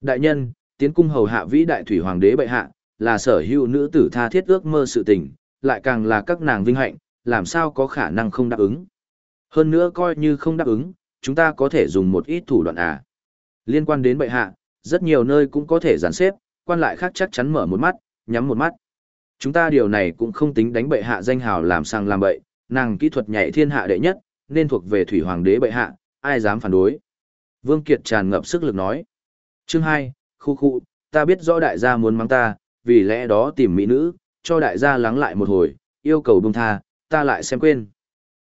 Đại nhân, tiến cung hầu hạ vĩ đại thủy hoàng đế bệ hạ, là sở hữu nữ tử tha thiết ước mơ sự tình, lại càng là các nàng vinh hạnh, làm sao có khả năng không đáp ứng. Hơn nữa coi như không đáp ứng, chúng ta có thể dùng một ít thủ đoạn à. Liên quan đến bệ hạ, rất nhiều nơi cũng có thể giàn xếp, quan lại khác chắc chắn mở một mắt, nhắm một mắt. Chúng ta điều này cũng không tính đánh bệ hạ danh hào làm sang làm bậy, nàng kỹ thuật nhảy thiên hạ đệ nhất, nên thuộc về thủy hoàng đế bệ hạ, ai dám phản đối. Vương Kiệt tràn ngập sức lực nói. Chương 2, khu khu, ta biết rõ đại gia muốn mắng ta, vì lẽ đó tìm mỹ nữ, cho đại gia lắng lại một hồi, yêu cầu buông tha, ta lại xem quên.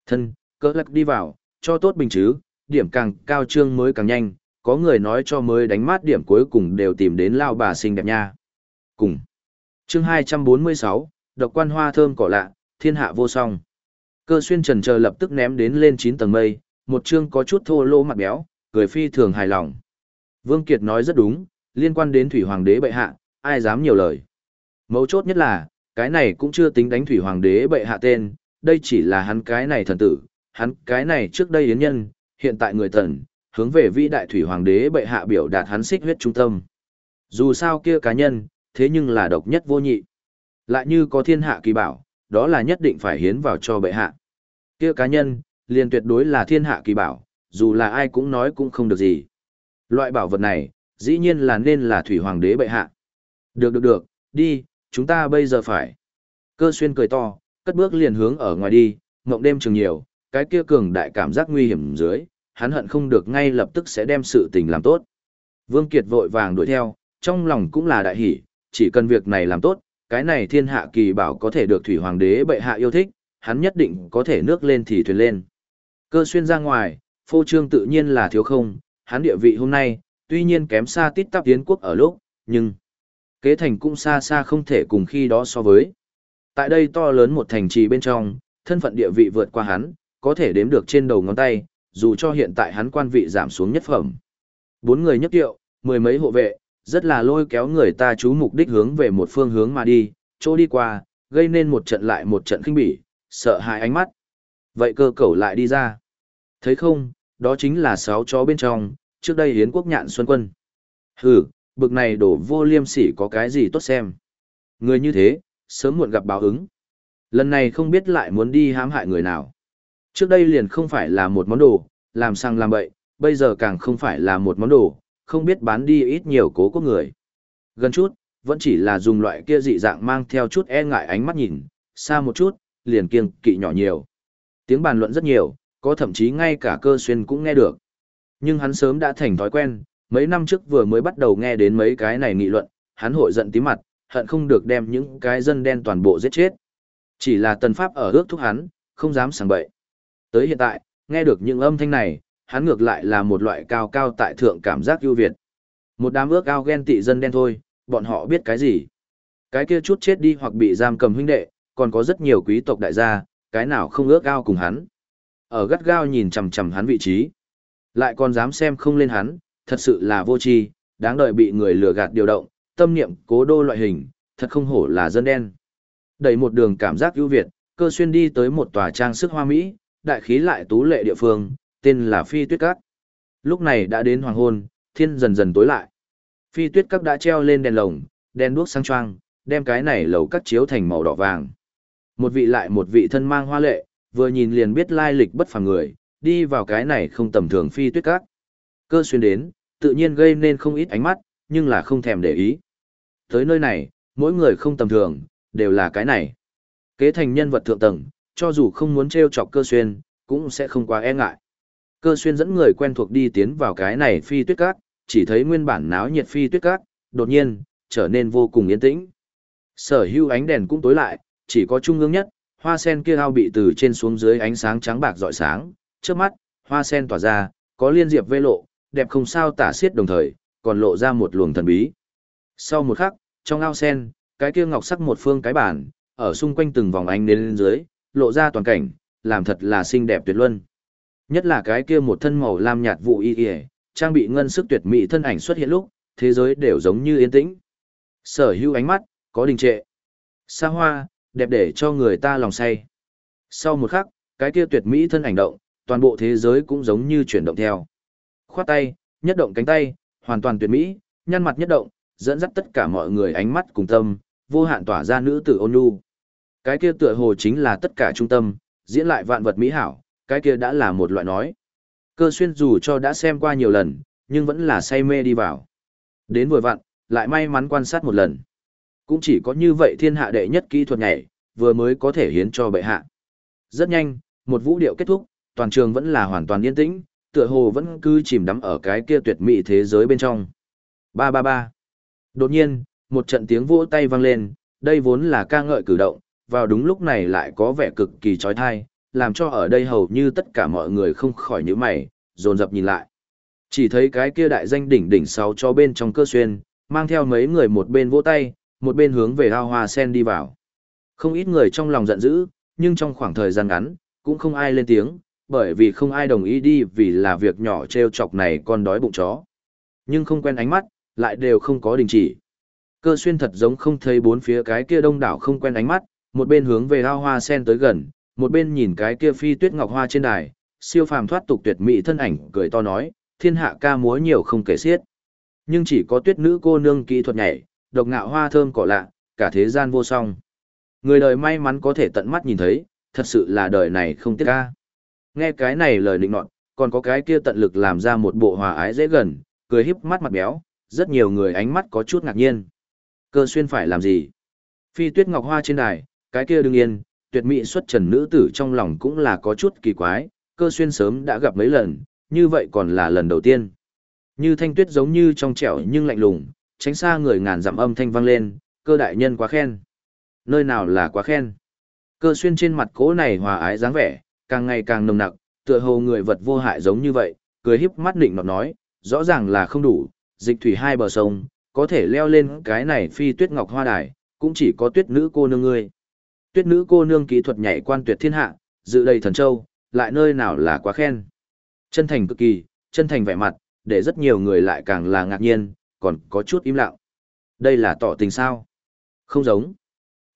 Thân, cỡ lắc đi vào, cho tốt bình chứ, điểm càng cao trương mới càng nhanh, có người nói cho mới đánh mát điểm cuối cùng đều tìm đến lao bà xinh đẹp nha. Cùng. Chương 246, độc quan hoa thơm cỏ lạ, thiên hạ vô song. Cơ xuyên trần chờ lập tức ném đến lên 9 tầng mây, một chương có chút thô lỗ mặt béo, cười phi thường hài lòng. Vương Kiệt nói rất đúng, liên quan đến thủy hoàng đế bệ hạ, ai dám nhiều lời. Mấu chốt nhất là, cái này cũng chưa tính đánh thủy hoàng đế bệ hạ tên, đây chỉ là hắn cái này thần tử, hắn cái này trước đây yến nhân, hiện tại người thần, hướng về vĩ đại thủy hoàng đế bệ hạ biểu đạt hắn xích huyết trung tâm. Dù sao kia cá nhân, thế nhưng là độc nhất vô nhị. Lại như có thiên hạ kỳ bảo, đó là nhất định phải hiến vào cho bệ hạ. Kia cá nhân, liền tuyệt đối là thiên hạ kỳ bảo, dù là ai cũng nói cũng không được gì. Loại bảo vật này, dĩ nhiên là nên là thủy hoàng đế bệ hạ. Được được được, đi, chúng ta bây giờ phải. Cơ xuyên cười to, cất bước liền hướng ở ngoài đi, mộng đêm trường nhiều, cái kia cường đại cảm giác nguy hiểm dưới, hắn hận không được ngay lập tức sẽ đem sự tình làm tốt. Vương Kiệt vội vàng đuổi theo, trong lòng cũng là đại hỷ, chỉ cần việc này làm tốt, cái này thiên hạ kỳ bảo có thể được thủy hoàng đế bệ hạ yêu thích, hắn nhất định có thể nước lên thì thuyền lên. Cơ xuyên ra ngoài, phô trương tự nhiên là thiếu không, hắn địa vị hôm nay, tuy nhiên kém xa tít tắp tiến quốc ở lúc, nhưng kế thành cũng xa xa không thể cùng khi đó so với. Tại đây to lớn một thành trì bên trong, thân phận địa vị vượt qua hắn, có thể đếm được trên đầu ngón tay, dù cho hiện tại hắn quan vị giảm xuống nhất phẩm. Bốn người nhất tiệu, mười mấy hộ vệ, rất là lôi kéo người ta chú mục đích hướng về một phương hướng mà đi, chỗ đi qua, gây nên một trận lại một trận kinh bỉ, sợ hãi ánh mắt. Vậy cơ cẩu lại đi ra. Thấy không, đó chính là sáu chó bên trong, trước đây hiến quốc nhạn xuân quân. Hừ, bực này đổ vô liêm sỉ có cái gì tốt xem. Người như thế, sớm muộn gặp báo ứng. Lần này không biết lại muốn đi hãm hại người nào. Trước đây liền không phải là một món đồ, làm sang làm bậy, bây giờ càng không phải là một món đồ, không biết bán đi ít nhiều cố quốc người. Gần chút, vẫn chỉ là dùng loại kia dị dạng mang theo chút e ngại ánh mắt nhìn, xa một chút, liền kiêng kỵ nhỏ nhiều. Tiếng bàn luận rất nhiều, có thậm chí ngay cả cơ xuyên cũng nghe được. Nhưng hắn sớm đã thành thói quen, mấy năm trước vừa mới bắt đầu nghe đến mấy cái này nghị luận, hắn hội giận tí mặt, hận không được đem những cái dân đen toàn bộ giết chết. Chỉ là tần pháp ở ước thúc hắn, không dám sang bậy. Tới hiện tại, nghe được những âm thanh này, hắn ngược lại là một loại cao cao tại thượng cảm giác ưu việt. Một đám ước ao ghen tị dân đen thôi, bọn họ biết cái gì. Cái kia chút chết đi hoặc bị giam cầm huynh đệ, còn có rất nhiều quý tộc đại gia, cái nào không ước ao cùng hắn. Ở gắt gao nhìn chằm chằm hắn vị trí. Lại còn dám xem không lên hắn, thật sự là vô tri, đáng đợi bị người lừa gạt điều động, tâm niệm cố đô loại hình, thật không hổ là dân đen. Đẩy một đường cảm giác ưu việt, cơ xuyên đi tới một tòa trang sức hoa mỹ, đại khí lại tú lệ địa phương, tên là Phi Tuyết Các. Lúc này đã đến hoàng hôn, thiên dần dần tối lại. Phi Tuyết Các đã treo lên đèn lồng, đèn đuốc sáng choang, đem cái này lầu các chiếu thành màu đỏ vàng. Một vị lại một vị thân mang hoa lệ, vừa nhìn liền biết lai lịch bất phàm người, đi vào cái này không tầm thường Phi Tuyết Các. Cơ xuyên đến, tự nhiên gây nên không ít ánh mắt, nhưng là không thèm để ý. Tới nơi này, mỗi người không tầm thường, đều là cái này. Kế thành nhân vật thượng tầng, cho dù không muốn trêu chọc cơ xuyên, cũng sẽ không quá e ngại. Cơ xuyên dẫn người quen thuộc đi tiến vào cái này phi tuyết cát, chỉ thấy nguyên bản náo nhiệt phi tuyết cát, đột nhiên, trở nên vô cùng yên tĩnh. Sở hữu ánh đèn cũng tối lại, chỉ có trung ương nhất, hoa sen kia ao bị từ trên xuống dưới ánh sáng trắng bạc rọi sáng, trước mắt, hoa sen tỏa ra, có liên diệp vê lộ, đẹp không sao tả xiết đồng thời, còn lộ ra một luồng thần bí. Sau một khắc, trong ao sen, cái kia ngọc sắc một phương cái bản, ở xung quanh từng vòng ánh đến lên dưới, lộ ra toàn cảnh, làm thật là xinh đẹp tuyệt luân. Nhất là cái kia một thân màu lam nhạt vụ y y, trang bị ngân sức tuyệt mỹ thân ảnh xuất hiện lúc, thế giới đều giống như yên tĩnh. Sở hữu ánh mắt, có đình trệ. Xa hoa, đẹp để cho người ta lòng say. Sau một khắc, cái kia tuyệt mỹ thân ảnh động, toàn bộ thế giới cũng giống như chuyển động theo. Khoát tay, nhất động cánh tay, hoàn toàn tuyệt mỹ, nhăn mặt nhất động, dẫn dắt tất cả mọi người ánh mắt cùng tâm, vô hạn tỏa ra nữ tử ôn nhu. Cái kia tựa hồ chính là tất cả trung tâm, diễn lại vạn vật mỹ hảo, cái kia đã là một loại nói. Cơ xuyên dù cho đã xem qua nhiều lần, nhưng vẫn là say mê đi vào. Đến vừa vặn, lại may mắn quan sát một lần. Cũng chỉ có như vậy thiên hạ đệ nhất kỹ thuật nhảy, vừa mới có thể hiến cho bệ hạ. Rất nhanh, một vũ điệu kết thúc, toàn trường vẫn là hoàn toàn yên tĩnh, tựa hồ vẫn cứ chìm đắm ở cái kia tuyệt mỹ thế giới bên trong. Ba ba ba. Đột nhiên, một trận tiếng vỗ tay vang lên, đây vốn là ca ngợi cử động, vào đúng lúc này lại có vẻ cực kỳ trói thai, làm cho ở đây hầu như tất cả mọi người không khỏi nhíu mày, dồn dập nhìn lại. Chỉ thấy cái kia đại danh đỉnh đỉnh sáu cho bên trong cơ xuyên, mang theo mấy người một bên vỗ tay, một bên hướng về ao hoa sen đi vào. Không ít người trong lòng giận dữ, nhưng trong khoảng thời gian ngắn, cũng không ai lên tiếng, bởi vì không ai đồng ý đi vì là việc nhỏ treo chọc này con đói bụng chó. Nhưng không quen ánh mắt, lại đều không có đình chỉ. Cơ xuyên thật giống không thấy bốn phía cái kia đông đảo không quen ánh mắt, một bên hướng về ao hoa sen tới gần, một bên nhìn cái kia phi tuyết ngọc hoa trên đài, siêu phàm thoát tục tuyệt mỹ thân ảnh cười to nói, thiên hạ ca múa nhiều không kể xiết. Nhưng chỉ có tuyết nữ cô nương kỹ thuật nhảy, độc ngạo hoa thơm cỏ lạ, cả thế gian vô song. Người đời may mắn có thể tận mắt nhìn thấy, thật sự là đời này không tiếc ca. Nghe cái này lời định nọt, còn có cái kia tận lực làm ra một bộ hòa ái dễ gần, cười híp mắt mặt béo, rất nhiều người ánh mắt có chút ngạc nhiên. Cơ xuyên phải làm gì? Phi tuyết ngọc hoa trên đài, cái kia đương yên, tuyệt mỹ xuất trần nữ tử trong lòng cũng là có chút kỳ quái, cơ xuyên sớm đã gặp mấy lần, như vậy còn là lần đầu tiên. Như thanh tuyết giống như trong trẻo nhưng lạnh lùng, tránh xa người ngàn dặm âm thanh vang lên, cơ đại nhân quá khen. Nơi nào là quá khen? Cơ xuyên trên mặt cố này hòa ái dáng vẻ, càng ngày càng nồng nặc, tựa hồ người vật vô hại giống như vậy, cười híp mắt định nọt nói, rõ ràng là không đủ, dịch thủy hai bờ sông, có thể leo lên cái này phi tuyết ngọc hoa đài, cũng chỉ có tuyết nữ cô nương ngươi. Tuyết nữ cô nương kỹ thuật nhảy quan tuyệt thiên hạ, dự đầy thần châu, lại nơi nào là quá khen. Chân thành cực kỳ, chân thành vẻ mặt, để rất nhiều người lại càng là ngạc nhiên, còn có chút im lặng. Đây là tỏ tình sao? Không giống.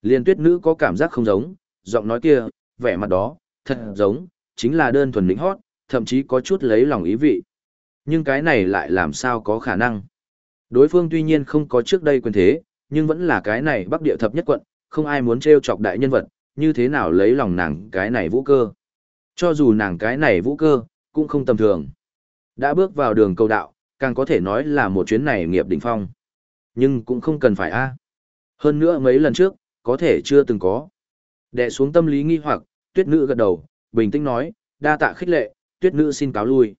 Liên tuyết nữ có cảm giác không giống, giọng nói kia, vẻ mặt đó, thật giống, chính là đơn thuần lĩnh hót, thậm chí có chút lấy lòng ý vị. Nhưng cái này lại làm sao có khả năng? Đối phương tuy nhiên không có trước đây quyền thế, nhưng vẫn là cái này bắc địa thập nhất quận, không ai muốn trêu chọc đại nhân vật, như thế nào lấy lòng nàng cái này vũ cơ. Cho dù nàng cái này vũ cơ, cũng không tầm thường. Đã bước vào đường cầu đạo, càng có thể nói là một chuyến này nghiệp đỉnh phong. Nhưng cũng không cần phải a. Hơn nữa mấy lần trước, có thể chưa từng có. Đệ xuống tâm lý nghi hoặc, tuyết nữ gật đầu, bình tĩnh nói, đa tạ khích lệ, tuyết nữ xin cáo lui.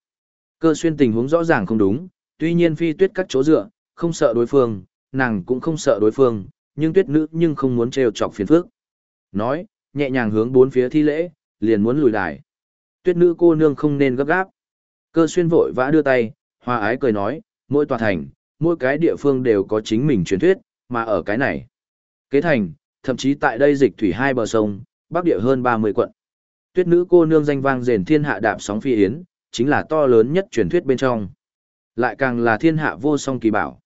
Cơ xuyên tình huống rõ ràng không đúng, tuy nhiên phi tuyết cắt chỗ dựa, không sợ đối phương, nàng cũng không sợ đối phương, nhưng tuyết nữ nhưng không muốn trêu chọc phiền phức. Nói, nhẹ nhàng hướng bốn phía thi lễ, liền muốn lùi đài. Tuyết nữ cô nương không nên gấp gáp. Cơ xuyên vội vã đưa tay, hoa ái cười nói, mỗi tòa thành, mỗi cái địa phương đều có chính mình truyền thuyết, mà ở cái này. Kế thành, thậm chí tại đây dịch thủy hai bờ sông, bắc địa hơn 30 quận. Tuyết nữ cô nương danh vang rền thiên hạ đạp sóng phi yến, chính là to lớn nhất truyền thuyết bên trong. Lại càng là thiên hạ vô song kỳ bảo.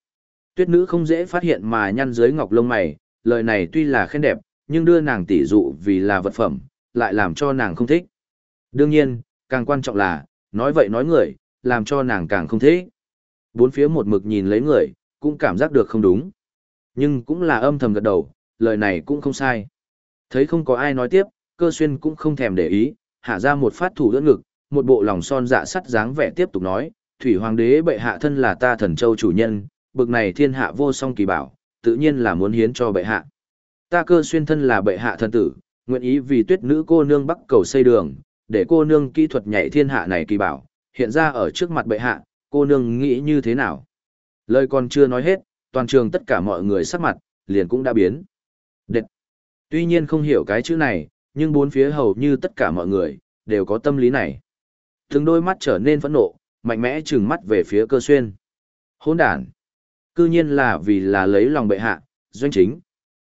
Tuyết nữ không dễ phát hiện mà nhăn dưới ngọc lông mày, lời này tuy là khen đẹp, nhưng đưa nàng tỉ dụ vì là vật phẩm, lại làm cho nàng không thích. Đương nhiên, càng quan trọng là, nói vậy nói người, làm cho nàng càng không thích. Bốn phía một mực nhìn lấy người, cũng cảm giác được không đúng. Nhưng cũng là âm thầm gật đầu, lời này cũng không sai. Thấy không có ai nói tiếp, cơ xuyên cũng không thèm để ý, hạ ra một phát thủ đỡ ngực, một bộ lòng son dạ sắt dáng vẻ tiếp tục nói, thủy hoàng đế bệ hạ thân là ta thần châu chủ nhân, bực này thiên hạ vô song kỳ bảo, tự nhiên là muốn hiến cho bệ hạ. Ta cơ xuyên thân là bệ hạ thân tử, nguyện ý vì tuyết nữ cô nương bắc cầu xây đường, để cô nương kỹ thuật nhảy thiên hạ này kỳ bảo, hiện ra ở trước mặt bệ hạ, cô nương nghĩ như thế nào? Lời còn chưa nói hết, toàn trường tất cả mọi người sắc mặt, liền cũng đã biến. Đệt! Tuy nhiên không hiểu cái chữ này, nhưng bốn phía hầu như tất cả mọi người, đều có tâm lý này. Từng đôi mắt trở nên phẫn nộ, mạnh mẽ trừng mắt về phía cơ xuyên. Hôn đàn! Cư nhiên là vì là lấy lòng bệ hạ, doanh chính.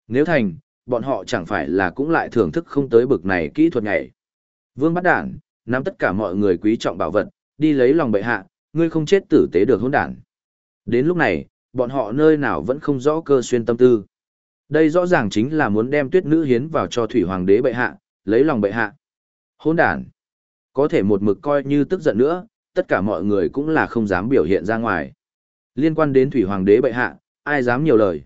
Nếu thành, bọn họ chẳng phải là cũng lại thưởng thức không tới bực này kỹ thuật nhảy. Vương bắt đản, nắm tất cả mọi người quý trọng bảo vật, đi lấy lòng bệ hạ, ngươi không chết tử tế được hỗn đản. Đến lúc này, bọn họ nơi nào vẫn không rõ cơ xuyên tâm tư. Đây rõ ràng chính là muốn đem tuyết nữ hiến vào cho thủy hoàng đế bệ hạ, lấy lòng bệ hạ. Hỗn đàn, Có thể một mực coi như tức giận nữa, tất cả mọi người cũng là không dám biểu hiện ra ngoài. Liên quan đến thủy hoàng đế bệ hạ, ai dám nhiều lời.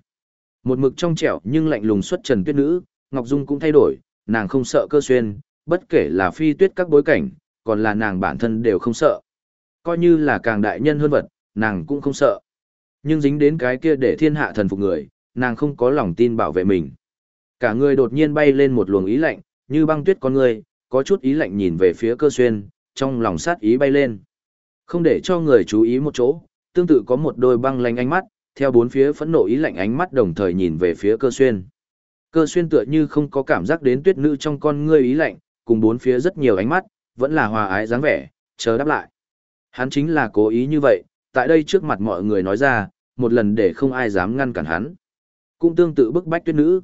Một mực trong trẻo nhưng lạnh lùng xuất trần tuyết nữ, Ngọc Dung cũng thay đổi, nàng không sợ cơ xuyên, bất kể là phi tuyết các bối cảnh, còn là nàng bản thân đều không sợ. Coi như là càng đại nhân hơn vật, nàng cũng không sợ. Nhưng dính đến cái kia để thiên hạ thần phục người, nàng không có lòng tin bảo vệ mình. Cả người đột nhiên bay lên một luồng ý lạnh, như băng tuyết con người, có chút ý lạnh nhìn về phía cơ xuyên, trong lòng sát ý bay lên. Không để cho người chú ý một chỗ, tương tự có một đôi băng lanh ánh mắt, theo bốn phía phẫn nộ ý lạnh ánh mắt đồng thời nhìn về phía cơ xuyên. Cơ xuyên tựa như không có cảm giác đến tuyết nữ trong con ngươi ý lạnh, cùng bốn phía rất nhiều ánh mắt, vẫn là hòa ái dáng vẻ, chờ đáp lại. Hắn chính là cố ý như vậy, tại đây trước mặt mọi người nói ra, một lần để không ai dám ngăn cản hắn. Cũng tương tự bức bách tuyết nữ.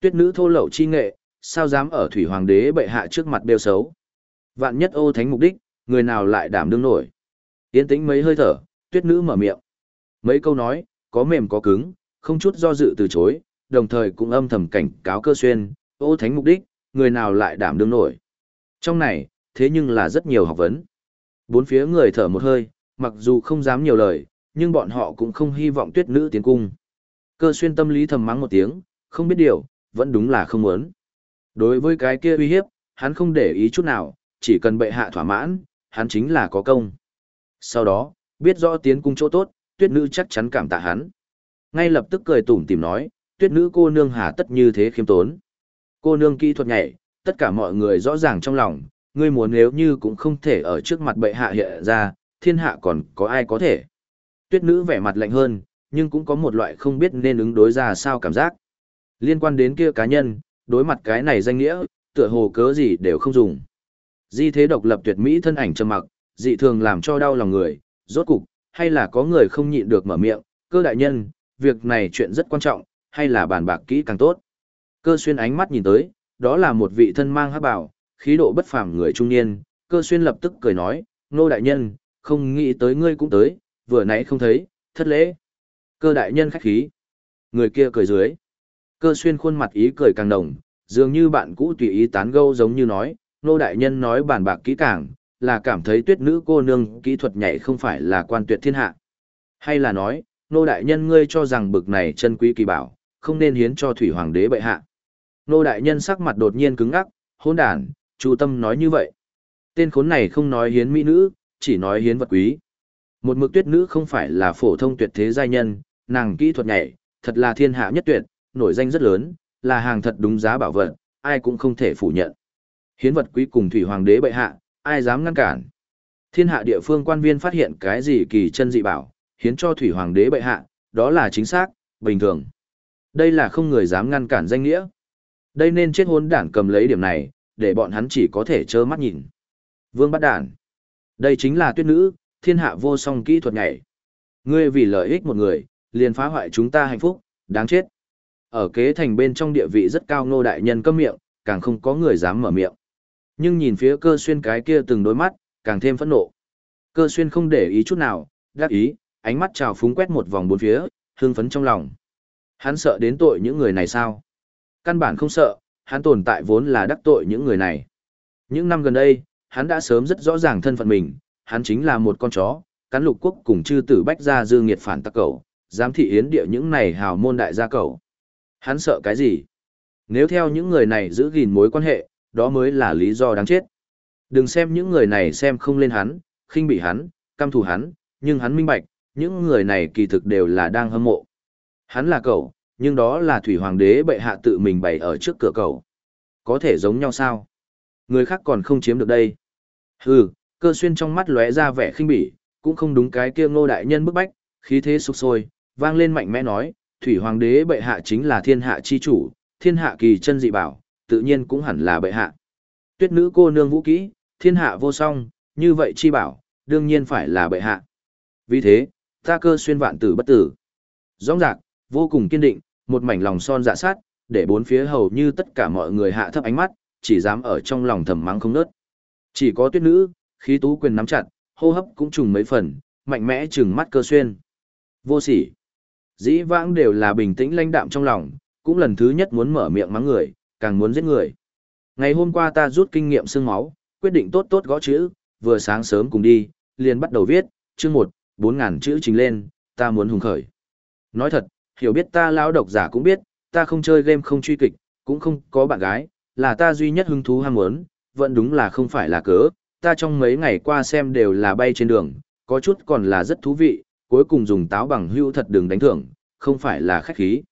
Tuyết nữ thô lậu chi nghệ, sao dám ở thủy hoàng đế bệ hạ trước mặt đeo xấu. Vạn nhất ô thánh mục đích, người nào lại đảm đương nổi. Yên tĩnh mấy hơi thở, tuyết nữ mở miệng. Mấy câu nói, có mềm có cứng, không chút do dự từ chối, đồng thời cũng âm thầm cảnh cáo cơ xuyên, ô thánh mục đích, người nào lại đảm đương nổi. Trong này, thế nhưng là rất nhiều học vấn. Bốn phía người thở một hơi, mặc dù không dám nhiều lời, nhưng bọn họ cũng không hy vọng tuyết nữ tiến cung. Cơ xuyên tâm lý thầm mắng một tiếng, không biết điều, vẫn đúng là không muốn. Đối với cái kia uy hiếp, hắn không để ý chút nào, chỉ cần bệ hạ thỏa mãn, hắn chính là có công. Sau đó, biết rõ tiến cung chỗ tốt, tuyết nữ chắc chắn cảm tạ hắn. Ngay lập tức cười tủm tìm nói, tuyết nữ cô nương hà tất như thế khiêm tốn. Cô nương kỹ thuật nhảy, tất cả mọi người rõ ràng trong lòng, ngươi muốn nếu như cũng không thể ở trước mặt bệ hạ hiện ra, thiên hạ còn có ai có thể. Tuyết nữ vẻ mặt lạnh hơn, nhưng cũng có một loại không biết nên ứng đối ra sao cảm giác. Liên quan đến kia cá nhân, đối mặt cái này danh nghĩa, tựa hồ cớ gì đều không dùng. Di thế độc lập tuyệt mỹ thân ảnh trầm mặc, dị thường làm cho đau lòng người, rốt cục, hay là có người không nhịn được mở miệng, cơ đại nhân, việc này chuyện rất quan trọng, hay là bàn bạc kỹ càng tốt. Cơ xuyên ánh mắt nhìn tới, đó là một vị thân mang hắc bảo, khí độ bất phàm người trung niên, cơ xuyên lập tức cười nói, nô đại nhân, không nghĩ tới ngươi cũng tới, vừa nãy không thấy, thất lễ. Cơ đại nhân khách khí. Người kia cười dưới. Cơ xuyên khuôn mặt ý cười càng nồng, dường như bạn cũ tùy ý tán gẫu giống như nói, nô đại nhân nói bàn bạc kỹ càng, là cảm thấy tuyết nữ cô nương kỹ thuật nhảy không phải là quan tuyệt thiên hạ. Hay là nói, nô đại nhân ngươi cho rằng bực này chân quý kỳ bảo, không nên hiến cho thủy hoàng đế bệ hạ. Nô đại nhân sắc mặt đột nhiên cứng ngắc, hôn đàn, chu tâm nói như vậy. Tên khốn này không nói hiến mỹ nữ, chỉ nói hiến vật quý. Một mực tuyết nữ không phải là phổ thông tuyệt thế giai nhân, nàng kỹ thuật nhảy, thật là thiên hạ nhất tuyệt, nổi danh rất lớn, là hàng thật đúng giá bảo vật, ai cũng không thể phủ nhận. Hiến vật quý cùng thủy hoàng đế bệ hạ, ai dám ngăn cản. Thiên hạ địa phương quan viên phát hiện cái gì kỳ chân dị bảo, hiến cho thủy hoàng đế bệ hạ, đó là chính xác, bình thường. Đây là không người dám ngăn cản danh nghĩa. Đây nên chết hôn đản cầm lấy điểm này, để bọn hắn chỉ có thể trơ mắt nhìn. Vương bắt đản. Đây chính là tuyết nữ, thiên hạ vô song kỹ thuật nhảy. Ngươi vì lợi ích một người, liền phá hoại chúng ta hạnh phúc, đáng chết. Ở kế thành bên trong địa vị rất cao ngô đại nhân câm miệng, càng không có người dám mở miệng. Nhưng nhìn phía cơ xuyên cái kia từng đôi mắt, càng thêm phẫn nộ. Cơ xuyên không để ý chút nào, đáp ý, ánh mắt trào phúng quét một vòng bốn phía, hương phấn trong lòng. Hắn sợ đến tội những người này sao? Căn bản không sợ, hắn tồn tại vốn là đắc tội những người này. Những năm gần đây, hắn đã sớm rất rõ ràng thân phận mình, hắn chính là một con chó, cắn lục quốc cùng chư tử bách gia dương nghiệt phản tắc cầu, giám thị yến địa những này hào môn đại gia cầu. Hắn sợ cái gì? Nếu theo những người này giữ gìn mối quan hệ, đó mới là lý do đáng chết. Đừng xem những người này xem không lên hắn, khinh bị hắn, căm thù hắn, nhưng hắn minh bạch, những người này kỳ thực đều là đang hâm mộ. Hắn là cậu, nhưng đó là thủy hoàng đế bệ hạ tự mình bày ở trước cửa cậu. Có thể giống nhau sao? Người khác còn không chiếm được đây. Hừ, cơ xuyên trong mắt lóe ra vẻ khinh bỉ, cũng không đúng cái kia ngô đại nhân bức bách, khí thế sục sôi, vang lên mạnh mẽ nói, thủy hoàng đế bệ hạ chính là thiên hạ chi chủ, thiên hạ kỳ chân dị bảo, tự nhiên cũng hẳn là bệ hạ. Tuyết nữ cô nương vũ kỹ, thiên hạ vô song, như vậy chi bảo, đương nhiên phải là bệ hạ. Vì thế, ta cơ xuyên vạn tử bất tử. Rõ rạc, vô cùng kiên định, một mảnh lòng son dạ sát, để bốn phía hầu như tất cả mọi người hạ thấp ánh mắt, chỉ dám ở trong lòng thầm mắng không nớt. Chỉ có tuyết nữ, khí tú quyền nắm chặt, hô hấp cũng trùng mấy phần, mạnh mẽ trừng mắt cơ xuyên. Vô sỉ. Dĩ vãng đều là bình tĩnh lãnh đạm trong lòng, cũng lần thứ nhất muốn mở miệng mắng người, càng muốn giết người. Ngày hôm qua ta rút kinh nghiệm xương máu, quyết định tốt tốt gõ chữ, vừa sáng sớm cùng đi, liền bắt đầu viết, chương 1, 4.000 chữ trình lên, ta muốn hùng khởi. Nói thật, hiểu biết ta lão độc giả cũng biết, ta không chơi game không truy kịch, cũng không có bạn gái, là ta duy nhất hứng thú ham muốn, vẫn đúng là không phải là cớ, ta trong mấy ngày qua xem đều là bay trên đường, có chút còn là rất thú vị, cuối cùng dùng táo bằng hưu thật đường đánh thưởng, không phải là khách khí.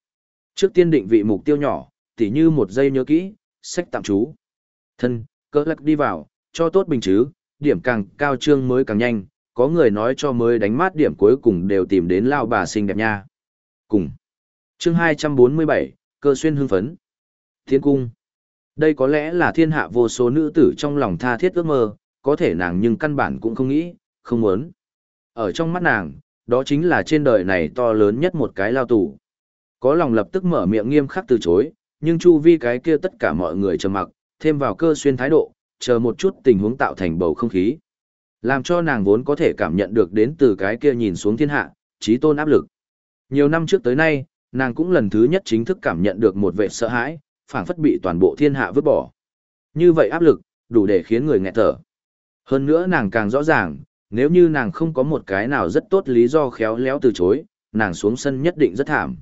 Trước tiên định vị mục tiêu nhỏ, tỉ như một giây nhớ kỹ, sách tạm trú. Thân, cỡ lắc đi vào, cho tốt bình chứ, điểm càng cao trương mới càng nhanh, có người nói cho mới đánh mát điểm cuối cùng đều tìm đến lao bà xinh đẹp nha. Cùng. Chương 247, cơ xuyên hưng phấn. Thiên cung. Đây có lẽ là thiên hạ vô số nữ tử trong lòng tha thiết ước mơ, có thể nàng nhưng căn bản cũng không nghĩ, không muốn. Ở trong mắt nàng, đó chính là trên đời này to lớn nhất một cái lao tù. Có lòng lập tức mở miệng nghiêm khắc từ chối, nhưng chu vi cái kia tất cả mọi người trầm mặc, thêm vào cơ xuyên thái độ, chờ một chút tình huống tạo thành bầu không khí. Làm cho nàng vốn có thể cảm nhận được đến từ cái kia nhìn xuống thiên hạ, trí tôn áp lực. Nhiều năm trước tới nay, nàng cũng lần thứ nhất chính thức cảm nhận được một vệ sợ hãi, phảng phất bị toàn bộ thiên hạ vứt bỏ. Như vậy áp lực, đủ để khiến người nghẹt thở. Hơn nữa nàng càng rõ ràng, nếu như nàng không có một cái nào rất tốt lý do khéo léo từ chối, nàng xuống sân nhất định rất thảm.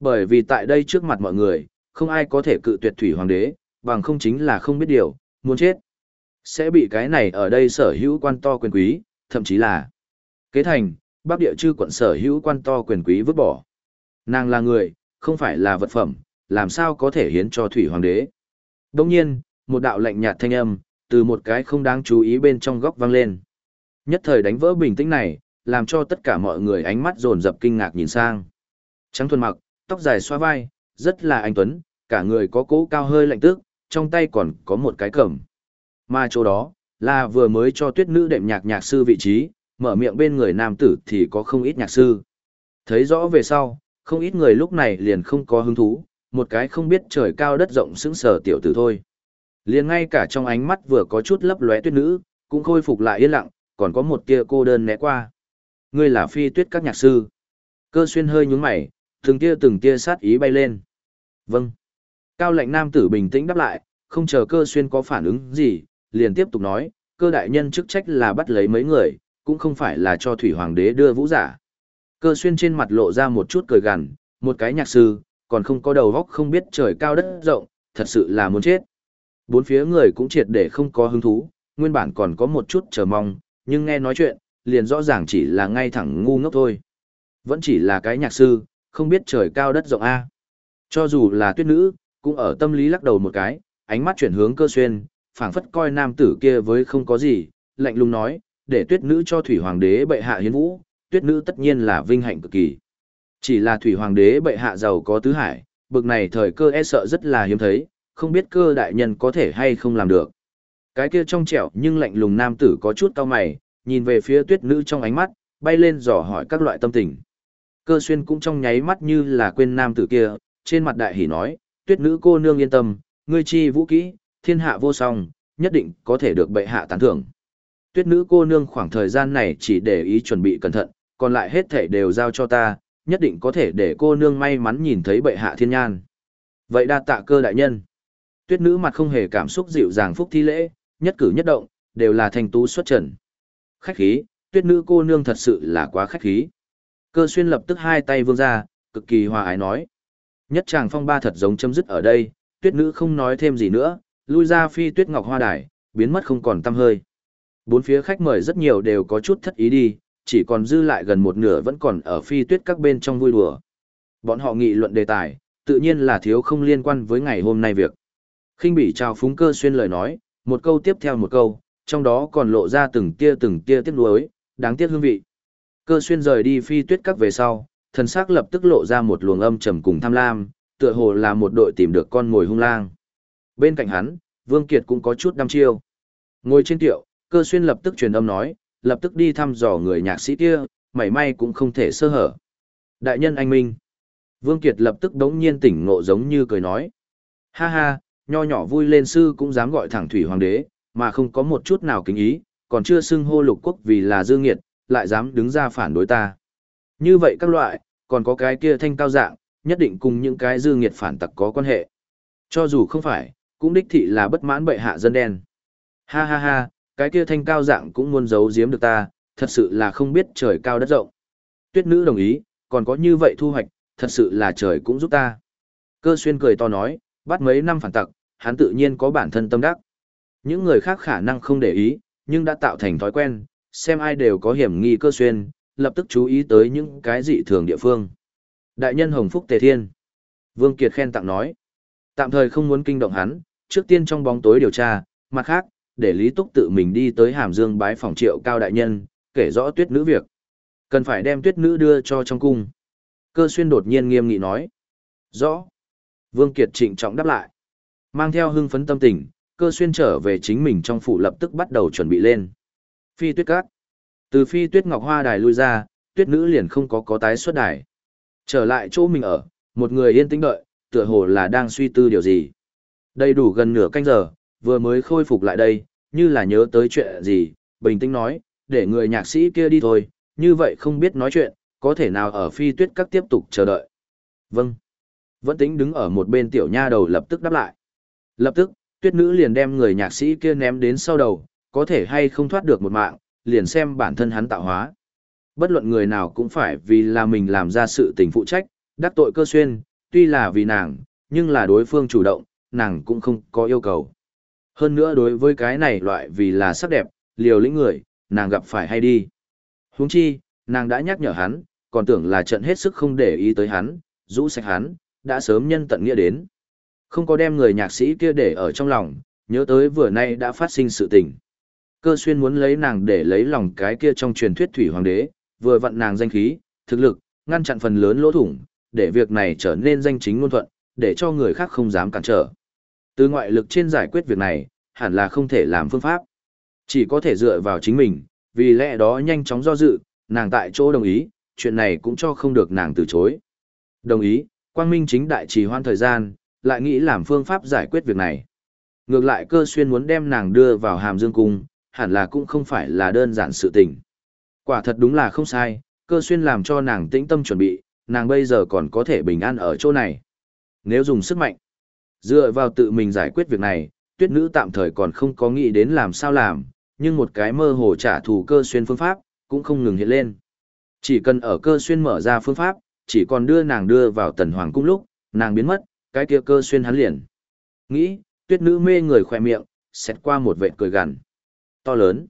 Bởi vì tại đây trước mặt mọi người, không ai có thể cự tuyệt thủy hoàng đế, bằng không chính là không biết điều, muốn chết. Sẽ bị cái này ở đây sở hữu quan to quyền quý, thậm chí là kế thành, bắc địa chư quận sở hữu quan to quyền quý vứt bỏ. Nàng là người, không phải là vật phẩm, làm sao có thể hiến cho thủy hoàng đế. Đồng nhiên, một đạo lạnh nhạt thanh âm, từ một cái không đáng chú ý bên trong góc vang lên. Nhất thời đánh vỡ bình tĩnh này, làm cho tất cả mọi người ánh mắt dồn dập kinh ngạc nhìn sang. Trắng thuần mặc, tóc dài xoa vai, rất là anh tuấn, cả người có cố cao hơi lạnh tức, trong tay còn có một cái cẩm. Mà chỗ đó, là vừa mới cho tuyết nữ đệm nhạc nhạc sư vị trí, mở miệng bên người nam tử thì có không ít nhạc sư. Thấy rõ về sau, không ít người lúc này liền không có hứng thú, một cái không biết trời cao đất rộng sững sờ tiểu tử thôi. Liền ngay cả trong ánh mắt vừa có chút lấp lóe tuyết nữ, cũng khôi phục lại yên lặng, còn có một tia cô đơn né qua. Ngươi là phi tuyết các nhạc sư. Cơ xuyên hơi nhúng mày, từng tia từng tia sát ý bay lên. Vâng. Cao lệnh nam tử bình tĩnh đáp lại, không chờ cơ xuyên có phản ứng gì, liền tiếp tục nói, cơ đại nhân chức trách là bắt lấy mấy người, cũng không phải là cho thủy hoàng đế đưa vũ giả. Cơ xuyên trên mặt lộ ra một chút cười gằn, một cái nhạc sư, còn không có đầu góc không biết trời cao đất rộng, thật sự là muốn chết. Bốn phía người cũng triệt để không có hứng thú, nguyên bản còn có một chút chờ mong, nhưng nghe nói chuyện, liền rõ ràng chỉ là ngay thẳng ngu ngốc thôi. Vẫn chỉ là cái nhạc sư, không biết trời cao đất rộng A. Cho dù là tuyết nữ, cũng ở tâm lý lắc đầu một cái, ánh mắt chuyển hướng cơ xuyên, phảng phất coi nam tử kia với không có gì, lạnh lùng nói, để tuyết nữ cho thủy hoàng đế bệ hạ hiến vũ, tuyết nữ tất nhiên là vinh hạnh cực kỳ. Chỉ là thủy hoàng đế bệ hạ giàu có tứ hải, bực này thời cơ e sợ rất là hiếm thấy, không biết cơ đại nhân có thể hay không làm được. Cái kia trong trẻo nhưng lạnh lùng nam tử có chút cao mày, nhìn về phía tuyết nữ trong ánh mắt, bay lên dò hỏi các loại tâm tình. Cơ xuyên cũng trong nháy mắt như là quên nam tử kia, trên mặt đại hỉ nói, tuyết nữ cô nương yên tâm, ngươi chi vũ kỹ, thiên hạ vô song, nhất định có thể được bệ hạ tán thưởng. Tuyết nữ cô nương khoảng thời gian này chỉ để ý chuẩn bị cẩn thận, còn lại hết thể đều giao cho ta, nhất định có thể để cô nương may mắn nhìn thấy bệ hạ thiên nhan. Vậy đa tạ cơ đại nhân. Tuyết nữ mặt không hề cảm xúc dịu dàng phúc thi lễ, nhất cử nhất động, đều là thành tú xuất trần. Khách khí, tuyết nữ cô nương thật sự là quá khách khí. Cơ xuyên lập tức hai tay vương ra, cực kỳ hòa ái nói. Nhất chàng phong ba thật giống chấm dứt ở đây, tuyết nữ không nói thêm gì nữa, lui ra phi tuyết ngọc hoa đài, biến mất không còn tăm hơi. Bốn phía khách mời rất nhiều đều có chút thất ý đi, chỉ còn dư lại gần một nửa vẫn còn ở phi tuyết các bên trong vui đùa. Bọn họ nghị luận đề tài, tự nhiên là thiếu không liên quan với ngày hôm nay việc. khinh bị trao phúng cơ xuyên lời nói, một câu tiếp theo một câu, trong đó còn lộ ra từng tia từng tia tiếc nuối, đáng tiếc hương vị. Cơ xuyên rời đi phi tuyết các về sau, thần sắc lập tức lộ ra một luồng âm trầm cùng tham lam, tựa hồ là một đội tìm được con mồi hung lang. Bên cạnh hắn, Vương Kiệt cũng có chút đăm chiêu. Ngồi trên tiệu, cơ xuyên lập tức truyền âm nói, lập tức đi thăm dò người nhạc sĩ kia, mảy may cũng không thể sơ hở. Đại nhân anh Minh. Vương Kiệt lập tức đống nhiên tỉnh ngộ giống như cười nói. Ha ha, nho nhỏ vui lên sư cũng dám gọi thẳng thủy hoàng đế, mà không có một chút nào kính ý, còn chưa xưng hô lục quốc vì là dư nghiệt, lại dám đứng ra phản đối ta. Như vậy các loại, còn có cái kia thanh cao dạng, nhất định cùng những cái dư nghiệt phản tặc có quan hệ. Cho dù không phải, cũng đích thị là bất mãn bệ hạ dân đen. Ha ha ha, cái kia thanh cao dạng cũng muốn giấu giếm được ta, thật sự là không biết trời cao đất rộng. Tuyết nữ đồng ý, còn có như vậy thu hoạch, thật sự là trời cũng giúp ta. Cơ xuyên cười to nói, bắt mấy năm phản tặc, hắn tự nhiên có bản thân tâm đắc. Những người khác khả năng không để ý, nhưng đã tạo thành thói quen, xem ai đều có hiểm nghi cơ xuyên, lập tức chú ý tới những cái dị thường địa phương. Đại nhân Hồng Phúc Tề Thiên. Vương Kiệt khen tặng nói. Tạm thời không muốn kinh động hắn, trước tiên trong bóng tối điều tra, mặt khác, để Lý Túc tự mình đi tới Hàm Dương bái phòng triệu cao đại nhân, kể rõ tuyết nữ việc. Cần phải đem tuyết nữ đưa cho trong cung. Cơ xuyên đột nhiên nghiêm nghị nói. Rõ. Vương Kiệt trịnh trọng đáp lại. Mang theo hưng phấn tâm tình, cơ xuyên trở về chính mình trong phủ lập tức bắt đầu chuẩn bị lên. Phi tuyết cát. Từ phi tuyết ngọc hoa đài lui ra, tuyết nữ liền không có có tái xuất đài. Trở lại chỗ mình ở, một người yên tĩnh đợi, tựa hồ là đang suy tư điều gì. Đầy đủ gần nửa canh giờ, vừa mới khôi phục lại đây, như là nhớ tới chuyện gì, bình tĩnh nói, để người nhạc sĩ kia đi thôi, như vậy không biết nói chuyện, có thể nào ở phi tuyết các tiếp tục chờ đợi. Vâng. Vẫn tính đứng ở một bên tiểu nha đầu lập tức đáp lại. Lập tức, tuyết nữ liền đem người nhạc sĩ kia ném đến sau đầu, có thể hay không thoát được một mạng, liền xem bản thân hắn tạo hóa. Bất luận người nào cũng phải vì là mình làm ra sự tình phụ trách, đắc tội cơ xuyên, tuy là vì nàng, nhưng là đối phương chủ động, nàng cũng không có yêu cầu. Hơn nữa đối với cái này loại vì là sắc đẹp, liều lĩnh người, nàng gặp phải hay đi. Huống chi, nàng đã nhắc nhở hắn, còn tưởng là trận hết sức không để ý tới hắn, rũ sạch hắn, đã sớm nhân tận nghĩa đến. Không có đem người nhạc sĩ kia để ở trong lòng, nhớ tới vừa nay đã phát sinh sự tình. Cơ xuyên muốn lấy nàng để lấy lòng cái kia trong truyền thuyết thủy hoàng đế, vừa vận nàng danh khí, thực lực, ngăn chặn phần lớn lỗ thủng, để việc này trở nên danh chính ngôn thuận, để cho người khác không dám cản trở. Từ ngoại lực trên giải quyết việc này, hẳn là không thể làm phương pháp. Chỉ có thể dựa vào chính mình, vì lẽ đó nhanh chóng do dự, nàng tại chỗ đồng ý, chuyện này cũng cho không được nàng từ chối. Đồng ý, quang minh chính đại trì hoãn thời gian, lại nghĩ làm phương pháp giải quyết việc này. Ngược lại cơ xuyên muốn đem nàng đưa vào hàm dương cung, hẳn là cũng không phải là đơn giản sự tình. Quả thật đúng là không sai, cơ xuyên làm cho nàng tĩnh tâm chuẩn bị, nàng bây giờ còn có thể bình an ở chỗ này. Nếu dùng sức mạnh, dựa vào tự mình giải quyết việc này, tuyết nữ tạm thời còn không có nghĩ đến làm sao làm, nhưng một cái mơ hồ trả thù cơ xuyên phương pháp, cũng không ngừng hiện lên. Chỉ cần ở cơ xuyên mở ra phương pháp, chỉ còn đưa nàng đưa vào tần hoàng cung lúc, nàng biến mất, cái kia cơ xuyên hắn liền. Nghĩ, tuyết nữ mê người khỏe miệng, xét qua một vệ cười gằn. To lớn.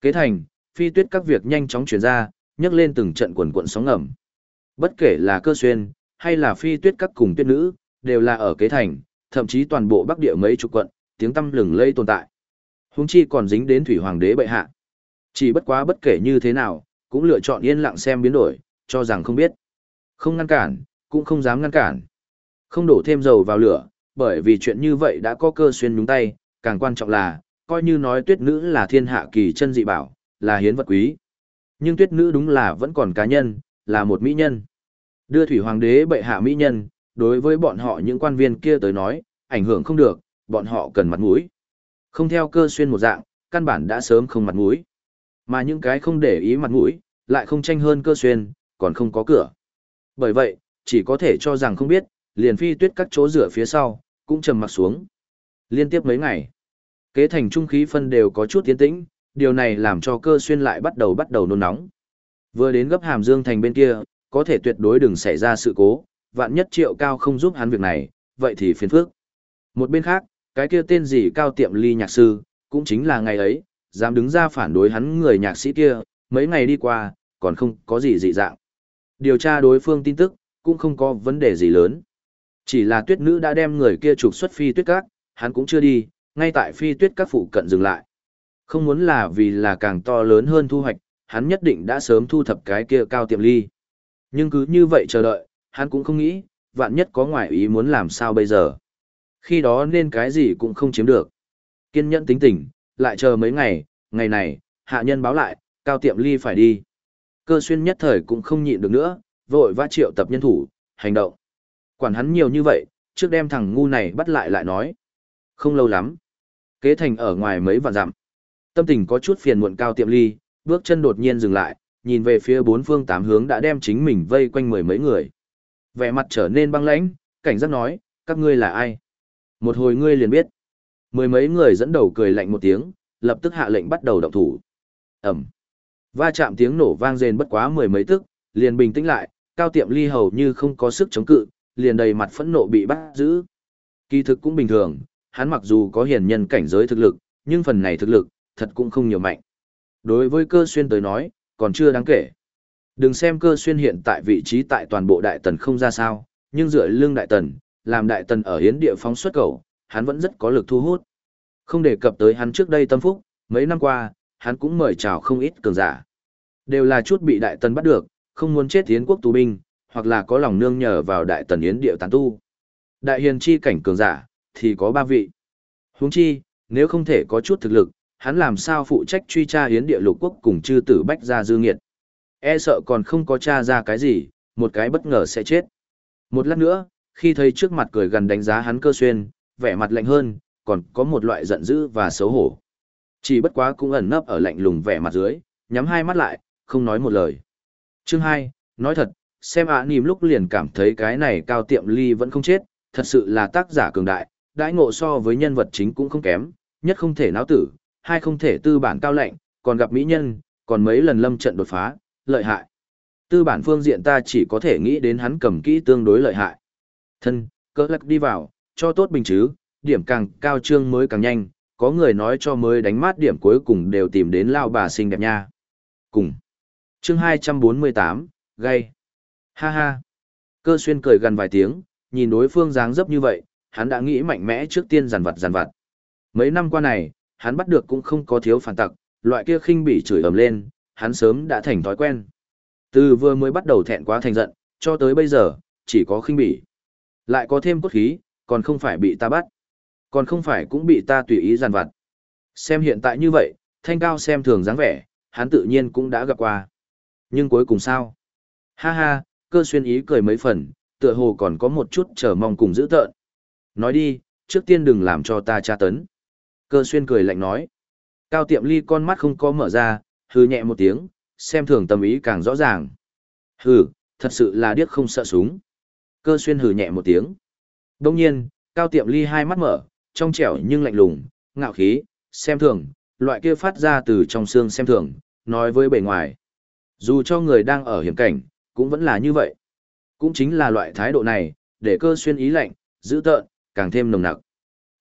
Kế thành, phi tuyết các việc nhanh chóng chuyển ra, nhấc lên từng trận quần cuộn sóng ngầm. Bất kể là cơ xuyên, hay là phi tuyết các cùng tuyết nữ, đều là ở kế thành, thậm chí toàn bộ bắc địa mấy chục quận, tiếng tăm lừng lây tồn tại. Húng chi còn dính đến thủy hoàng đế bệ hạ. Chỉ bất quá bất kể như thế nào, cũng lựa chọn yên lặng xem biến đổi, cho rằng không biết. Không ngăn cản, cũng không dám ngăn cản. Không đổ thêm dầu vào lửa, bởi vì chuyện như vậy đã có cơ xuyên nhúng tay, càng quan trọng là, coi như nói tuyết nữ là thiên hạ kỳ chân dị bảo, là hiến vật quý. Nhưng tuyết nữ đúng là vẫn còn cá nhân, là một mỹ nhân. Đưa thủy hoàng đế bệ hạ mỹ nhân, đối với bọn họ những quan viên kia tới nói, ảnh hưởng không được, bọn họ cần mặt mũi. Không theo cơ xuyên một dạng, căn bản đã sớm không mặt mũi. Mà những cái không để ý mặt mũi, lại không tranh hơn cơ xuyên, còn không có cửa. Bởi vậy, chỉ có thể cho rằng không biết, liền phi tuyết các chỗ rửa phía sau, cũng trầm mặc xuống. Liên tiếp mấy ngày, kế thành trung khí phân đều có chút tiến tĩnh, điều này làm cho cơ xuyên lại bắt đầu bắt đầu nôn nóng. Vừa đến gấp hàm dương thành bên kia, có thể tuyệt đối đừng xảy ra sự cố, vạn nhất triệu cao không giúp hắn việc này, vậy thì phiền phức. Một bên khác, cái kia tên gì cao tiệm ly nhạc sư, cũng chính là ngày ấy, dám đứng ra phản đối hắn người nhạc sĩ kia, mấy ngày đi qua, còn không có gì dị dạng. Điều tra đối phương tin tức, cũng không có vấn đề gì lớn. Chỉ là tuyết nữ đã đem người kia trục xuất phi tuyết các, hắn cũng chưa đi, ngay tại phi tuyết các phụ cận dừng lại. Không muốn là vì là càng to lớn hơn thu hoạch, hắn nhất định đã sớm thu thập cái kia cao tiệm ly. Nhưng cứ như vậy chờ đợi, hắn cũng không nghĩ, vạn nhất có ngoại ý muốn làm sao bây giờ. Khi đó nên cái gì cũng không chiếm được. Kiên nhẫn tính tình, lại chờ mấy ngày, ngày này, hạ nhân báo lại, cao tiệm ly phải đi. Cơ xuyên nhất thời cũng không nhịn được nữa, vội vã triệu tập nhân thủ, hành động. Quản hắn nhiều như vậy, trước đem thằng ngu này bắt lại lại nói. Không lâu lắm. Kế thành ở ngoài mấy vạn dặm. Tâm tình có chút phiền muộn cao tiệm ly, bước chân đột nhiên dừng lại, nhìn về phía bốn phương tám hướng đã đem chính mình vây quanh mười mấy người. Vẻ mặt trở nên băng lãnh, cảnh giác nói, các ngươi là ai? Một hồi ngươi liền biết. Mười mấy người dẫn đầu cười lạnh một tiếng, lập tức hạ lệnh bắt đầu động thủ. Ẩm. Va chạm tiếng nổ vang rền bất quá mười mấy tức, liền bình tĩnh lại, cao tiệm ly hầu như không có sức chống cự, liền đầy mặt phẫn nộ bị bắt giữ. Kỳ thực cũng bình thường, hắn mặc dù có hiền nhân cảnh giới thực lực, nhưng phần này thực lực, thật cũng không nhiều mạnh. Đối với cơ xuyên tới nói, còn chưa đáng kể. Đừng xem cơ xuyên hiện tại vị trí tại toàn bộ đại tần không ra sao, nhưng dựa lưng đại tần, làm đại tần ở hiến địa phóng xuất cầu, hắn vẫn rất có lực thu hút. Không đề cập tới hắn trước đây tâm phúc, mấy năm qua, hắn cũng mời chào không ít cường giả. Đều là chút bị đại tần bắt được, không muốn chết tiến quốc tù binh, hoặc là có lòng nương nhờ vào đại tần yến địa tán tu. Đại hiền chi cảnh cường giả, thì có ba vị. Huống chi, nếu không thể có chút thực lực, hắn làm sao phụ trách truy tra yến địa lục quốc cùng chư tử bách gia dư nghiệt. E sợ còn không có tra ra cái gì, một cái bất ngờ sẽ chết. Một lát nữa, khi thấy trước mặt cười gần đánh giá hắn cơ xuyên, vẻ mặt lạnh hơn, còn có một loại giận dữ và xấu hổ. Chỉ bất quá cũng ẩn nấp ở lạnh lùng vẻ mặt dưới, nhắm hai mắt lại, không nói một lời. Chương 2, nói thật, xem ạ à nìm lúc liền cảm thấy cái này cao tiệm ly vẫn không chết, thật sự là tác giả cường đại, đãi ngộ so với nhân vật chính cũng không kém, nhất không thể náo tử, hai không thể tư bản cao lạnh, còn gặp mỹ nhân, còn mấy lần lâm trận đột phá, lợi hại. Tư bản phương diện ta chỉ có thể nghĩ đến hắn cầm kỹ tương đối lợi hại. Thân, cỡ lắc đi vào, cho tốt bình chứ, điểm càng cao trương mới càng nhanh, có người nói cho mới đánh mát điểm cuối cùng đều tìm đến lao bà xinh đẹp nha. Cùng. Chương 248, gay. Ha ha. Cơ xuyên cười gần vài tiếng, nhìn đối phương dáng dấp như vậy, hắn đã nghĩ mạnh mẽ trước tiên giàn vặt giàn vặt. Mấy năm qua này, hắn bắt được cũng không có thiếu phản tặc, loại kia khinh bị chửi ầm lên, hắn sớm đã thành thói quen. Từ vừa mới bắt đầu thẹn quá thành giận, cho tới bây giờ, chỉ có khinh bỉ. Lại có thêm cốt khí, còn không phải bị ta bắt. Còn không phải cũng bị ta tùy ý giàn vặt. Xem hiện tại như vậy, thanh cao xem thường dáng vẻ, hắn tự nhiên cũng đã gặp qua. Nhưng cuối cùng sao? Ha ha, cơ xuyên ý cười mấy phần, tựa hồ còn có một chút chờ mong cùng giữ tợn. Nói đi, trước tiên đừng làm cho ta tra tấn. Cơ xuyên cười lạnh nói. Cao tiệm ly con mắt không có mở ra, hừ nhẹ một tiếng, xem thường tâm ý càng rõ ràng. Hừ, thật sự là điếc không sợ súng. Cơ xuyên hừ nhẹ một tiếng. Đông nhiên, cao tiệm ly hai mắt mở, trong trẻo nhưng lạnh lùng, ngạo khí, xem thường, loại kia phát ra từ trong xương xem thường, nói với bề ngoài. Dù cho người đang ở hiểm cảnh, cũng vẫn là như vậy. Cũng chính là loại thái độ này, để cơ xuyên ý lạnh, giữ tợn, càng thêm nồng nặc.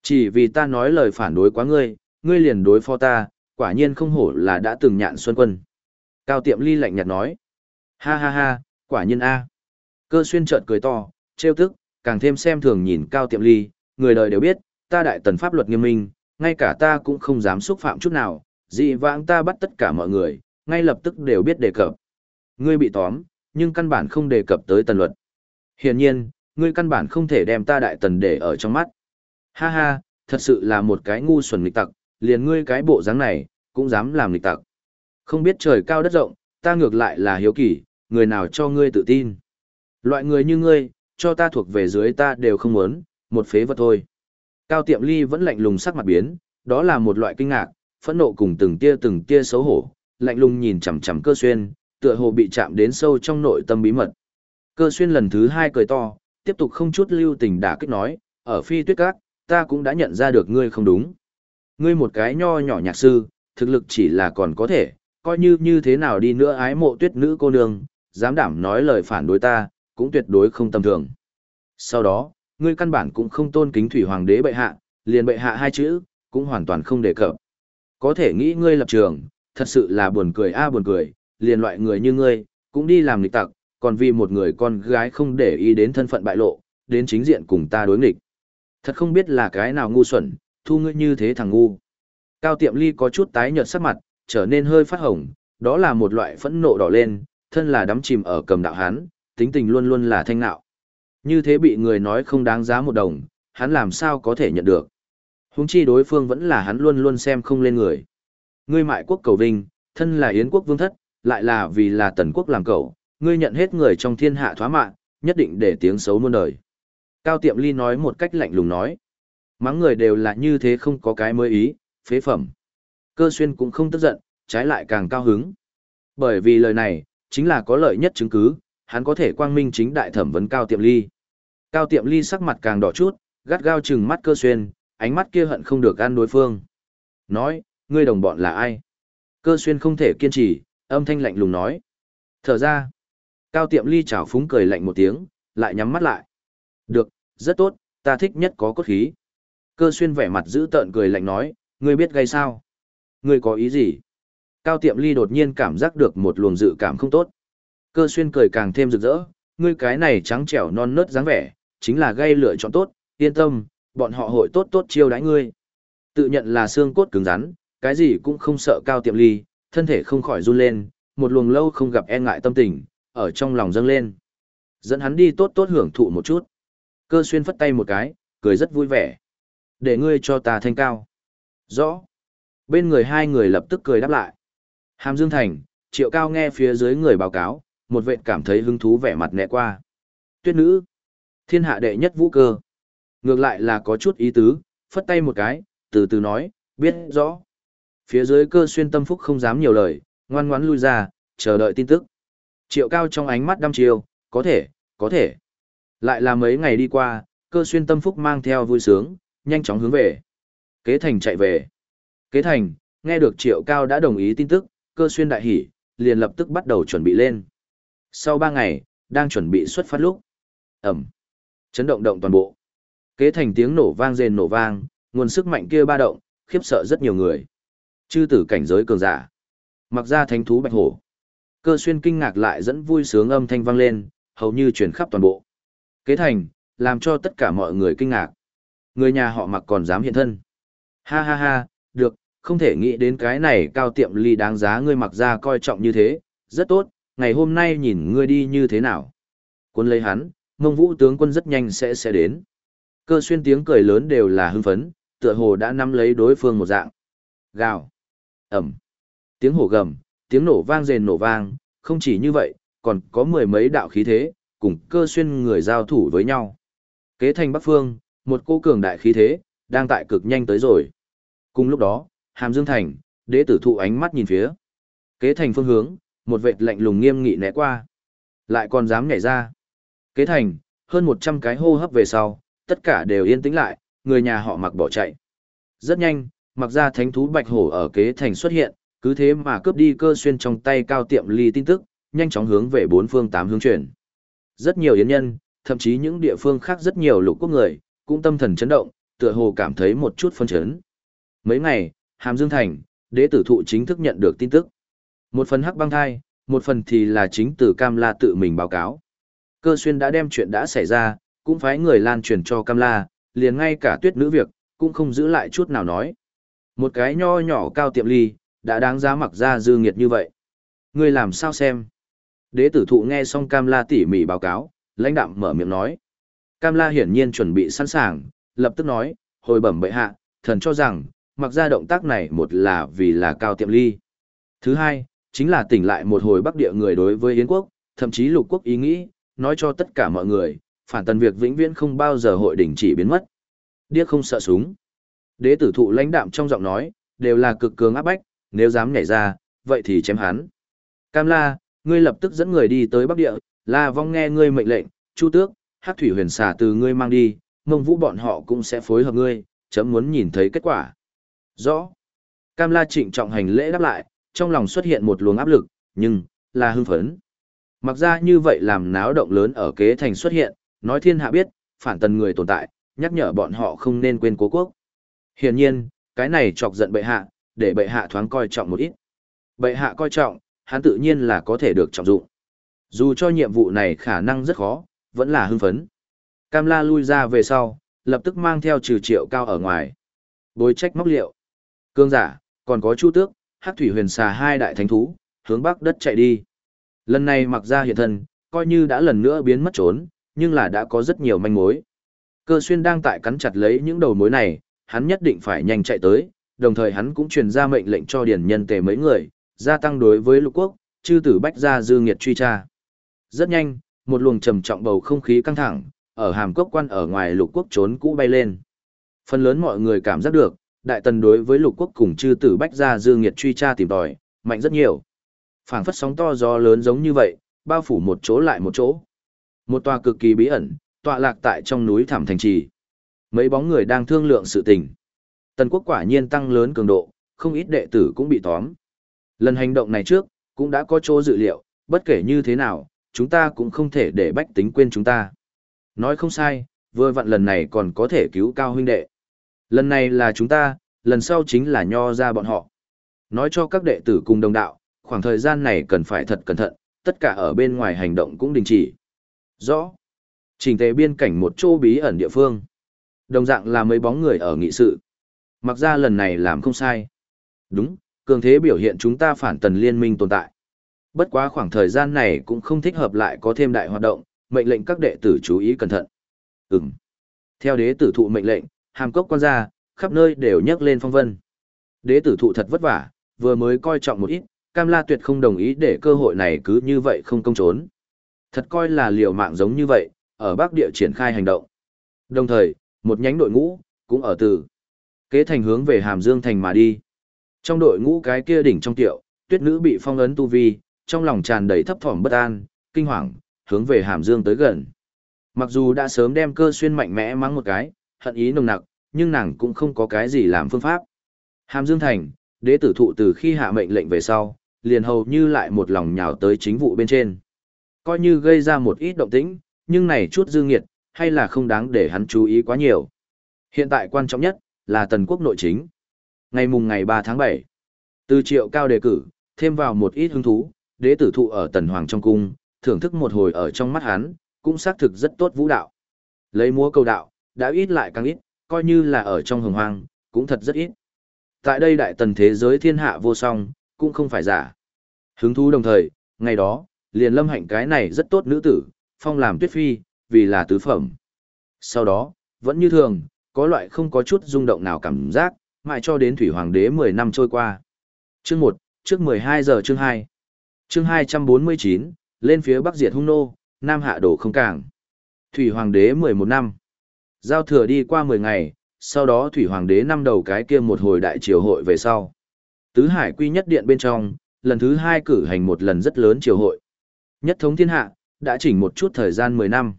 Chỉ vì ta nói lời phản đối quá ngươi, ngươi liền đối phó ta, quả nhiên không hổ là đã từng nhạn xuân quân. Cao tiệm ly lạnh nhạt nói. Ha ha ha, quả nhiên a. Cơ xuyên chợt cười to, trêu tức, càng thêm xem thường nhìn cao tiệm ly, người đời đều biết, ta đại tần pháp luật nghiêm minh, ngay cả ta cũng không dám xúc phạm chút nào, dị vãng ta bắt tất cả mọi người, ngay lập tức đều biết đề cập. Ngươi bị tóm, nhưng căn bản không đề cập tới tần luật. Hiển nhiên, ngươi căn bản không thể đem ta đại tần để ở trong mắt. Ha ha, thật sự là một cái ngu xuẩn nghịch tặc, liền ngươi cái bộ dáng này, cũng dám làm nghịch tặc. Không biết trời cao đất rộng, ta ngược lại là hiếu kỳ, người nào cho ngươi tự tin. Loại người như ngươi, cho ta thuộc về dưới ta đều không muốn, một phế vật thôi. Cao tiệm ly vẫn lạnh lùng sắc mặt biến, đó là một loại kinh ngạc, phẫn nộ cùng từng tia từng tia xấu hổ, lạnh lùng nhìn chằm chằm cơ xuyên, tựa hồ bị chạm đến sâu trong nội tâm bí mật. Cơ xuyên lần thứ hai cười to, tiếp tục không chút lưu tình đả kích nói, ở phi tuyết các, ta cũng đã nhận ra được ngươi không đúng. Ngươi một cái nho nhỏ nhạc sư, thực lực chỉ là còn có thể, coi như như thế nào đi nữa ái mộ tuyết nữ cô nương, dám đảm nói lời phản đối ta, cũng tuyệt đối không tầm thường. Sau đó, ngươi căn bản cũng không tôn kính thủy hoàng đế bệ hạ, liền bệ hạ hai chữ, cũng hoàn toàn không đề cập. Có thể nghĩ ngươi lập trường, thật sự là buồn cười a à buồn cười, liền loại người như ngươi, cũng đi làm nghịch tặc, còn vì một người con gái không để ý đến thân phận bại lộ, đến chính diện cùng ta đối nghịch. Thật không biết là cái nào ngu xuẩn, thu ngươi như thế thằng ngu. Cao tiệm ly có chút tái nhợt sắc mặt, trở nên hơi phát hồng, đó là một loại phẫn nộ đỏ lên, thân là đắm chìm ở cầm đạo hán, tính tình luôn luôn là thanh nạo. Như thế bị người nói không đáng giá một đồng, hắn làm sao có thể nhận được. Húng chi đối phương vẫn là hắn luôn luôn xem không lên người. Ngươi mại quốc cầu vinh, thân là yến quốc vương thất, lại là vì là tần quốc làm cầu, ngươi nhận hết người trong thiên hạ thoá mạng, nhất định để tiếng xấu muôn đời. Cao Tiệm Ly nói một cách lạnh lùng nói. Mắng người đều là như thế không có cái mới ý, phế phẩm. Cơ xuyên cũng không tức giận, trái lại càng cao hứng. Bởi vì lời này, chính là có lợi nhất chứng cứ, hắn có thể quang minh chính đại thẩm vấn Cao Tiệm Ly. Cao Tiệm Ly sắc mặt càng đỏ chút, gắt gao chừng mắt cơ xuyên, ánh mắt kia hận không được ăn đối phương. Nói, ngươi đồng bọn là ai? Cơ xuyên không thể kiên trì, âm thanh lạnh lùng nói. Thở ra. Cao tiệm ly chảo phúng cười lạnh một tiếng, lại nhắm mắt lại. Được, rất tốt, ta thích nhất có cốt khí. Cơ xuyên vẻ mặt giữ tợn cười lạnh nói, ngươi biết gây sao? Ngươi có ý gì? Cao tiệm ly đột nhiên cảm giác được một luồng dự cảm không tốt. Cơ xuyên cười càng thêm rực rỡ, ngươi cái này trắng trẻo non nớt dáng vẻ, chính là gây lựa chọn tốt, yên tâm, bọn họ hội tốt tốt chiêu đãi ngươi. Tự nhận là xương cốt cứng rắn, cái gì cũng không sợ cao tiệm ly, thân thể không khỏi run lên, một luồng lâu không gặp e ngại tâm tình, ở trong lòng dâng lên. Dẫn hắn đi tốt tốt hưởng thụ một chút. Cơ xuyên phất tay một cái, cười rất vui vẻ. Để ngươi cho ta thanh cao. Rõ. Bên người hai người lập tức cười đáp lại. Hàm Dương Thành, triệu cao nghe phía dưới người báo cáo, một vệ cảm thấy hứng thú vẻ mặt nẹ qua. Tuyết nữ. Thiên hạ đệ nhất vũ cơ. Ngược lại là có chút ý tứ, phất tay một cái, từ từ nói, biết rõ. Phía dưới cơ xuyên tâm phúc không dám nhiều lời, ngoan ngoãn lui ra, chờ đợi tin tức. Triệu cao trong ánh mắt đăm chiêu, có thể, có thể. Lại là mấy ngày đi qua, cơ xuyên tâm phúc mang theo vui sướng, nhanh chóng hướng về. Kế thành chạy về. Kế thành, nghe được triệu cao đã đồng ý tin tức, cơ xuyên đại hỉ, liền lập tức bắt đầu chuẩn bị lên. Sau ba ngày, đang chuẩn bị xuất phát lúc. Ẩm. Chấn động động toàn bộ. Kế thành tiếng nổ vang rền nổ vang, nguồn sức mạnh kia ba động, khiếp sợ rất nhiều người. Chư tử cảnh giới cường giả. Mặc ra thánh thú bạch hổ. Cơ xuyên kinh ngạc lại dẫn vui sướng âm thanh vang lên, hầu như truyền khắp toàn bộ. Kế thành, làm cho tất cả mọi người kinh ngạc. Người nhà họ mặc còn dám hiện thân. Ha ha ha, được, không thể nghĩ đến cái này cao tiệm ly đáng giá ngươi mặc ra coi trọng như thế, rất tốt, ngày hôm nay nhìn ngươi đi như thế nào. Quân lấy hắn, mông vũ tướng quân rất nhanh sẽ sẽ đến. Cơ xuyên tiếng cười lớn đều là hưng phấn, tựa hồ đã nắm lấy đối phương một dạng. Gào. Ẩm. Tiếng hổ gầm, tiếng nổ vang rền nổ vang, không chỉ như vậy, còn có mười mấy đạo khí thế, cùng cơ xuyên người giao thủ với nhau. Kế thành Bắc Phương, một cô cường đại khí thế, đang tại cực nhanh tới rồi. Cùng lúc đó, Hàm Dương Thành, đế tử thụ ánh mắt nhìn phía. Kế thành phương hướng, một vệt lạnh lùng nghiêm nghị né qua. Lại còn dám nhảy ra. Kế thành, hơn 100 cái hô hấp về sau, tất cả đều yên tĩnh lại, người nhà họ mặc bỏ chạy. Rất nhanh, mặc ra thánh thú bạch hổ ở kế thành xuất hiện, cứ thế mà cướp đi cơ xuyên trong tay cao tiệm ly tin tức, nhanh chóng hướng về bốn phương tám hướng chuyển. Rất nhiều yến nhân, thậm chí những địa phương khác rất nhiều lục quốc người, cũng tâm thần chấn động, tựa hồ cảm thấy một chút phân chấn. Mấy ngày, Hàm Dương Thành, đế tử thụ chính thức nhận được tin tức. Một phần hắc băng thai, một phần thì là chính từ Cam La tự mình báo cáo. Cơ xuyên đã đem chuyện đã xảy ra, cũng phái người lan truyền cho Cam La, liền ngay cả tuyết nữ việc, cũng không giữ lại chút nào nói. Một cái nho nhỏ cao tiệm ly, đã đáng giá mặc ra dư nghiệt như vậy. Người làm sao xem? Đế tử thụ nghe xong Cam La tỉ mỉ báo cáo, lãnh đạm mở miệng nói. Cam La hiển nhiên chuẩn bị sẵn sàng, lập tức nói, hồi bẩm bệ hạ, thần cho rằng, mặc ra động tác này một là vì là cao tiệm ly. Thứ hai, chính là tỉnh lại một hồi bắc địa người đối với Yến quốc, thậm chí lục quốc ý nghĩ, nói cho tất cả mọi người, phản tần việc vĩnh viễn không bao giờ hội đình chỉ biến mất. Điếc không sợ súng. Đế tử thụ lãnh đạm trong giọng nói, đều là cực cường áp bách, nếu dám nhảy ra, vậy thì chém hắn. Cam La, ngươi lập tức dẫn người đi tới Bắc Địa, La Vong nghe ngươi mệnh lệnh, Chu Tước, Hắc Thủy Huyền Xà từ ngươi mang đi, Mông Vũ bọn họ cũng sẽ phối hợp ngươi, chấm muốn nhìn thấy kết quả. Rõ. Cam La trịnh trọng hành lễ đáp lại, trong lòng xuất hiện một luồng áp lực, nhưng, là hưng phấn. Mặc ra như vậy làm náo động lớn ở kế thành xuất hiện, nói thiên hạ biết, phản tần người tồn tại, nhắc nhở bọn họ không nên quên cố quốc. Hiển nhiên, cái này chọc giận bệ hạ, để bệ hạ thoáng coi trọng một ít. Bệ hạ coi trọng, hắn tự nhiên là có thể được trọng dụng. Dù cho nhiệm vụ này khả năng rất khó, vẫn là hưng phấn. Cam La lui ra về sau, lập tức mang theo trừ triệu cao ở ngoài. Bối trách móc liệu. Cương giả, còn có chu tước, hắc thủy huyền xà hai đại thánh thú, hướng bắc đất chạy đi. Lần này mặc ra hiện thân, coi như đã lần nữa biến mất trốn, nhưng là đã có rất nhiều manh mối. Cơ xuyên đang tại cắn chặt lấy những đầu mối này, hắn nhất định phải nhanh chạy tới, đồng thời hắn cũng truyền ra mệnh lệnh cho điển nhân tề mấy người, gia tăng đối với lục quốc, chư tử bách gia dư nghiệt truy tra. Rất nhanh, một luồng trầm trọng bầu không khí căng thẳng, ở hàm cốc quan ở ngoài lục quốc trốn cũ bay lên. Phần lớn mọi người cảm giác được, đại tần đối với lục quốc cùng chư tử bách gia dư nghiệt truy tra tìm tòi, mạnh rất nhiều. phảng phất sóng to gió lớn giống như vậy, bao phủ một chỗ lại một chỗ. Một tòa cực kỳ bí ẩn, tọa lạc tại trong núi thảm thành trì. Mấy bóng người đang thương lượng sự tình. Tần quốc quả nhiên tăng lớn cường độ, không ít đệ tử cũng bị tóm. Lần hành động này trước, cũng đã có chỗ dự liệu, bất kể như thế nào, chúng ta cũng không thể để bách tính quên chúng ta. Nói không sai, vừa vặn lần này còn có thể cứu cao huynh đệ. Lần này là chúng ta, lần sau chính là nho ra bọn họ. Nói cho các đệ tử cùng đồng đạo, khoảng thời gian này cần phải thật cẩn thận, tất cả ở bên ngoài hành động cũng đình chỉ. Rõ. Trình tề biên cảnh một chỗ bí ẩn địa phương. Đồng dạng là mấy bóng người ở nghị sự. Mặc ra lần này làm không sai. Đúng, cường thế biểu hiện chúng ta phản tần liên minh tồn tại. Bất quá khoảng thời gian này cũng không thích hợp lại có thêm đại hoạt động, mệnh lệnh các đệ tử chú ý cẩn thận. Ừm. Theo đế tử thụ mệnh lệnh, hàm cốc quan gia, khắp nơi đều nhắc lên phong vân. Đế tử thụ thật vất vả, vừa mới coi trọng một ít, Cam La tuyệt không đồng ý để cơ hội này cứ như vậy không công trốn. Thật coi là liều mạng giống như vậy, ở Bắc Địa triển khai hành động. Đồng thời, một nhánh đội ngũ, cũng ở từ kế thành hướng về Hàm Dương Thành mà đi. Trong đội ngũ cái kia đỉnh trong tiệu, tuyết nữ bị phong ấn tu vi, trong lòng tràn đầy thấp thỏm bất an, kinh hoàng, hướng về Hàm Dương tới gần. Mặc dù đã sớm đem cơ xuyên mạnh mẽ mắng một cái, hận ý nồng nặc, nhưng nàng cũng không có cái gì làm phương pháp. Hàm Dương Thành, đế tử thụ từ khi hạ mệnh lệnh về sau, liền hầu như lại một lòng nhào tới chính vụ bên trên. Coi như gây ra một ít động tĩnh, nhưng này chút dư nghiệt, hay là không đáng để hắn chú ý quá nhiều. Hiện tại quan trọng nhất, là tần quốc nội chính. Ngày mùng ngày 3 tháng 7, từ triệu cao đề cử, thêm vào một ít hứng thú, đế tử thụ ở tần hoàng trong cung, thưởng thức một hồi ở trong mắt hắn, cũng xác thực rất tốt vũ đạo. Lấy múa cầu đạo, đã ít lại càng ít, coi như là ở trong hồng hoang, cũng thật rất ít. Tại đây đại tần thế giới thiên hạ vô song, cũng không phải giả. Hứng thú đồng thời, ngày đó, liền lâm hạnh cái này rất tốt nữ tử, phong làm tuyết phi, vì là tứ phẩm. Sau đó, vẫn như thường, có loại không có chút rung động nào cảm giác, mãi cho đến thủy hoàng đế 10 năm trôi qua. Chương 1, trước 12 giờ chương 2. Chương 249, lên phía bắc diệt hung nô, nam hạ đổ không cảng. Thủy hoàng đế 11 năm. Giao thừa đi qua 10 ngày, sau đó thủy hoàng đế năm đầu cái kia một hồi đại triều hội về sau. Tứ hải quy nhất điện bên trong, lần thứ hai cử hành một lần rất lớn triều hội. Nhất thống thiên hạ, đã chỉnh một chút thời gian 10 năm.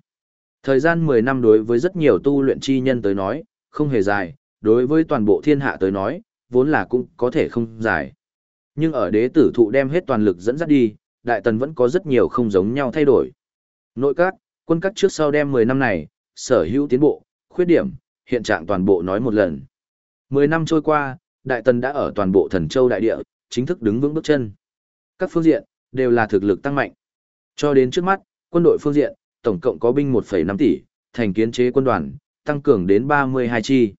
Thời gian 10 năm đối với rất nhiều tu luyện chi nhân tới nói, không hề dài, đối với toàn bộ thiên hạ tới nói, vốn là cũng có thể không dài. Nhưng ở đế tử thụ đem hết toàn lực dẫn dắt đi, đại tần vẫn có rất nhiều không giống nhau thay đổi. Nội các, quân các trước sau đem 10 năm này, sở hữu tiến bộ, khuyết điểm, hiện trạng toàn bộ nói một lần. 10 năm trôi qua, đại tần đã ở toàn bộ thần châu đại địa, chính thức đứng vững bước chân. Các phương diện, đều là thực lực tăng mạnh. Cho đến trước mắt, quân đội phương diện, tổng cộng có binh 1,5 tỷ, thành kiến chế quân đoàn, tăng cường đến 32 chi.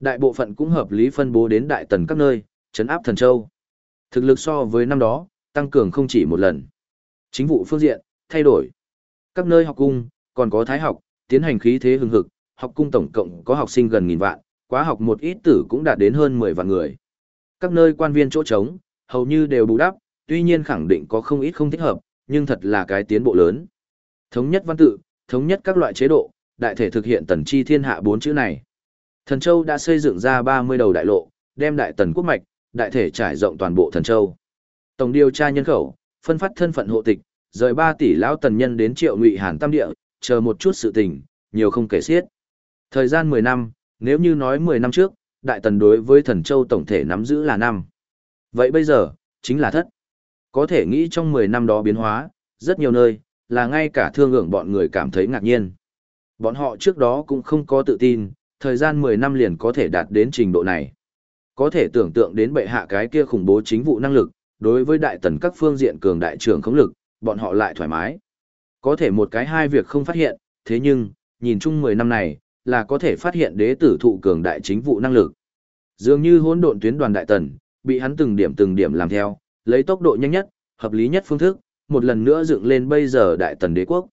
Đại bộ phận cũng hợp lý phân bố đến đại tần các nơi, chấn áp thần châu. Thực lực so với năm đó, tăng cường không chỉ một lần. Chính vụ phương diện, thay đổi. Các nơi học cung, còn có thái học, tiến hành khí thế hừng hực, học cung tổng cộng có học sinh gần nghìn vạn, quá học một ít tử cũng đạt đến hơn 10 vạn người. Các nơi quan viên chỗ trống, hầu như đều bù đắp, tuy nhiên khẳng định có không ít không thích hợp, nhưng thật là cái tiến bộ lớn. Thống nhất văn tự, thống nhất các loại chế độ, đại thể thực hiện tần chi thiên hạ bốn chữ này. Thần Châu đã xây dựng ra 30 đầu đại lộ, đem đại tần quốc mạch, đại thể trải rộng toàn bộ Thần Châu. Tổng điều tra nhân khẩu, phân phát thân phận hộ tịch, rời 3 tỷ lão tần nhân đến triệu ngụy hàn tam địa, chờ một chút sự tình, nhiều không kể xiết. Thời gian 10 năm, nếu như nói 10 năm trước, đại tần đối với thần châu tổng thể nắm giữ là năm. Vậy bây giờ, chính là thất. Có thể nghĩ trong 10 năm đó biến hóa, rất nhiều nơi, là ngay cả thương ngưỡng bọn người cảm thấy ngạc nhiên. Bọn họ trước đó cũng không có tự tin, thời gian 10 năm liền có thể đạt đến trình độ này. Có thể tưởng tượng đến bệ hạ cái kia khủng bố chính vụ năng lực, đối với đại tần các phương diện cường đại trưởng khống lực, bọn họ lại thoải mái. Có thể một cái hai việc không phát hiện, thế nhưng, nhìn chung 10 năm này, là có thể phát hiện đế tử thụ cường đại chính vụ năng lực. Dường như hỗn độn tuyến đoàn đại tần, bị hắn từng điểm từng điểm làm theo, lấy tốc độ nhanh nhất, hợp lý nhất phương thức, một lần nữa dựng lên bây giờ đại tần đế quốc.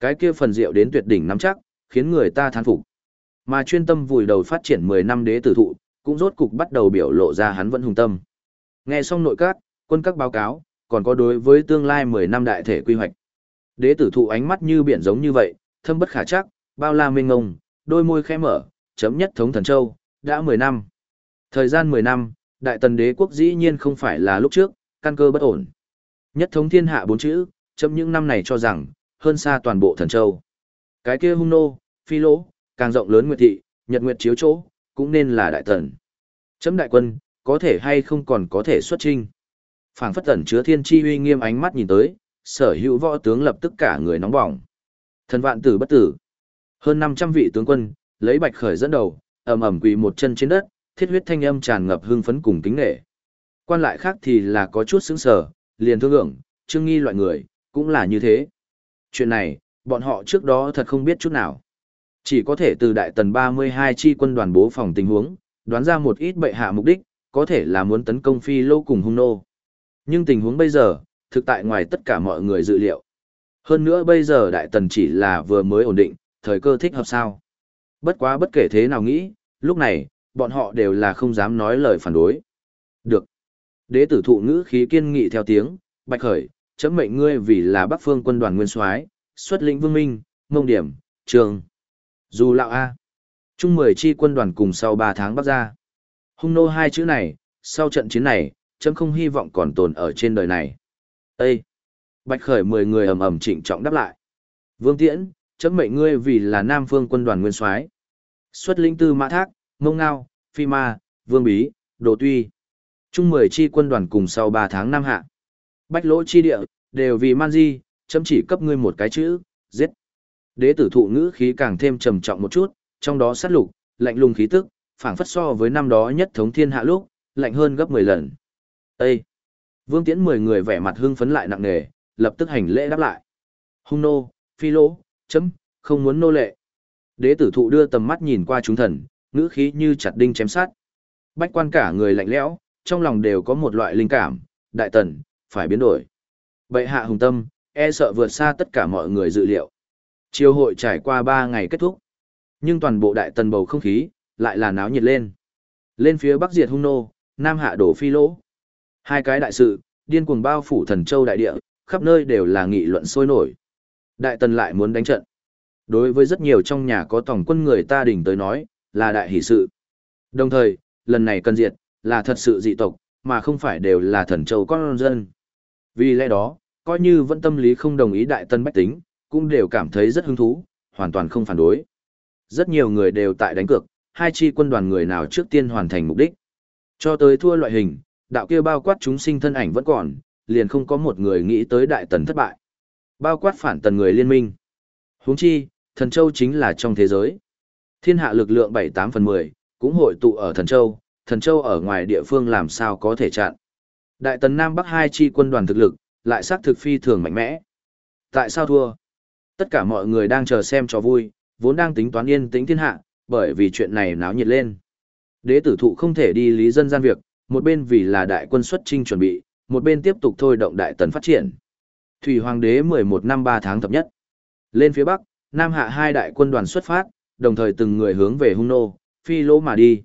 Cái kia phần diệu đến tuyệt đỉnh nắm chắc, khiến người ta thán phục. Mà chuyên tâm vùi đầu phát triển 10 năm đế tử thụ, cũng rốt cục bắt đầu biểu lộ ra hắn vẫn hùng tâm. Nghe xong nội các, quân các báo cáo, còn có đối với tương lai 10 năm đại thể quy hoạch. Đế tử thụ ánh mắt như biển giống như vậy, thâm bất khả chắc, bao la mênh ngông, đôi môi khẽ mở, chấm nhất thống thần châu, đã 10 năm. Thời gian 10 năm, đại tần đế quốc dĩ nhiên không phải là lúc trước, căn cơ bất ổn. Nhất thống thiên hạ bốn chữ, chấm những năm này cho rằng, hơn xa toàn bộ thần châu. Cái kia hung nô, phi lỗ, càng rộng lớn nguyệt thị, nhật nguyệt chiếu chỗ, cũng nên là đại tần. Chấm đại quân, có thể hay không còn có thể xuất trinh. Phảng phất tẩn chứa thiên chi uy nghiêm ánh mắt nhìn tới, sở hữu võ tướng lập tức cả người nóng bỏng. Thần vạn tử bất tử. Hơn 500 vị tướng quân, lấy Bạch Khởi dẫn đầu, ầm ầm quỳ một chân trên đất, thiết huyết thanh âm tràn ngập hưng phấn cùng kính nể. Quan lại khác thì là có chút sững sờ, liền thương lượng, trương nghi loại người, cũng là như thế. Chuyện này, bọn họ trước đó thật không biết chút nào. Chỉ có thể từ đại tần 32 chi quân đoàn bố phòng tình huống, đoán ra một ít bệ hạ mục đích, có thể là muốn tấn công phi lô cùng hung nô. Nhưng tình huống bây giờ, thực tại ngoài tất cả mọi người dự liệu. Hơn nữa bây giờ đại tần chỉ là vừa mới ổn định, thời cơ thích hợp sao. Bất quá bất kể thế nào nghĩ, lúc này, bọn họ đều là không dám nói lời phản đối. Được. Đế tử thụ ngữ khí kiên nghị theo tiếng, bạch khởi, chấm mệnh ngươi vì là bắc phương quân đoàn nguyên soái xuất lĩnh vương minh, mông điểm, trường. Dù lão A. Trung mười chi quân đoàn cùng sau ba tháng bắc ra. Hung nô hai chữ này, sau trận chiến này, chấm không hy vọng còn tồn ở trên đời này. Ê! Bạch khởi mười người ầm ầm trịnh trọng đáp lại. Vương Tiễn, chấm mệnh ngươi vì là Nam Phương quân đoàn nguyên soái Xuất lĩnh tư mã thác, mông ngao, phi ma, vương bí, đồ tuy. Trung mười chi quân đoàn cùng sau ba tháng năm hạ. Bách lỗ chi địa, đều vì man di, chấm chỉ cấp ngươi một cái chữ, giết. Đế tử thụ ngữ khí càng thêm trầm trọng một chút, trong đó sát lục, lạnh lùng khí tức, phảng phất so với năm đó nhất thống thiên hạ lúc, lạnh hơn gấp 10 lần. Ê! Vương Tiễn 10 người vẻ mặt hưng phấn lại nặng nề, lập tức hành lễ đáp lại. Hung nô, phi lỗ, chấm, không muốn nô lệ. Đế tử thụ đưa tầm mắt nhìn qua chúng thần, ngữ khí như chặt đinh chém sát. Bách quan cả người lạnh lẽo, trong lòng đều có một loại linh cảm, đại tần, phải biến đổi. Bệ hạ hùng tâm, e sợ vượt xa tất cả mọi người dự liệu. Chiều hội trải qua 3 ngày kết thúc. Nhưng toàn bộ đại tần bầu không khí, lại là náo nhiệt lên. Lên phía bắc diệt hung nô, nam hạ đổ phi lỗ. Hai cái đại sự, điên cuồng bao phủ thần châu đại địa, khắp nơi đều là nghị luận sôi nổi. Đại tần lại muốn đánh trận. Đối với rất nhiều trong nhà có tổng quân người ta đỉnh tới nói, là đại hỷ sự. Đồng thời, lần này cần diệt, là thật sự dị tộc, mà không phải đều là thần châu con dân. Vì lẽ đó, coi như vẫn tâm lý không đồng ý đại tân bách tính, cũng đều cảm thấy rất hứng thú, hoàn toàn không phản đối. Rất nhiều người đều tại đánh cược, hai chi quân đoàn người nào trước tiên hoàn thành mục đích. Cho tới thua loại hình, đạo kia bao quát chúng sinh thân ảnh vẫn còn, liền không có một người nghĩ tới đại tần thất bại. Bao quát phản tần người liên minh. huống chi, thần châu chính là trong thế giới. Thiên hạ lực lượng 7-8 phần 10, cũng hội tụ ở thần châu, thần châu ở ngoài địa phương làm sao có thể chặn. Đại tần Nam Bắc hai chi quân đoàn thực lực, lại xác thực phi thường mạnh mẽ. Tại sao thua? Tất cả mọi người đang chờ xem cho vui, vốn đang tính toán yên tĩnh thiên hạ, bởi vì chuyện này náo nhiệt lên. Đế tử thụ không thể đi lý dân gian việc, một bên vì là đại quân xuất trinh chuẩn bị, một bên tiếp tục thôi động đại tần phát triển. Thủy Hoàng đế 11 năm 3 tháng thập nhất. Lên phía bắc, Nam hạ hai đại quân đoàn xuất phát, đồng thời từng người hướng về hung nô, phi lỗ mà đi.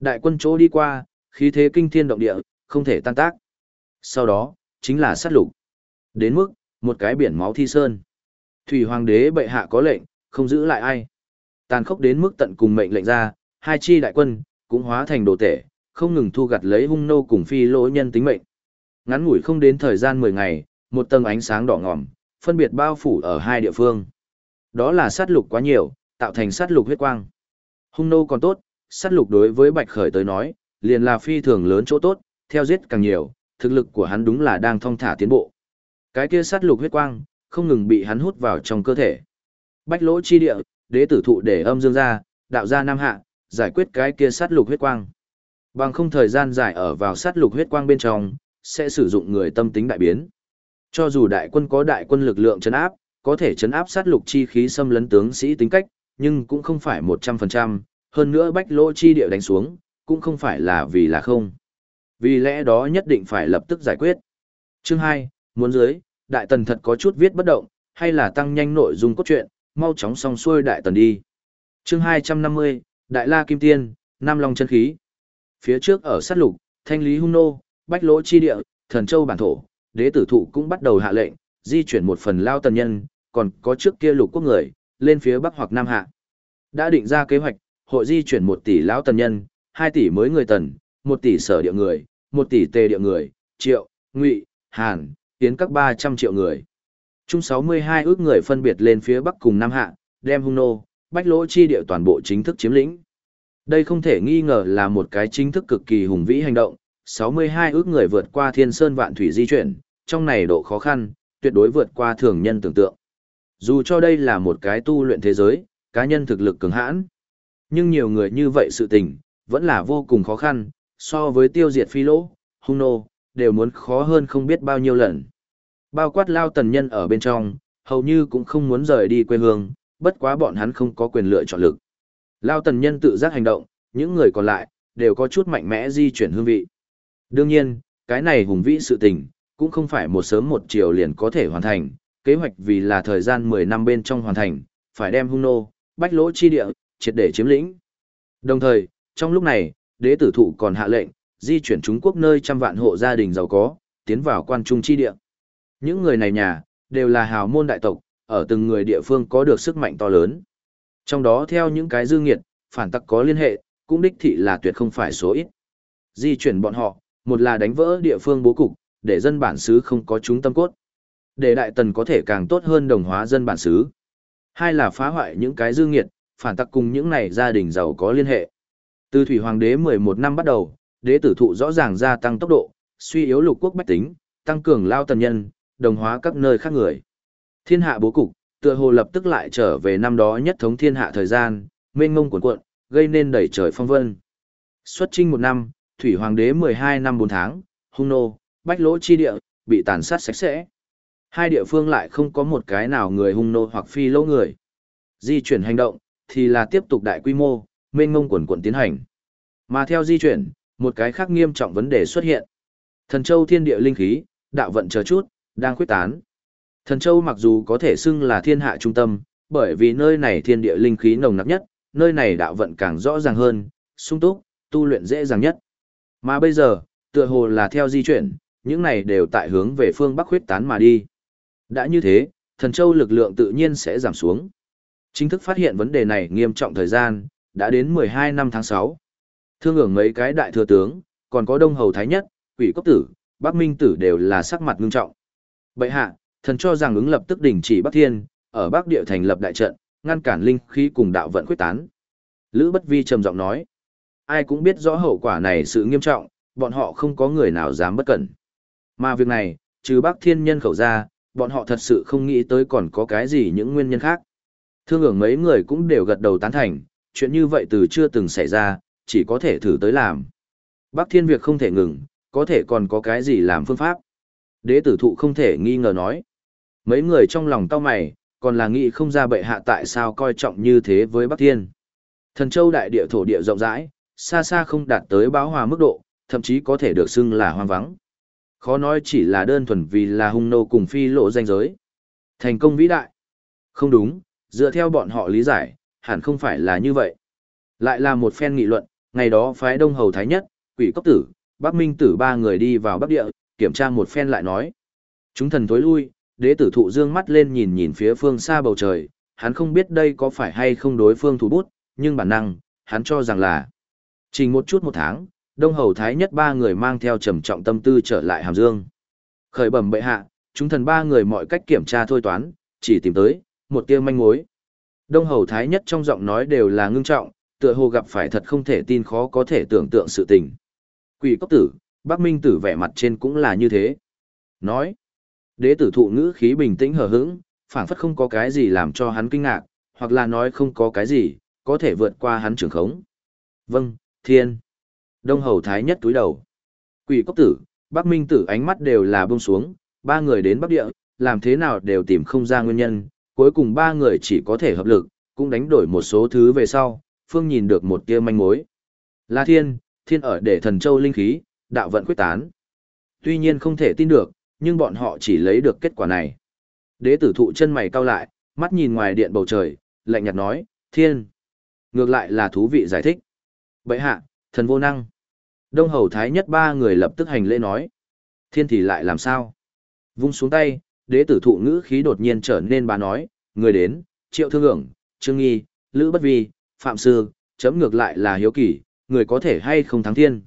Đại quân chỗ đi qua, khí thế kinh thiên động địa, không thể tan tác. Sau đó, chính là sát lục. Đến mức, một cái biển máu thi sơn. Thủy Hoàng đế bệ hạ có lệnh, không giữ lại ai. Tàn khốc đến mức tận cùng mệnh lệnh ra, hai chi đại quân, cũng hóa thành đồ tể, không ngừng thu gặt lấy hung nô cùng phi lỗ nhân tính mệnh. Ngắn ngủi không đến thời gian 10 ngày, một tầng ánh sáng đỏ ngòm, phân biệt bao phủ ở hai địa phương. Đó là sát lục quá nhiều, tạo thành sát lục huyết quang. Hung nô còn tốt, sát lục đối với Bạch Khởi tới nói, liền là phi thường lớn chỗ tốt, theo giết càng nhiều, thực lực của hắn đúng là đang thong thả tiến bộ. Cái kia sát lục huyết quang, không ngừng bị hắn hút vào trong cơ thể. Bách lỗ chi địa, đế tử thụ để âm dương ra, đạo ra nam hạ, giải quyết cái kia sát lục huyết quang. Bằng không thời gian dài ở vào sát lục huyết quang bên trong, sẽ sử dụng người tâm tính đại biến. Cho dù đại quân có đại quân lực lượng chấn áp, có thể chấn áp sát lục chi khí xâm lấn tướng sĩ tính cách, nhưng cũng không phải 100%, hơn nữa bách lỗ chi địa đánh xuống, cũng không phải là vì là không. Vì lẽ đó nhất định phải lập tức giải quyết. Chương 2, muốn dưới, đại tần thật có chút viết bất động, hay là tăng nhanh nội dung cốt truyện, mau chóng xong xuôi đại tần đi. Chương 250, Đại La Kim Tiên, Nam Long chân khí. Phía trước ở sát lục, thanh lý hung nô, bách lỗ chi địa, thần châu bản thổ, đế tử thụ cũng bắt đầu hạ lệnh, di chuyển một phần lao tần nhân, còn có trước kia lục quốc người, lên phía bắc hoặc nam hạ. Đã định ra kế hoạch, hội di chuyển một tỷ lão tần nhân, hai tỷ mới người tần, một tỷ sở địa người, một tỷ tề địa người, triệu, ngụy, hàn, tiến các ba trăm triệu người. Chung sáu mươi hai ước người phân biệt lên phía bắc cùng nam hạ, đem hung nô, bách lỗ chi địa toàn bộ chính thức chiếm lĩnh. Đây không thể nghi ngờ là một cái chính thức cực kỳ hùng vĩ hành động, sáu mươi hai ước người vượt qua thiên sơn vạn thủy di chuyển, trong này độ khó khăn, tuyệt đối vượt qua thường nhân tưởng tượng. Dù cho đây là một cái tu luyện thế giới, cá nhân thực lực cường hãn, nhưng nhiều người như vậy sự tình, vẫn là vô cùng khó khăn, so với tiêu diệt phi lỗ, hung nô, đều muốn khó hơn không biết bao nhiêu lần. Bao quát lao tần nhân ở bên trong, hầu như cũng không muốn rời đi quê hương, bất quá bọn hắn không có quyền lựa chọn lực. Lao tần nhân tự giác hành động, những người còn lại, đều có chút mạnh mẽ di chuyển hương vị. Đương nhiên, cái này hùng vĩ sự tình, cũng không phải một sớm một chiều liền có thể hoàn thành, kế hoạch vì là thời gian 10 năm bên trong hoàn thành, phải đem hung nô, bách lỗ chi địa, triệt để chiếm lĩnh. Đồng thời, trong lúc này, đế tử thụ còn hạ lệnh, di chuyển Trung Quốc nơi trăm vạn hộ gia đình giàu có, tiến vào quan trung chi địa. Những người này nhà, đều là hào môn đại tộc, ở từng người địa phương có được sức mạnh to lớn. Trong đó theo những cái dư nghiệt, phản tắc có liên hệ, cũng đích thị là tuyệt không phải số ít. Di chuyển bọn họ, một là đánh vỡ địa phương bố cục, để dân bản xứ không có chúng tâm cốt. Để đại tần có thể càng tốt hơn đồng hóa dân bản xứ. Hai là phá hoại những cái dư nghiệt, phản tắc cùng những này gia đình giàu có liên hệ. Từ thủy hoàng đế 11 năm bắt đầu, đế tử thụ rõ ràng gia tăng tốc độ, suy yếu lục quốc bách tính, tăng cường lao tần nhân, đồng hóa các nơi khác người. Thiên hạ bố cục, tựa hồ lập tức lại trở về năm đó nhất thống thiên hạ thời gian, mênh ngông cuộn cuộn, gây nên đẩy trời phong vân. Xuất trinh một năm, thủy hoàng đế 12 năm 4 tháng, hung nô, bách lỗ chi địa, bị tàn sát sạch sẽ. Hai địa phương lại không có một cái nào người hung nô hoặc phi lỗ người. Di chuyển hành động, thì là tiếp tục đại quy mô, mênh ngông quần quận tiến hành. Mà theo di chuyển, một cái khác nghiêm trọng vấn đề xuất hiện. Thần châu thiên địa linh khí, đạo vận chờ chút, đang quyết tán. Thần châu mặc dù có thể xưng là thiên hạ trung tâm, bởi vì nơi này thiên địa linh khí nồng nặc nhất, nơi này đạo vận càng rõ ràng hơn, sung túc, tu luyện dễ dàng nhất. Mà bây giờ, tựa hồ là theo di chuyển, những này đều tại hướng về phương Bắc huyết tán mà đi. Đã như thế, thần châu lực lượng tự nhiên sẽ giảm xuống. Chính thức phát hiện vấn đề này nghiêm trọng thời gian, đã đến 12 năm tháng 6. Thương ưởng mấy cái đại thừa tướng, còn có đông hầu thái nhất, quỷ cốc tử, bắc minh tử đều là sắc mặt ngưng trọng. Bệ hạ, thần cho rằng ứng lập tức đình chỉ bắc thiên, ở bắc địa thành lập đại trận, ngăn cản linh khí cùng đạo vận quyết tán. Lữ bất vi trầm giọng nói, ai cũng biết rõ hậu quả này sự nghiêm trọng, bọn họ không có người nào dám bất cẩn. Mà việc này, trừ bắc thiên nhân khẩu ra, bọn họ thật sự không nghĩ tới còn có cái gì những nguyên nhân khác. Thương ứng mấy người cũng đều gật đầu tán thành, chuyện như vậy từ chưa từng xảy ra, chỉ có thể thử tới làm. Bắc thiên việc không thể ngừng, có thể còn có cái gì làm phương pháp. Đế tử thụ không thể nghi ngờ nói. Mấy người trong lòng tao mày, còn là nghĩ không ra bệ hạ tại sao coi trọng như thế với Bắc Thiên. Thần châu đại địa thổ địa rộng rãi, xa xa không đạt tới báo hòa mức độ, thậm chí có thể được xưng là hoang vắng. Khó nói chỉ là đơn thuần vì là hung nô cùng phi lộ danh giới. Thành công vĩ đại. Không đúng, dựa theo bọn họ lý giải, hẳn không phải là như vậy. Lại là một phen nghị luận, ngày đó phái Đông Hầu Thái Nhất, Quỷ Cốc Tử, Bắc Minh Tử ba người đi vào Bắc Địa, kiểm tra một phen lại nói. Chúng thần tối lui, đế tử thụ dương mắt lên nhìn nhìn phía phương xa bầu trời, hắn không biết đây có phải hay không đối phương thủ bút, nhưng bản năng, hắn cho rằng là. Chỉ một chút một tháng, Đông Hầu Thái Nhất ba người mang theo trầm trọng tâm tư trở lại Hàm Dương. Khởi bẩm bệ hạ, chúng thần ba người mọi cách kiểm tra thôi toán, chỉ tìm tới, một tia manh mối. Đông Hầu Thái Nhất trong giọng nói đều là ngưng trọng, tựa hồ gặp phải thật không thể tin khó có thể tưởng tượng sự tình. Quỷ cốc tử, Bắc Minh tử vẻ mặt trên cũng là như thế. Nói, đế tử thụ ngữ khí bình tĩnh hờ hững, phảng phất không có cái gì làm cho hắn kinh ngạc, hoặc là nói không có cái gì, có thể vượt qua hắn trường khống. Vâng, thiên. Đông hầu thái nhất túi đầu. Quỷ cốc tử, Bắc Minh tử ánh mắt đều là buông xuống, ba người đến Bắc Địa, làm thế nào đều tìm không ra nguyên nhân, cuối cùng ba người chỉ có thể hợp lực, cũng đánh đổi một số thứ về sau, Phương nhìn được một tia manh mối. La thiên, thiên ở để thần châu linh khí, đạo vận quyết tán. Tuy nhiên không thể tin được, nhưng bọn họ chỉ lấy được kết quả này. Đế tử thụ chân mày cau lại, mắt nhìn ngoài điện bầu trời, lạnh nhạt nói, thiên. Ngược lại là thú vị giải thích bệ hạ, thần vô năng. Đông hầu thái nhất ba người lập tức hành lễ nói. Thiên thì lại làm sao? Vung xuống tay, đế tử thụ ngữ khí đột nhiên trở nên bà nói, người đến, triệu thương ưởng, trương nghi, lữ bất vi, phạm sư, chấm ngược lại là hiếu kỳ, người có thể hay không thắng thiên.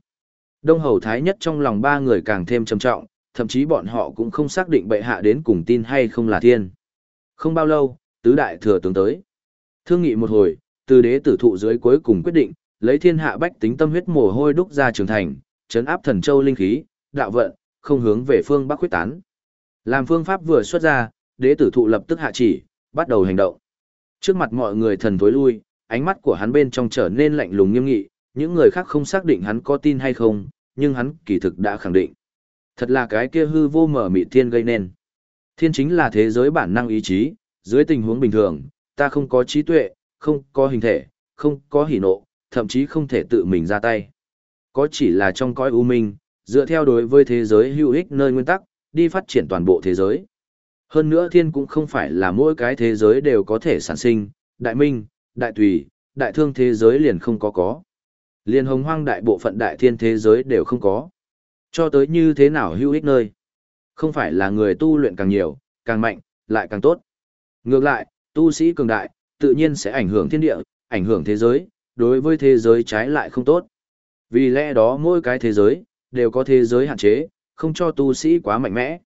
Đông hầu thái nhất trong lòng ba người càng thêm trầm trọng, thậm chí bọn họ cũng không xác định bệ hạ đến cùng tin hay không là thiên. Không bao lâu, tứ đại thừa tướng tới. Thương nghị một hồi, từ đế tử thụ dưới cuối cùng quyết định, lấy thiên hạ bách tính tâm huyết mồ hôi đúc ra trường thành, chấn áp thần châu linh khí, đạo vận, không hướng về phương bắc quyết tán. Làm phương pháp vừa xuất ra, đế tử thụ lập tức hạ chỉ, bắt đầu hành động. Trước mặt mọi người thần tối lui, ánh mắt của hắn bên trong trở nên lạnh lùng nghiêm nghị, những người khác không xác định hắn có tin hay không, nhưng hắn kỳ thực đã khẳng định. Thật là cái kia hư vô mở mị thiên gây nên. Thiên chính là thế giới bản năng ý chí, dưới tình huống bình thường, ta không có trí tuệ, không có hình thể, không có hỉ nộ, thậm chí không thể tự mình ra tay. Có chỉ là trong cõi u minh, dựa theo đối với thế giới hữu ích nơi nguyên tắc, đi phát triển toàn bộ thế giới. Hơn nữa thiên cũng không phải là mỗi cái thế giới đều có thể sản sinh, đại minh, đại tùy, đại thương thế giới liền không có có. Liên hồng hoang đại bộ phận đại thiên thế giới đều không có. Cho tới như thế nào hữu ích nơi. Không phải là người tu luyện càng nhiều, càng mạnh, lại càng tốt. Ngược lại, tu sĩ cường đại, tự nhiên sẽ ảnh hưởng thiên địa, ảnh hưởng thế giới, đối với thế giới trái lại không tốt. Vì lẽ đó mỗi cái thế giới, đều có thế giới hạn chế, không cho tu sĩ quá mạnh mẽ.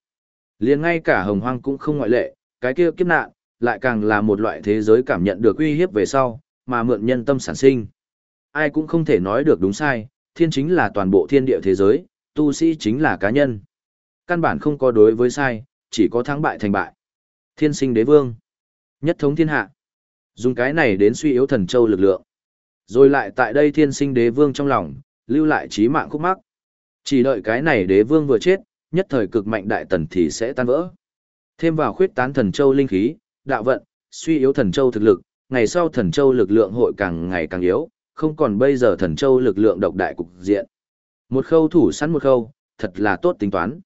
liền ngay cả hồng hoang cũng không ngoại lệ, cái kia kiếp nạn, lại càng là một loại thế giới cảm nhận được uy hiếp về sau, mà mượn nhân tâm sản sinh. Ai cũng không thể nói được đúng sai, thiên chính là toàn bộ thiên địa thế giới, tu sĩ chính là cá nhân. Căn bản không có đối với sai, chỉ có thắng bại thành bại. Thiên sinh đế vương, nhất thống thiên hạ. Dùng cái này đến suy yếu thần châu lực lượng. Rồi lại tại đây thiên sinh đế vương trong lòng, lưu lại trí mạng khúc mắc. Chỉ đợi cái này đế vương vừa chết, nhất thời cực mạnh đại tần thì sẽ tan vỡ. Thêm vào khuyết tán thần châu linh khí, đạo vận, suy yếu thần châu thực lực, ngày sau thần châu lực lượng hội càng ngày càng yếu, không còn bây giờ thần châu lực lượng độc đại cục diện. Một khâu thủ sẵn một khâu, thật là tốt tính toán.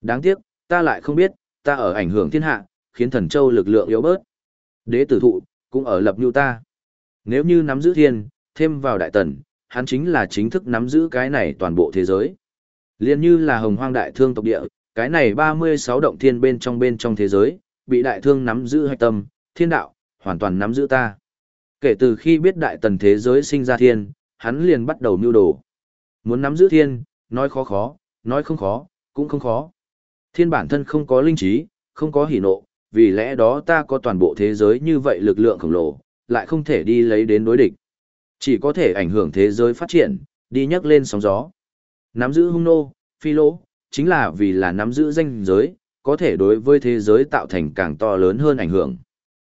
Đáng tiếc, ta lại không biết, ta ở ảnh hưởng thiên hạ, khiến thần châu lực lượng yếu bớt. Đế tử thụ, cũng ở lập nhu ta. Nếu như nắm giữ thiên, thêm vào đại tần, hắn chính là chính thức nắm giữ cái này toàn bộ thế giới. Liên như là hồng hoang đại thương tộc địa, cái này 36 động thiên bên trong bên trong thế giới, bị đại thương nắm giữ hạch tâm, thiên đạo, hoàn toàn nắm giữ ta. Kể từ khi biết đại tần thế giới sinh ra thiên, hắn liền bắt đầu mưu đồ. Muốn nắm giữ thiên, nói khó khó, nói không khó, cũng không khó. Thiên bản thân không có linh trí, không có hỉ nộ, vì lẽ đó ta có toàn bộ thế giới như vậy lực lượng khổng lồ, lại không thể đi lấy đến đối địch. Chỉ có thể ảnh hưởng thế giới phát triển, đi nhấc lên sóng gió. Nắm giữ hung nô, phi lỗ, chính là vì là nắm giữ danh giới, có thể đối với thế giới tạo thành càng to lớn hơn ảnh hưởng.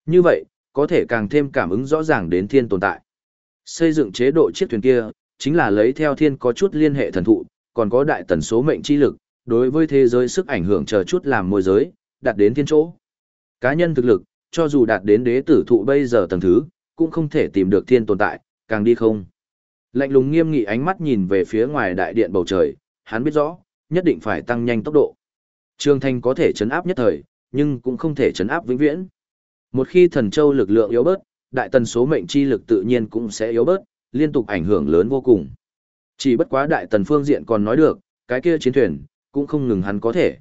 Như vậy, có thể càng thêm cảm ứng rõ ràng đến thiên tồn tại. Xây dựng chế độ chiếc thuyền kia, chính là lấy theo thiên có chút liên hệ thần thụ, còn có đại tần số mệnh chi lực, đối với thế giới sức ảnh hưởng chờ chút làm môi giới, đạt đến thiên chỗ. Cá nhân thực lực, cho dù đạt đến đế tử thụ bây giờ tầng thứ, cũng không thể tìm được thiên tồn tại, càng đi không. Lạnh lùng nghiêm nghị ánh mắt nhìn về phía ngoài đại điện bầu trời, hắn biết rõ, nhất định phải tăng nhanh tốc độ. Trường Thanh có thể chấn áp nhất thời, nhưng cũng không thể chấn áp vĩnh viễn. Một khi thần châu lực lượng yếu bớt, đại tần số mệnh chi lực tự nhiên cũng sẽ yếu bớt, liên tục ảnh hưởng lớn vô cùng. Chỉ bất quá đại tần phương diện còn nói được, cái kia chiến thuyền, cũng không ngừng hắn có thể.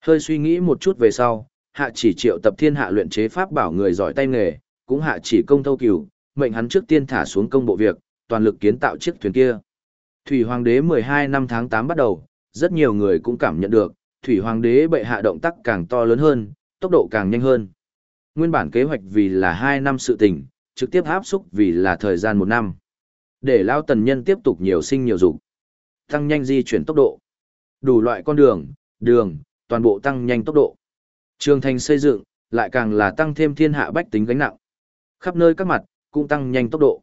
Hơi suy nghĩ một chút về sau, hạ chỉ triệu tập thiên hạ luyện chế pháp bảo người giỏi tay nghề, cũng hạ chỉ công thâu cửu, mệnh hắn trước tiên thả xuống công bộ việc, toàn lực kiến tạo chiếc thuyền kia. Thủy Hoàng đế 12 năm tháng 8 bắt đầu, rất nhiều người cũng cảm nhận được, Thủy Hoàng đế bệ hạ động tác càng to lớn hơn, tốc độ càng nhanh hơn. Nguyên bản kế hoạch vì là 2 năm sự tình, trực tiếp áp xúc vì là thời gian 1 năm. Để lao tần nhân tiếp tục nhiều sinh nhiều dục tăng nhanh di chuyển tốc độ. Đủ loại con đường, đường, toàn bộ tăng nhanh tốc độ. Trường thành xây dựng, lại càng là tăng thêm thiên hạ bách tính gánh nặng. Khắp nơi các mặt, cũng tăng nhanh tốc độ.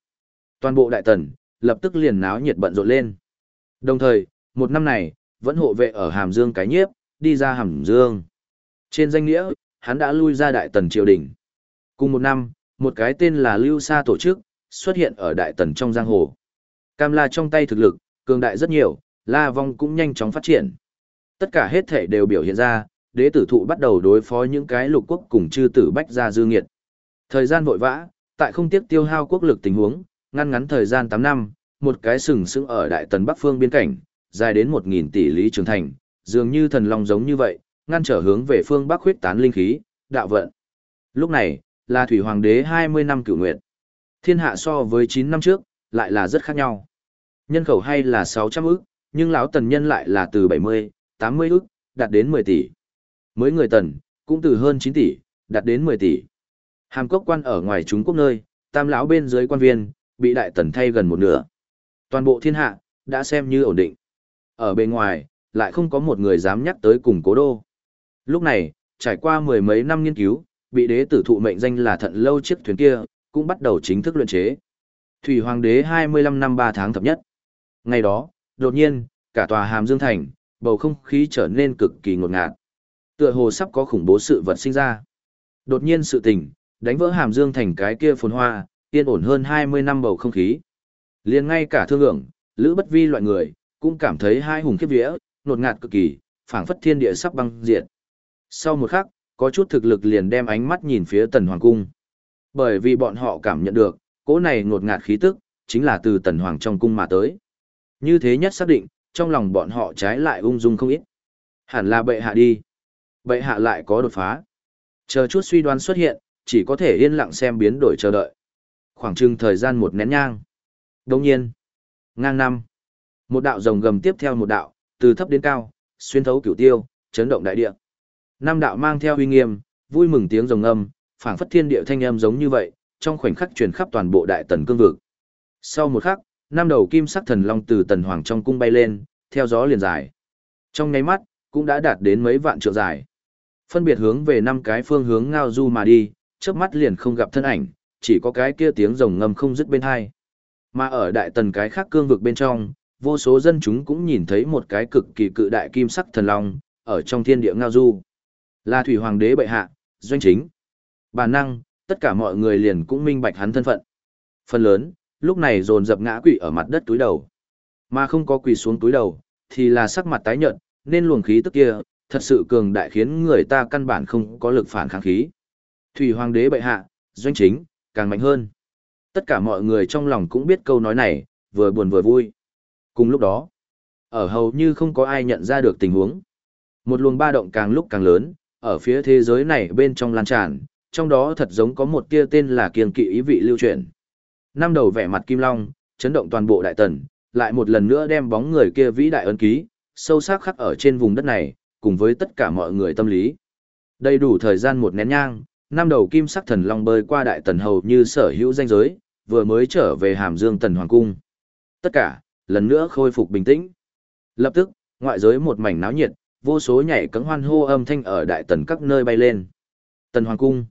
Toàn bộ đại tần, lập tức liền náo nhiệt bận rộn lên. Đồng thời, một năm này, vẫn hộ vệ ở Hàm Dương cái nhiếp, đi ra Hàm Dương. Trên danh nghĩa, hắn đã lui ra đại tần triều đình. Cùng một năm, một cái tên là Lưu Sa tổ chức, xuất hiện ở đại tần trong giang hồ. Cam La trong tay thực lực, cường đại rất nhiều, La Vong cũng nhanh chóng phát triển. Tất cả hết thể đều biểu hiện ra, đế tử thụ bắt đầu đối phó những cái lục quốc cùng chư tử bách gia dư nghiệt. Thời gian vội vã, tại không tiếc tiêu hao quốc lực tình huống, ngăn ngắn thời gian 8 năm, một cái sừng sững ở đại tần bắc phương biên cảnh, dài đến 1000 tỷ lý trường thành, dường như thần long giống như vậy, ngăn trở hướng về phương bắc huyết tán linh khí, đạo vận. Lúc này, là thủy hoàng đế 20 năm cửu nguyện. Thiên hạ so với 9 năm trước, lại là rất khác nhau. Nhân khẩu hay là 600 ức, nhưng lão tần nhân lại là từ 70, 80 ức, đạt đến 10 tỷ. Mới người tần, cũng từ hơn 9 tỷ, đạt đến 10 tỷ. Hàm cốc quan ở ngoài Trung Quốc nơi, tam lão bên dưới quan viên, bị đại tần thay gần một nửa. Toàn bộ thiên hạ, đã xem như ổn định. Ở bên ngoài, lại không có một người dám nhắc tới cùng cố đô. Lúc này, trải qua mười mấy năm nghiên cứu, bị đế tử thụ mệnh danh là thận lâu chiếc thuyền kia, cũng bắt đầu chính thức luyện chế. Thủy Hoàng đế 25 năm 3 tháng thập nhất. Ngày đó, đột nhiên, cả tòa Hàm Dương Thành, bầu không khí trở nên cực kỳ ngột ngạt. Tựa hồ sắp có khủng bố sự vật sinh ra. Đột nhiên sự tình, đánh vỡ Hàm Dương Thành cái kia phồn hoa, yên ổn hơn 20 năm bầu không khí. liền ngay cả thương lượng, Lữ Bất Vi loại người, cũng cảm thấy hai hùng khiếp vía, nột ngạt cực kỳ, phảng phất thiên địa sắp băng diệt. Sau một khắc, có chút thực lực liền đem ánh mắt nhìn phía Tần Hoàng cung. Bởi vì bọn họ cảm nhận được, cỗ này ngột ngạt khí tức, chính là từ Tần Hoàng trong cung mà tới. Như thế nhất xác định, trong lòng bọn họ trái lại ung dung không ít. Hẳn là bệ hạ đi. Bệ hạ lại có đột phá. Chờ chút suy đoán xuất hiện, chỉ có thể yên lặng xem biến đổi chờ đợi. Khoảng chừng thời gian một nén nhang. Đồng nhiên, ngang năm, một đạo rồng gầm tiếp theo một đạo, từ thấp đến cao, xuyên thấu cửu tiêu, chấn động đại địa. Năm đạo mang theo uy nghiêm, vui mừng tiếng rồng âm, phảng phất thiên địa thanh âm giống như vậy, trong khoảnh khắc truyền khắp toàn bộ đại tần cương vực. Sau một khắc, năm đầu kim sắc thần long từ tần hoàng trong cung bay lên, theo gió liền dài. Trong nháy mắt, cũng đã đạt đến mấy vạn trượng dài. Phân biệt hướng về năm cái phương hướng ngao du mà đi, chớp mắt liền không gặp thân ảnh, chỉ có cái kia tiếng rồng ngầm không dứt bên hai. Mà ở đại tần cái khác cương vực bên trong, vô số dân chúng cũng nhìn thấy một cái cực kỳ cự đại kim sắc thần long, ở trong thiên địa ngao du. Là thủy hoàng đế bệ hạ, doanh chính. Bản năng, tất cả mọi người liền cũng minh bạch hắn thân phận. Phần lớn, lúc này dồn dập ngã quỵ ở mặt đất túi đầu. Mà không có quỳ xuống túi đầu, thì là sắc mặt tái nhợt, nên luồng khí tức kia, thật sự cường đại khiến người ta căn bản không có lực phản kháng khí. Thủy hoàng đế bệ hạ, doanh chính, càng mạnh hơn. Tất cả mọi người trong lòng cũng biết câu nói này, vừa buồn vừa vui. Cùng lúc đó, ở hầu như không có ai nhận ra được tình huống. Một luồng ba động càng lúc càng lớn, ở phía thế giới này bên trong lan tràn, trong đó thật giống có một tia tên là kiên kỵ ý vị lưu truyền. Năm đầu vẻ mặt kim long, chấn động toàn bộ đại tần, lại một lần nữa đem bóng người kia vĩ đại ấn ký, sâu sắc khắc ở trên vùng đất này, cùng với tất cả mọi người tâm lý. Đầy đủ thời gian một nén nhang, năm đầu kim sắc thần long bơi qua đại tần hầu như sở hữu danh giới, vừa mới trở về hàm dương tần hoàng cung. Tất cả, lần nữa khôi phục bình tĩnh. Lập tức, ngoại giới một mảnh náo nhiệt, vô số nhảy cẫng hoan hô âm thanh ở đại tần các nơi bay lên. Tần hoàng cung.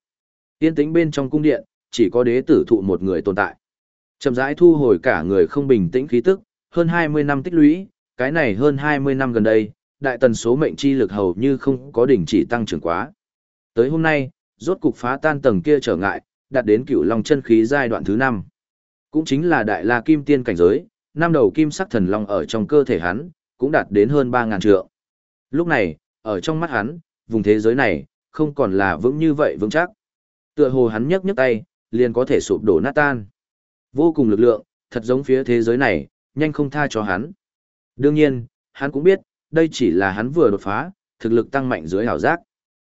Tiên tĩnh bên trong cung điện, chỉ có đế tử thụ một người tồn tại. Chậm rãi thu hồi cả người không bình tĩnh khí tức, hơn 20 năm tích lũy, cái này hơn 20 năm gần đây, đại tần số mệnh chi lực hầu như không có đỉnh chỉ tăng trưởng quá. Tới hôm nay, rốt cục phá tan tầng kia trở ngại, đạt đến cửu long chân khí giai đoạn thứ 5. Cũng chính là đại la kim tiên cảnh giới, năm đầu kim sắc thần long ở trong cơ thể hắn, cũng đạt đến hơn 3000 trượng. Lúc này, ở trong mắt hắn, vùng thế giới này, không còn là vững như vậy vững chắc. Tựa hồ hắn nhấc nhấc tay, liền có thể sụp đổ nát tan. Vô cùng lực lượng, thật giống phía thế giới này, nhanh không tha cho hắn. Đương nhiên, hắn cũng biết, đây chỉ là hắn vừa đột phá, thực lực tăng mạnh dưới hảo giác.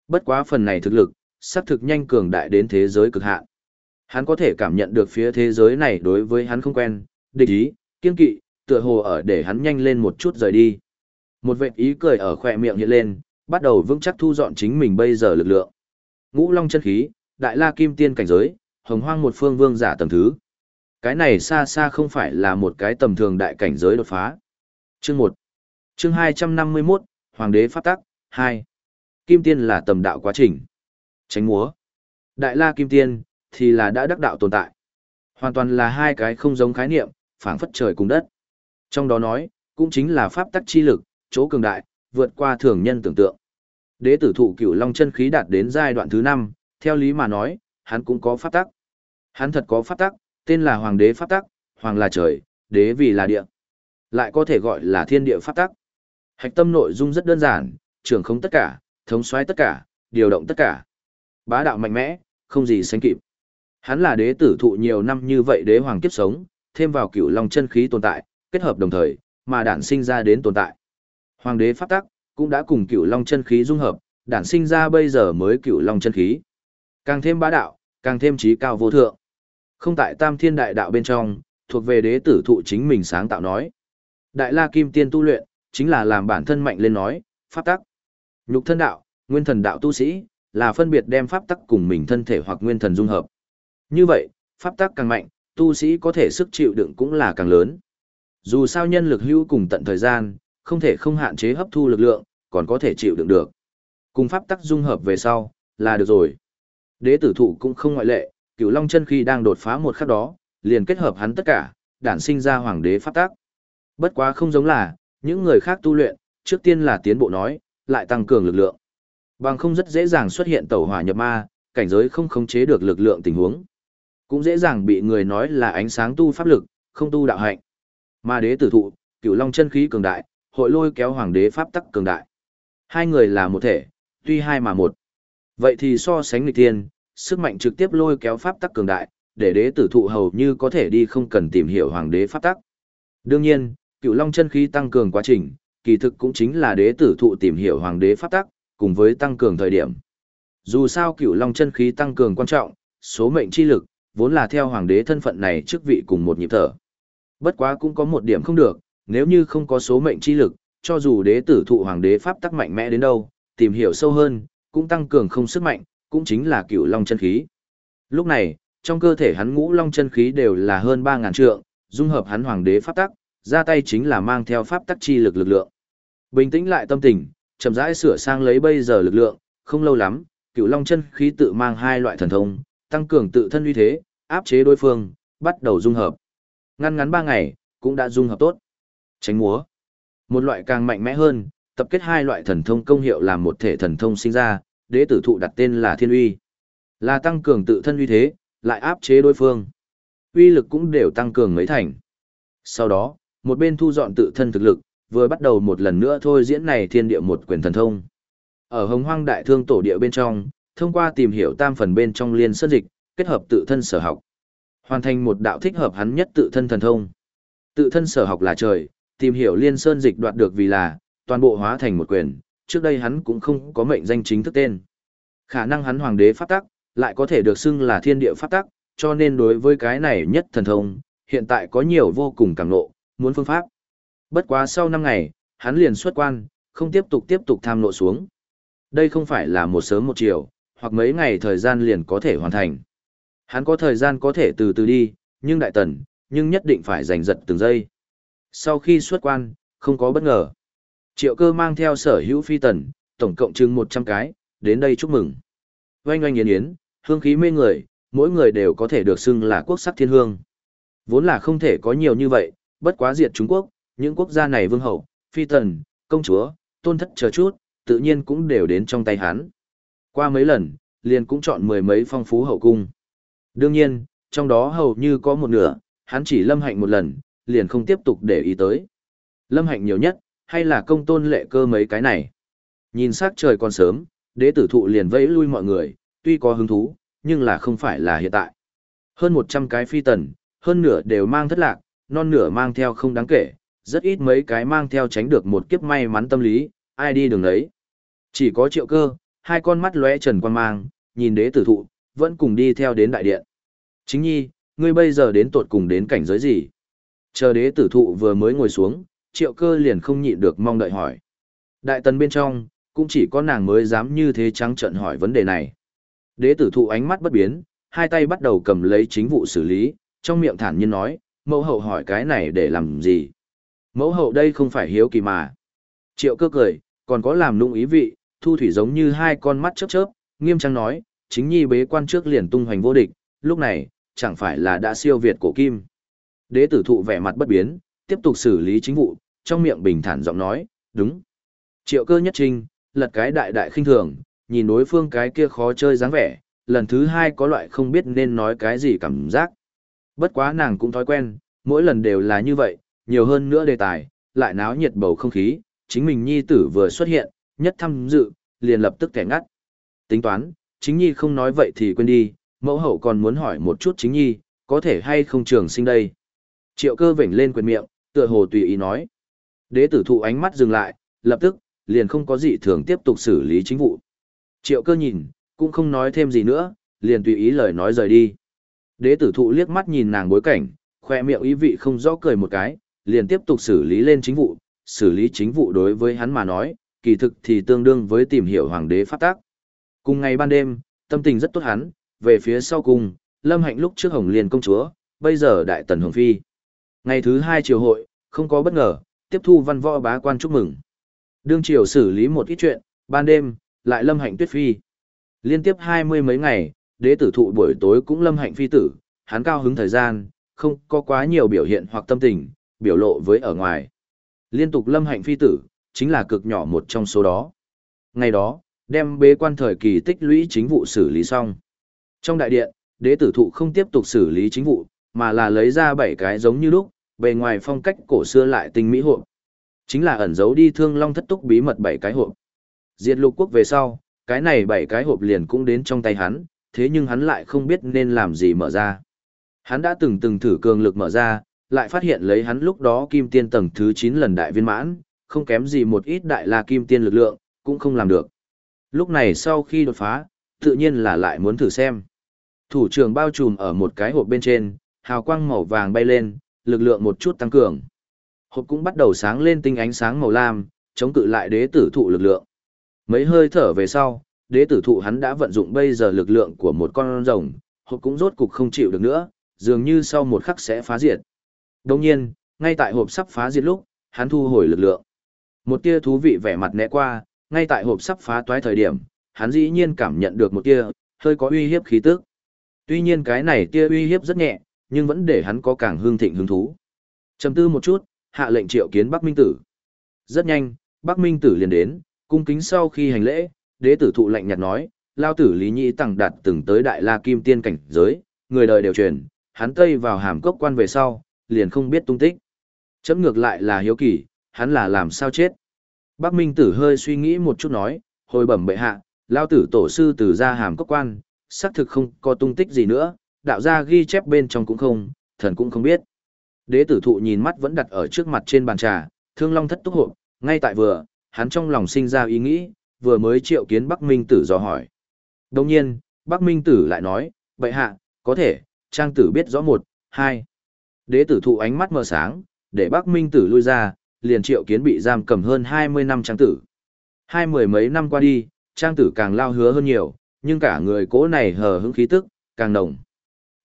Bất quá phần này thực lực, sắp thực nhanh cường đại đến thế giới cực hạn. Hắn có thể cảm nhận được phía thế giới này đối với hắn không quen, địch ý, kiên kỵ, tựa hồ ở để hắn nhanh lên một chút rời đi. Một vệt ý cười ở khỏe miệng hiện lên, bắt đầu vững chắc thu dọn chính mình bây giờ lực lượng. Ngũ Long chân khí, Đại La Kim Tiên cảnh giới, Hồng Hoang một phương vương giả tầng thứ. Cái này xa xa không phải là một cái tầm thường đại cảnh giới đột phá. Chương 1. Chương 251, Hoàng đế pháp tắc 2. Kim Tiên là tầm đạo quá trình. Tránh múa. Đại La Kim Tiên thì là đã đắc đạo tồn tại. Hoàn toàn là hai cái không giống khái niệm, phảng phất trời cùng đất. Trong đó nói, cũng chính là pháp tắc chi lực, chỗ cường đại, vượt qua thường nhân tưởng tượng. Đế tử thụ cửu long chân khí đạt đến giai đoạn thứ 5, theo lý mà nói, hắn cũng có pháp tắc. Hắn thật có pháp tắc, tên là hoàng đế pháp tắc, hoàng là trời, đế vì là địa. Lại có thể gọi là thiên địa pháp tắc. Hạch tâm nội dung rất đơn giản, trưởng không tất cả, thống soái tất cả, điều động tất cả. Bá đạo mạnh mẽ, không gì sánh kịp. Hắn là đế tử thụ nhiều năm như vậy đế hoàng kiếp sống, thêm vào cửu long chân khí tồn tại, kết hợp đồng thời, mà đản sinh ra đến tồn tại. Hoàng đế pháp tắc cũng đã cùng cửu long chân khí dung hợp, đản sinh ra bây giờ mới cửu long chân khí. Càng thêm bá đạo, càng thêm trí cao vô thượng. Không tại tam thiên đại đạo bên trong, thuộc về đế tử thụ chính mình sáng tạo nói. Đại la kim tiên tu luyện, chính là làm bản thân mạnh lên nói, pháp tắc. Nhục thân đạo, nguyên thần đạo tu sĩ, là phân biệt đem pháp tắc cùng mình thân thể hoặc nguyên thần dung hợp. Như vậy, pháp tắc càng mạnh, tu sĩ có thể sức chịu đựng cũng là càng lớn. Dù sao nhân lực hữu cùng tận thời gian, không thể không hạn chế hấp thu lực lượng, còn có thể chịu đựng được. Cùng pháp tắc dung hợp về sau, là được rồi. Đế tử thụ cũng không ngoại lệ, cửu long chân khi đang đột phá một khắc đó, liền kết hợp hắn tất cả, đản sinh ra hoàng đế pháp tắc. Bất quá không giống là, những người khác tu luyện, trước tiên là tiến bộ nói, lại tăng cường lực lượng. Bằng không rất dễ dàng xuất hiện tẩu hỏa nhập ma, cảnh giới không khống chế được lực lượng tình huống. Cũng dễ dàng bị người nói là ánh sáng tu pháp lực, không tu đạo hạnh. Ma đế tử thụ, cửu long chân khí cường đại, hội lôi kéo hoàng đế pháp tắc cường đại. Hai người là một thể, tuy hai mà một. Vậy thì so sánh nghịch tiên, sức mạnh trực tiếp lôi kéo pháp tắc cường đại, để đế tử thụ hầu như có thể đi không cần tìm hiểu hoàng đế pháp tắc. Đương nhiên, cựu long chân khí tăng cường quá trình, kỳ thực cũng chính là đế tử thụ tìm hiểu hoàng đế pháp tắc, cùng với tăng cường thời điểm. Dù sao cựu long chân khí tăng cường quan trọng, số mệnh chi lực, vốn là theo hoàng đế thân phận này chức vị cùng một nhịp thở. Bất quá cũng có một điểm không được, nếu như không có số mệnh chi lực, cho dù đế tử thụ hoàng đế pháp tắc mạnh mẽ đến đâu, tìm hiểu sâu hơn, cũng tăng cường không sức mạnh, cũng chính là cựu long chân khí. Lúc này, trong cơ thể hắn ngũ long chân khí đều là hơn 3.000 trượng, dung hợp hắn hoàng đế pháp tắc, ra tay chính là mang theo pháp tắc chi lực lực lượng. Bình tĩnh lại tâm tình, chậm rãi sửa sang lấy bây giờ lực lượng, không lâu lắm, cựu long chân khí tự mang hai loại thần thông, tăng cường tự thân uy thế, áp chế đối phương, bắt đầu dung hợp. Ngăn ngắn 3 ngày, cũng đã dung hợp tốt. Tránh múa. Một loại càng mạnh mẽ hơn, tập kết hai loại thần thông công hiệu làm một thể thần thông sinh ra, đế tử thụ đặt tên là Thiên Uy. Là tăng cường tự thân uy thế, lại áp chế đối phương. Uy lực cũng đều tăng cường mấy thành. Sau đó, một bên thu dọn tự thân thực lực, vừa bắt đầu một lần nữa thôi diễn này thiên địa một quyền thần thông. Ở hồng hoang đại thương tổ địa bên trong, thông qua tìm hiểu tam phần bên trong liên sơn dịch, kết hợp tự thân sở học. Hoàn thành một đạo thích hợp hắn nhất tự thân thần thông. Tự thân sở học là trời, tìm hiểu liên sơn dịch đoạt được vì là, toàn bộ hóa thành một quyền, trước đây hắn cũng không có mệnh danh chính thức tên. Khả năng hắn hoàng đế pháp tắc, lại có thể được xưng là thiên địa pháp tắc, cho nên đối với cái này nhất thần thông, hiện tại có nhiều vô cùng càng nộ, muốn phương pháp. Bất quá sau 5 ngày, hắn liền xuất quan, không tiếp tục tiếp tục tham nộ xuống. Đây không phải là một sớm một chiều, hoặc mấy ngày thời gian liền có thể hoàn thành. Hắn có thời gian có thể từ từ đi, nhưng đại tần, nhưng nhất định phải giành giật từng giây. Sau khi xuất quan, không có bất ngờ. Triệu cơ mang theo sở hữu phi tần, tổng cộng chừng 100 cái, đến đây chúc mừng. Oanh oanh yến yến, hương khí mê người, mỗi người đều có thể được xưng là quốc sắc thiên hương. Vốn là không thể có nhiều như vậy, bất quá diệt Trung Quốc, những quốc gia này vương hậu, phi tần, công chúa, tôn thất chờ chút, tự nhiên cũng đều đến trong tay hắn. Qua mấy lần, liền cũng chọn mười mấy phong phú hậu cung. Đương nhiên, trong đó hầu như có một nửa, hắn chỉ lâm hạnh một lần, liền không tiếp tục để ý tới. Lâm hạnh nhiều nhất, hay là công tôn lệ cơ mấy cái này. Nhìn sắc trời còn sớm, đế tử thụ liền vẫy lui mọi người, tuy có hứng thú, nhưng là không phải là hiện tại. Hơn 100 cái phi tần, hơn nửa đều mang thất lạc, non nửa mang theo không đáng kể, rất ít mấy cái mang theo tránh được một kiếp may mắn tâm lý, ai đi đường đấy. Chỉ có triệu cơ, hai con mắt lóe trần quan mang, nhìn đế tử thụ, vẫn cùng đi theo đến đại điện. Chính nhi, ngươi bây giờ đến tột cùng đến cảnh giới gì? Chờ đế tử thụ vừa mới ngồi xuống, triệu cơ liền không nhịn được mong đợi hỏi. Đại tần bên trong, cũng chỉ có nàng mới dám như thế trắng trợn hỏi vấn đề này. Đế tử thụ ánh mắt bất biến, hai tay bắt đầu cầm lấy chính vụ xử lý, trong miệng thản nhiên nói, mẫu hậu hỏi cái này để làm gì? Mẫu hậu đây không phải hiếu kỳ mà. Triệu cơ cười, còn có làm nung ý vị, thu thủy giống như hai con mắt chớp chớp, nghiêm trang nói, chính nhi bế quan trước liền tung hoành vô địch, lúc này, chẳng phải là đã siêu việt cổ kim. Đế tử thụ vẻ mặt bất biến, tiếp tục xử lý chính vụ, trong miệng bình thản giọng nói, đúng. Triệu cơ nhất trinh, lật cái đại đại khinh thường, nhìn đối phương cái kia khó chơi dáng vẻ, lần thứ hai có loại không biết nên nói cái gì cảm giác. Bất quá nàng cũng thói quen, mỗi lần đều là như vậy, nhiều hơn nữa đề tài, lại náo nhiệt bầu không khí, chính mình nhi tử vừa xuất hiện, nhất tham dự, liền lập tức kẻ ngắt. Tính toán, chính nhi không nói vậy thì quên đi, mẫu hậu còn muốn hỏi một chút chính nhi, có thể hay không trường sinh đây. Triệu cơ vểnh lên quyền miệng, tựa hồ tùy ý nói. Đế tử thụ ánh mắt dừng lại, lập tức, liền không có gì thường tiếp tục xử lý chính vụ. Triệu cơ nhìn, cũng không nói thêm gì nữa, liền tùy ý lời nói rời đi. Đế tử thụ liếc mắt nhìn nàng bối cảnh, khoe miệng ý vị không rõ cười một cái, liền tiếp tục xử lý lên chính vụ, xử lý chính vụ đối với hắn mà nói, kỳ thực thì tương đương với tìm hiểu hoàng đế pháp tác. Cùng ngày ban đêm, tâm tình rất tốt hắn, về phía sau cùng, lâm hạnh lúc trước hồng liền công chúa, bây giờ đại tần hồng phi. Ngày thứ hai triều hội, không có bất ngờ, tiếp thu văn võ bá quan chúc mừng. Đương triều xử lý một ít chuyện, ban đêm, lại lâm hạnh tuyết phi. Liên tiếp hai mươi mấy ngày, đế tử thụ buổi tối cũng lâm hạnh phi tử, hắn cao hứng thời gian, không có quá nhiều biểu hiện hoặc tâm tình, biểu lộ với ở ngoài. Liên tục lâm hạnh phi tử, chính là cực nhỏ một trong số đó. Ngày đó, đem bế quan thời kỳ tích lũy chính vụ xử lý xong. Trong đại điện, đế tử thụ không tiếp tục xử lý chính vụ, mà là lấy ra bảy cái giống như lúc, bề ngoài phong cách cổ xưa lại tinh mỹ hộp. Chính là ẩn giấu đi thương long thất túc bí mật bảy cái hộp. Diệt lục quốc về sau, cái này bảy cái hộp liền cũng đến trong tay hắn, thế nhưng hắn lại không biết nên làm gì mở ra. Hắn đã từng từng thử cường lực mở ra, lại phát hiện lấy hắn lúc đó kim tiên tầng thứ 9 lần đại viên mãn, không kém gì một ít đại la kim tiên lực lượng, cũng không làm được. Lúc này sau khi đột phá, tự nhiên là lại muốn thử xem. Thủ trưởng bao trùm ở một cái hộp bên trên, hào quang màu vàng bay lên, lực lượng một chút tăng cường. Hộp cũng bắt đầu sáng lên tinh ánh sáng màu lam, chống cự lại đế tử thụ lực lượng. Mấy hơi thở về sau, đế tử thụ hắn đã vận dụng bây giờ lực lượng của một con rồng, hộp cũng rốt cục không chịu được nữa, dường như sau một khắc sẽ phá diệt. Đồng nhiên, ngay tại hộp sắp phá diệt lúc, hắn thu hồi lực lượng. Một tia thú vị vẻ mặt né qua, ngay tại hộp sắp phá toái thời điểm, hắn dĩ nhiên cảm nhận được một tia, hơi có uy hiếp khí tức. Tuy nhiên cái này tia uy hiếp rất nhẹ, nhưng vẫn để hắn có càng hương thịnh hứng thú. Trầm tư một chút, hạ lệnh triệu kiến Bắc Minh Tử. Rất nhanh, Bắc Minh Tử liền đến, cung kính sau khi hành lễ, đế tử thụ lạnh nhạt nói, lao tử Lý Nhĩ Tằng đạt từng tới Đại La Kim Tiên cảnh giới, người đời đều truyền, hắn tây vào hàm cốc quan về sau, liền không biết tung tích. Chấm ngược lại là hiếu kỳ, hắn là làm sao chết. Bắc Minh Tử hơi suy nghĩ một chút nói, hồi bẩm bệ hạ, lao tử tổ sư từ ra hàm cốc quan, xác thực không có tung tích gì nữa, đạo gia ghi chép bên trong cũng không, thần cũng không biết. Đế tử thụ nhìn mắt vẫn đặt ở trước mặt trên bàn trà, thương long thất túc hộp, ngay tại vừa, hắn trong lòng sinh ra ý nghĩ, vừa mới triệu kiến Bắc Minh Tử dò hỏi. Đồng nhiên, Bắc Minh Tử lại nói, bệ hạ, có thể, trang tử biết rõ một, hai. Đế tử thụ ánh mắt mờ sáng, để Bắc Minh Tử lui ra, liền triệu kiến bị giam cầm hơn 20 năm trang tử. Hai mười mấy năm qua đi, trang tử càng lao hứa hơn nhiều, nhưng cả người cố này hờ hững khí tức, càng nồng.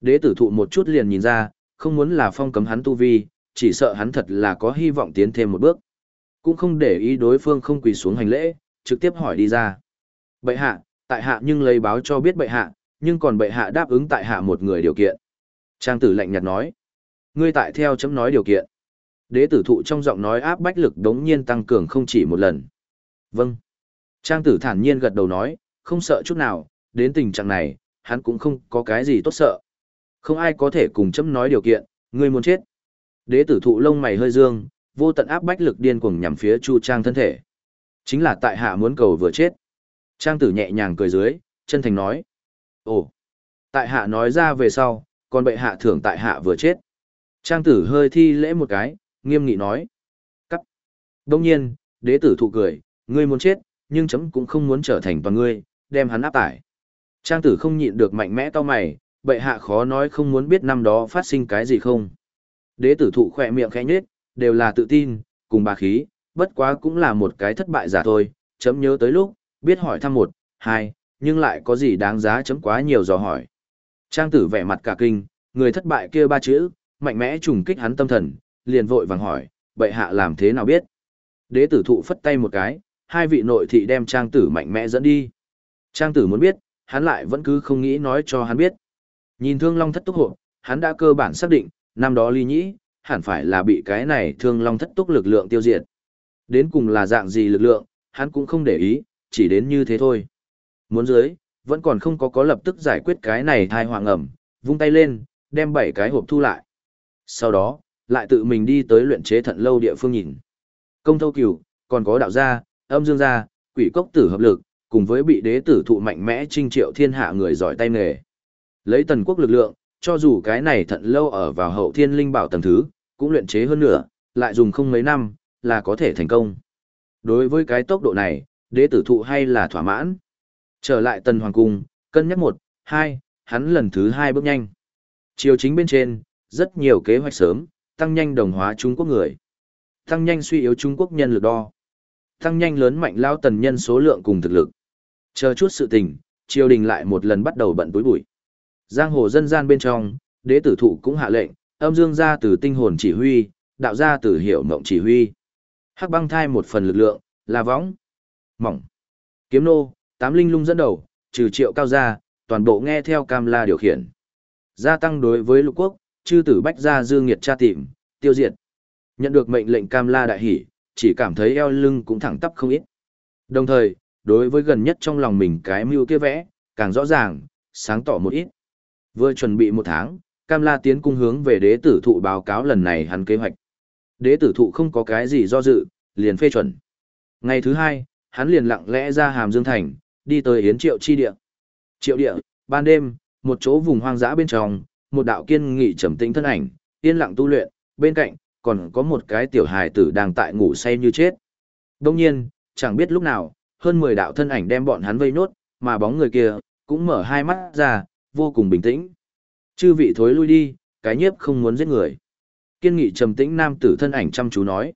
Đế tử thụ một chút liền nhìn ra, không muốn là phong cấm hắn tu vi, chỉ sợ hắn thật là có hy vọng tiến thêm một bước. Cũng không để ý đối phương không quỳ xuống hành lễ, trực tiếp hỏi đi ra. Bệ hạ, tại hạ nhưng lấy báo cho biết bệ hạ, nhưng còn bệ hạ đáp ứng tại hạ một người điều kiện. Trang tử lạnh nhạt nói. Ngươi tại theo chấm nói điều kiện. Đế tử thụ trong giọng nói áp bách lực đống nhiên tăng cường không chỉ một lần. Vâng. Trang tử thản nhiên gật đầu nói, không sợ chút nào, đến tình trạng này, hắn cũng không có cái gì tốt sợ. Không ai có thể cùng chấm nói điều kiện, ngươi muốn chết. Đế tử thụ lông mày hơi dương, vô tận áp bách lực điên cuồng nhằm phía Chu Trang thân thể. Chính là tại hạ muốn cầu vừa chết. Trang tử nhẹ nhàng cười dưới, chân thành nói. Ồ, tại hạ nói ra về sau, còn bệ hạ thưởng tại hạ vừa chết. Trang tử hơi thi lễ một cái, nghiêm nghị nói. Cắt. Đông nhiên, đế tử thụ cười, ngươi muốn chết, nhưng chấm cũng không muốn trở thành toàn ngươi, đem hắn áp tải. Trang tử không nhịn được mạnh mẽ to mày, bệ hạ khó nói không muốn biết năm đó phát sinh cái gì không. Đế tử thụ khỏe miệng khẽ nhết, đều là tự tin, cùng bà khí, bất quá cũng là một cái thất bại giả thôi, chấm nhớ tới lúc, biết hỏi thăm một, hai, nhưng lại có gì đáng giá chấm quá nhiều dò hỏi. Trang tử vẻ mặt cả kinh, người thất bại kia ba chữ, mạnh mẽ trùng kích hắn tâm thần, liền vội vàng hỏi, bệ hạ làm thế nào biết? Đế tử thụ phất tay một cái, hai vị nội thị đem trang tử mạnh mẽ dẫn đi. Trang tử muốn biết, hắn lại vẫn cứ không nghĩ nói cho hắn biết. Nhìn thương long thất túc hộ, hắn đã cơ bản xác định, năm đó ly nhĩ, hẳn phải là bị cái này thương long thất túc lực lượng tiêu diệt. Đến cùng là dạng gì lực lượng, hắn cũng không để ý, chỉ đến như thế thôi. Muốn dưới, vẫn còn không có có lập tức giải quyết cái này thai hoàng ẩm, vung tay lên, đem bảy cái hộp thu lại. Sau đó, lại tự mình đi tới luyện chế thận lâu địa phương nhìn. Công thâu cửu, còn có đạo gia, âm dương gia, quỷ cốc tử hợp lực, cùng với bị đế tử thụ mạnh mẽ trinh triệu thiên hạ người giỏi tay nghề. Lấy tần quốc lực lượng, cho dù cái này thận lâu ở vào hậu thiên linh bảo tầng thứ, cũng luyện chế hơn nữa, lại dùng không mấy năm, là có thể thành công. Đối với cái tốc độ này, đế tử thụ hay là thỏa mãn. Trở lại tần hoàng cung, cân nhắc một, hai, hắn lần thứ hai bước nhanh. Chiều chính bên trên, rất nhiều kế hoạch sớm, tăng nhanh đồng hóa Trung Quốc người. Tăng nhanh suy yếu Trung Quốc nhân lực đo. Tăng nhanh lớn mạnh lao tần nhân số lượng cùng thực lực. Chờ chút sự tình, triều đình lại một lần bắt đầu bận túi bụi. Giang hồ dân gian bên trong, đế tử thụ cũng hạ lệnh, âm dương gia từ tinh hồn chỉ huy, đạo gia từ hiểu mộng chỉ huy. Hắc băng thai một phần lực lượng, là võng, mỏng, kiếm nô, Tám linh lung dẫn đầu, trừ triệu cao gia, toàn bộ nghe theo cam la điều khiển. Gia tăng đối với lục quốc, chư tử bách gia dương nghiệt tra tìm, tiêu diệt. Nhận được mệnh lệnh cam la đại hỉ chỉ cảm thấy eo lưng cũng thẳng tắp không ít. Đồng thời, đối với gần nhất trong lòng mình cái mưu kia vẽ, càng rõ ràng, sáng tỏ một ít. Vừa chuẩn bị một tháng, Cam La tiến cung hướng về đế tử thụ báo cáo lần này hắn kế hoạch. Đế tử thụ không có cái gì do dự, liền phê chuẩn. Ngày thứ hai, hắn liền lặng lẽ ra Hàm Dương Thành, đi tới Yến Triệu Chi Địa. Triệu Địa, ban đêm, một chỗ vùng hoang dã bên trong, một đạo kiên nghị trầm tĩnh thân ảnh, yên lặng tu luyện, bên cạnh, còn có một cái tiểu hài tử đang tại ngủ say như chết. Đông nhiên, chẳng biết lúc nào, hơn 10 đạo thân ảnh đem bọn hắn vây nốt, mà bóng người kia, cũng mở hai mắt ra, vô cùng bình tĩnh. Chư vị thối lui đi, cái nhiếp không muốn giết người. Kiên nghị trầm tĩnh nam tử thân ảnh chăm chú nói.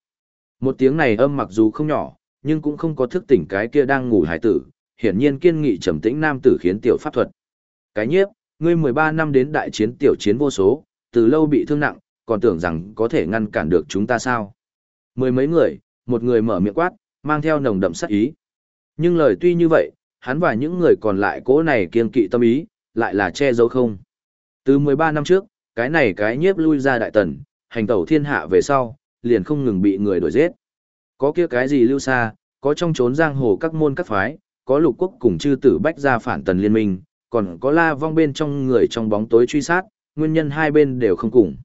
Một tiếng này âm mặc dù không nhỏ, nhưng cũng không có thức tỉnh cái kia đang ngủ hải tử. Hiển nhiên kiên nghị trầm tĩnh nam tử khiến tiểu pháp thuật. Cái nhiếp, ngươi 13 năm đến đại chiến tiểu chiến vô số, từ lâu bị thương nặng, còn tưởng rằng có thể ngăn cản được chúng ta sao. Mười mấy người, một người mở miệng quát, mang theo nồng đậm sát ý. Nhưng lời tuy như vậy, hắn và những người còn lại cố này kiên kỵ tâm ý, lại là che giấu không. Từ 13 năm trước, cái này cái nhiếp lui ra đại tần, hành tẩu thiên hạ về sau, liền không ngừng bị người đuổi giết. Có kia cái gì lưu xa, có trong trốn giang hồ các môn các phái, có lục quốc cùng chư tử bách gia phản tần liên minh, còn có la vong bên trong người trong bóng tối truy sát, nguyên nhân hai bên đều không cùng.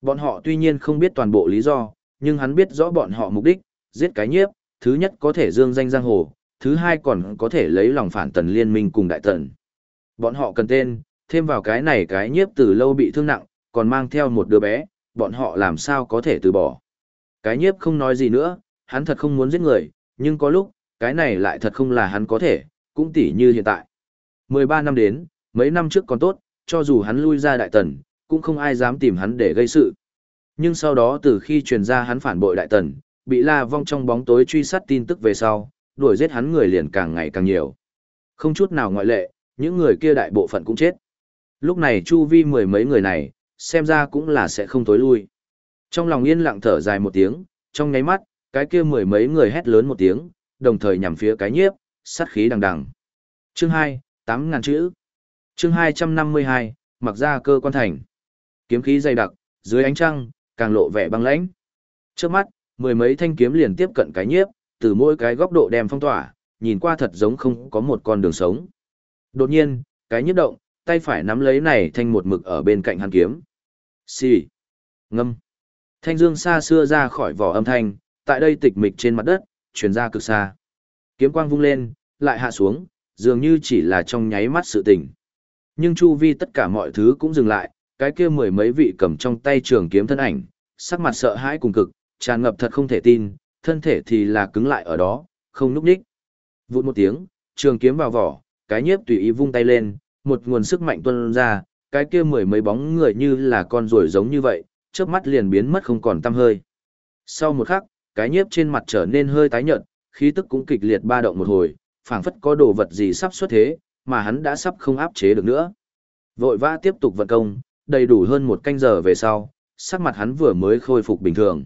Bọn họ tuy nhiên không biết toàn bộ lý do, nhưng hắn biết rõ bọn họ mục đích, giết cái nhiếp, thứ nhất có thể dương danh giang hồ, thứ hai còn có thể lấy lòng phản tần liên minh cùng đại tần. Bọn họ cần tên, thêm vào cái này cái nhiếp từ lâu bị thương nặng, còn mang theo một đứa bé, bọn họ làm sao có thể từ bỏ. Cái nhiếp không nói gì nữa, hắn thật không muốn giết người, nhưng có lúc, cái này lại thật không là hắn có thể, cũng tỉ như hiện tại. 13 năm đến, mấy năm trước còn tốt, cho dù hắn lui ra đại tần, cũng không ai dám tìm hắn để gây sự. Nhưng sau đó từ khi truyền ra hắn phản bội đại tần, bị la vong trong bóng tối truy sát tin tức về sau, đuổi giết hắn người liền càng ngày càng nhiều. Không chút nào ngoại lệ, những người kia đại bộ phận cũng chết. Lúc này chu vi mười mấy người này, xem ra cũng là sẽ không tối lui. Trong lòng yên lặng thở dài một tiếng, trong nháy mắt, cái kia mười mấy người hét lớn một tiếng, đồng thời nhằm phía cái nhiếp, sát khí đằng đằng. Chương 2, 8.000 chữ. Chương 252, mặc ra cơ quan thành. Kiếm khí dày đặc, dưới ánh trăng, càng lộ vẻ băng lãnh. Trước mắt, mười mấy thanh kiếm liền tiếp cận cái nhiếp, từ mỗi cái góc độ đem phong tỏa, nhìn qua thật giống không có một con đường sống. Đột nhiên, cái nhiếp động, tay phải nắm lấy này thanh một mực ở bên cạnh hắn kiếm. Xì. Ngâm. Thanh dương xa xưa ra khỏi vỏ âm thanh, tại đây tịch mịch trên mặt đất, truyền ra cực xa. Kiếm quang vung lên, lại hạ xuống, dường như chỉ là trong nháy mắt sự tình. Nhưng chu vi tất cả mọi thứ cũng dừng lại, cái kia mười mấy vị cầm trong tay trường kiếm thân ảnh, sắc mặt sợ hãi cùng cực, tràn ngập thật không thể tin, thân thể thì là cứng lại ở đó, không núp đích. Vụt một tiếng, trường kiếm vào vỏ, cái nhiếp tùy ý vung tay lên, một nguồn sức mạnh tuôn ra, cái kia mười mấy bóng người như là con ruồi giống như vậy, chớp mắt liền biến mất không còn tăm hơi. Sau một khắc, cái nhiếp trên mặt trở nên hơi tái nhợt, khí tức cũng kịch liệt ba động một hồi, phảng phất có đồ vật gì sắp xuất thế, mà hắn đã sắp không áp chế được nữa. Vội vã tiếp tục vận công, đầy đủ hơn một canh giờ về sau, sắc mặt hắn vừa mới khôi phục bình thường.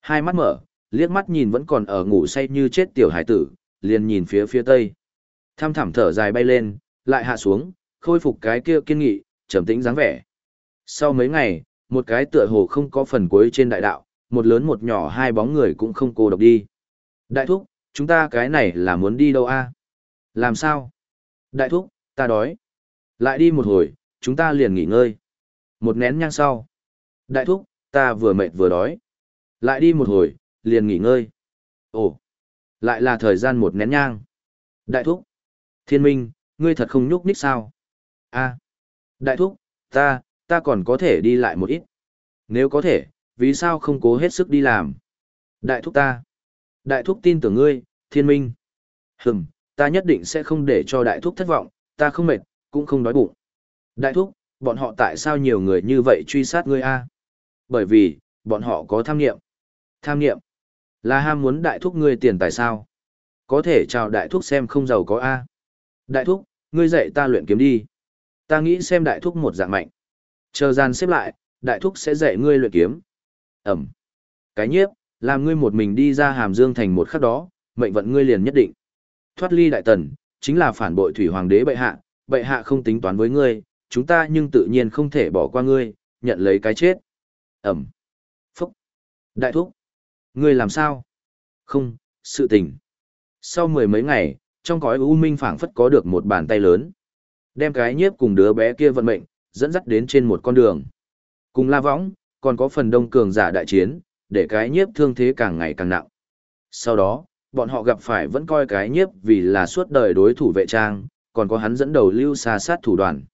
Hai mắt mở, liếc mắt nhìn vẫn còn ở ngủ say như chết tiểu hải tử, liền nhìn phía phía tây. Tham thảm thở dài bay lên, lại hạ xuống, khôi phục cái kia kiên nghị, trầm tĩnh dáng vẻ. Sau mấy ngày, một cái tựa hồ không có phần cuối trên đại đạo, một lớn một nhỏ hai bóng người cũng không cô độc đi. Đại thúc, chúng ta cái này là muốn đi đâu a? Làm sao? Đại thúc, ta đói. Lại đi một hồi, chúng ta liền nghỉ ngơi. Một nén nhang sau. Đại thúc, ta vừa mệt vừa đói. Lại đi một hồi, liền nghỉ ngơi. Ồ, lại là thời gian một nén nhang. Đại thúc, thiên minh, ngươi thật không nhúc nhích sao? a đại thúc, ta, ta còn có thể đi lại một ít. Nếu có thể, vì sao không cố hết sức đi làm? Đại thúc ta. Đại thúc tin tưởng ngươi, thiên minh. Hừm, ta nhất định sẽ không để cho đại thúc thất vọng, ta không mệt, cũng không đói bụng. Đại thúc, bọn họ tại sao nhiều người như vậy truy sát ngươi a? Bởi vì, bọn họ có tham nghiệm. Tham nghiệm? Là ham muốn đại thúc ngươi tiền tài sao? Có thể chào đại thúc xem không giàu có a. Đại thúc, ngươi dạy ta luyện kiếm đi. Ta nghĩ xem đại thúc một dạng mạnh. Chờ gian xếp lại, đại thúc sẽ dạy ngươi luyện kiếm. Ẩm. Cái nhiếp, làm ngươi một mình đi ra hàm dương thành một khắc đó, mệnh vận ngươi liền nhất định. Thoát ly đại tần, chính là phản bội thủy hoàng đế bệ hạ, bệ hạ không tính toán với ngươi, chúng ta nhưng tự nhiên không thể bỏ qua ngươi, nhận lấy cái chết. Ẩm. Phúc. Đại thúc. Ngươi làm sao? Không, sự tình. Sau mười mấy ngày, trong cõi U Minh phảng phất có được một bàn tay lớn. Đem cái nhiếp cùng đứa bé kia vận mệnh, dẫn dắt đến trên một con đường. Cùng la võng, còn có phần đông cường giả đại chiến, để cái nhiếp thương thế càng ngày càng nặng. Sau đó, bọn họ gặp phải vẫn coi cái nhiếp vì là suốt đời đối thủ vệ trang, còn có hắn dẫn đầu lưu xa sát thủ đoàn.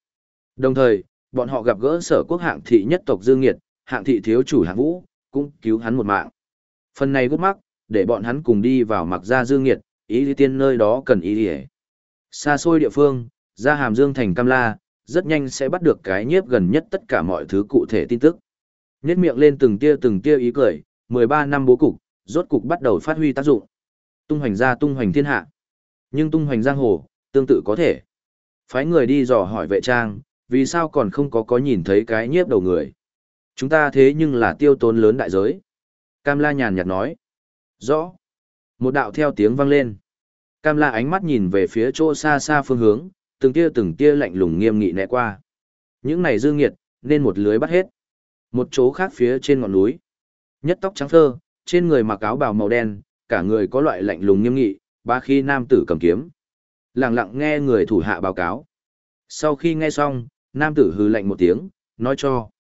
Đồng thời, bọn họ gặp gỡ sở quốc hạng thị nhất tộc Dương Nghiệt, hạng thị thiếu chủ hạng vũ, cũng cứu hắn một mạng. Phần này gút mắc, để bọn hắn cùng đi vào mặc gia Dương Nghiệt, ý đi tiên nơi đó cần ý đi Xa xôi địa phương, ra hàm Dương thành Cam La, rất nhanh sẽ bắt được cái nhiếp gần nhất tất cả mọi thứ cụ thể tin tức. Nhét miệng lên từng tia từng tia ý cười, 13 năm bố cục, rốt cục bắt đầu phát huy tác dụng. Tung hoành ra tung hoành thiên hạ. Nhưng tung hoành giang hồ, tương tự có thể. Phái người đi dò hỏi vệ trang, vì sao còn không có có nhìn thấy cái nhiếp đầu người. Chúng ta thế nhưng là tiêu tốn lớn đại giới. Cam la nhàn nhạt nói. Rõ. Một đạo theo tiếng vang lên. Cam la ánh mắt nhìn về phía chỗ xa xa phương hướng, từng tia từng tia lạnh lùng nghiêm nghị né qua. Những này dương nghiệt, nên một lưới bắt hết. Một chỗ khác phía trên ngọn núi. Nhất tóc trắng phơ, trên người mặc áo bào màu đen, cả người có loại lạnh lùng nghiêm nghị, ba khi nam tử cầm kiếm. Lặng lặng nghe người thủ hạ báo cáo. Sau khi nghe xong, nam tử hừ lạnh một tiếng, nói cho.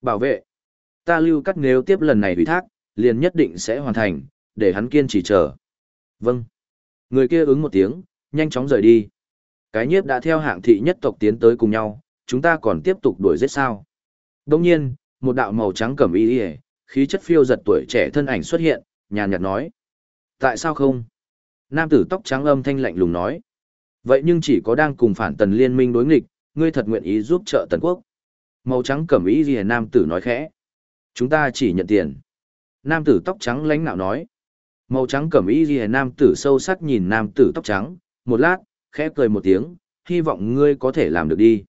Bảo vệ. Ta lưu cắt nếu tiếp lần này ủy thác, liền nhất định sẽ hoàn thành, để hắn kiên trì chờ. Vâng. Người kia ứng một tiếng, nhanh chóng rời đi. Cái nhiếp đã theo hạng thị nhất tộc tiến tới cùng nhau, chúng ta còn tiếp tục đuổi giết sao. Đồng nhiên, một đạo màu trắng cầm y y khí chất phiêu giật tuổi trẻ thân ảnh xuất hiện, nhàn nhạt nói. Tại sao không? Nam tử tóc trắng âm thanh lạnh lùng nói. Vậy nhưng chỉ có đang cùng phản tần liên minh đối nghịch, ngươi thật nguyện ý giúp trợ tần quốc. Màu trắng cẩm y gì nam tử nói khẽ. Chúng ta chỉ nhận tiền. Nam tử tóc trắng lãnh nạo nói. Màu trắng cẩm y gì nam tử sâu sắc nhìn nam tử tóc trắng, một lát, khẽ cười một tiếng, hy vọng ngươi có thể làm được đi.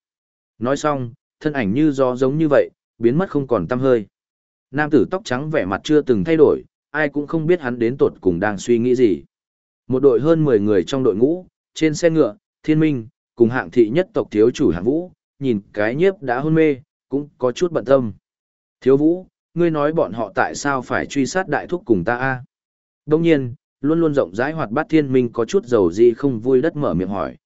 Nói xong, thân ảnh như gió giống như vậy, biến mất không còn tăm hơi. Nam tử tóc trắng vẻ mặt chưa từng thay đổi, ai cũng không biết hắn đến tột cùng đang suy nghĩ gì. Một đội hơn 10 người trong đội ngũ, trên xe ngựa, thiên minh, cùng hạng thị nhất tộc thiếu chủ hạng vũ, nhìn cái nhiếp đã hôn mê, cũng có chút bận tâm. Thiếu vũ, ngươi nói bọn họ tại sao phải truy sát đại thúc cùng ta a? Đông nhiên, luôn luôn rộng rãi hoạt bát thiên minh có chút dầu gì không vui đất mở miệng hỏi.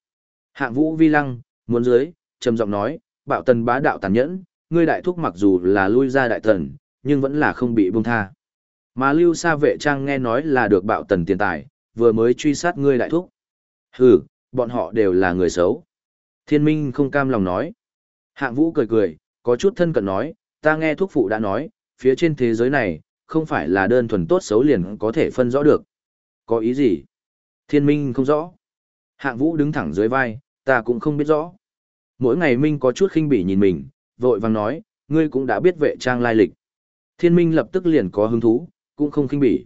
Hạng vũ vi lăng, muốn dưới, trầm giọng nói, bạo tần bá đạo tàn nhẫn, ngươi đại thúc mặc dù là lui ra đại thần nhưng vẫn là không bị buông tha. Mà lưu sa vệ trang nghe nói là được bạo tần tiền tài, vừa mới truy sát ngươi đại thúc. Hừ, bọn họ đều là người xấu. Thiên minh không cam lòng nói. Hạng vũ cười cười, có chút thân cận nói, ta nghe thuốc phụ đã nói, phía trên thế giới này, không phải là đơn thuần tốt xấu liền có thể phân rõ được. Có ý gì? Thiên minh không rõ. Hạng vũ đứng thẳng dưới vai, ta cũng không biết rõ. Mỗi ngày minh có chút khinh bỉ nhìn mình, vội vàng nói, ngươi cũng đã biết vệ trang lai lịch. Thiên minh lập tức liền có hứng thú, cũng không khinh bỉ.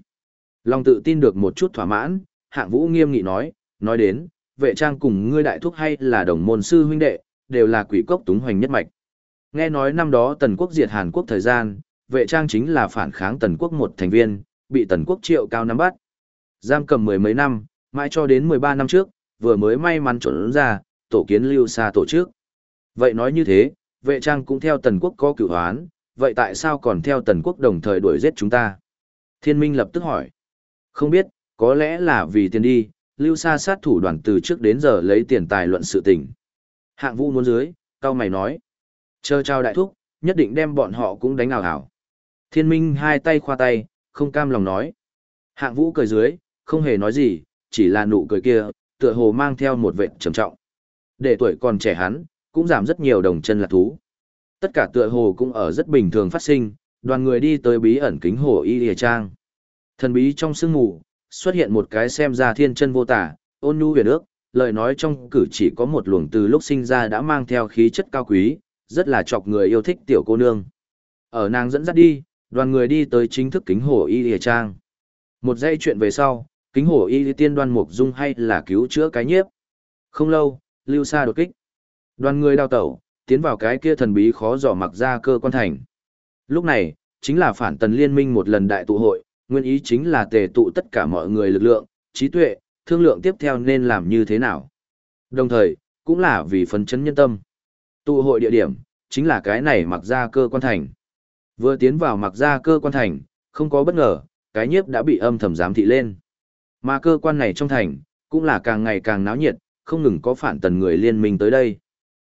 Lòng tự tin được một chút thỏa mãn, hạng vũ nghiêm nghị nói, nói đến, vệ trang cùng ngươi đại thúc hay là đồng môn sư huynh đệ, đều là quỷ cốc túng hoành nhất mạch. Nghe nói năm đó tần quốc diệt Hàn Quốc thời gian, vệ trang chính là phản kháng tần quốc một thành viên, bị tần quốc triệu cao nắm bắt. Giam cầm mười mấy năm, mãi cho đến 13 năm trước, vừa mới may mắn trốn ra, tổ kiến lưu xa tổ chức. Vậy nói như thế, vệ trang cũng theo tần quốc có cửu hoán, vậy tại sao còn theo tần quốc đồng thời đuổi giết chúng ta? Thiên minh lập tức hỏi. Không biết, có lẽ là vì tiền đi, lưu xa sát thủ đoàn từ trước đến giờ lấy tiền tài luận sự tình. Hạng vũ muốn dưới, cao mày nói. Chờ trao đại thúc, nhất định đem bọn họ cũng đánh ảo ảo. Thiên minh hai tay khoa tay, không cam lòng nói. Hạng vũ cười dưới, không hề nói gì, chỉ là nụ cười kia, tựa hồ mang theo một vệ trầm trọng. Để tuổi còn trẻ hắn, cũng giảm rất nhiều đồng chân lạc thú. Tất cả tựa hồ cũng ở rất bình thường phát sinh, đoàn người đi tới bí ẩn kính hồ y lìa trang. Thần bí trong sương mù, xuất hiện một cái xem ra thiên chân vô tả, ôn nhu huyền ước, lời nói trong cử chỉ có một luồng từ lúc sinh ra đã mang theo khí chất cao quý, rất là chọc người yêu thích tiểu cô nương. Ở nàng dẫn dắt đi, đoàn người đi tới chính thức kính hồ y lìa trang. Một dây chuyện về sau, kính hồ y tiên đoan mục dung hay là cứu chữa cái nhiếp. Không lâu, lưu xa đột kích. Đoàn người đào tẩu, tiến vào cái kia thần bí khó dò mặc ra cơ quan thành. Lúc này, chính là phản tần liên minh một lần đại tụ hội, nguyên ý chính là tề tụ tất cả mọi người lực lượng, trí tuệ, thương lượng tiếp theo nên làm như thế nào. Đồng thời, cũng là vì phấn chấn nhân tâm. Tụ hội địa điểm, chính là cái này mặc ra cơ quan thành. Vừa tiến vào mặc ra cơ quan thành, không có bất ngờ, cái nhiếp đã bị âm thầm giám thị lên. Mà cơ quan này trong thành, cũng là càng ngày càng náo nhiệt, không ngừng có phản tần người liên minh tới đây.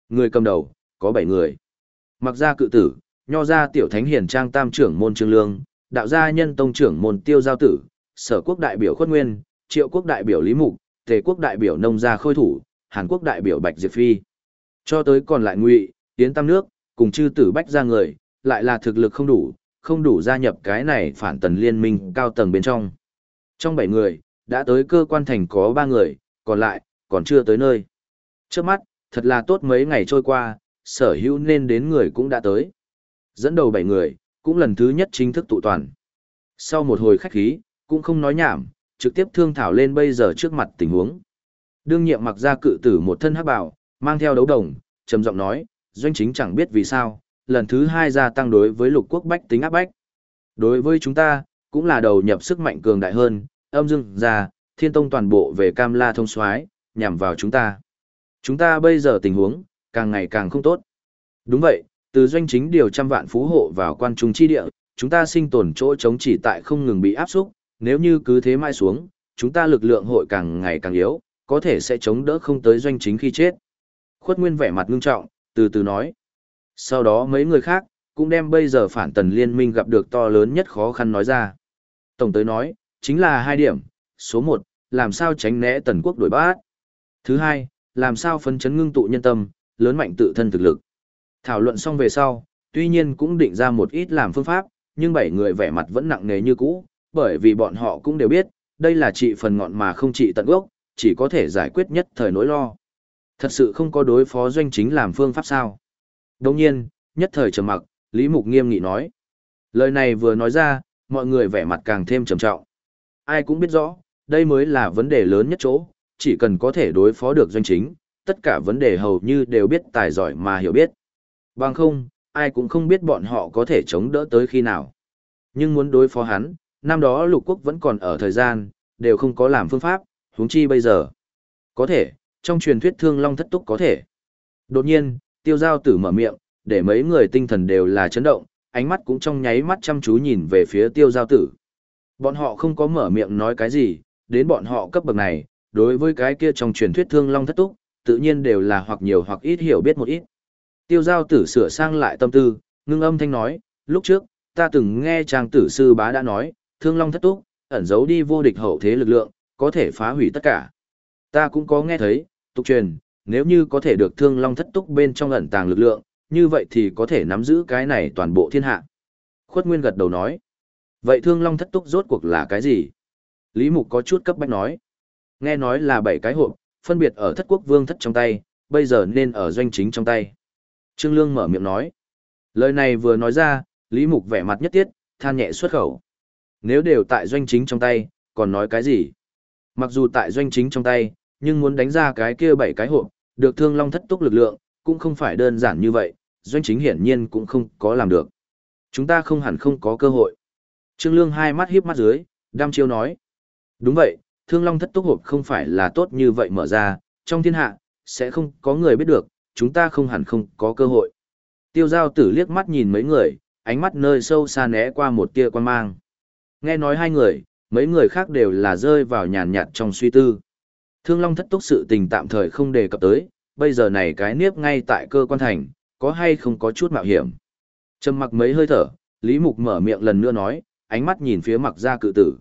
Người cầm đầu, có 7 người. Mặc gia cự tử, nho gia tiểu thánh hiền trang tam trưởng môn trương lương, đạo gia nhân tông trưởng môn tiêu giao tử, sở quốc đại biểu khuất nguyên, triệu quốc đại biểu lý mục, tề quốc đại biểu nông gia khôi thủ, hàn quốc đại biểu bạch diệp phi. Cho tới còn lại ngụy, tiến tam nước, cùng chư tử bách ra người, lại là thực lực không đủ, không đủ gia nhập cái này phản tần liên minh cao tầng bên trong. Trong 7 người, đã tới cơ quan thành có 3 người, còn lại, còn chưa tới nơi. Trước mắt, thật là tốt mấy ngày trôi qua, sở hữu nên đến người cũng đã tới. Dẫn đầu 7 người, cũng lần thứ nhất chính thức tụ toàn. Sau một hồi khách khí, cũng không nói nhảm, trực tiếp thương thảo lên bây giờ trước mặt tình huống. Đương nhiệm mặc ra cự tử một thân hắc bảo, mang theo đấu đồng, trầm giọng nói, doanh chính chẳng biết vì sao, lần thứ hai gia tăng đối với lục quốc bách tính áp bách. Đối với chúng ta, cũng là đầu nhập sức mạnh cường đại hơn, âm dương ra, thiên tông toàn bộ về cam la thông soái nhằm vào chúng ta. Chúng ta bây giờ tình huống, càng ngày càng không tốt. Đúng vậy, từ doanh chính điều trăm vạn phú hộ vào quan trung chi địa, chúng ta sinh tồn chỗ chống chỉ tại không ngừng bị áp xúc, nếu như cứ thế mãi xuống, chúng ta lực lượng hội càng ngày càng yếu, có thể sẽ chống đỡ không tới doanh chính khi chết. Khuất Nguyên vẻ mặt ngưng trọng, từ từ nói. Sau đó mấy người khác, cũng đem bây giờ phản tần liên minh gặp được to lớn nhất khó khăn nói ra. Tổng tới nói, chính là hai điểm. Số một, làm sao tránh né tần quốc đổi bát. Thứ hai, làm sao phấn chấn ngưng tụ nhân tâm, lớn mạnh tự thân thực lực. Thảo luận xong về sau, tuy nhiên cũng định ra một ít làm phương pháp, nhưng bảy người vẻ mặt vẫn nặng nề như cũ, bởi vì bọn họ cũng đều biết, đây là trị phần ngọn mà không trị tận gốc, chỉ có thể giải quyết nhất thời nỗi lo. Thật sự không có đối phó doanh chính làm phương pháp sao. Đồng nhiên, nhất thời trầm mặc, Lý Mục nghiêm nghị nói. Lời này vừa nói ra, mọi người vẻ mặt càng thêm trầm trọng. Ai cũng biết rõ, đây mới là vấn đề lớn nhất chỗ, chỉ cần có thể đối phó được doanh chính, tất cả vấn đề hầu như đều biết tài giỏi mà hiểu biết. Bằng không, ai cũng không biết bọn họ có thể chống đỡ tới khi nào. Nhưng muốn đối phó hắn, năm đó lục quốc vẫn còn ở thời gian, đều không có làm phương pháp, huống chi bây giờ. Có thể, trong truyền thuyết thương long thất túc có thể. Đột nhiên, tiêu giao tử mở miệng, để mấy người tinh thần đều là chấn động, ánh mắt cũng trong nháy mắt chăm chú nhìn về phía tiêu giao tử. Bọn họ không có mở miệng nói cái gì, đến bọn họ cấp bậc này, đối với cái kia trong truyền thuyết thương long thất túc, tự nhiên đều là hoặc nhiều hoặc ít hiểu biết một ít. Tiêu giao tử sửa sang lại tâm tư, ngưng âm thanh nói, lúc trước, ta từng nghe trang tử sư bá đã nói, thương long thất túc, ẩn giấu đi vô địch hậu thế lực lượng, có thể phá hủy tất cả. Ta cũng có nghe thấy, tục truyền, nếu như có thể được thương long thất túc bên trong ẩn tàng lực lượng, như vậy thì có thể nắm giữ cái này toàn bộ thiên hạ. Khuất Nguyên gật đầu nói. Vậy thương long thất túc rốt cuộc là cái gì? Lý Mục có chút cấp bách nói. Nghe nói là bảy cái hộp, phân biệt ở thất quốc vương thất trong tay, bây giờ nên ở doanh chính trong tay. Trương Lương mở miệng nói. Lời này vừa nói ra, Lý Mục vẻ mặt nhất tiết, than nhẹ xuất khẩu. Nếu đều tại doanh chính trong tay, còn nói cái gì? Mặc dù tại doanh chính trong tay, nhưng muốn đánh ra cái kia bảy cái hộp, được thương long thất túc lực lượng, cũng không phải đơn giản như vậy, doanh chính hiển nhiên cũng không có làm được. Chúng ta không hẳn không có cơ hội. Trương Lương hai mắt híp mắt dưới, đam chiêu nói. Đúng vậy, thương long thất túc hộp không phải là tốt như vậy mở ra, trong thiên hạ, sẽ không có người biết được, chúng ta không hẳn không có cơ hội. Tiêu giao tử liếc mắt nhìn mấy người, ánh mắt nơi sâu xa né qua một tia quan mang. Nghe nói hai người, mấy người khác đều là rơi vào nhàn nhạt trong suy tư. Thương Long thất túc sự tình tạm thời không đề cập tới, bây giờ này cái niếp ngay tại cơ quan thành, có hay không có chút mạo hiểm. Trầm mặc mấy hơi thở, Lý Mục mở miệng lần nữa nói, ánh mắt nhìn phía mặc ra cự tử.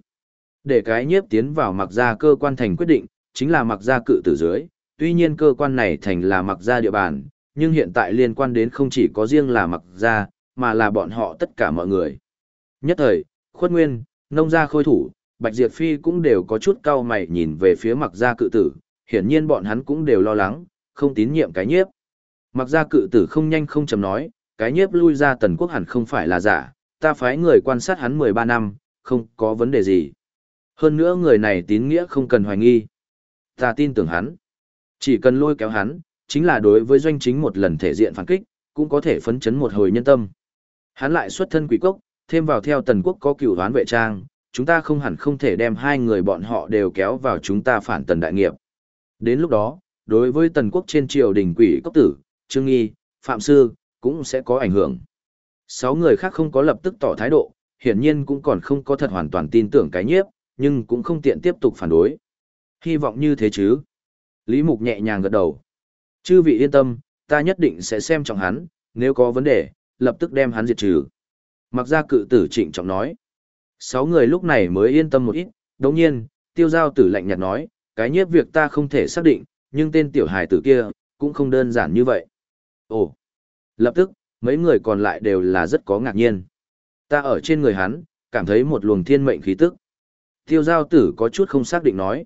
Để cái nhiếp tiến vào mặc gia cơ quan thành quyết định, chính là mặc gia cự tử dưới, tuy nhiên cơ quan này thành là mặc gia địa bàn, nhưng hiện tại liên quan đến không chỉ có riêng là mặc gia, mà là bọn họ tất cả mọi người. Nhất thời, khuất nguyên, nông gia khôi thủ, Bạch diệt Phi cũng đều có chút cau mày nhìn về phía mặc gia cự tử, hiển nhiên bọn hắn cũng đều lo lắng, không tín nhiệm cái nhiếp. Mặc gia cự tử không nhanh không chậm nói, cái nhiếp lui ra tần quốc hẳn không phải là giả, ta phái người quan sát hắn 13 năm, không có vấn đề gì. Hơn nữa người này tín nghĩa không cần hoài nghi. Ta tin tưởng hắn. Chỉ cần lôi kéo hắn, chính là đối với doanh chính một lần thể diện phản kích, cũng có thể phấn chấn một hồi nhân tâm. Hắn lại xuất thân quỷ cốc, thêm vào theo tần quốc có cựu hoán vệ trang, chúng ta không hẳn không thể đem hai người bọn họ đều kéo vào chúng ta phản tần đại nghiệp. Đến lúc đó, đối với tần quốc trên triều đình quỷ cốc tử, trương nghi, phạm sư, cũng sẽ có ảnh hưởng. Sáu người khác không có lập tức tỏ thái độ, hiển nhiên cũng còn không có thật hoàn toàn tin tưởng cái nhiếp, nhưng cũng không tiện tiếp tục phản đối. Hy vọng như thế chứ. Lý Mục nhẹ nhàng gật đầu. Chư vị yên tâm, ta nhất định sẽ xem trọng hắn, nếu có vấn đề, lập tức đem hắn diệt trừ. Mặc ra cự tử trịnh trọng nói. Sáu người lúc này mới yên tâm một ít, đồng nhiên, tiêu giao tử lạnh nhạt nói, cái nhiếp việc ta không thể xác định, nhưng tên tiểu hài tử kia, cũng không đơn giản như vậy. Ồ! Lập tức, mấy người còn lại đều là rất có ngạc nhiên. Ta ở trên người hắn, cảm thấy một luồng thiên mệnh khí tức. Tiêu giao tử có chút không xác định nói.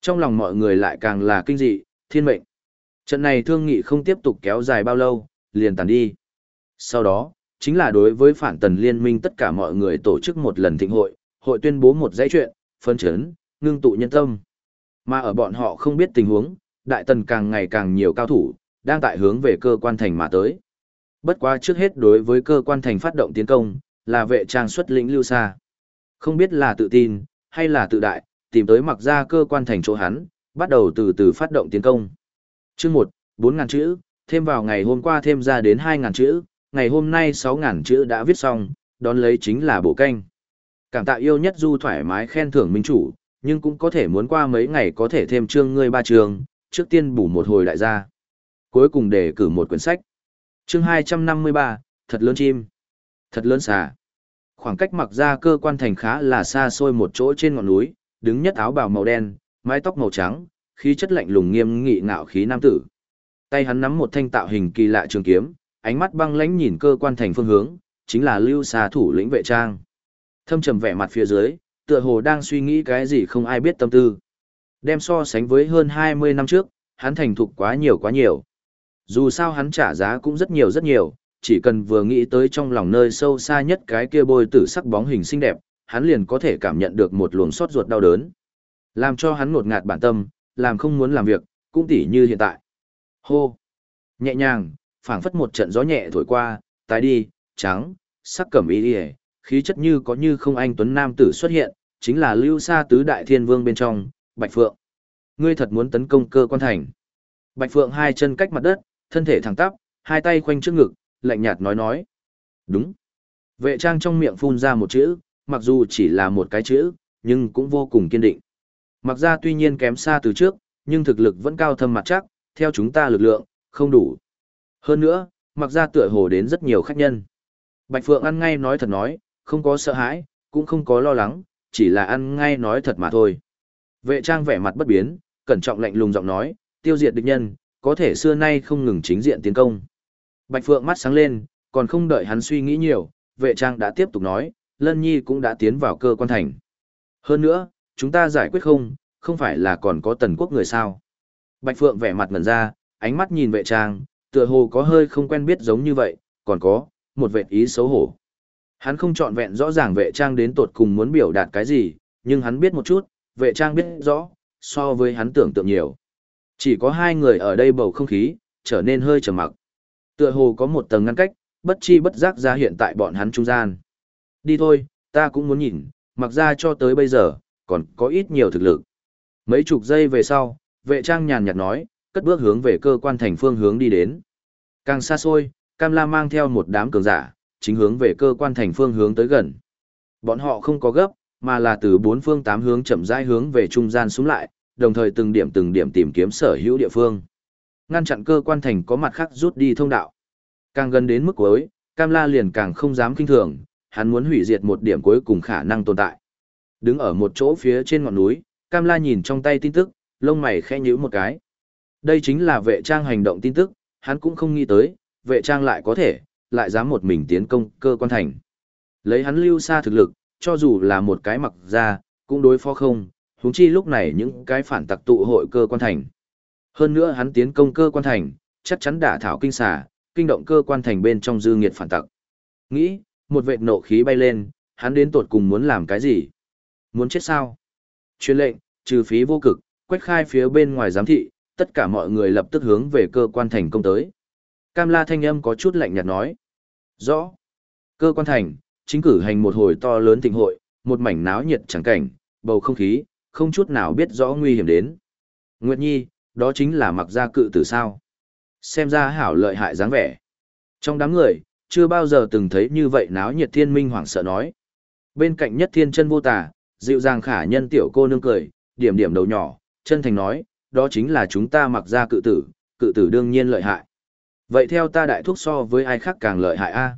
Trong lòng mọi người lại càng là kinh dị, thiên mệnh. Trận này thương nghị không tiếp tục kéo dài bao lâu, liền tàn đi. Sau đó, chính là đối với phản tần liên minh tất cả mọi người tổ chức một lần thịnh hội, hội tuyên bố một dãy chuyện, phân chấn, ngưng tụ nhân tâm. Mà ở bọn họ không biết tình huống, đại tần càng ngày càng nhiều cao thủ, đang tại hướng về cơ quan thành mà tới. Bất quá trước hết đối với cơ quan thành phát động tiến công, là vệ trang xuất lĩnh lưu xa. Không biết là tự tin, hay là tự đại, tìm tới mặc ra cơ quan thành chỗ hắn, bắt đầu từ từ phát động tiến công. Chương 1, 4.000 chữ, thêm vào ngày hôm qua thêm ra đến 2.000 chữ, ngày hôm nay 6.000 chữ đã viết xong, đón lấy chính là bộ canh. Cảm tạ yêu nhất du thoải mái khen thưởng minh chủ, nhưng cũng có thể muốn qua mấy ngày có thể thêm chương ngươi ba trường, trước tiên bù một hồi đại gia. Cuối cùng để cử một quyển sách. Chương 253, thật lớn chim, thật lớn xà. Khoảng cách mặc ra cơ quan thành khá là xa xôi một chỗ trên ngọn núi, đứng nhất áo bào màu đen, mái tóc màu trắng, khí chất lạnh lùng nghiêm nghị ngạo khí nam tử. Tay hắn nắm một thanh tạo hình kỳ lạ trường kiếm, ánh mắt băng lãnh nhìn cơ quan thành phương hướng, chính là Lưu Sa thủ lĩnh vệ trang. Thâm trầm vẻ mặt phía dưới, tựa hồ đang suy nghĩ cái gì không ai biết tâm tư. Đem so sánh với hơn 20 năm trước, hắn thành thục quá nhiều quá nhiều. Dù sao hắn trả giá cũng rất nhiều rất nhiều, chỉ cần vừa nghĩ tới trong lòng nơi sâu xa nhất cái kia bôi tử sắc bóng hình xinh đẹp, hắn liền có thể cảm nhận được một luồng xót ruột đau đớn. Làm cho hắn ngột ngạt bản tâm, làm không muốn làm việc, cũng tỉ như hiện tại. Hô! Nhẹ nhàng, phảng phất một trận gió nhẹ thổi qua, tái đi, trắng, sắc cẩm y đi khí chất như có như không anh Tuấn Nam tử xuất hiện, chính là lưu sa tứ đại thiên vương bên trong, Bạch Phượng. Ngươi thật muốn tấn công cơ quan thành. Bạch Phượng hai chân cách mặt đất, thân thể thẳng tắp, hai tay khoanh trước ngực, lạnh nhạt nói nói. Đúng. Vệ trang trong miệng phun ra một chữ, mặc dù chỉ là một cái chữ, nhưng cũng vô cùng kiên định. Mặc ra tuy nhiên kém xa từ trước, nhưng thực lực vẫn cao thâm mặt chắc, theo chúng ta lực lượng, không đủ. Hơn nữa, mặc ra tựa hồ đến rất nhiều khách nhân. Bạch Phượng ăn ngay nói thật nói, không có sợ hãi, cũng không có lo lắng, chỉ là ăn ngay nói thật mà thôi. Vệ trang vẻ mặt bất biến, cẩn trọng lạnh lùng giọng nói, tiêu diệt địch nhân, có thể xưa nay không ngừng chính diện tiến công. Bạch Phượng mắt sáng lên, còn không đợi hắn suy nghĩ nhiều, vệ trang đã tiếp tục nói, Lân Nhi cũng đã tiến vào cơ quan thành. Hơn nữa, chúng ta giải quyết không, không phải là còn có tần quốc người sao. Bạch Phượng vẻ mặt ngẩn ra, ánh mắt nhìn vệ trang, tựa hồ có hơi không quen biết giống như vậy, còn có, một vệ ý xấu hổ. Hắn không chọn vẹn rõ ràng vệ trang đến tột cùng muốn biểu đạt cái gì, nhưng hắn biết một chút, vệ trang biết rõ, so với hắn tưởng tượng nhiều. Chỉ có hai người ở đây bầu không khí, trở nên hơi trầm mặc. Tựa hồ có một tầng ngăn cách, bất chi bất giác ra hiện tại bọn hắn trung gian. Đi thôi, ta cũng muốn nhìn, mặc ra cho tới bây giờ, còn có ít nhiều thực lực. Mấy chục giây về sau, vệ trang nhàn nhạt nói, cất bước hướng về cơ quan thành phương hướng đi đến. Càng xa xôi, Cam La mang theo một đám cường giả, chính hướng về cơ quan thành phương hướng tới gần. Bọn họ không có gấp, mà là từ bốn phương tám hướng chậm rãi hướng về trung gian xuống lại, đồng thời từng điểm từng điểm tìm kiếm sở hữu địa phương. Ngăn chặn cơ quan thành có mặt khác rút đi thông đạo. Càng gần đến mức cuối, Cam La liền càng không dám kinh thường, hắn muốn hủy diệt một điểm cuối cùng khả năng tồn tại. Đứng ở một chỗ phía trên ngọn núi, Cam La nhìn trong tay tin tức, lông mày khẽ nhíu một cái. Đây chính là vệ trang hành động tin tức, hắn cũng không nghĩ tới, vệ trang lại có thể, lại dám một mình tiến công cơ quan thành. Lấy hắn lưu xa thực lực, cho dù là một cái mặc ra, cũng đối phó không, huống chi lúc này những cái phản tặc tụ hội cơ quan thành. Hơn nữa hắn tiến công cơ quan thành, chắc chắn đả thảo kinh xà, kinh động cơ quan thành bên trong dư nghiệt phản tặc. Nghĩ, một vệt nộ khí bay lên, hắn đến tột cùng muốn làm cái gì? Muốn chết sao? Chuyên lệnh, trừ phí vô cực, quách khai phía bên ngoài giám thị, tất cả mọi người lập tức hướng về cơ quan thành công tới. Cam la thanh âm có chút lạnh nhạt nói. Rõ. Cơ quan thành, chính cử hành một hồi to lớn thịnh hội, một mảnh náo nhiệt chẳng cảnh, bầu không khí, không chút nào biết rõ nguy hiểm đến. Nguyệt Nhi, đó chính là mặc gia cự tử sao. Xem ra hảo lợi hại dáng vẻ. Trong đám người, chưa bao giờ từng thấy như vậy náo nhiệt thiên minh hoảng sợ nói. Bên cạnh nhất thiên chân vô tà, dịu dàng khả nhân tiểu cô nương cười, điểm điểm đầu nhỏ, chân thành nói, đó chính là chúng ta mặc ra cự tử, cự tử đương nhiên lợi hại. Vậy theo ta đại thuốc so với ai khác càng lợi hại a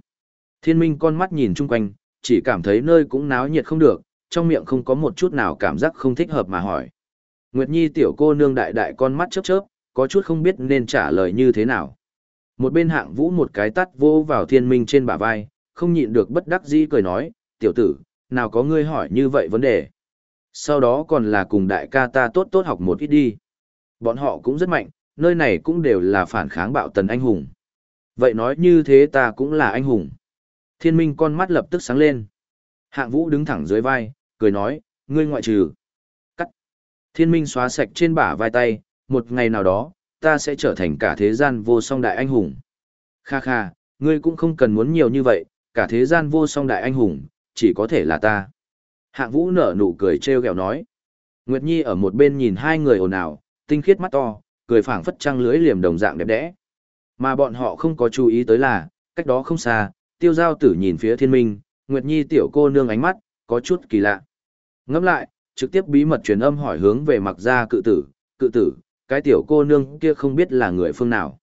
Thiên minh con mắt nhìn chung quanh, chỉ cảm thấy nơi cũng náo nhiệt không được, trong miệng không có một chút nào cảm giác không thích hợp mà hỏi. Nguyệt Nhi tiểu cô nương đại đại con mắt chớp chớp, có chút không biết nên trả lời như thế nào. Một bên hạng vũ một cái tắt vô vào thiên minh trên bả vai, không nhịn được bất đắc dĩ cười nói, tiểu tử, nào có ngươi hỏi như vậy vấn đề. Sau đó còn là cùng đại ca ta tốt tốt học một ít đi. Bọn họ cũng rất mạnh, nơi này cũng đều là phản kháng bạo tần anh hùng. Vậy nói như thế ta cũng là anh hùng. Thiên minh con mắt lập tức sáng lên. Hạng vũ đứng thẳng dưới vai, cười nói, ngươi ngoại trừ. Thiên minh xóa sạch trên bả vai tay, một ngày nào đó, ta sẽ trở thành cả thế gian vô song đại anh hùng. Kha kha, ngươi cũng không cần muốn nhiều như vậy, cả thế gian vô song đại anh hùng, chỉ có thể là ta. Hạng vũ nở nụ cười trêu ghẹo nói. Nguyệt Nhi ở một bên nhìn hai người ồn ào, tinh khiết mắt to, cười phảng phất trăng lưới liềm đồng dạng đẹp đẽ. Mà bọn họ không có chú ý tới là, cách đó không xa, tiêu giao tử nhìn phía thiên minh, Nguyệt Nhi tiểu cô nương ánh mắt, có chút kỳ lạ. Ngẫm lại, trực tiếp bí mật truyền âm hỏi hướng về mặc gia cự tử, cự tử, cái tiểu cô nương kia không biết là người phương nào.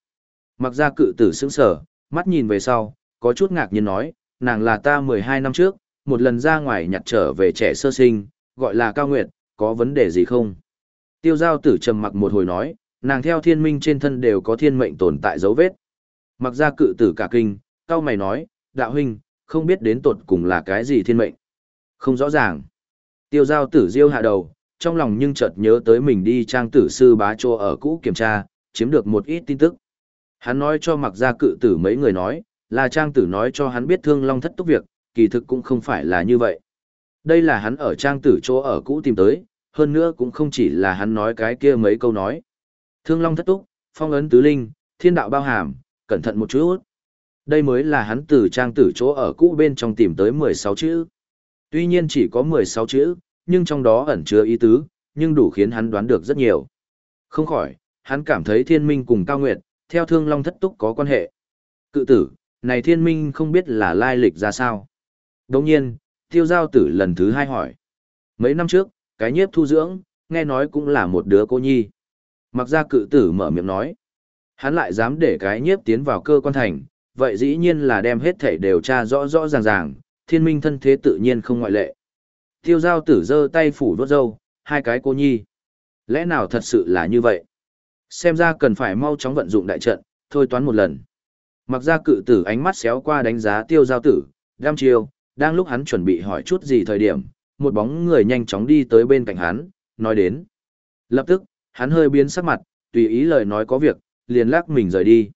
Mặc gia cự tử sững sờ, mắt nhìn về sau, có chút ngạc nhiên nói, nàng là ta 12 năm trước, một lần ra ngoài nhặt trở về trẻ sơ sinh, gọi là Cao Nguyệt, có vấn đề gì không? Tiêu giao tử trầm mặc một hồi nói, nàng theo thiên minh trên thân đều có thiên mệnh tồn tại dấu vết. Mặc ra cự tử cả kinh, cao mày nói, đạo huynh, không biết đến tột cùng là cái gì thiên mệnh. Không rõ ràng. Tiêu giao tử diêu hạ đầu, trong lòng nhưng chợt nhớ tới mình đi trang tử sư bá chô ở cũ kiểm tra, chiếm được một ít tin tức. Hắn nói cho mặc ra cự tử mấy người nói, là trang tử nói cho hắn biết thương long thất túc việc, kỳ thực cũng không phải là như vậy. Đây là hắn ở trang tử chỗ ở cũ tìm tới, hơn nữa cũng không chỉ là hắn nói cái kia mấy câu nói. Thương long thất túc, phong ấn tứ linh, thiên đạo bao hàm, cẩn thận một chút. Đây mới là hắn từ trang tử chỗ ở cũ bên trong tìm tới 16 chữ. Tuy nhiên chỉ có 16 chữ, nhưng trong đó ẩn chứa ý tứ, nhưng đủ khiến hắn đoán được rất nhiều. Không khỏi, hắn cảm thấy thiên minh cùng cao nguyệt, theo thương long thất túc có quan hệ. Cự tử, này thiên minh không biết là lai lịch ra sao. Đồng nhiên, tiêu giao tử lần thứ hai hỏi. Mấy năm trước, cái nhiếp thu dưỡng, nghe nói cũng là một đứa cô nhi. Mặc ra cự tử mở miệng nói. Hắn lại dám để cái nhiếp tiến vào cơ quan thành, vậy dĩ nhiên là đem hết thảy đều tra rõ rõ ràng ràng, thiên minh thân thế tự nhiên không ngoại lệ. Tiêu giao tử giơ tay phủ đốt dâu, hai cái cô nhi. Lẽ nào thật sự là như vậy? Xem ra cần phải mau chóng vận dụng đại trận, thôi toán một lần. Mặc ra cự tử ánh mắt xéo qua đánh giá tiêu giao tử, đam chiêu, đang lúc hắn chuẩn bị hỏi chút gì thời điểm, một bóng người nhanh chóng đi tới bên cạnh hắn, nói đến. Lập tức, hắn hơi biến sắc mặt, tùy ý lời nói có việc, liền lắc mình rời đi.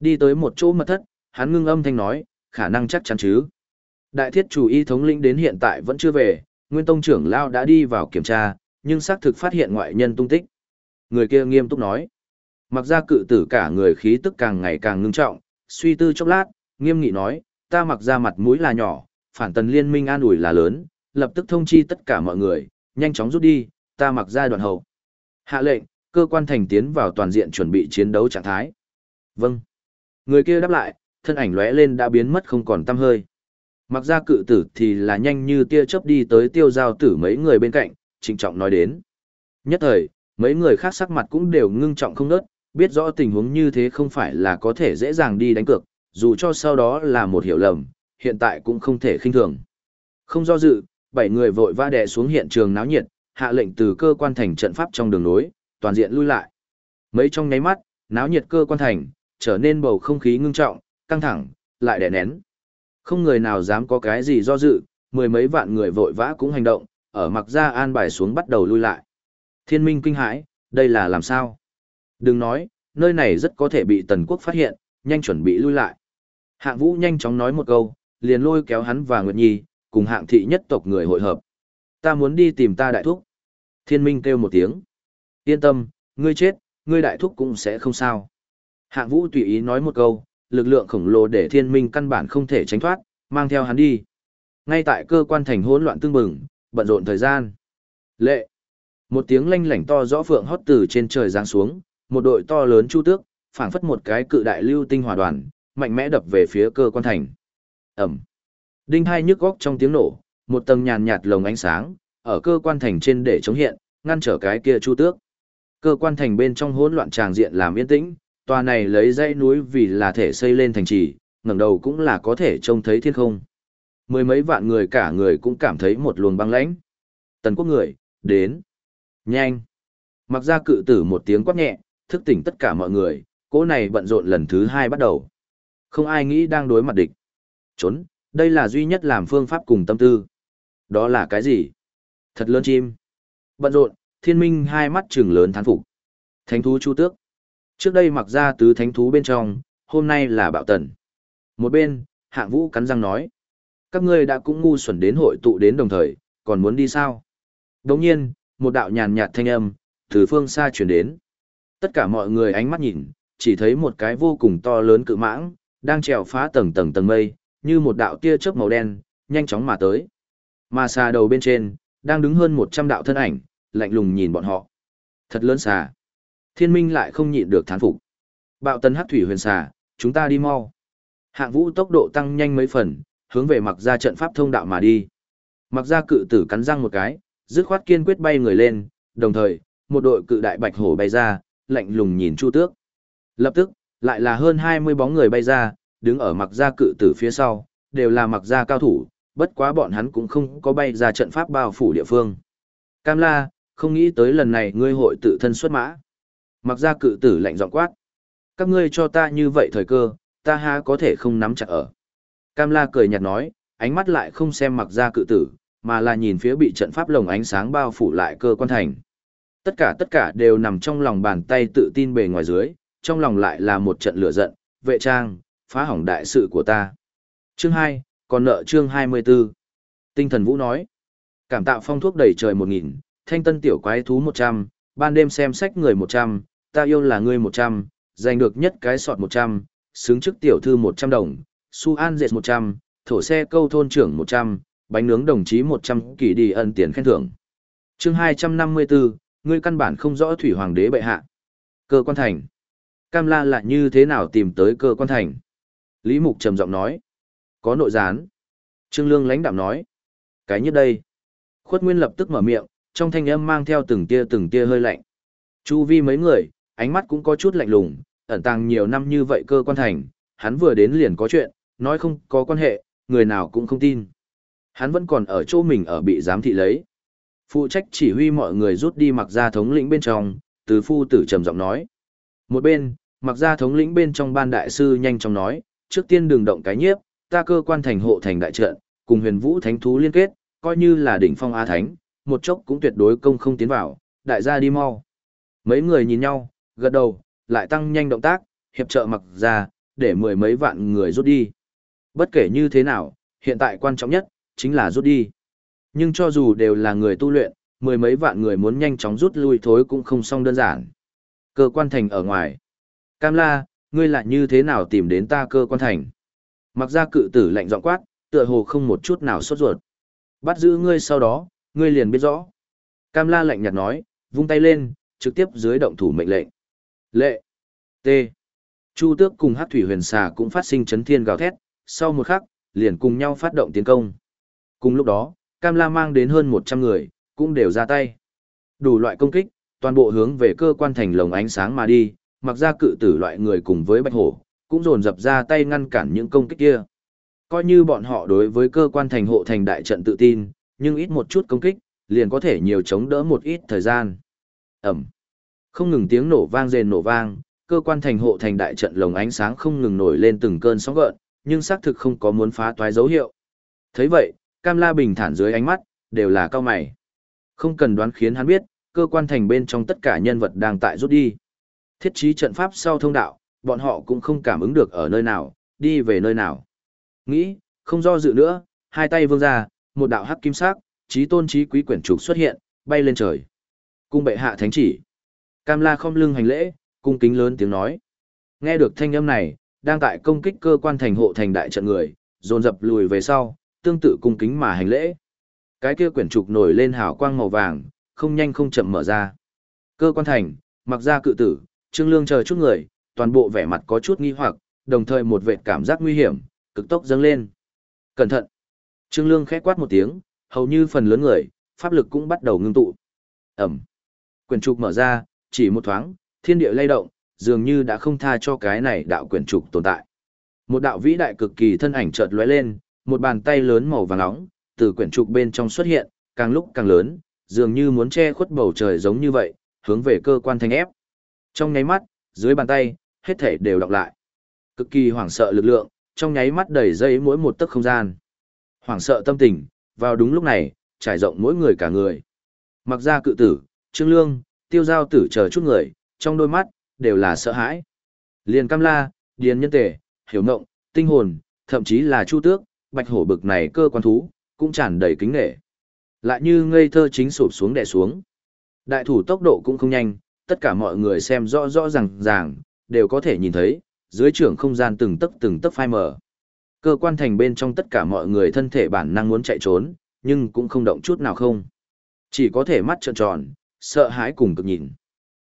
Đi tới một chỗ mật thất, hắn ngưng âm thanh nói, khả năng chắc chắn chứ. Đại thiết chủ y thống lĩnh đến hiện tại vẫn chưa về, nguyên tông trưởng lao đã đi vào kiểm tra, nhưng xác thực phát hiện ngoại nhân tung tích. Người kia nghiêm túc nói. Mặc ra cự tử cả người khí tức càng ngày càng ngưng trọng, suy tư chốc lát, nghiêm nghị nói, ta mặc ra mặt mũi là nhỏ, phản tần liên minh an ủi là lớn, lập tức thông chi tất cả mọi người, nhanh chóng rút đi, ta mặc ra đoạn hậu. Hạ lệnh, cơ quan thành tiến vào toàn diện chuẩn bị chiến đấu trạng thái. Vâng. Người kia đáp lại, thân ảnh lóe lên đã biến mất không còn tăm hơi. Mặc ra cự tử thì là nhanh như tia chớp đi tới tiêu giao tử mấy người bên cạnh, trịnh trọng nói đến. Nhất thời, mấy người khác sắc mặt cũng đều ngưng trọng không nớt, biết rõ tình huống như thế không phải là có thể dễ dàng đi đánh cược, dù cho sau đó là một hiểu lầm, hiện tại cũng không thể khinh thường. Không do dự, bảy người vội va đè xuống hiện trường náo nhiệt, hạ lệnh từ cơ quan thành trận pháp trong đường nối, toàn diện lui lại. Mấy trong nháy mắt, náo nhiệt cơ quan thành, trở nên bầu không khí ngưng trọng, căng thẳng, lại đè nén. Không người nào dám có cái gì do dự, mười mấy vạn người vội vã cũng hành động, ở mặc ra an bài xuống bắt đầu lui lại. Thiên minh kinh hãi, đây là làm sao? Đừng nói, nơi này rất có thể bị tần quốc phát hiện, nhanh chuẩn bị lui lại. Hạng vũ nhanh chóng nói một câu, liền lôi kéo hắn và Nguyệt Nhi, cùng hạng thị nhất tộc người hội hợp. Ta muốn đi tìm ta đại thúc. Thiên minh kêu một tiếng. Yên tâm, ngươi chết, ngươi đại thúc cũng sẽ không sao. Hạng vũ tùy ý nói một câu, lực lượng khổng lồ để thiên minh căn bản không thể tránh thoát, mang theo hắn đi. Ngay tại cơ quan thành hỗn loạn tương bừng, bận rộn thời gian. Lệ. Một tiếng lanh lảnh to rõ phượng hót từ trên trời giáng xuống, một đội to lớn chu tước, phảng phất một cái cự đại lưu tinh hỏa đoàn, mạnh mẽ đập về phía cơ quan thành. Ẩm. Đinh hai nhức góc trong tiếng nổ, một tầng nhàn nhạt lồng ánh sáng, ở cơ quan thành trên để chống hiện, ngăn trở cái kia chu tước. Cơ quan thành bên trong hỗn loạn tràng diện làm yên tĩnh, tòa này lấy dãy núi vì là thể xây lên thành trì, ngẩng đầu cũng là có thể trông thấy thiên không. Mười mấy vạn người cả người cũng cảm thấy một luồng băng lãnh. Tần quốc người, đến. Nhanh. Mặc ra cự tử một tiếng quát nhẹ, thức tỉnh tất cả mọi người, cỗ này bận rộn lần thứ hai bắt đầu. Không ai nghĩ đang đối mặt địch. Trốn, đây là duy nhất làm phương pháp cùng tâm tư. Đó là cái gì? Thật lớn chim. Bận rộn, thiên minh hai mắt trừng lớn thán phục. Thánh thú chu tước. Trước đây mặc ra tứ thánh thú bên trong, hôm nay là bạo tần. Một bên, hạng vũ cắn răng nói. Các ngươi đã cũng ngu xuẩn đến hội tụ đến đồng thời, còn muốn đi sao? Đồng nhiên, một đạo nhàn nhạt thanh âm, từ phương xa chuyển đến. Tất cả mọi người ánh mắt nhìn, chỉ thấy một cái vô cùng to lớn cự mãng, đang trèo phá tầng tầng tầng mây, như một đạo tia chớp màu đen, nhanh chóng mà tới. Mà xà đầu bên trên, đang đứng hơn 100 đạo thân ảnh, lạnh lùng nhìn bọn họ. Thật lớn xà. Thiên minh lại không nhịn được thán phục. Bạo tần hắc thủy huyền xà, chúng ta đi mau. Hạng vũ tốc độ tăng nhanh mấy phần, hướng về mặc ra trận pháp thông đạo mà đi. Mặc ra cự tử cắn răng một cái, dứt khoát kiên quyết bay người lên, đồng thời, một đội cự đại bạch hổ bay ra, lạnh lùng nhìn Chu Tước. Lập tức, lại là hơn 20 bóng người bay ra, đứng ở mặc ra cự tử phía sau, đều là mặc ra cao thủ, bất quá bọn hắn cũng không có bay ra trận pháp bao phủ địa phương. Cam La, không nghĩ tới lần này ngươi hội tự thân xuất mã. Mặc ra cự tử lạnh giọng quát. Các ngươi cho ta như vậy thời cơ, ta ha có thể không nắm chặt ở. Cam La cười nhạt nói, ánh mắt lại không xem mặc ra cự tử, mà là nhìn phía bị trận pháp lồng ánh sáng bao phủ lại cơ quan thành. Tất cả tất cả đều nằm trong lòng bàn tay tự tin bề ngoài dưới, trong lòng lại là một trận lửa giận, vệ trang, phá hỏng đại sự của ta. Chương 2, còn nợ chương 24. Tinh thần vũ nói, cảm tạo phong thuốc đầy trời 1.000, thanh tân tiểu quái thú 100, ban đêm xem sách người 100, ta yêu là ngươi 100, giành được nhất cái sọt 100, xứng chức tiểu thư 100 đồng, su an dệt 100, thổ xe câu thôn trưởng 100, bánh nướng đồng chí 100 kỳ đi ân tiền khen thưởng. Chương 254, ngươi căn bản không rõ thủy hoàng đế bệ hạ. Cơ quan thành. Cam La là như thế nào tìm tới cơ quan thành? Lý Mục trầm giọng nói. Có nội gián. Trương Lương lãnh đạm nói. Cái nhất đây. Khuất Nguyên lập tức mở miệng, trong thanh âm mang theo từng tia từng tia hơi lạnh. Chu vi mấy người, ánh mắt cũng có chút lạnh lùng, ẩn tàng nhiều năm như vậy cơ quan thành, hắn vừa đến liền có chuyện, nói không có quan hệ, người nào cũng không tin. Hắn vẫn còn ở chỗ mình ở bị giám thị lấy. Phụ trách chỉ huy mọi người rút đi mặc ra thống lĩnh bên trong, từ phu tử trầm giọng nói. Một bên, mặc ra thống lĩnh bên trong ban đại sư nhanh chóng nói, trước tiên đừng động cái nhiếp, ta cơ quan thành hộ thành đại trận, cùng huyền vũ thánh thú liên kết, coi như là đỉnh phong A Thánh, một chốc cũng tuyệt đối công không tiến vào, đại gia đi mau. Mấy người nhìn nhau, gật đầu, lại tăng nhanh động tác, hiệp trợ mặc ra, để mười mấy vạn người rút đi. Bất kể như thế nào, hiện tại quan trọng nhất, chính là rút đi. Nhưng cho dù đều là người tu luyện, mười mấy vạn người muốn nhanh chóng rút lui thối cũng không xong đơn giản. Cơ quan thành ở ngoài. Cam la, ngươi lại như thế nào tìm đến ta cơ quan thành? Mặc ra cự tử lạnh giọng quát, tựa hồ không một chút nào sốt ruột. Bắt giữ ngươi sau đó, ngươi liền biết rõ. Cam la lạnh nhạt nói, vung tay lên, trực tiếp dưới động thủ mệnh lệnh. Lệ. T. Chu tước cùng hát thủy huyền xà cũng phát sinh chấn thiên gào thét, sau một khắc, liền cùng nhau phát động tiến công. Cùng lúc đó, Cam La mang đến hơn 100 người, cũng đều ra tay. Đủ loại công kích, toàn bộ hướng về cơ quan thành lồng ánh sáng mà đi, mặc ra cự tử loại người cùng với bạch hổ, cũng dồn dập ra tay ngăn cản những công kích kia. Coi như bọn họ đối với cơ quan thành hộ thành đại trận tự tin, nhưng ít một chút công kích, liền có thể nhiều chống đỡ một ít thời gian. Ẩm. Không ngừng tiếng nổ vang rền nổ vang, cơ quan thành hộ thành đại trận lồng ánh sáng không ngừng nổi lên từng cơn sóng gợn, nhưng xác thực không có muốn phá toái dấu hiệu. Thấy vậy, Cam La bình thản dưới ánh mắt, đều là cao mày. Không cần đoán khiến hắn biết, cơ quan thành bên trong tất cả nhân vật đang tại rút đi. Thiết trí trận pháp sau thông đạo, bọn họ cũng không cảm ứng được ở nơi nào, đi về nơi nào. Nghĩ, không do dự nữa, hai tay vươn ra, một đạo hắc kim sắc, trí tôn trí quý quyển trục xuất hiện, bay lên trời. Cung bệ hạ thánh chỉ. Cam La không lưng hành lễ, cung kính lớn tiếng nói. Nghe được thanh âm này, đang tại công kích cơ quan thành hộ thành đại trận người, dồn dập lùi về sau, tương tự cung kính mà hành lễ. Cái kia quyển trục nổi lên hào quang màu vàng, không nhanh không chậm mở ra. Cơ quan thành, mặc ra cự tử, Trương Lương chờ chút người, toàn bộ vẻ mặt có chút nghi hoặc, đồng thời một vệt cảm giác nguy hiểm, cực tốc dâng lên. Cẩn thận! Trương Lương khẽ quát một tiếng, hầu như phần lớn người, pháp lực cũng bắt đầu ngưng tụ. Ẩm! Quyển trục mở ra, chỉ một thoáng, thiên địa lay động, dường như đã không tha cho cái này đạo quyển trục tồn tại. Một đạo vĩ đại cực kỳ thân ảnh chợt lóe lên, một bàn tay lớn màu vàng nóng, từ quyển trục bên trong xuất hiện, càng lúc càng lớn, dường như muốn che khuất bầu trời giống như vậy, hướng về cơ quan thanh ép. Trong nháy mắt, dưới bàn tay, hết thể đều đọc lại. Cực kỳ hoảng sợ lực lượng, trong nháy mắt đầy dây mỗi một tấc không gian. Hoảng sợ tâm tình, vào đúng lúc này, trải rộng mỗi người cả người. Mặc ra cự tử, trương lương, tiêu giao tử chờ chút người, trong đôi mắt, đều là sợ hãi. Liền cam la, điền nhân tể, hiểu ngộng, tinh hồn, thậm chí là chu tước, bạch hổ bực này cơ quan thú, cũng tràn đầy kính nghệ. Lại như ngây thơ chính sụp xuống đè xuống. Đại thủ tốc độ cũng không nhanh, tất cả mọi người xem rõ rõ ràng ràng, đều có thể nhìn thấy, dưới trưởng không gian từng tấc từng tấc phai mở. Cơ quan thành bên trong tất cả mọi người thân thể bản năng muốn chạy trốn, nhưng cũng không động chút nào không. Chỉ có thể mắt trợn tròn, sợ hãi cùng cực nhìn.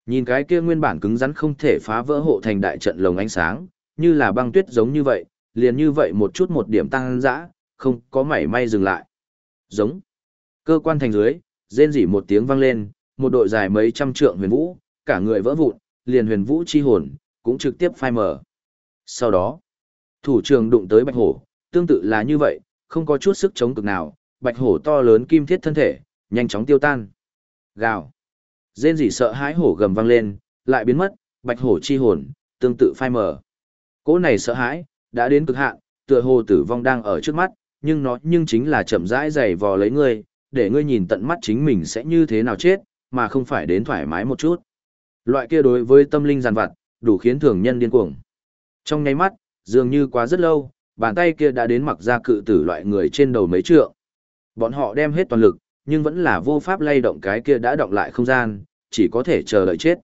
Nhìn cái kia nguyên bản cứng rắn không thể phá vỡ hộ thành đại trận lồng ánh sáng, như là băng tuyết giống như vậy, liền như vậy một chút một điểm tăng dã, không có mảy may dừng lại. Giống. Cơ quan thành dưới, rên rỉ một tiếng vang lên, một đội dài mấy trăm trượng huyền vũ, cả người vỡ vụn, liền huyền vũ chi hồn, cũng trực tiếp phai mở. Sau đó, thủ trường đụng tới bạch hổ, tương tự là như vậy, không có chút sức chống cực nào, bạch hổ to lớn kim thiết thân thể, nhanh chóng tiêu tan. Gào. Rên rỉ sợ hãi hổ gầm vang lên, lại biến mất, bạch hổ chi hồn, tương tự phai mờ. Cỗ này sợ hãi, đã đến cực hạn, tựa hồ tử vong đang ở trước mắt, nhưng nó nhưng chính là chậm rãi dày vò lấy ngươi, để ngươi nhìn tận mắt chính mình sẽ như thế nào chết, mà không phải đến thoải mái một chút. Loại kia đối với tâm linh giàn vặt, đủ khiến thường nhân điên cuồng. Trong nháy mắt, dường như quá rất lâu, bàn tay kia đã đến mặc ra cự tử loại người trên đầu mấy trượng. Bọn họ đem hết toàn lực, nhưng vẫn là vô pháp lay động cái kia đã động lại không gian, chỉ có thể chờ đợi chết.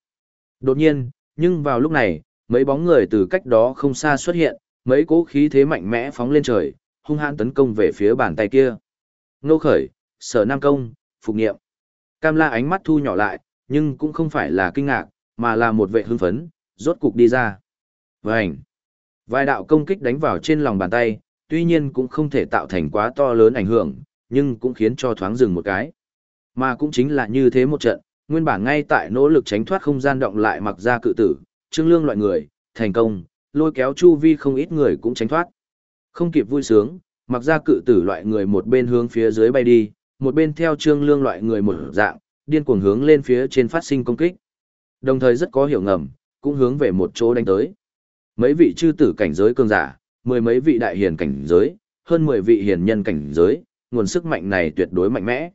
Đột nhiên, nhưng vào lúc này, mấy bóng người từ cách đó không xa xuất hiện, mấy cỗ khí thế mạnh mẽ phóng lên trời, hung hãn tấn công về phía bàn tay kia. Nô khởi, sở nam công, phục nghiệm. Cam la ánh mắt thu nhỏ lại, nhưng cũng không phải là kinh ngạc, mà là một vệ hưng phấn, rốt cục đi ra. Vânh! Vài đạo công kích đánh vào trên lòng bàn tay, tuy nhiên cũng không thể tạo thành quá to lớn ảnh hưởng, nhưng cũng khiến cho thoáng dừng một cái. Mà cũng chính là như thế một trận, nguyên bản ngay tại nỗ lực tránh thoát không gian động lại mặc ra cự tử, trương lương loại người, thành công, lôi kéo chu vi không ít người cũng tránh thoát. Không kịp vui sướng, mặc ra cự tử loại người một bên hướng phía dưới bay đi, một bên theo trương lương loại người một dạng, điên cuồng hướng lên phía trên phát sinh công kích. Đồng thời rất có hiểu ngầm, cũng hướng về một chỗ đánh tới. Mấy vị chư tử cảnh giới cường giả, mười mấy vị đại hiền cảnh giới, hơn mười vị hiền nhân cảnh giới, nguồn sức mạnh này tuyệt đối mạnh mẽ.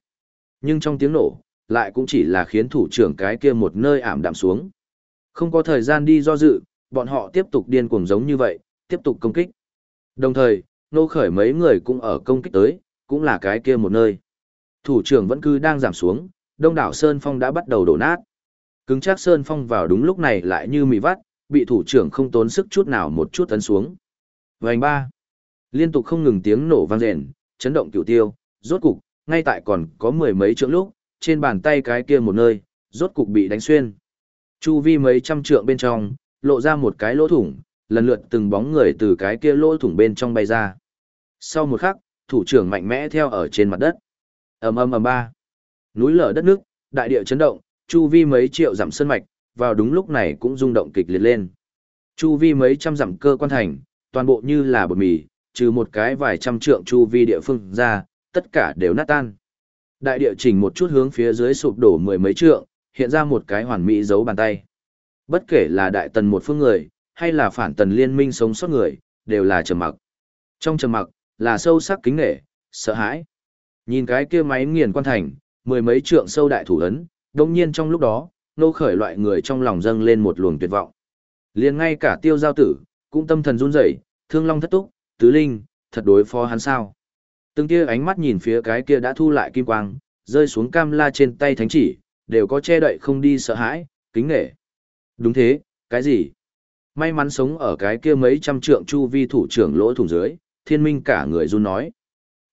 Nhưng trong tiếng nổ, lại cũng chỉ là khiến thủ trưởng cái kia một nơi ảm đạm xuống. Không có thời gian đi do dự, bọn họ tiếp tục điên cuồng giống như vậy, tiếp tục công kích. Đồng thời, nô khởi mấy người cũng ở công kích tới, cũng là cái kia một nơi. Thủ trưởng vẫn cứ đang giảm xuống, đông đảo Sơn Phong đã bắt đầu đổ nát. Cứng chắc Sơn Phong vào đúng lúc này lại như mì vắt, bị thủ trưởng không tốn sức chút nào một chút tấn xuống. Vành ba. Liên tục không ngừng tiếng nổ vang rền, chấn động cửu tiêu, rốt cục, ngay tại còn có mười mấy trượng lúc, trên bàn tay cái kia một nơi, rốt cục bị đánh xuyên. Chu vi mấy trăm trượng bên trong, lộ ra một cái lỗ thủng, lần lượt từng bóng người từ cái kia lỗ thủng bên trong bay ra. Sau một khắc, thủ trưởng mạnh mẽ theo ở trên mặt đất. ầm ầm ầm ba. Núi lở đất nước, đại địa chấn động, chu vi mấy triệu dặm sơn mạch, vào đúng lúc này cũng rung động kịch liệt lên. Chu vi mấy trăm dặm cơ quan thành, toàn bộ như là bột mì, trừ một cái vài trăm trượng chu vi địa phương ra, tất cả đều nát tan. Đại địa chỉnh một chút hướng phía dưới sụp đổ mười mấy trượng, hiện ra một cái hoàn mỹ dấu bàn tay. Bất kể là đại tần một phương người, hay là phản tần liên minh sống sót người, đều là trầm mặc. Trong trầm mặc, là sâu sắc kính nghệ, sợ hãi. Nhìn cái kia máy nghiền quan thành, mười mấy trượng sâu đại thủ ấn, đồng nhiên trong lúc đó, nô khởi loại người trong lòng dâng lên một luồng tuyệt vọng. liền ngay cả tiêu giao tử, cũng tâm thần run rẩy, thương long thất túc, tứ linh, thật đối phó hắn sao. Từng kia ánh mắt nhìn phía cái kia đã thu lại kim quang, rơi xuống cam la trên tay thánh chỉ, đều có che đậy không đi sợ hãi, kính nghệ. Đúng thế, cái gì? May mắn sống ở cái kia mấy trăm trượng chu vi thủ trưởng lỗ thủng dưới, thiên minh cả người run nói.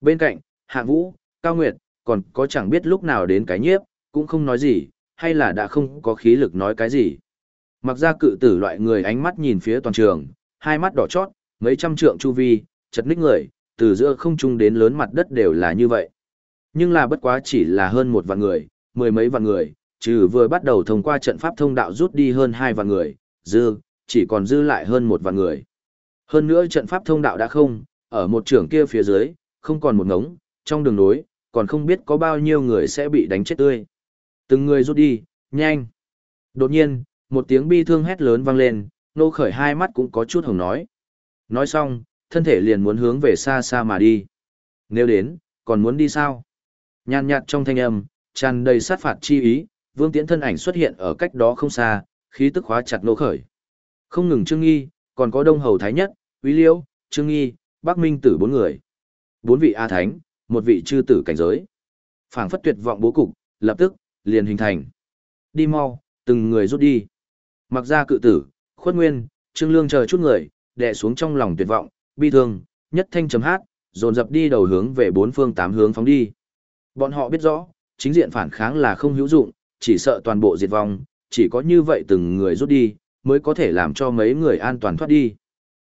Bên cạnh, hạ vũ, cao nguyệt, còn có chẳng biết lúc nào đến cái nhiếp, cũng không nói gì, hay là đã không có khí lực nói cái gì. Mặc ra cự tử loại người ánh mắt nhìn phía toàn trường, hai mắt đỏ chót, mấy trăm trượng chu vi, chật ních người, từ giữa không trung đến lớn mặt đất đều là như vậy. Nhưng là bất quá chỉ là hơn một vạn người, mười mấy vạn người, trừ vừa bắt đầu thông qua trận pháp thông đạo rút đi hơn hai vạn người, dư, chỉ còn dư lại hơn một vạn người. Hơn nữa trận pháp thông đạo đã không, ở một trường kia phía dưới, không còn một ngống, trong đường nối, còn không biết có bao nhiêu người sẽ bị đánh chết tươi. Từng người rút đi, nhanh. Đột nhiên, một tiếng bi thương hét lớn vang lên, nô khởi hai mắt cũng có chút hồng nói. Nói xong, thân thể liền muốn hướng về xa xa mà đi. Nếu đến, còn muốn đi sao? Nhàn nhạt trong thanh âm, tràn đầy sát phạt chi ý, vương tiễn thân ảnh xuất hiện ở cách đó không xa, khí tức khóa chặt nô khởi. Không ngừng Trương Nghi, còn có Đông Hầu Thái Nhất, Quý Liêu, Trương Nghi, Bắc Minh Tử bốn người. Bốn vị A Thánh, một vị chư tử cảnh giới. phảng phất tuyệt vọng bố cục, lập tức, liền hình thành. Đi mau, từng người rút đi. Mặc ra cự tử, khuất nguyên, Trương Lương chờ chút người, đè xuống trong lòng tuyệt vọng, bi thương, nhất thanh chấm hát, dồn dập đi đầu hướng về bốn phương tám hướng phóng đi. Bọn họ biết rõ, chính diện phản kháng là không hữu dụng, chỉ sợ toàn bộ diệt vong, chỉ có như vậy từng người rút đi, mới có thể làm cho mấy người an toàn thoát đi.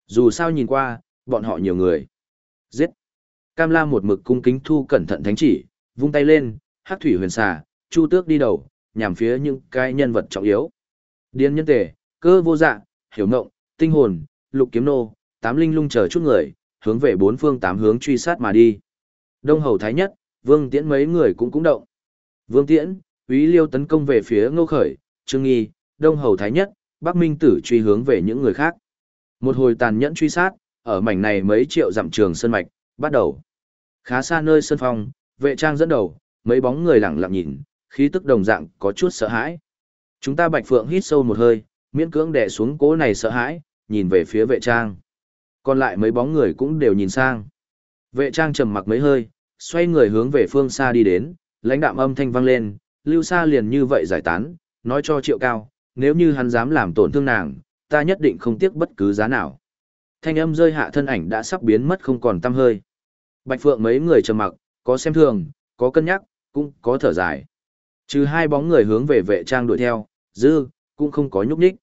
Dù sao nhìn qua, bọn họ nhiều người. Giết. Cam La một mực cung kính thu cẩn thận thánh chỉ, vung tay lên, hát thủy huyền xà, chu tước đi đầu, nhằm phía những cái nhân vật trọng yếu. Điên nhân tể, cơ vô dạ, hiểu ngộng, tinh hồn, lục kiếm nô, tám linh lung chờ chút người, hướng về bốn phương tám hướng truy sát mà đi. Đông hầu thái nhất, vương tiễn mấy người cũng cũng động. Vương tiễn, úy liêu tấn công về phía ngô khởi, trương nghi, đông hầu thái nhất, bắc minh tử truy hướng về những người khác. Một hồi tàn nhẫn truy sát, ở mảnh này mấy triệu dặm trường sơn mạch, bắt đầu. Khá xa nơi sân phong, vệ trang dẫn đầu, mấy bóng người lẳng lặng nhìn, khí tức đồng dạng có chút sợ hãi. Chúng ta bạch phượng hít sâu một hơi, miễn cưỡng đè xuống cố này sợ hãi, nhìn về phía vệ trang. Còn lại mấy bóng người cũng đều nhìn sang. Vệ trang trầm mặc mấy hơi, xoay người hướng về phương xa đi đến, lãnh đạm âm thanh vang lên, lưu xa liền như vậy giải tán, nói cho triệu cao, nếu như hắn dám làm tổn thương nàng, ta nhất định không tiếc bất cứ giá nào. Thanh âm rơi hạ thân ảnh đã sắp biến mất không còn tăm hơi. Bạch Phượng mấy người trầm mặc, có xem thường, có cân nhắc, cũng có thở dài. Trừ hai bóng người hướng về vệ trang đuổi theo, dư, cũng không có nhúc nhích.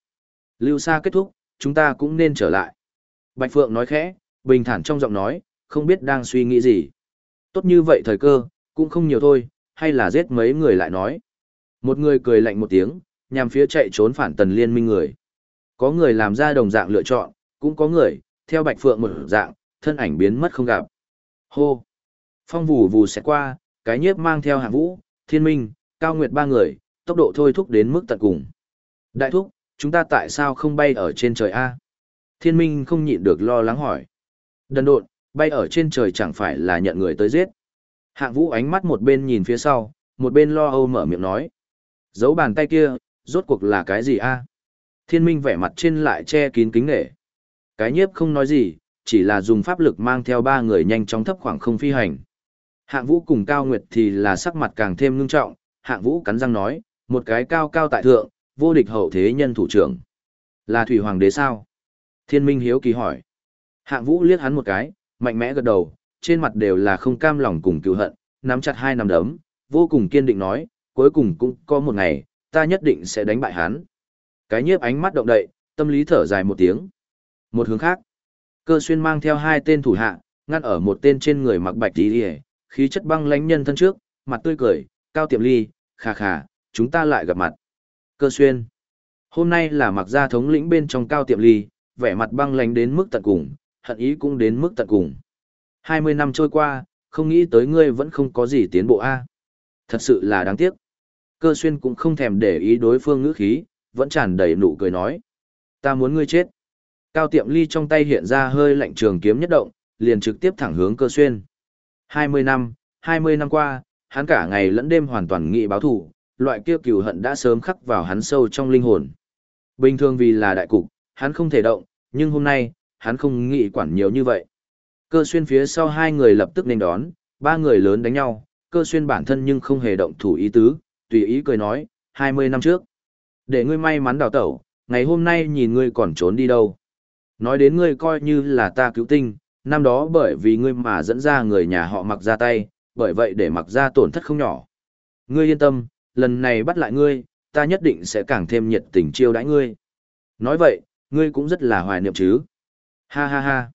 Lưu xa kết thúc, chúng ta cũng nên trở lại. Bạch Phượng nói khẽ, bình thản trong giọng nói, không biết đang suy nghĩ gì. Tốt như vậy thời cơ, cũng không nhiều thôi, hay là giết mấy người lại nói. Một người cười lạnh một tiếng, nhằm phía chạy trốn phản tần liên minh người. Có người làm ra đồng dạng lựa chọn, cũng có người, theo Bạch Phượng một dạng, thân ảnh biến mất không gặp. Hô! Phong vù vù sẽ qua, cái nhiếp mang theo hạng vũ, thiên minh, cao nguyệt ba người, tốc độ thôi thúc đến mức tận cùng. Đại thúc, chúng ta tại sao không bay ở trên trời A? Thiên minh không nhịn được lo lắng hỏi. Đần độn, bay ở trên trời chẳng phải là nhận người tới giết. Hạng vũ ánh mắt một bên nhìn phía sau, một bên lo âu mở miệng nói. Giấu bàn tay kia, rốt cuộc là cái gì a? Thiên minh vẻ mặt trên lại che kín kính nghệ. Cái nhiếp không nói gì, chỉ là dùng pháp lực mang theo ba người nhanh chóng thấp khoảng không phi hành. Hạng vũ cùng cao nguyệt thì là sắc mặt càng thêm ngưng trọng, hạng vũ cắn răng nói, một cái cao cao tại thượng, vô địch hậu thế nhân thủ trưởng. Là thủy hoàng đế sao? Thiên minh hiếu kỳ hỏi. Hạng vũ liếc hắn một cái, mạnh mẽ gật đầu, trên mặt đều là không cam lòng cùng cựu hận, nắm chặt hai nắm đấm, vô cùng kiên định nói, cuối cùng cũng có một ngày, ta nhất định sẽ đánh bại hắn. Cái nhiếp ánh mắt động đậy, tâm lý thở dài một tiếng. Một hướng khác, cơ xuyên mang theo hai tên thủ hạ, ngăn ở một tên trên người mặc bạch tí đi khí chất băng lánh nhân thân trước, mặt tươi cười, cao tiệm ly, khà khà, chúng ta lại gặp mặt. Cơ xuyên. Hôm nay là mặc gia thống lĩnh bên trong cao tiệm ly, vẻ mặt băng lánh đến mức tận cùng, hận ý cũng đến mức tận cùng. 20 năm trôi qua, không nghĩ tới ngươi vẫn không có gì tiến bộ a. Thật sự là đáng tiếc. Cơ xuyên cũng không thèm để ý đối phương ngữ khí, vẫn tràn đầy nụ cười nói. Ta muốn ngươi chết. Cao tiệm ly trong tay hiện ra hơi lạnh trường kiếm nhất động, liền trực tiếp thẳng hướng cơ xuyên. 20 năm, 20 năm qua, hắn cả ngày lẫn đêm hoàn toàn nghị báo thù, loại kia cừu hận đã sớm khắc vào hắn sâu trong linh hồn. Bình thường vì là đại cục, hắn không thể động, nhưng hôm nay, hắn không nghĩ quản nhiều như vậy. Cơ xuyên phía sau hai người lập tức nên đón, ba người lớn đánh nhau, cơ xuyên bản thân nhưng không hề động thủ ý tứ, tùy ý cười nói, 20 năm trước. Để ngươi may mắn đào tẩu, ngày hôm nay nhìn ngươi còn trốn đi đâu. Nói đến ngươi coi như là ta cứu tinh, năm đó bởi vì ngươi mà dẫn ra người nhà họ mặc ra tay, bởi vậy để mặc ra tổn thất không nhỏ. Ngươi yên tâm, lần này bắt lại ngươi, ta nhất định sẽ càng thêm nhiệt tình chiêu đãi ngươi. Nói vậy, ngươi cũng rất là hoài niệm chứ. Ha ha ha.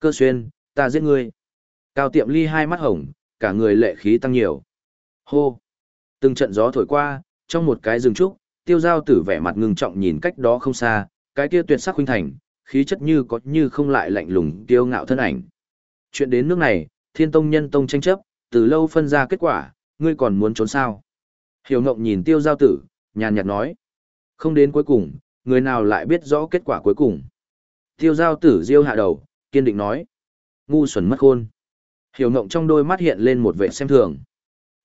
Cơ xuyên, ta giết ngươi. Cao tiệm ly hai mắt hồng, cả người lệ khí tăng nhiều. Hô. Từng trận gió thổi qua, trong một cái rừng trúc, tiêu giao tử vẻ mặt ngưng trọng nhìn cách đó không xa, cái kia tuyệt sắc huynh thành, khí chất như có như không lại lạnh lùng tiêu ngạo thân ảnh. Chuyện đến nước này, thiên tông nhân tông tranh chấp, từ lâu phân ra kết quả, ngươi còn muốn trốn sao? Hiểu ngộng nhìn tiêu giao tử, nhàn nhạt nói. Không đến cuối cùng, người nào lại biết rõ kết quả cuối cùng. Tiêu giao tử diêu hạ đầu, kiên định nói. Ngu xuẩn mất khôn. Hiểu ngộng trong đôi mắt hiện lên một vẻ xem thường.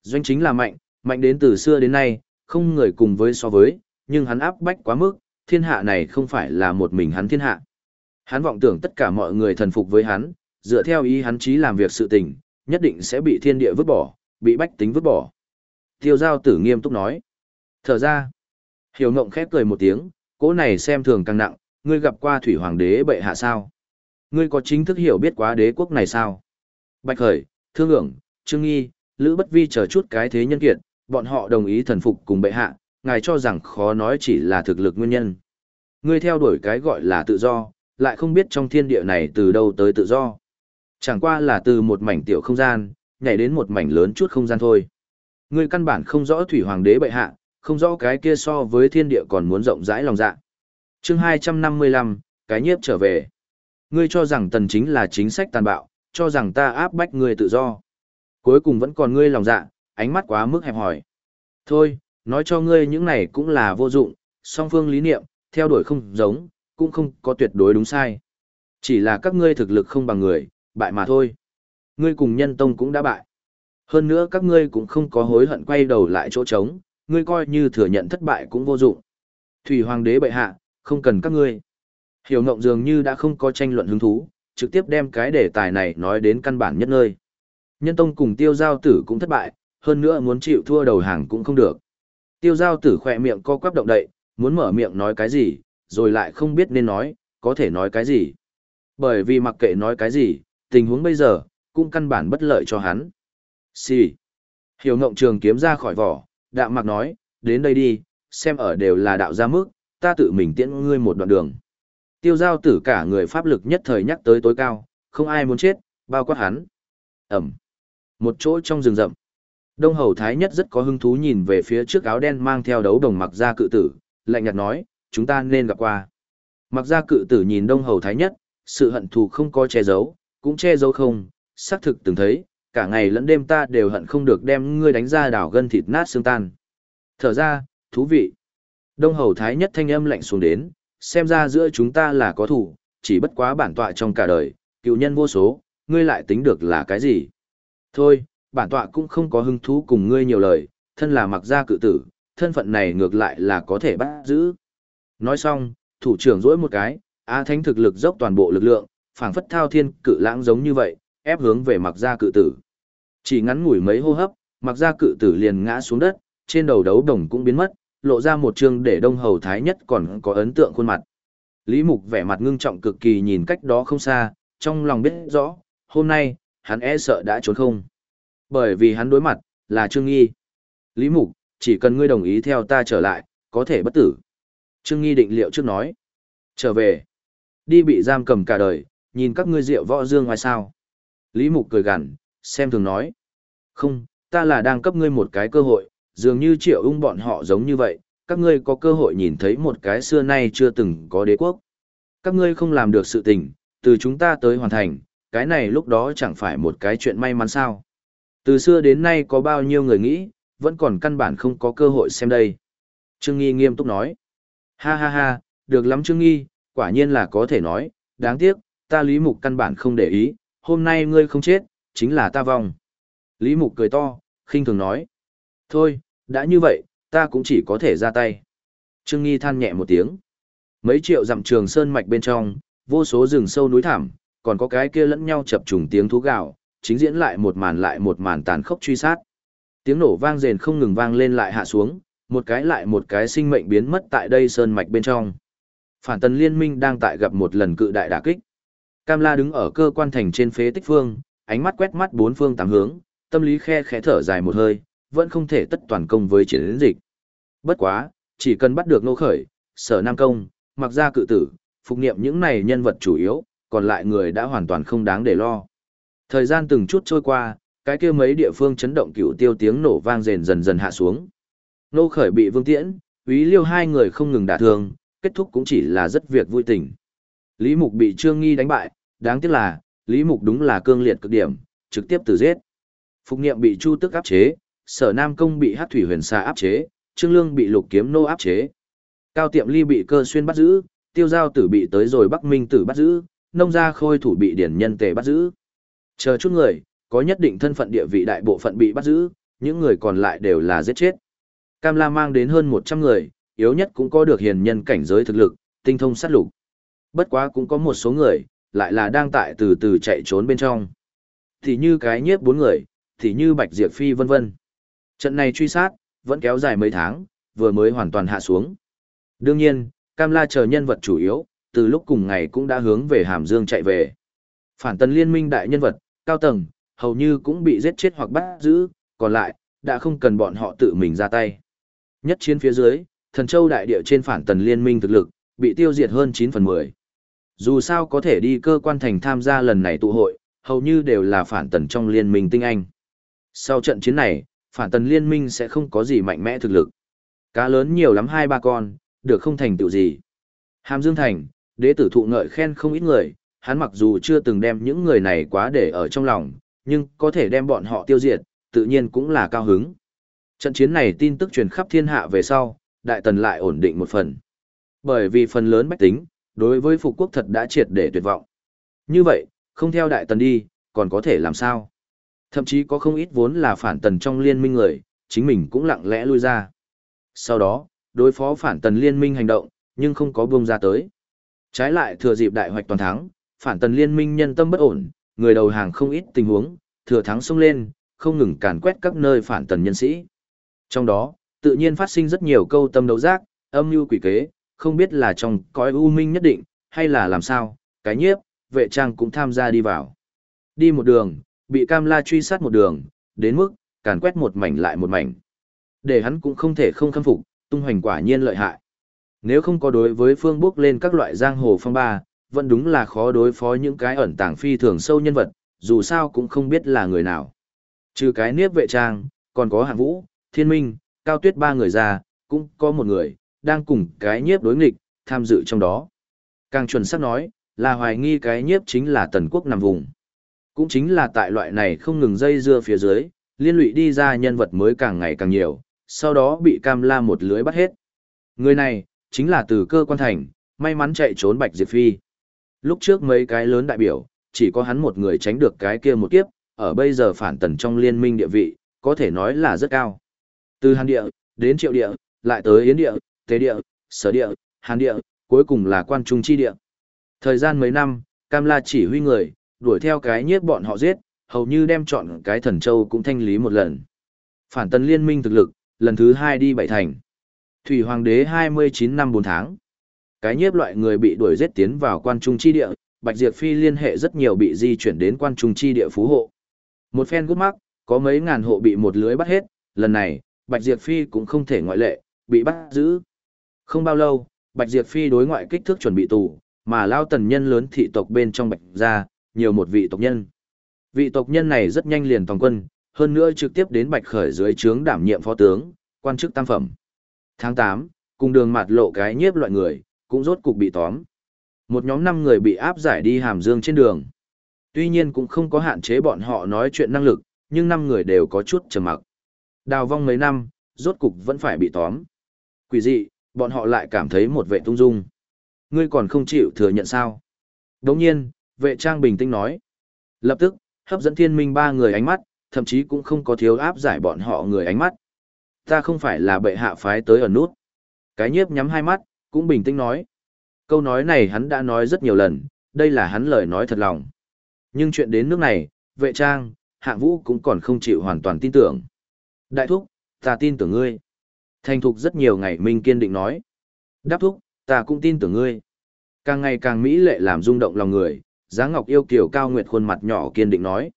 Doanh chính là mạnh, mạnh đến từ xưa đến nay, không người cùng với so với, nhưng hắn áp bách quá mức, thiên hạ này không phải là một mình hắn thiên hạ. Hắn vọng tưởng tất cả mọi người thần phục với hắn, dựa theo ý hắn chí làm việc sự tình, nhất định sẽ bị thiên địa vứt bỏ, bị bách tính vứt bỏ. Tiêu giao tử nghiêm túc nói. Thở ra. Hiểu ngộng khép cười một tiếng, cỗ này xem thường càng nặng, ngươi gặp qua thủy hoàng đế bệ hạ sao? Ngươi có chính thức hiểu biết quá đế quốc này sao? Bạch Khởi, Thương ưởng, Trương Nghi, Lữ Bất Vi chờ chút cái thế nhân kiệt, bọn họ đồng ý thần phục cùng bệ hạ, ngài cho rằng khó nói chỉ là thực lực nguyên nhân. Ngươi theo đuổi cái gọi là tự do, lại không biết trong thiên địa này từ đâu tới tự do. Chẳng qua là từ một mảnh tiểu không gian, nhảy đến một mảnh lớn chút không gian thôi. Ngươi căn bản không rõ thủy hoàng đế bệ hạ, không rõ cái kia so với thiên địa còn muốn rộng rãi lòng dạ. Chương 255, cái nhiếp trở về. Ngươi cho rằng tần chính là chính sách tàn bạo, cho rằng ta áp bách ngươi tự do. Cuối cùng vẫn còn ngươi lòng dạ, ánh mắt quá mức hẹp hòi. Thôi, nói cho ngươi những này cũng là vô dụng, song phương lý niệm, theo đuổi không giống, cũng không có tuyệt đối đúng sai. Chỉ là các ngươi thực lực không bằng người, bại mà thôi. Ngươi cùng nhân tông cũng đã bại. Hơn nữa các ngươi cũng không có hối hận quay đầu lại chỗ trống, ngươi coi như thừa nhận thất bại cũng vô dụng. Thủy hoàng đế bệ hạ, không cần các ngươi. Hiểu ngộng dường như đã không có tranh luận hứng thú, trực tiếp đem cái đề tài này nói đến căn bản nhất nơi. Nhân tông cùng tiêu giao tử cũng thất bại, hơn nữa muốn chịu thua đầu hàng cũng không được. Tiêu giao tử khỏe miệng co quắp động đậy, muốn mở miệng nói cái gì, rồi lại không biết nên nói, có thể nói cái gì. Bởi vì mặc kệ nói cái gì, tình huống bây giờ, cũng căn bản bất lợi cho hắn. Xì. Hiểu ngộng trường kiếm ra khỏi vỏ, đạm mặc nói, đến đây đi, xem ở đều là đạo gia mức, ta tự mình tiễn ngươi một đoạn đường. Tiêu giao tử cả người pháp lực nhất thời nhắc tới tối cao, không ai muốn chết, bao quát hắn. Ẩm. Một chỗ trong rừng rậm. Đông Hầu Thái Nhất rất có hứng thú nhìn về phía trước áo đen mang theo đấu đồng mặc Gia cự tử, lạnh nhạt nói, chúng ta nên gặp qua. Mặc Gia cự tử nhìn Đông Hầu Thái Nhất, sự hận thù không có che giấu, cũng che giấu không, xác thực từng thấy, cả ngày lẫn đêm ta đều hận không được đem ngươi đánh ra đảo gân thịt nát xương tan. Thở ra, thú vị. Đông Hầu Thái Nhất thanh âm lạnh xuống đến, xem ra giữa chúng ta là có thủ, chỉ bất quá bản tọa trong cả đời, cựu nhân vô số, ngươi lại tính được là cái gì. Thôi, bản tọa cũng không có hứng thú cùng ngươi nhiều lời, thân là mặc gia cự tử, thân phận này ngược lại là có thể bắt giữ. Nói xong, thủ trưởng dỗi một cái, a Thánh thực lực dốc toàn bộ lực lượng, phảng phất thao thiên cự lãng giống như vậy, ép hướng về mặc gia cự tử. Chỉ ngắn ngủi mấy hô hấp, mặc ra cự tử liền ngã xuống đất, trên đầu đấu đồng cũng biến mất, lộ ra một chương để đông hầu thái nhất còn có ấn tượng khuôn mặt. Lý Mục vẻ mặt ngưng trọng cực kỳ nhìn cách đó không xa, trong lòng biết rõ, hôm nay, hắn e sợ đã trốn không. Bởi vì hắn đối mặt, là Trương Nghi. Lý Mục, chỉ cần ngươi đồng ý theo ta trở lại, có thể bất tử. Trương Nghi định liệu trước nói. Trở về. Đi bị giam cầm cả đời, nhìn các ngươi rượu võ dương ngoài sao. Lý Mục cười gằn, xem thường nói. Không, ta là đang cấp ngươi một cái cơ hội, dường như triệu ung bọn họ giống như vậy, các ngươi có cơ hội nhìn thấy một cái xưa nay chưa từng có đế quốc. Các ngươi không làm được sự tình, từ chúng ta tới hoàn thành, cái này lúc đó chẳng phải một cái chuyện may mắn sao. Từ xưa đến nay có bao nhiêu người nghĩ, vẫn còn căn bản không có cơ hội xem đây. Trương Nghi nghiêm túc nói. Ha ha ha, được lắm Trương Nghi, quả nhiên là có thể nói, đáng tiếc, ta Lý Mục căn bản không để ý, hôm nay ngươi không chết, chính là ta vong. Lý Mục cười to, khinh thường nói. Thôi, đã như vậy, ta cũng chỉ có thể ra tay. Trương Nghi than nhẹ một tiếng. Mấy triệu dặm trường sơn mạch bên trong, vô số rừng sâu núi thảm, còn có cái kia lẫn nhau chập trùng tiếng thú gạo, chính diễn lại một màn lại một màn tàn khốc truy sát. Tiếng nổ vang rền không ngừng vang lên lại hạ xuống, một cái lại một cái sinh mệnh biến mất tại đây sơn mạch bên trong. Phản tần liên minh đang tại gặp một lần cự đại đả kích. Cam La đứng ở cơ quan thành trên phế tích phương, ánh mắt quét mắt bốn phương tám hướng, tâm lý khe khẽ thở dài một hơi, vẫn không thể tất toàn công với chiến dịch. Bất quá, chỉ cần bắt được nô khởi, sở Nam Công, mặc ra cự tử, phục niệm những này nhân vật chủ yếu, còn lại người đã hoàn toàn không đáng để lo. Thời gian từng chút trôi qua, cái kia mấy địa phương chấn động cửu tiêu tiếng nổ vang rền dần dần hạ xuống. Nô khởi bị vương tiễn, úy liêu hai người không ngừng đả thương, kết thúc cũng chỉ là rất việc vui tình. Lý Mục bị Trương Nghi đánh bại, đáng tiếc là, Lý Mục đúng là cương liệt cực điểm, trực tiếp từ giết. Phục Niệm bị Chu Tức áp chế, Sở Nam Công bị Hắc Thủy Huyền Sa áp chế, Trương Lương bị Lục Kiếm Nô áp chế. Cao Tiệm Ly bị Cơ Xuyên bắt giữ, Tiêu Giao Tử bị tới rồi Bắc Minh Tử bắt giữ, Nông Gia Khôi thủ bị Điển Nhân Tề bắt giữ. Chờ chút người, có nhất định thân phận địa vị đại bộ phận bị bắt giữ, những người còn lại đều là giết chết. Cam La mang đến hơn 100 người, yếu nhất cũng có được hiền nhân cảnh giới thực lực, tinh thông sát lục. Bất quá cũng có một số người, lại là đang tại từ từ chạy trốn bên trong. Thì như cái nhiếp bốn người, thì như Bạch Diệp Phi vân vân. Trận này truy sát, vẫn kéo dài mấy tháng, vừa mới hoàn toàn hạ xuống. Đương nhiên, Cam La chờ nhân vật chủ yếu, từ lúc cùng ngày cũng đã hướng về Hàm Dương chạy về. Phản tần liên minh đại nhân vật, cao tầng, hầu như cũng bị giết chết hoặc bắt giữ, còn lại, đã không cần bọn họ tự mình ra tay. Nhất chiến phía dưới, thần châu đại địa trên phản tần liên minh thực lực, bị tiêu diệt hơn 9 phần 10. Dù sao có thể đi cơ quan thành tham gia lần này tụ hội, hầu như đều là phản tần trong liên minh tinh anh. Sau trận chiến này, phản tần liên minh sẽ không có gì mạnh mẽ thực lực. Cá lớn nhiều lắm hai ba con, được không thành tựu gì. Hàm Dương Thành, đế tử thụ ngợi khen không ít người, hắn mặc dù chưa từng đem những người này quá để ở trong lòng, nhưng có thể đem bọn họ tiêu diệt, tự nhiên cũng là cao hứng. Trận chiến này tin tức truyền khắp thiên hạ về sau, đại tần lại ổn định một phần. Bởi vì phần lớn bách tính, đối với phục quốc thật đã triệt để tuyệt vọng. Như vậy, không theo đại tần đi, còn có thể làm sao? Thậm chí có không ít vốn là phản tần trong liên minh người, chính mình cũng lặng lẽ lui ra. Sau đó, đối phó phản tần liên minh hành động, nhưng không có buông ra tới. Trái lại thừa dịp đại hoạch toàn thắng, phản tần liên minh nhân tâm bất ổn, người đầu hàng không ít tình huống, thừa thắng xông lên, không ngừng càn quét các nơi phản tần nhân sĩ. Trong đó, tự nhiên phát sinh rất nhiều câu tâm đấu giác, âm mưu quỷ kế, không biết là trong cõi u minh nhất định, hay là làm sao, cái nhiếp, vệ trang cũng tham gia đi vào. Đi một đường, bị cam la truy sát một đường, đến mức, càn quét một mảnh lại một mảnh. Để hắn cũng không thể không khâm phục, tung hoành quả nhiên lợi hại. Nếu không có đối với phương bước lên các loại giang hồ phong ba, vẫn đúng là khó đối phó những cái ẩn tàng phi thường sâu nhân vật, dù sao cũng không biết là người nào. Trừ cái niếp vệ trang, còn có hạng vũ, thiên minh, cao tuyết ba người ra, cũng có một người, đang cùng cái nhiếp đối nghịch, tham dự trong đó. Càng chuẩn xác nói, là hoài nghi cái nhiếp chính là tần quốc nằm vùng. Cũng chính là tại loại này không ngừng dây dưa phía dưới, liên lụy đi ra nhân vật mới càng ngày càng nhiều, sau đó bị cam la một lưới bắt hết. Người này, chính là từ cơ quan thành, may mắn chạy trốn Bạch Diệp Phi. Lúc trước mấy cái lớn đại biểu, chỉ có hắn một người tránh được cái kia một kiếp, ở bây giờ phản tần trong liên minh địa vị, có thể nói là rất cao. Từ Hàn địa, đến Triệu địa, lại tới Yến địa, Tế địa, Sở địa, Hàn địa, cuối cùng là quan trung chi địa. Thời gian mấy năm, Cam La chỉ huy người, đuổi theo cái nhiếp bọn họ giết, hầu như đem chọn cái thần châu cũng thanh lý một lần. Phản tần liên minh thực lực, lần thứ hai đi bảy thành. Thủy Hoàng đế 29 năm 4 tháng. Cái nhiếp loại người bị đuổi giết tiến vào quan trung chi địa, Bạch Diệp Phi liên hệ rất nhiều bị di chuyển đến quan trung chi địa phú hộ. Một phen gút mắc, có mấy ngàn hộ bị một lưới bắt hết, lần này, Bạch Diệp Phi cũng không thể ngoại lệ, bị bắt giữ. Không bao lâu, Bạch Diệp Phi đối ngoại kích thước chuẩn bị tù, mà lao tần nhân lớn thị tộc bên trong Bạch gia, nhiều một vị tộc nhân. Vị tộc nhân này rất nhanh liền toàn quân, hơn nữa trực tiếp đến Bạch Khởi dưới trướng đảm nhiệm phó tướng, quan chức tam phẩm. Tháng 8, cùng đường mặt lộ cái nhiếp loại người, cũng rốt cục bị tóm. Một nhóm 5 người bị áp giải đi hàm dương trên đường. Tuy nhiên cũng không có hạn chế bọn họ nói chuyện năng lực, nhưng 5 người đều có chút trầm mặc. Đào vong mấy năm, rốt cục vẫn phải bị tóm. Quỷ dị, bọn họ lại cảm thấy một vệ tung dung. Ngươi còn không chịu thừa nhận sao? Đồng nhiên, vệ trang bình tĩnh nói. Lập tức, hấp dẫn thiên minh ba người ánh mắt, thậm chí cũng không có thiếu áp giải bọn họ người ánh mắt. Ta không phải là bệ hạ phái tới ở nút. Cái nhiếp nhắm hai mắt, cũng bình tĩnh nói. Câu nói này hắn đã nói rất nhiều lần, đây là hắn lời nói thật lòng. Nhưng chuyện đến nước này, vệ trang, hạng vũ cũng còn không chịu hoàn toàn tin tưởng. Đại thúc, ta tin tưởng ngươi. Thành thục rất nhiều ngày Minh kiên định nói. Đáp thúc, ta cũng tin tưởng ngươi. Càng ngày càng mỹ lệ làm rung động lòng người, giá ngọc yêu kiểu cao nguyệt khuôn mặt nhỏ kiên định nói.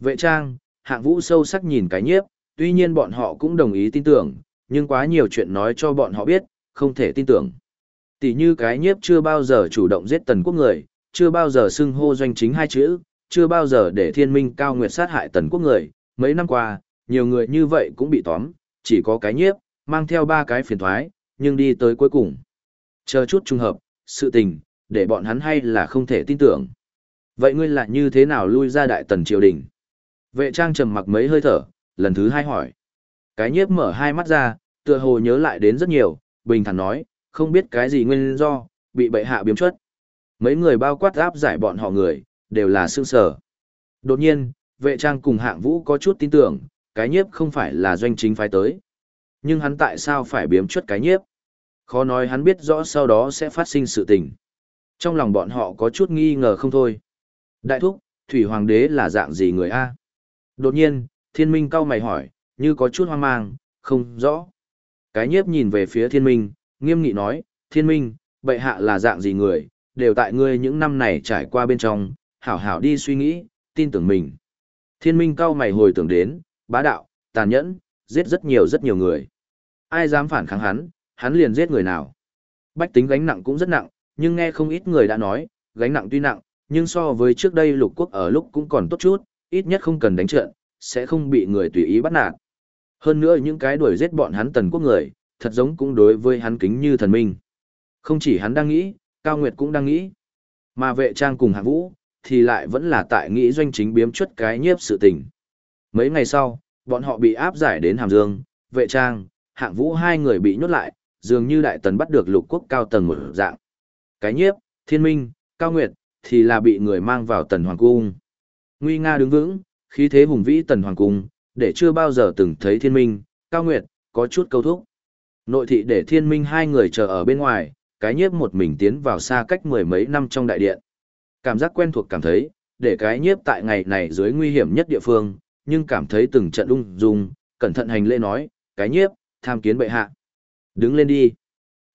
Vệ trang, hạng vũ sâu sắc nhìn cái nhiếp, tuy nhiên bọn họ cũng đồng ý tin tưởng, nhưng quá nhiều chuyện nói cho bọn họ biết, không thể tin tưởng. Tỷ như cái nhiếp chưa bao giờ chủ động giết tần quốc người, chưa bao giờ xưng hô doanh chính hai chữ, chưa bao giờ để thiên minh cao nguyệt sát hại tần quốc người. Mấy năm qua, nhiều người như vậy cũng bị tóm, chỉ có cái nhiếp, mang theo ba cái phiền thoái, nhưng đi tới cuối cùng. Chờ chút trùng hợp, sự tình, để bọn hắn hay là không thể tin tưởng. Vậy ngươi lại như thế nào lui ra đại tần triều đình? Vệ trang trầm mặc mấy hơi thở, lần thứ hai hỏi. Cái nhiếp mở hai mắt ra, tựa hồ nhớ lại đến rất nhiều, bình thản nói, không biết cái gì nguyên do, bị bệ hạ biếm chuất. Mấy người bao quát áp giải bọn họ người, đều là sương sở. Đột nhiên, vệ trang cùng hạng vũ có chút tin tưởng, cái nhiếp không phải là doanh chính phái tới. Nhưng hắn tại sao phải biếm chuất cái nhiếp? Khó nói hắn biết rõ sau đó sẽ phát sinh sự tình. Trong lòng bọn họ có chút nghi ngờ không thôi. Đại thúc, Thủy Hoàng đế là dạng gì người A? Đột nhiên, thiên minh cau mày hỏi, như có chút hoang mang, không rõ. Cái nhiếp nhìn về phía thiên minh, nghiêm nghị nói, thiên minh, bệ hạ là dạng gì người, đều tại ngươi những năm này trải qua bên trong, hảo hảo đi suy nghĩ, tin tưởng mình. Thiên minh cao mày hồi tưởng đến, bá đạo, tàn nhẫn, giết rất nhiều rất nhiều người. Ai dám phản kháng hắn, hắn liền giết người nào. Bách tính gánh nặng cũng rất nặng, nhưng nghe không ít người đã nói, gánh nặng tuy nặng, nhưng so với trước đây lục quốc ở lúc cũng còn tốt chút, ít nhất không cần đánh trận, sẽ không bị người tùy ý bắt nạt. Hơn nữa những cái đuổi giết bọn hắn tần quốc người, thật giống cũng đối với hắn kính như thần minh. Không chỉ hắn đang nghĩ, Cao Nguyệt cũng đang nghĩ. Mà vệ trang cùng hạng vũ, thì lại vẫn là tại nghĩ doanh chính biếm chuất cái nhiếp sự tình. Mấy ngày sau, bọn họ bị áp giải đến Hàm Dương, vệ trang, hạng vũ hai người bị nhốt lại, dường như đại tần bắt được lục quốc cao tầng một dạng. Cái nhiếp, thiên minh, cao nguyệt, thì là bị người mang vào tần hoàng cung. Nguy nga đứng vững, khí thế hùng vĩ tần hoàng cung, để chưa bao giờ từng thấy thiên minh, cao nguyệt, có chút câu thúc. Nội thị để thiên minh hai người chờ ở bên ngoài, cái nhiếp một mình tiến vào xa cách mười mấy năm trong đại điện. Cảm giác quen thuộc cảm thấy, để cái nhiếp tại ngày này dưới nguy hiểm nhất địa phương, nhưng cảm thấy từng trận ung dung, cẩn thận hành lễ nói, cái nhiếp, tham kiến bệ hạ. Đứng lên đi.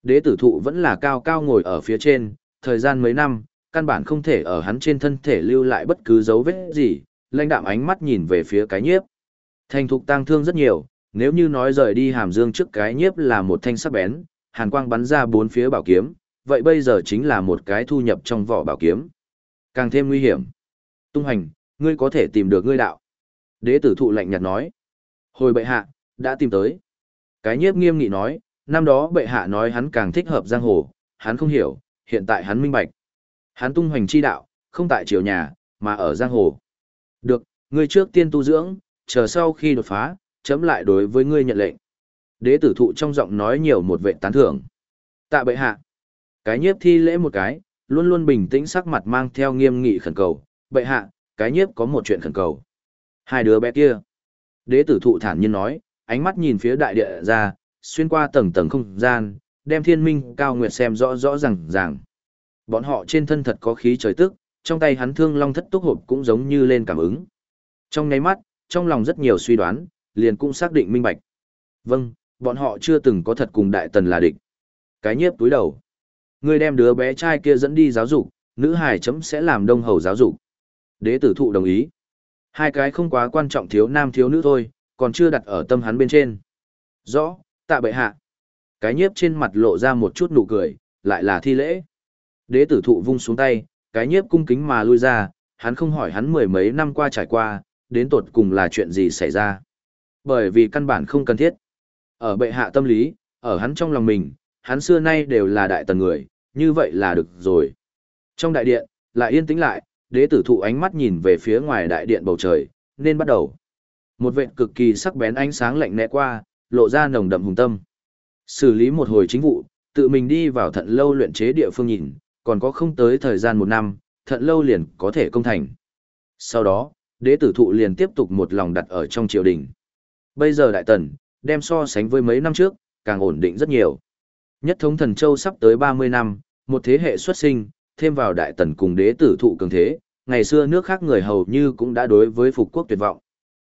Đế tử thụ vẫn là cao cao ngồi ở phía trên, thời gian mấy năm, căn bản không thể ở hắn trên thân thể lưu lại bất cứ dấu vết gì, lãnh đạm ánh mắt nhìn về phía cái nhiếp. Thành thục tang thương rất nhiều, nếu như nói rời đi hàm dương trước cái nhiếp là một thanh sắc bén, hàn quang bắn ra bốn phía bảo kiếm, vậy bây giờ chính là một cái thu nhập trong vỏ bảo kiếm. Càng thêm nguy hiểm. Tung hành, ngươi có thể tìm được ngươi đạo. Đế tử thụ lạnh nhạt nói. Hồi bệ hạ, đã tìm tới. Cái nhiếp nghiêm nghị nói, năm đó bệ hạ nói hắn càng thích hợp giang hồ, hắn không hiểu, hiện tại hắn minh bạch. Hắn tung hoành chi đạo, không tại triều nhà, mà ở giang hồ. Được, ngươi trước tiên tu dưỡng, chờ sau khi đột phá, chấm lại đối với ngươi nhận lệnh. Đế tử thụ trong giọng nói nhiều một vệ tán thưởng. Tạ bệ hạ. Cái nhiếp thi lễ một cái, luôn luôn bình tĩnh sắc mặt mang theo nghiêm nghị khẩn cầu. Bệ hạ, cái nhiếp có một chuyện khẩn cầu. Hai đứa bé kia. Đế tử thụ thản nhiên nói, ánh mắt nhìn phía đại địa ra, xuyên qua tầng tầng không gian, đem thiên minh cao nguyệt xem rõ rõ ràng ràng. Bọn họ trên thân thật có khí trời tức, trong tay hắn thương long thất túc hộp cũng giống như lên cảm ứng. Trong nháy mắt, trong lòng rất nhiều suy đoán, liền cũng xác định minh bạch. Vâng, bọn họ chưa từng có thật cùng đại tần là địch. Cái nhiếp túi đầu. Người đem đứa bé trai kia dẫn đi giáo dục, nữ hài chấm sẽ làm đông hầu giáo dục. Đế tử thụ đồng ý. Hai cái không quá quan trọng thiếu nam thiếu nữ thôi, còn chưa đặt ở tâm hắn bên trên. Rõ, tạ bệ hạ. Cái nhiếp trên mặt lộ ra một chút nụ cười, lại là thi lễ. Đế tử thụ vung xuống tay, cái nhiếp cung kính mà lui ra, hắn không hỏi hắn mười mấy năm qua trải qua, đến tột cùng là chuyện gì xảy ra. Bởi vì căn bản không cần thiết. Ở bệ hạ tâm lý, ở hắn trong lòng mình, hắn xưa nay đều là đại tần người, như vậy là được rồi. Trong đại điện, lại yên tĩnh lại, đế tử thụ ánh mắt nhìn về phía ngoài đại điện bầu trời, nên bắt đầu. Một vệt cực kỳ sắc bén ánh sáng lạnh lẽ qua, lộ ra nồng đậm hùng tâm. Xử lý một hồi chính vụ, tự mình đi vào thận lâu luyện chế địa phương nhìn, còn có không tới thời gian một năm, thận lâu liền có thể công thành. Sau đó, đế tử thụ liền tiếp tục một lòng đặt ở trong triều đình. Bây giờ đại tần, đem so sánh với mấy năm trước, càng ổn định rất nhiều. Nhất thống thần châu sắp tới 30 năm, một thế hệ xuất sinh, thêm vào đại tần cùng đế tử thụ cường thế, ngày xưa nước khác người hầu như cũng đã đối với phục quốc tuyệt vọng.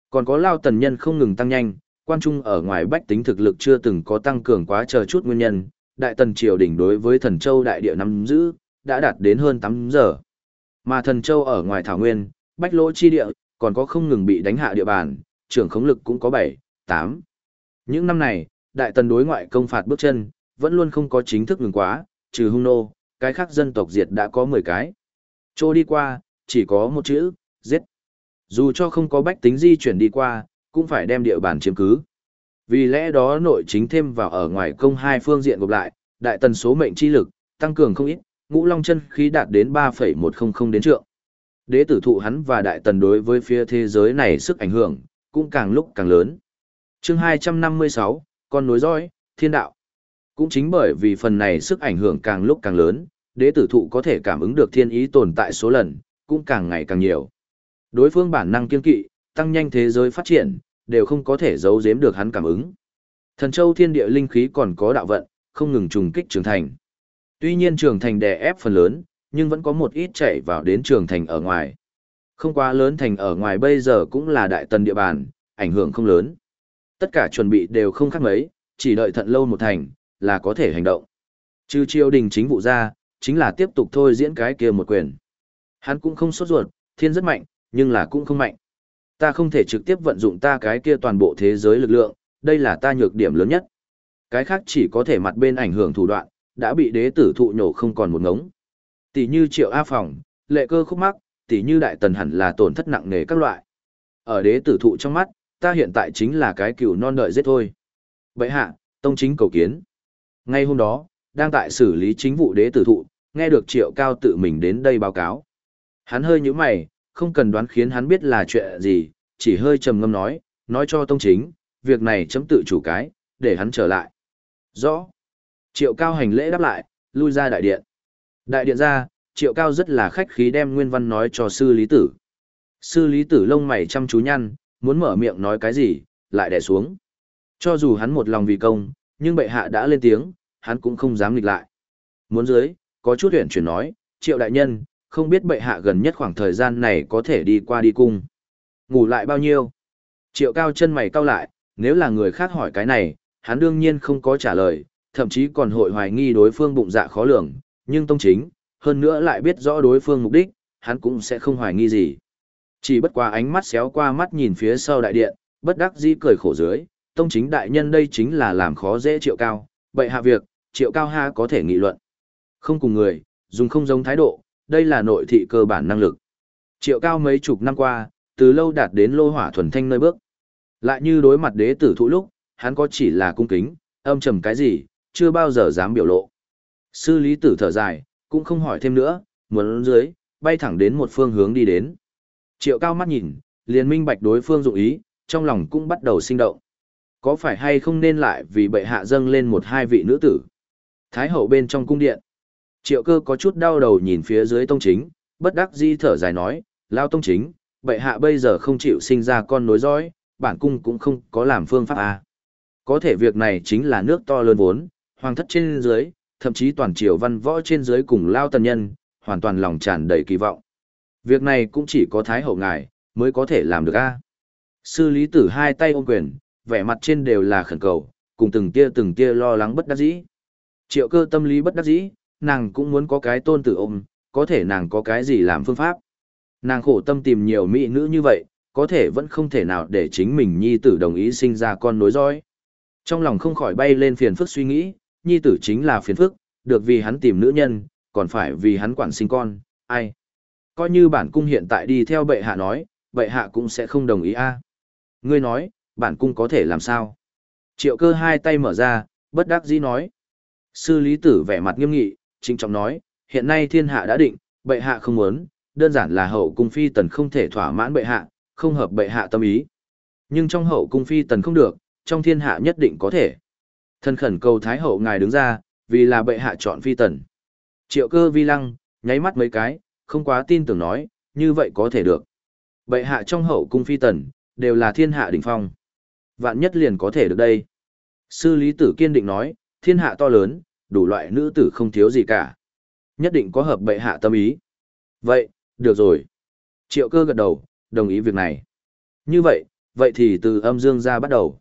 Còn có lao tần nhân không ngừng tăng nhanh, quan trung ở ngoài bách tính thực lực chưa từng có tăng cường quá chờ chút nguyên nhân, đại tần triều đỉnh đối với thần châu đại địa nắm giữ, đã đạt đến hơn 8 giờ. Mà thần châu ở ngoài thảo nguyên, bách lỗ chi địa, còn có không ngừng bị đánh hạ địa bàn, trưởng khống lực cũng có 7, 8. Những năm này, đại tần đối ngoại công phạt bước chân, vẫn luôn không có chính thức ngừng quá, trừ hung nô, cái khác dân tộc diệt đã có 10 cái. Trô đi qua, chỉ có một chữ, giết. Dù cho không có bách tính di chuyển đi qua, cũng phải đem địa bàn chiếm cứ. Vì lẽ đó nội chính thêm vào ở ngoài công hai phương diện gộp lại, đại tần số mệnh chi lực, tăng cường không ít, ngũ long chân khí đạt đến 3,100 đến trượng. Đế tử thụ hắn và đại tần đối với phía thế giới này sức ảnh hưởng, cũng càng lúc càng lớn. chương 256, con nối dõi, thiên đạo. Cũng chính bởi vì phần này sức ảnh hưởng càng lúc càng lớn, đế tử thụ có thể cảm ứng được thiên ý tồn tại số lần, cũng càng ngày càng nhiều. Đối phương bản năng kiên kỵ, tăng nhanh thế giới phát triển, đều không có thể giấu giếm được hắn cảm ứng. Thần châu thiên địa linh khí còn có đạo vận, không ngừng trùng kích trường thành. Tuy nhiên trường thành đè ép phần lớn, nhưng vẫn có một ít chạy vào đến trường thành ở ngoài. Không quá lớn thành ở ngoài bây giờ cũng là đại tần địa bàn, ảnh hưởng không lớn. Tất cả chuẩn bị đều không khác mấy, chỉ đợi thận lâu một thành, là có thể hành động. Trừ triều đình chính vụ ra, chính là tiếp tục thôi diễn cái kia một quyền. Hắn cũng không sốt ruột, thiên rất mạnh, nhưng là cũng không mạnh. Ta không thể trực tiếp vận dụng ta cái kia toàn bộ thế giới lực lượng, đây là ta nhược điểm lớn nhất. Cái khác chỉ có thể mặt bên ảnh hưởng thủ đoạn, đã bị đế tử thụ nhổ không còn một ngống. Tỷ như triệu A phòng, lệ cơ khúc mắc, tỷ như đại tần hẳn là tổn thất nặng nề các loại. Ở đế tử thụ trong mắt, ta hiện tại chính là cái cừu non đợi giết thôi. Vậy hạ, tông chính cầu kiến. Ngay hôm đó, đang tại xử lý chính vụ đế tử thụ, nghe được triệu cao tự mình đến đây báo cáo. Hắn hơi nhíu mày, không cần đoán khiến hắn biết là chuyện gì, chỉ hơi trầm ngâm nói, nói cho tông chính, việc này chấm tự chủ cái, để hắn trở lại. Rõ. Triệu cao hành lễ đáp lại, lui ra đại điện. Đại điện ra, triệu cao rất là khách khí đem nguyên văn nói cho sư lý tử. Sư lý tử lông mày chăm chú nhăn, muốn mở miệng nói cái gì, lại đè xuống. Cho dù hắn một lòng vì công, nhưng bệ hạ đã lên tiếng, hắn cũng không dám nghịch lại. Muốn dưới, có chút huyện chuyển nói, triệu đại nhân, không biết bệ hạ gần nhất khoảng thời gian này có thể đi qua đi cung. Ngủ lại bao nhiêu? Triệu cao chân mày cao lại, nếu là người khác hỏi cái này, hắn đương nhiên không có trả lời, thậm chí còn hội hoài nghi đối phương bụng dạ khó lường, nhưng tông chính, hơn nữa lại biết rõ đối phương mục đích, hắn cũng sẽ không hoài nghi gì. Chỉ bất qua ánh mắt xéo qua mắt nhìn phía sau đại điện, bất đắc dĩ cười khổ dưới, tông chính đại nhân đây chính là làm khó dễ triệu cao, bậy hạ việc, triệu cao ha có thể nghị luận. Không cùng người, dùng không giống thái độ, đây là nội thị cơ bản năng lực. Triệu cao mấy chục năm qua, từ lâu đạt đến lô hỏa thuần thanh nơi bước. Lại như đối mặt đế tử thụ lúc, hắn có chỉ là cung kính, âm trầm cái gì, chưa bao giờ dám biểu lộ. Sư lý tử thở dài, cũng không hỏi thêm nữa, muốn dưới, bay thẳng đến một phương hướng đi đến. Triệu cao mắt nhìn, liền minh bạch đối phương dụng ý, trong lòng cũng bắt đầu sinh động. Có phải hay không nên lại vì bệ hạ dâng lên một hai vị nữ tử? Thái hậu bên trong cung điện. Triệu cơ có chút đau đầu nhìn phía dưới tông chính, bất đắc di thở dài nói, lao tông chính, bệ hạ bây giờ không chịu sinh ra con nối dõi, bản cung cũng không có làm phương pháp à. Có thể việc này chính là nước to lớn vốn, hoàng thất trên dưới, thậm chí toàn triều văn võ trên dưới cùng lao tần nhân, hoàn toàn lòng tràn đầy kỳ vọng. Việc này cũng chỉ có Thái hậu ngài, mới có thể làm được a. Sư lý tử hai tay ôm quyền, vẻ mặt trên đều là khẩn cầu, cùng từng tia từng tia lo lắng bất đắc dĩ. Triệu cơ tâm lý bất đắc dĩ, nàng cũng muốn có cái tôn tử ôm, có thể nàng có cái gì làm phương pháp. Nàng khổ tâm tìm nhiều mỹ nữ như vậy, có thể vẫn không thể nào để chính mình nhi tử đồng ý sinh ra con nối dõi. Trong lòng không khỏi bay lên phiền phức suy nghĩ, nhi tử chính là phiền phức, được vì hắn tìm nữ nhân, còn phải vì hắn quản sinh con, ai. Coi như bản cung hiện tại đi theo bệ hạ nói, bệ hạ cũng sẽ không đồng ý a. Ngươi nói, bản cung có thể làm sao? Triệu cơ hai tay mở ra, bất đắc dĩ nói. Sư lý tử vẻ mặt nghiêm nghị, chính trọng nói, hiện nay thiên hạ đã định, bệ hạ không muốn, đơn giản là hậu cung phi tần không thể thỏa mãn bệ hạ, không hợp bệ hạ tâm ý. Nhưng trong hậu cung phi tần không được, trong thiên hạ nhất định có thể. Thân khẩn cầu Thái hậu ngài đứng ra, vì là bệ hạ chọn phi tần. Triệu cơ vi lăng, nháy mắt mấy cái, không quá tin tưởng nói, như vậy có thể được. Bệ hạ trong hậu cung phi tần, đều là thiên hạ đỉnh phong. Vạn nhất liền có thể được đây. Sư lý tử kiên định nói, thiên hạ to lớn, đủ loại nữ tử không thiếu gì cả. Nhất định có hợp bệ hạ tâm ý. Vậy, được rồi. Triệu cơ gật đầu, đồng ý việc này. Như vậy, vậy thì từ âm dương ra bắt đầu.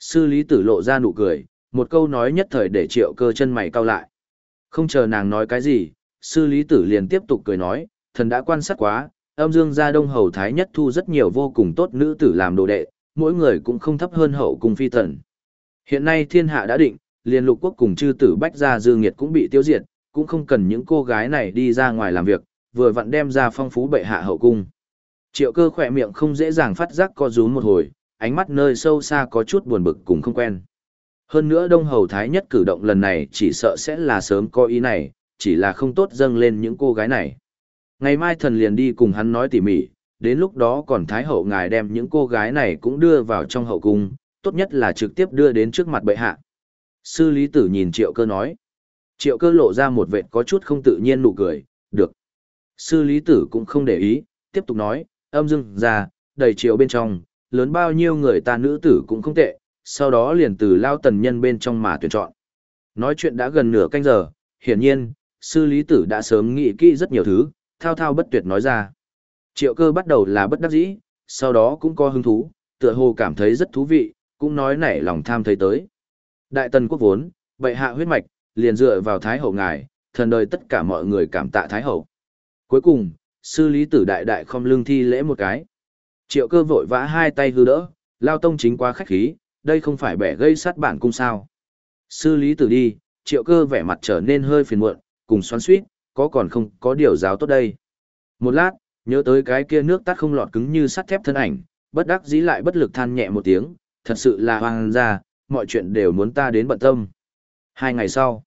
Sư lý tử lộ ra nụ cười, một câu nói nhất thời để triệu cơ chân mày cau lại. Không chờ nàng nói cái gì, sư lý tử liền tiếp tục cười nói, thần đã quan sát quá, âm dương gia đông hầu thái nhất thu rất nhiều vô cùng tốt nữ tử làm đồ đệ, mỗi người cũng không thấp hơn hậu cung phi tần. Hiện nay thiên hạ đã định, liền lục quốc cùng chư tử bách gia dư nghiệt cũng bị tiêu diệt, cũng không cần những cô gái này đi ra ngoài làm việc, vừa vặn đem ra phong phú bệ hạ hậu cung. Triệu cơ khỏe miệng không dễ dàng phát giác co rúm một hồi, ánh mắt nơi sâu xa có chút buồn bực cùng không quen. Hơn nữa Đông Hầu Thái nhất cử động lần này chỉ sợ sẽ là sớm có ý này, chỉ là không tốt dâng lên những cô gái này. Ngày mai thần liền đi cùng hắn nói tỉ mỉ, đến lúc đó còn Thái hậu ngài đem những cô gái này cũng đưa vào trong hậu cung, tốt nhất là trực tiếp đưa đến trước mặt bệ hạ. Sư lý tử nhìn triệu cơ nói. Triệu cơ lộ ra một vệt có chút không tự nhiên nụ cười, được. Sư lý tử cũng không để ý, tiếp tục nói, âm dưng ra, đầy triệu bên trong, lớn bao nhiêu người ta nữ tử cũng không tệ, sau đó liền từ lao tần nhân bên trong mà tuyển chọn. Nói chuyện đã gần nửa canh giờ, hiển nhiên, sư lý tử đã sớm nghĩ kỹ rất nhiều thứ, thao thao bất tuyệt nói ra. Triệu cơ bắt đầu là bất đắc dĩ, sau đó cũng có hứng thú, tựa hồ cảm thấy rất thú vị, cũng nói nảy lòng tham thấy tới. Đại tần quốc vốn, bệ hạ huyết mạch, liền dựa vào Thái Hậu ngài, thần đời tất cả mọi người cảm tạ Thái Hậu. Cuối cùng, sư lý tử đại đại không lương thi lễ một cái. Triệu cơ vội vã hai tay hư đỡ, lao tông chính quá khách khí, đây không phải bẻ gây sát bản cung sao. Sư lý tử đi, triệu cơ vẻ mặt trở nên hơi phiền muộn, cùng xoắn suýt, có còn không có điều giáo tốt đây. Một lát, nhớ tới cái kia nước tắt không lọt cứng như sắt thép thân ảnh, bất đắc dĩ lại bất lực than nhẹ một tiếng, thật sự là hoang ra, mọi chuyện đều muốn ta đến bận tâm. Hai ngày sau,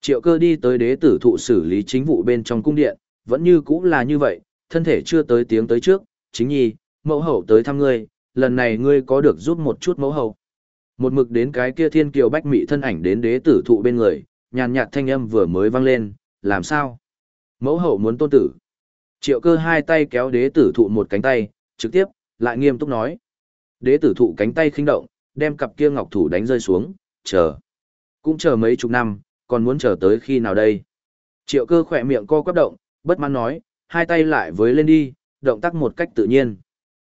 triệu cơ đi tới đế tử thụ xử lý chính vụ bên trong cung điện, vẫn như cũ là như vậy, thân thể chưa tới tiếng tới trước, chính nhi, mẫu hậu tới thăm ngươi, lần này ngươi có được giúp một chút mẫu hậu. Một mực đến cái kia thiên kiều bách mị thân ảnh đến đế tử thụ bên người, nhàn nhạt thanh âm vừa mới vang lên, làm sao? Mẫu hậu muốn tôn tử. Triệu cơ hai tay kéo đế tử thụ một cánh tay, trực tiếp, lại nghiêm túc nói. Đế tử thụ cánh tay khinh động, đem cặp kia ngọc thủ đánh rơi xuống, chờ. Cũng chờ mấy chục năm, còn muốn chờ tới khi nào đây? Triệu cơ khỏe miệng co quắp động, bất mãn nói, hai tay lại với lên đi, động tác một cách tự nhiên.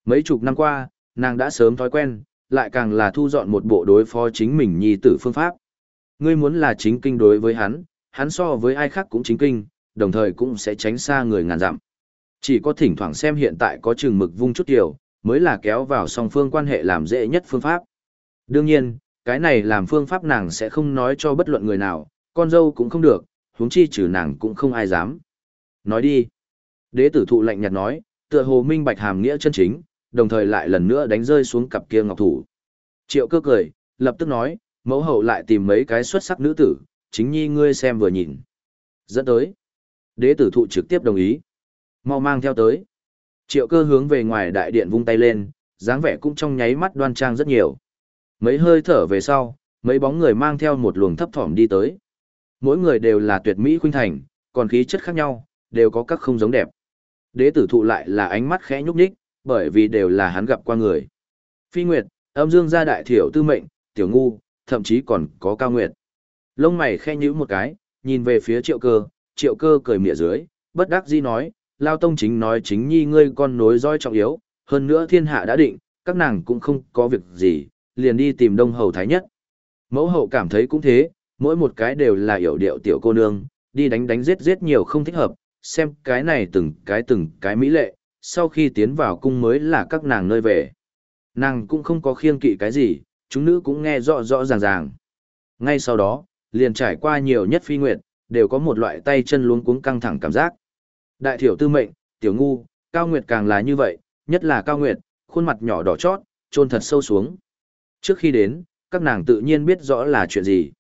Mấy chục năm qua, nàng đã sớm thói quen, lại càng là thu dọn một bộ đối phó chính mình nhi tử phương pháp. Ngươi muốn là chính kinh đối với hắn, hắn so với ai khác cũng chính kinh, đồng thời cũng sẽ tránh xa người ngàn dặm. Chỉ có thỉnh thoảng xem hiện tại có chừng mực vung chút điều, mới là kéo vào song phương quan hệ làm dễ nhất phương pháp. Đương nhiên, cái này làm phương pháp nàng sẽ không nói cho bất luận người nào, con dâu cũng không được, huống chi trừ nàng cũng không ai dám. Nói đi. Đế tử thụ lạnh nhạt nói, tựa hồ minh bạch hàm nghĩa chân chính, đồng thời lại lần nữa đánh rơi xuống cặp kia ngọc thủ. Triệu cơ cười, lập tức nói, mẫu hậu lại tìm mấy cái xuất sắc nữ tử, chính nhi ngươi xem vừa nhìn. Dẫn tới. Đế tử thụ trực tiếp đồng ý. Mau mang theo tới. Triệu cơ hướng về ngoài đại điện vung tay lên, dáng vẻ cũng trong nháy mắt đoan trang rất nhiều. Mấy hơi thở về sau, mấy bóng người mang theo một luồng thấp thỏm đi tới. Mỗi người đều là tuyệt mỹ khuynh thành, còn khí chất khác nhau, đều có các không giống đẹp. Đế tử thụ lại là ánh mắt khẽ nhúc nhích, bởi vì đều là hắn gặp qua người. Phi Nguyệt, âm dương gia đại thiểu tư mệnh, tiểu ngu, thậm chí còn có cao nguyệt. Lông mày khẽ nhíu một cái, nhìn về phía triệu cơ, triệu cơ cười mỉa dưới, bất đắc dĩ nói, Lao Tông chính nói chính nhi ngươi con nối roi trọng yếu, hơn nữa thiên hạ đã định, các nàng cũng không có việc gì, liền đi tìm đông hầu thái nhất. Mẫu hậu cảm thấy cũng thế, mỗi một cái đều là hiểu điệu tiểu cô nương, đi đánh đánh giết giết nhiều không thích hợp, xem cái này từng cái từng cái mỹ lệ, sau khi tiến vào cung mới là các nàng nơi về. Nàng cũng không có khiêng kỵ cái gì, chúng nữ cũng nghe rõ rõ ràng ràng. Ngay sau đó, liền trải qua nhiều nhất phi nguyệt, đều có một loại tay chân luống cuống căng thẳng cảm giác. Đại thiểu tư mệnh, tiểu ngu, cao nguyệt càng là như vậy, nhất là cao nguyệt, khuôn mặt nhỏ đỏ chót, trôn thật sâu xuống. Trước khi đến, các nàng tự nhiên biết rõ là chuyện gì.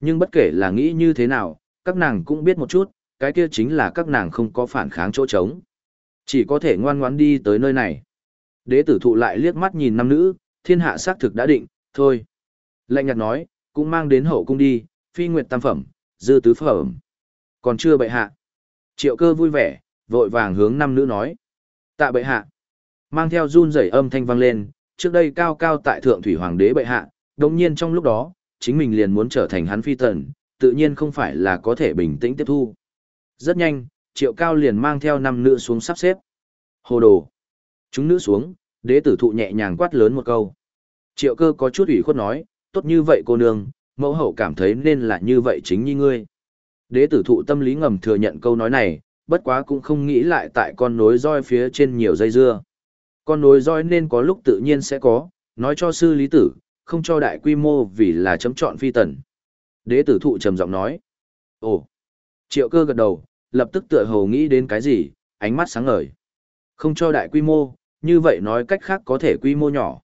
Nhưng bất kể là nghĩ như thế nào, các nàng cũng biết một chút, cái kia chính là các nàng không có phản kháng chỗ trống. Chỉ có thể ngoan ngoãn đi tới nơi này. Đế tử thụ lại liếc mắt nhìn năm nữ, thiên hạ xác thực đã định, thôi. Lạnh nhạt nói, cũng mang đến hậu cung đi, phi nguyệt tam phẩm, dư tứ phẩm. Còn chưa bệ hạ. Triệu cơ vui vẻ, vội vàng hướng năm nữ nói. Tạ bệ hạ. Mang theo run rẩy âm thanh vang lên, trước đây cao cao tại thượng thủy hoàng đế bệ hạ, đồng nhiên trong lúc đó, chính mình liền muốn trở thành hắn phi tần, tự nhiên không phải là có thể bình tĩnh tiếp thu. Rất nhanh, triệu cao liền mang theo năm nữ xuống sắp xếp. Hồ đồ. Chúng nữ xuống, đế tử thụ nhẹ nhàng quát lớn một câu. Triệu cơ có chút ủy khuất nói, tốt như vậy cô nương, mẫu hậu cảm thấy nên là như vậy chính như ngươi. Đế tử thụ tâm lý ngầm thừa nhận câu nói này, bất quá cũng không nghĩ lại tại con nối roi phía trên nhiều dây dưa. Con nối roi nên có lúc tự nhiên sẽ có, nói cho sư lý tử, không cho đại quy mô vì là chấm chọn phi tần. Đế tử thụ trầm giọng nói. Ồ! Triệu cơ gật đầu, lập tức tựa hồ nghĩ đến cái gì, ánh mắt sáng ngời. Không cho đại quy mô, như vậy nói cách khác có thể quy mô nhỏ.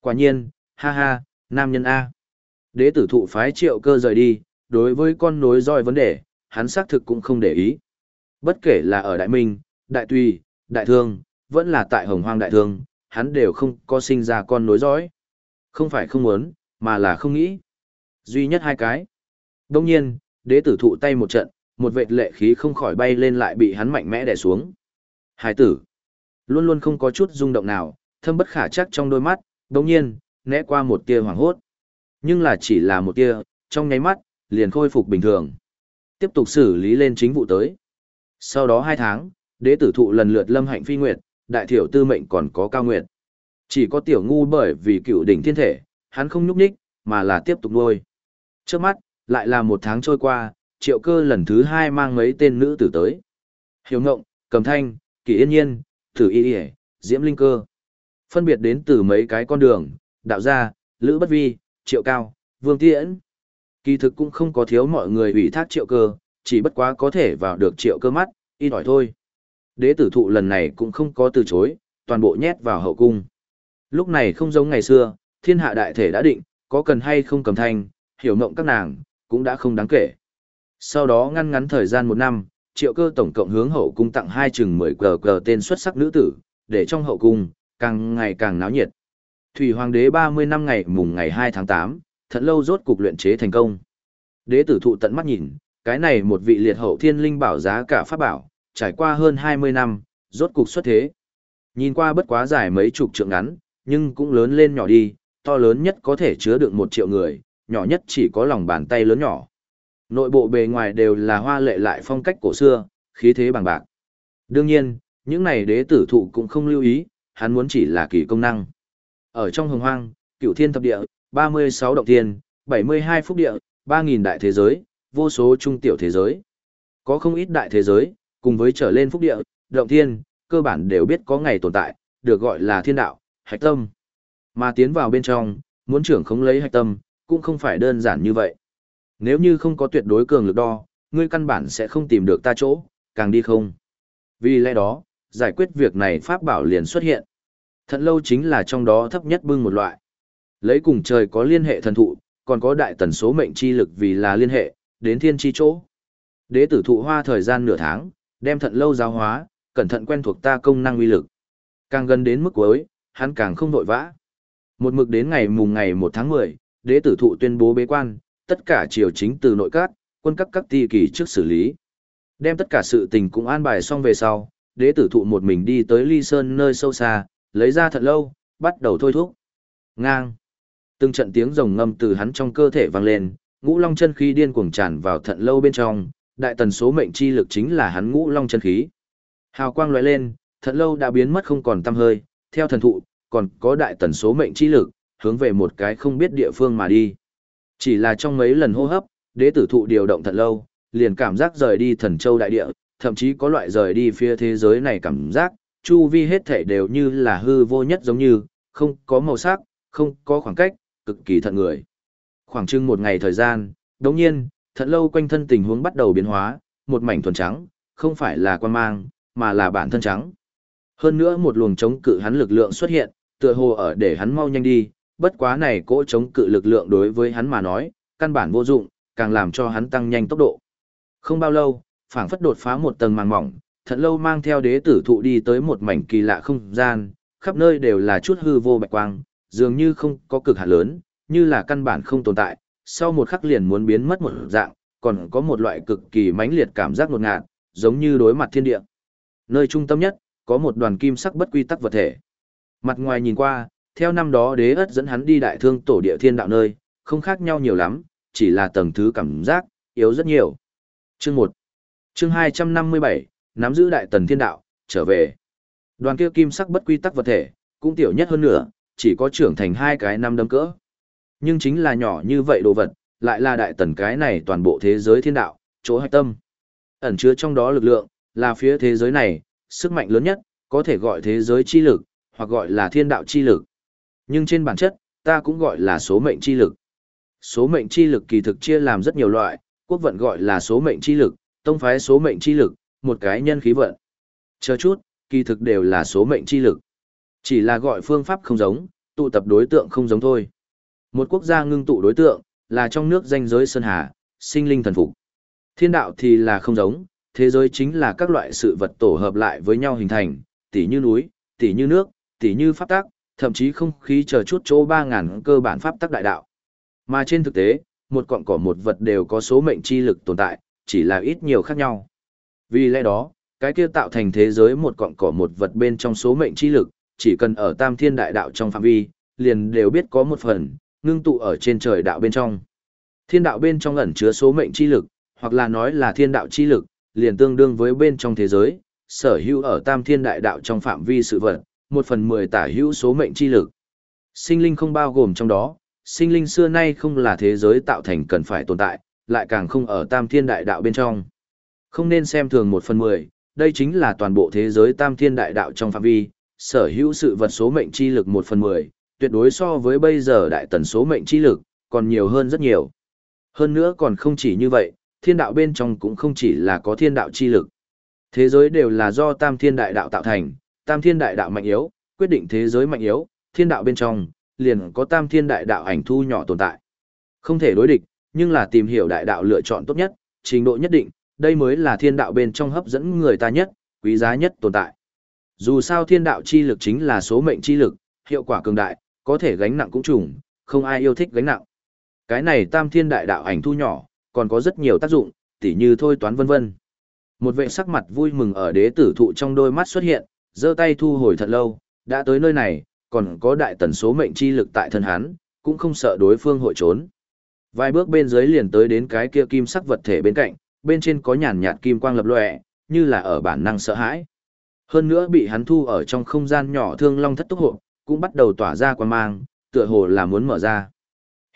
Quả nhiên, ha ha, nam nhân A. Đế tử thụ phái triệu cơ rời đi, đối với con nối roi vấn đề, hắn xác thực cũng không để ý. Bất kể là ở Đại Minh, Đại Tùy, Đại Thương, vẫn là tại Hồng Hoang Đại Thương, hắn đều không có sinh ra con nối dõi. Không phải không muốn, mà là không nghĩ. Duy nhất hai cái. Đông nhiên, đế tử thụ tay một trận, một vệt lệ khí không khỏi bay lên lại bị hắn mạnh mẽ đè xuống. Hải tử, luôn luôn không có chút rung động nào, thâm bất khả chắc trong đôi mắt, đông nhiên, né qua một tia hoảng hốt. Nhưng là chỉ là một tia, trong nháy mắt, liền khôi phục bình thường. Tiếp tục xử lý lên chính vụ tới. Sau đó hai tháng, đế tử thụ lần lượt lâm hạnh phi nguyệt, đại thiểu tư mệnh còn có cao nguyệt. Chỉ có tiểu ngu bởi vì cựu đỉnh thiên thể, hắn không nhúc nhích, mà là tiếp tục nuôi. Trước mắt, lại là một tháng trôi qua, triệu cơ lần thứ hai mang mấy tên nữ tử tới. Hiểu ngộng, cầm thanh, kỳ yên nhiên, thử y y, diễm linh cơ. Phân biệt đến từ mấy cái con đường, đạo gia, lữ bất vi, triệu cao, vương tiễn. Kỳ thực cũng không có thiếu mọi người ủy thác triệu cơ, chỉ bất quá có thể vào được triệu cơ mắt, y đòi thôi. Đế tử thụ lần này cũng không có từ chối, toàn bộ nhét vào hậu cung. Lúc này không giống ngày xưa, thiên hạ đại thể đã định, có cần hay không cầm thanh, hiểu mộng các nàng, cũng đã không đáng kể. Sau đó ngăn ngắn thời gian một năm, triệu cơ tổng cộng hướng hậu cung tặng hai chừng mười cờ cờ tên xuất sắc nữ tử, để trong hậu cung, càng ngày càng náo nhiệt. Thủy Hoàng đế 30 năm ngày mùng ngày 2 tháng 8, thật lâu rốt cục luyện chế thành công. Đế tử thụ tận mắt nhìn, cái này một vị liệt hậu thiên linh bảo giá cả pháp bảo, trải qua hơn 20 năm, rốt cục xuất thế. Nhìn qua bất quá dài mấy chục trượng ngắn, nhưng cũng lớn lên nhỏ đi, to lớn nhất có thể chứa được một triệu người, nhỏ nhất chỉ có lòng bàn tay lớn nhỏ. Nội bộ bề ngoài đều là hoa lệ lại phong cách cổ xưa, khí thế bằng bạc. Đương nhiên, những này đế tử thụ cũng không lưu ý, hắn muốn chỉ là kỳ công năng. Ở trong hồng hoang, cựu thiên thập địa, 36 động thiên, 72 phúc địa, 3.000 đại thế giới, vô số trung tiểu thế giới. Có không ít đại thế giới, cùng với trở lên phúc địa, động thiên, cơ bản đều biết có ngày tồn tại, được gọi là thiên đạo, hạch tâm. Mà tiến vào bên trong, muốn trưởng không lấy hạch tâm, cũng không phải đơn giản như vậy. Nếu như không có tuyệt đối cường lực đo, ngươi căn bản sẽ không tìm được ta chỗ, càng đi không. Vì lẽ đó, giải quyết việc này pháp bảo liền xuất hiện. Thận lâu chính là trong đó thấp nhất bưng một loại. Lấy cùng trời có liên hệ thần thụ, còn có đại tần số mệnh chi lực vì là liên hệ, đến thiên chi chỗ. Đế tử thụ hoa thời gian nửa tháng, đem thận lâu giáo hóa, cẩn thận quen thuộc ta công năng uy lực. Càng gần đến mức cuối, hắn càng không vội vã. Một mực đến ngày mùng ngày 1 tháng 10, đế tử thụ tuyên bố bế quan, tất cả triều chính từ nội các, quân các các ti kỳ trước xử lý. Đem tất cả sự tình cũng an bài xong về sau, đế tử thụ một mình đi tới ly sơn nơi sâu xa, lấy ra thật lâu, bắt đầu thôi thúc. Ngang. Từng trận tiếng rồng ngâm từ hắn trong cơ thể vang lên, ngũ long chân khí điên cuồng tràn vào thận lâu bên trong, đại tần số mệnh chi lực chính là hắn ngũ long chân khí. Hào quang lóe lên, thật lâu đã biến mất không còn tăm hơi, theo thần thụ, còn có đại tần số mệnh chi lực, hướng về một cái không biết địa phương mà đi. Chỉ là trong mấy lần hô hấp, đế tử thụ điều động thật lâu, liền cảm giác rời đi thần châu đại địa, thậm chí có loại rời đi phía thế giới này cảm giác, chu vi hết thể đều như là hư vô nhất giống như, không có màu sắc, không có khoảng cách, cực kỳ thận người. Khoảng chừng một ngày thời gian, đồng nhiên, thật lâu quanh thân tình huống bắt đầu biến hóa, một mảnh thuần trắng, không phải là quan mang, mà là bản thân trắng. Hơn nữa một luồng chống cự hắn lực lượng xuất hiện, tựa hồ ở để hắn mau nhanh đi, bất quá này cỗ chống cự lực lượng đối với hắn mà nói, căn bản vô dụng, càng làm cho hắn tăng nhanh tốc độ. Không bao lâu, phảng phất đột phá một tầng màng mỏng, thật lâu mang theo đế tử thụ đi tới một mảnh kỳ lạ không gian, khắp nơi đều là chút hư vô bạch quang, dường như không có cực hạn lớn, như là căn bản không tồn tại, sau một khắc liền muốn biến mất một dạng, còn có một loại cực kỳ mãnh liệt cảm giác ngột ngạt, giống như đối mặt thiên địa. Nơi trung tâm nhất, có một đoàn kim sắc bất quy tắc vật thể. Mặt ngoài nhìn qua, theo năm đó đế ất dẫn hắn đi đại thương tổ địa thiên đạo nơi, không khác nhau nhiều lắm, chỉ là tầng thứ cảm giác, yếu rất nhiều. Chương 1 Chương 257, nắm giữ đại tần thiên đạo, trở về. Đoàn kia kim sắc bất quy tắc vật thể, cũng tiểu nhất hơn nữa, chỉ có trưởng thành hai cái năm đấm cỡ. Nhưng chính là nhỏ như vậy đồ vật, lại là đại tần cái này toàn bộ thế giới thiên đạo, chỗ hạch tâm. Ẩn chứa trong đó lực lượng, là phía thế giới này, sức mạnh lớn nhất, có thể gọi thế giới chi lực, hoặc gọi là thiên đạo chi lực. Nhưng trên bản chất, ta cũng gọi là số mệnh chi lực. Số mệnh chi lực kỳ thực chia làm rất nhiều loại, quốc vận gọi là số mệnh chi lực, tông phái số mệnh chi lực, một cái nhân khí vận. Chờ chút, kỳ thực đều là số mệnh chi lực. Chỉ là gọi phương pháp không giống, tụ tập đối tượng không giống thôi. Một quốc gia ngưng tụ đối tượng, là trong nước danh giới Sơn Hà, sinh linh thần phục. Thiên đạo thì là không giống, thế giới chính là các loại sự vật tổ hợp lại với nhau hình thành, tỉ như núi, tỉ như nước, tỉ như pháp tắc, thậm chí không khí chờ chút chỗ 3.000 cơ bản pháp tắc đại đạo. Mà trên thực tế, một cọng cỏ một vật đều có số mệnh chi lực tồn tại, chỉ là ít nhiều khác nhau. Vì lẽ đó, cái kia tạo thành thế giới một cọng cỏ một vật bên trong số mệnh chi lực, chỉ cần ở tam thiên đại đạo trong phạm vi, liền đều biết có một phần, ngưng tụ ở trên trời đạo bên trong. Thiên đạo bên trong ẩn chứa số mệnh chi lực, hoặc là nói là thiên đạo chi lực, liền tương đương với bên trong thế giới, sở hữu ở tam thiên đại đạo trong phạm vi sự vật, một phần mười tả hữu số mệnh chi lực. Sinh linh không bao gồm trong đó, sinh linh xưa nay không là thế giới tạo thành cần phải tồn tại, lại càng không ở tam thiên đại đạo bên trong. Không nên xem thường một phần mười, đây chính là toàn bộ thế giới tam thiên đại đạo trong phạm vi, sở hữu sự vật số mệnh chi lực một phần mười, tuyệt đối so với bây giờ đại tần số mệnh chi lực, còn nhiều hơn rất nhiều. Hơn nữa còn không chỉ như vậy, thiên đạo bên trong cũng không chỉ là có thiên đạo chi lực. Thế giới đều là do tam thiên đại đạo tạo thành, tam thiên đại đạo mạnh yếu, quyết định thế giới mạnh yếu, thiên đạo bên trong, liền có tam thiên đại đạo ảnh thu nhỏ tồn tại. Không thể đối địch, nhưng là tìm hiểu đại đạo lựa chọn tốt nhất, trình độ nhất định, đây mới là thiên đạo bên trong hấp dẫn người ta nhất, quý giá nhất tồn tại. Dù sao thiên đạo chi lực chính là số mệnh chi lực, hiệu quả cường đại, có thể gánh nặng cũng trùng, không ai yêu thích gánh nặng. Cái này tam thiên đại đạo ảnh thu nhỏ, còn có rất nhiều tác dụng, tỉ như thôi toán vân vân. Một vệ sắc mặt vui mừng ở đế tử thụ trong đôi mắt xuất hiện, giơ tay thu hồi thật lâu, đã tới nơi này, còn có đại tần số mệnh chi lực tại thân hắn, cũng không sợ đối phương hội trốn. Vài bước bên dưới liền tới đến cái kia kim sắc vật thể bên cạnh, bên trên có nhàn nhạt kim quang lập lòe, như là ở bản năng sợ hãi. Hơn nữa bị hắn thu ở trong không gian nhỏ thương long thất túc hộ, cũng bắt đầu tỏa ra quan mang, tựa hồ là muốn mở ra.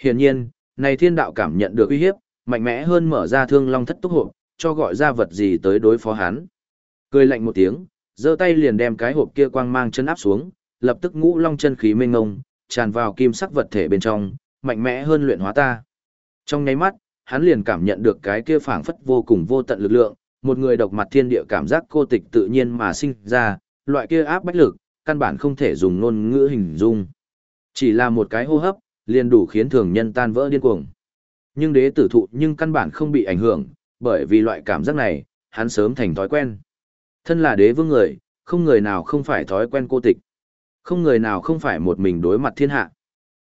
Hiển nhiên, này thiên đạo cảm nhận được uy hiếp, mạnh mẽ hơn mở ra thương long thất túc hộp, cho gọi ra vật gì tới đối phó hắn. Cười lạnh một tiếng, giơ tay liền đem cái hộp kia quang mang chân áp xuống, lập tức ngũ long chân khí mênh ngông, tràn vào kim sắc vật thể bên trong, mạnh mẽ hơn luyện hóa ta. Trong nháy mắt, hắn liền cảm nhận được cái kia phảng phất vô cùng vô tận lực lượng, một người độc mặt thiên địa cảm giác cô tịch tự nhiên mà sinh ra, loại kia áp bách lực, căn bản không thể dùng ngôn ngữ hình dung. Chỉ là một cái hô hấp, liền đủ khiến thường nhân tan vỡ điên cuồng. Nhưng đế tử thụ nhưng căn bản không bị ảnh hưởng, bởi vì loại cảm giác này, hắn sớm thành thói quen. Thân là đế vương người, không người nào không phải thói quen cô tịch. Không người nào không phải một mình đối mặt thiên hạ.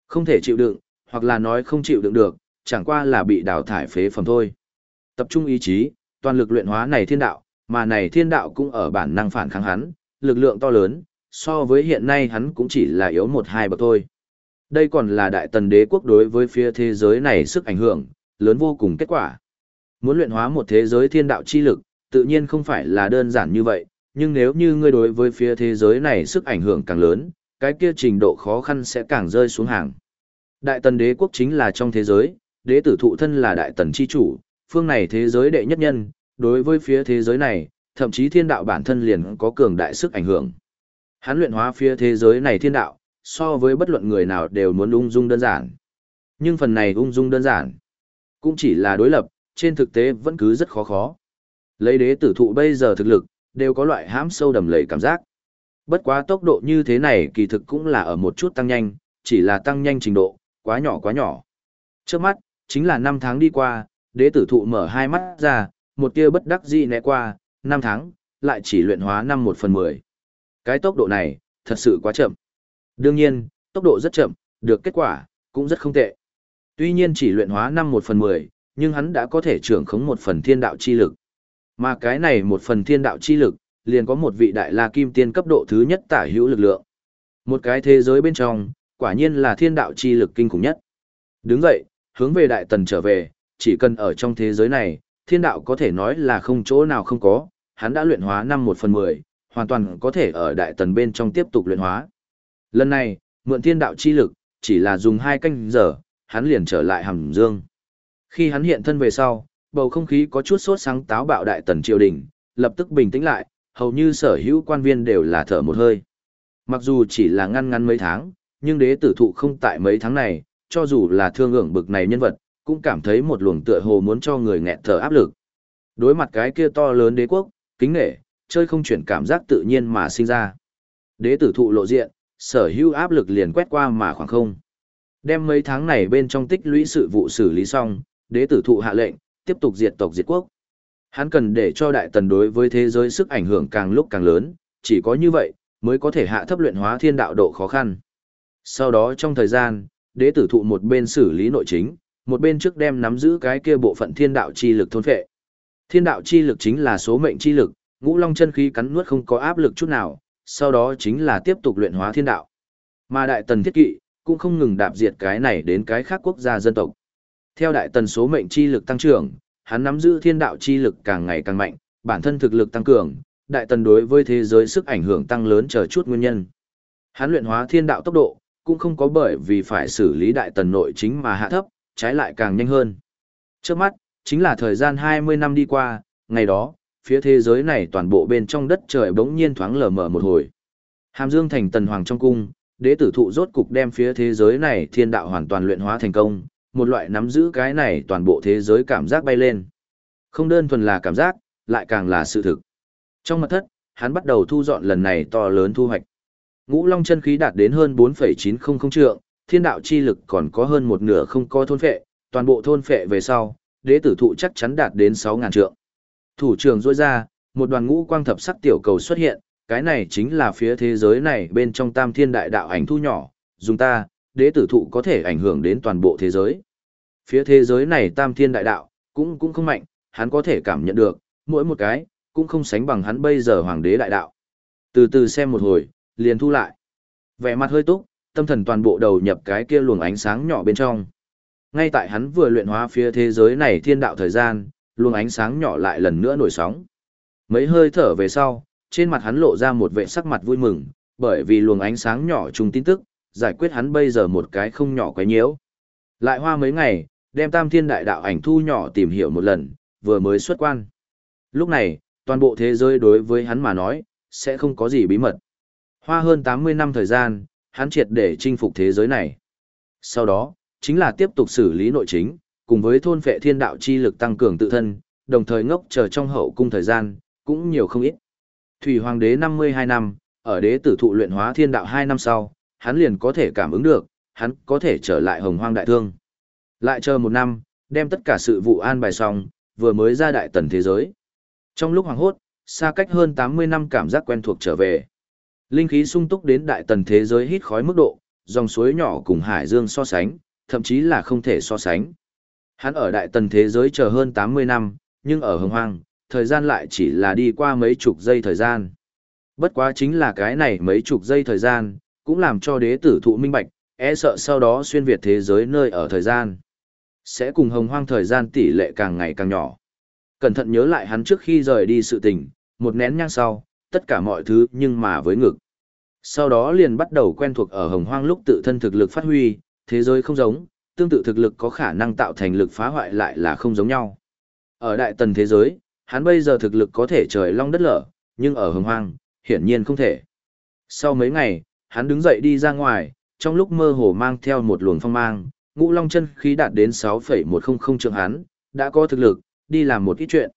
Không thể chịu đựng, hoặc là nói không chịu đựng được, chẳng qua là bị đào thải phế phẩm thôi. Tập trung ý chí, toàn lực luyện hóa này thiên đạo, mà này thiên đạo cũng ở bản năng phản kháng hắn, lực lượng to lớn, so với hiện nay hắn cũng chỉ là yếu một hai bậc thôi. Đây còn là đại tần đế quốc đối với phía thế giới này sức ảnh hưởng, lớn vô cùng kết quả. Muốn luyện hóa một thế giới thiên đạo chi lực, tự nhiên không phải là đơn giản như vậy, nhưng nếu như ngươi đối với phía thế giới này sức ảnh hưởng càng lớn, cái kia trình độ khó khăn sẽ càng rơi xuống hàng. Đại tần đế quốc chính là trong thế giới, đế tử thụ thân là đại tần chi chủ, phương này thế giới đệ nhất nhân, đối với phía thế giới này, thậm chí thiên đạo bản thân liền có cường đại sức ảnh hưởng. Hắn luyện hóa phía thế giới này thiên đạo, so với bất luận người nào đều muốn ung dung đơn giản. Nhưng phần này ung dung đơn giản, cũng chỉ là đối lập, trên thực tế vẫn cứ rất khó khó. Lấy đế tử thụ bây giờ thực lực, đều có loại hãm sâu đầm lầy cảm giác. Bất quá tốc độ như thế này kỳ thực cũng là ở một chút tăng nhanh, chỉ là tăng nhanh trình độ, quá nhỏ quá nhỏ. Trước mắt, chính là 5 tháng đi qua, đế tử thụ mở hai mắt ra, một tia bất đắc dĩ né qua, 5 tháng, lại chỉ luyện hóa 5 1 phần 10. Cái tốc độ này, thật sự quá chậm. Đương nhiên, tốc độ rất chậm, được kết quả, cũng rất không tệ. Tuy nhiên chỉ luyện hóa 5 1 phần 10, nhưng hắn đã có thể trưởng khống một phần thiên đạo chi lực. Mà cái này một phần thiên đạo chi lực, liền có một vị đại la kim tiên cấp độ thứ nhất tả hữu lực lượng. Một cái thế giới bên trong, quả nhiên là thiên đạo chi lực kinh khủng nhất. Đứng dậy, hướng về đại tần trở về, chỉ cần ở trong thế giới này, thiên đạo có thể nói là không chỗ nào không có, hắn đã luyện hóa năm một phần mười, hoàn toàn có thể ở đại tần bên trong tiếp tục luyện hóa. Lần này, mượn thiên đạo chi lực, chỉ là dùng hai canh giờ, hắn liền trở lại hầm dương. Khi hắn hiện thân về sau, bầu không khí có chút sốt sáng táo bạo đại tần triều đình, lập tức bình tĩnh lại, hầu như sở hữu quan viên đều là thở một hơi. Mặc dù chỉ là ngăn ngăn mấy tháng, nhưng đế tử thụ không tại mấy tháng này, cho dù là thương ưởng bực này nhân vật, cũng cảm thấy một luồng tựa hồ muốn cho người nghẹt thở áp lực. Đối mặt cái kia to lớn đế quốc, kính nể chơi không chuyển cảm giác tự nhiên mà sinh ra. Đế tử thụ lộ diện, sở hữu áp lực liền quét qua mà khoảng không. Đem mấy tháng này bên trong tích lũy sự vụ xử lý xong, đế tử thụ hạ lệnh, tiếp tục diệt tộc diệt quốc. Hắn cần để cho đại tần đối với thế giới sức ảnh hưởng càng lúc càng lớn, chỉ có như vậy, mới có thể hạ thấp luyện hóa thiên đạo độ khó khăn. Sau đó trong thời gian, đế tử thụ một bên xử lý nội chính, một bên trước đem nắm giữ cái kia bộ phận thiên đạo chi lực thôn phệ. Thiên đạo chi lực chính là số mệnh chi lực, ngũ long chân khí cắn nuốt không có áp lực chút nào, sau đó chính là tiếp tục luyện hóa thiên đạo. Mà đại tần thiết kỵ, cũng không ngừng đạp diệt cái này đến cái khác quốc gia dân tộc. Theo đại tần số mệnh chi lực tăng trưởng, hắn nắm giữ thiên đạo chi lực càng ngày càng mạnh, bản thân thực lực tăng cường, đại tần đối với thế giới sức ảnh hưởng tăng lớn chờ chút nguyên nhân. Hắn luyện hóa thiên đạo tốc độ, cũng không có bởi vì phải xử lý đại tần nội chính mà hạ thấp, trái lại càng nhanh hơn. Trước mắt, chính là thời gian 20 năm đi qua, ngày đó, phía thế giới này toàn bộ bên trong đất trời bỗng nhiên thoáng lờ mờ một hồi. Hàm Dương thành tần hoàng trong cung, đế tử thụ rốt cục đem phía thế giới này thiên đạo hoàn toàn luyện hóa thành công, một loại nắm giữ cái này toàn bộ thế giới cảm giác bay lên. Không đơn thuần là cảm giác, lại càng là sự thực. Trong mật thất, hắn bắt đầu thu dọn lần này to lớn thu hoạch. Ngũ Long chân khí đạt đến hơn 4,900 trượng, thiên đạo chi lực còn có hơn một nửa không có thôn phệ, toàn bộ thôn phệ về sau, đế tử thụ chắc chắn đạt đến 6.000 trượng. Thủ trưởng rôi ra, một đoàn ngũ quang thập sắc tiểu cầu xuất hiện, cái này chính là phía thế giới này bên trong tam thiên đại đạo ảnh thu nhỏ, dùng ta, đế tử thụ có thể ảnh hưởng đến toàn bộ thế giới. Phía thế giới này tam thiên đại đạo, cũng cũng không mạnh, hắn có thể cảm nhận được, mỗi một cái, cũng không sánh bằng hắn bây giờ hoàng đế đại đạo. Từ từ xem một hồi, liền thu lại. Vẻ mặt hơi túc, tâm thần toàn bộ đầu nhập cái kia luồng ánh sáng nhỏ bên trong. Ngay tại hắn vừa luyện hóa phía thế giới này thiên đạo thời gian, luồng ánh sáng nhỏ lại lần nữa nổi sóng. Mấy hơi thở về sau, trên mặt hắn lộ ra một vẻ sắc mặt vui mừng, bởi vì luồng ánh sáng nhỏ trùng tin tức, giải quyết hắn bây giờ một cái không nhỏ quấy nhiễu. Lại hoa mấy ngày, đem tam thiên đại đạo ảnh thu nhỏ tìm hiểu một lần, vừa mới xuất quan. Lúc này, toàn bộ thế giới đối với hắn mà nói, sẽ không có gì bí mật. Hoa hơn 80 năm thời gian, hắn triệt để chinh phục thế giới này. Sau đó, chính là tiếp tục xử lý nội chính, cùng với thôn phệ thiên đạo chi lực tăng cường tự thân, đồng thời ngốc chờ trong hậu cung thời gian, cũng nhiều không ít. Thủy Hoàng đế 52 năm, ở đế tử thụ luyện hóa thiên đạo 2 năm sau, hắn liền có thể cảm ứng được, hắn có thể trở lại hồng hoang đại thương. Lại chờ một năm, đem tất cả sự vụ an bài xong, vừa mới ra đại tần thế giới. Trong lúc hoàng hốt, xa cách hơn 80 năm cảm giác quen thuộc trở về. Linh khí sung túc đến đại tần thế giới hít khói mức độ, dòng suối nhỏ cùng hải dương so sánh, thậm chí là không thể so sánh. Hắn ở đại tần thế giới chờ hơn 80 năm, nhưng ở hồng hoang, thời gian lại chỉ là đi qua mấy chục giây thời gian. Bất quá chính là cái này mấy chục giây thời gian, cũng làm cho đế tử thụ minh bạch, e sợ sau đó xuyên Việt thế giới nơi ở thời gian. Sẽ cùng hồng hoang thời gian tỷ lệ càng ngày càng nhỏ. Cẩn thận nhớ lại hắn trước khi rời đi sự tình, một nén nhang sau, tất cả mọi thứ nhưng mà với ngực. Sau đó liền bắt đầu quen thuộc ở hồng hoang lúc tự thân thực lực phát huy, thế giới không giống, tương tự thực lực có khả năng tạo thành lực phá hoại lại là không giống nhau. Ở đại tần thế giới, hắn bây giờ thực lực có thể trời long đất lở, nhưng ở hồng hoang, hiển nhiên không thể. Sau mấy ngày, hắn đứng dậy đi ra ngoài, trong lúc mơ hồ mang theo một luồng phong mang, ngũ long chân khí đạt đến 6,100 trượng hắn, đã có thực lực, đi làm một ít chuyện.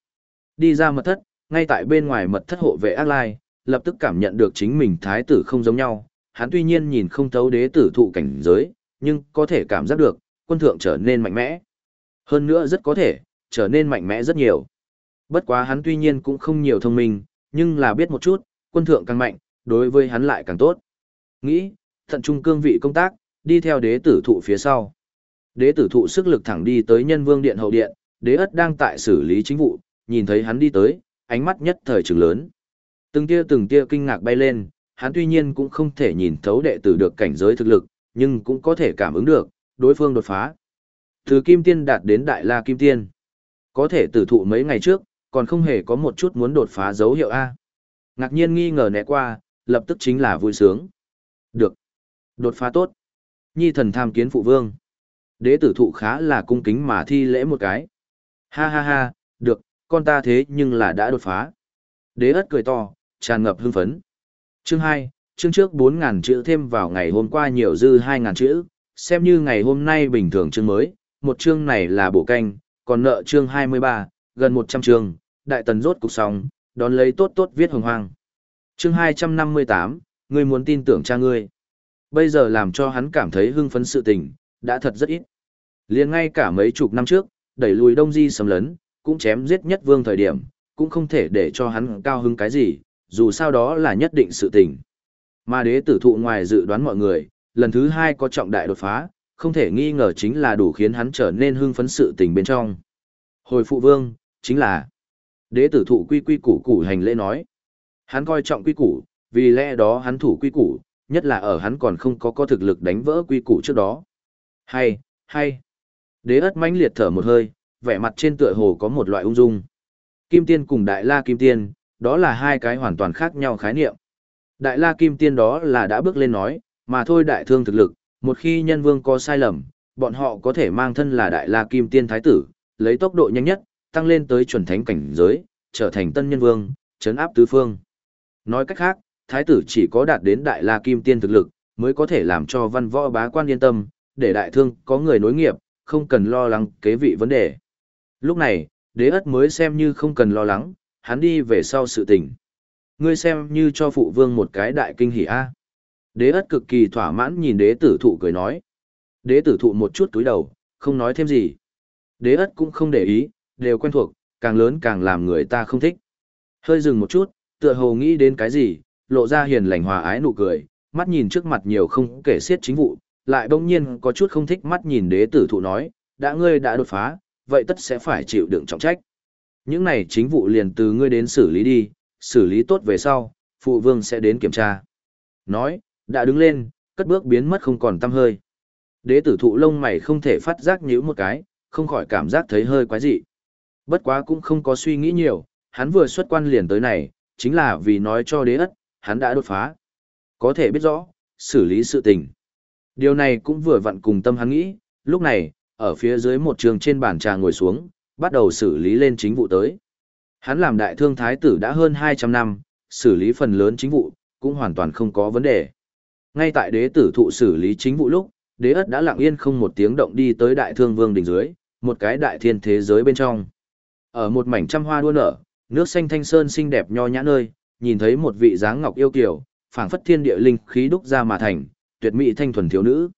Đi ra mật thất, ngay tại bên ngoài mật thất hộ vệ ác lai, lập tức cảm nhận được chính mình thái tử không giống nhau, hắn tuy nhiên nhìn không thấu đế tử thụ cảnh giới, nhưng có thể cảm giác được, quân thượng trở nên mạnh mẽ. Hơn nữa rất có thể, trở nên mạnh mẽ rất nhiều. Bất quá hắn tuy nhiên cũng không nhiều thông minh, nhưng là biết một chút, quân thượng càng mạnh, đối với hắn lại càng tốt. Nghĩ, thận trung cương vị công tác, đi theo đế tử thụ phía sau. Đế tử thụ sức lực thẳng đi tới nhân vương điện hậu điện, đế ất đang tại xử lý chính vụ, nhìn thấy hắn đi tới, ánh mắt nhất thời trừng lớn. Từng tia từng tia kinh ngạc bay lên, hắn tuy nhiên cũng không thể nhìn thấu đệ tử được cảnh giới thực lực, nhưng cũng có thể cảm ứng được, đối phương đột phá. Từ kim tiên đạt đến đại la kim tiên. Có thể tử thụ mấy ngày trước, còn không hề có một chút muốn đột phá dấu hiệu A. Ngạc nhiên nghi ngờ né qua, lập tức chính là vui sướng. Được. Đột phá tốt. Nhi thần tham kiến phụ vương. Đế tử thụ khá là cung kính mà thi lễ một cái. Ha ha ha, được, con ta thế nhưng là đã đột phá. Đế ất cười to, tràn ngập hưng phấn. Chương 2, chương trước 4.000 chữ thêm vào ngày hôm qua nhiều dư 2.000 chữ, xem như ngày hôm nay bình thường chương mới, một chương này là bổ canh, còn nợ chương 23, gần 100 chương, đại tần rốt cục xong, đón lấy tốt tốt viết hồng hoang. chương 258, ngươi muốn tin tưởng cha ngươi. Bây giờ làm cho hắn cảm thấy hưng phấn sự tình, đã thật rất ít. liền ngay cả mấy chục năm trước, đẩy lùi đông di sầm lấn, cũng chém giết nhất vương thời điểm, cũng không thể để cho hắn cao hứng cái gì, dù sao đó là nhất định sự tình. Mà đế tử thụ ngoài dự đoán mọi người, lần thứ hai có trọng đại đột phá, không thể nghi ngờ chính là đủ khiến hắn trở nên hưng phấn sự tình bên trong. Hồi phụ vương, chính là đế tử thụ quy quy củ củ hành lễ nói. Hắn coi trọng quy củ, vì lẽ đó hắn thủ quy củ, nhất là ở hắn còn không có có thực lực đánh vỡ quy củ trước đó. Hay, hay. Đế ất mãnh liệt thở một hơi, vẻ mặt trên tựa hồ có một loại ung dung. Kim tiên cùng đại la kim tiên, đó là hai cái hoàn toàn khác nhau khái niệm. Đại la kim tiên đó là đã bước lên nói, mà thôi đại thương thực lực, một khi nhân vương có sai lầm, bọn họ có thể mang thân là đại la kim tiên thái tử, lấy tốc độ nhanh nhất, tăng lên tới chuẩn thánh cảnh giới, trở thành tân nhân vương, chấn áp tứ phương. Nói cách khác, thái tử chỉ có đạt đến đại la kim tiên thực lực, mới có thể làm cho văn võ bá quan yên tâm, để đại thương có người nối nghiệp, không cần lo lắng kế vị vấn đề. Lúc này, đế ất mới xem như không cần lo lắng, hắn đi về sau sự tình. Ngươi xem như cho phụ vương một cái đại kinh hỉ a. Đế ất cực kỳ thỏa mãn nhìn đế tử thụ cười nói. Đế tử thụ một chút túi đầu, không nói thêm gì. Đế ất cũng không để ý, đều quen thuộc, càng lớn càng làm người ta không thích. Hơi dừng một chút, tựa hồ nghĩ đến cái gì, lộ ra hiền lành hòa ái nụ cười, mắt nhìn trước mặt nhiều không kể xiết chính vụ, lại bỗng nhiên có chút không thích mắt nhìn đế tử thụ nói, đã ngươi đã đột phá, vậy tất sẽ phải chịu đựng trọng trách. Những này chính vụ liền từ ngươi đến xử lý đi, xử lý tốt về sau, phụ vương sẽ đến kiểm tra. Nói, đã đứng lên, cất bước biến mất không còn tăm hơi. Đế tử thụ lông mày không thể phát giác nhíu một cái, không khỏi cảm giác thấy hơi quái dị. Bất quá cũng không có suy nghĩ nhiều, hắn vừa xuất quan liền tới này, chính là vì nói cho đế ất, hắn đã đột phá. Có thể biết rõ, xử lý sự tình. Điều này cũng vừa vặn cùng tâm hắn nghĩ, lúc này, ở phía dưới một trường trên bàn trà ngồi xuống, bắt đầu xử lý lên chính vụ tới. Hắn làm đại thương thái tử đã hơn 200 năm, xử lý phần lớn chính vụ, cũng hoàn toàn không có vấn đề. Ngay tại đế tử thụ xử lý chính vụ lúc, đế ất đã lặng yên không một tiếng động đi tới đại thương vương đỉnh dưới, một cái đại thiên thế giới bên trong. Ở một mảnh trăm hoa đua nở, nước xanh thanh sơn xinh đẹp nho nhã nơi, nhìn thấy một vị dáng ngọc yêu kiều, phảng phất thiên địa linh khí đúc ra mà thành, tuyệt mỹ thanh thuần thiếu nữ.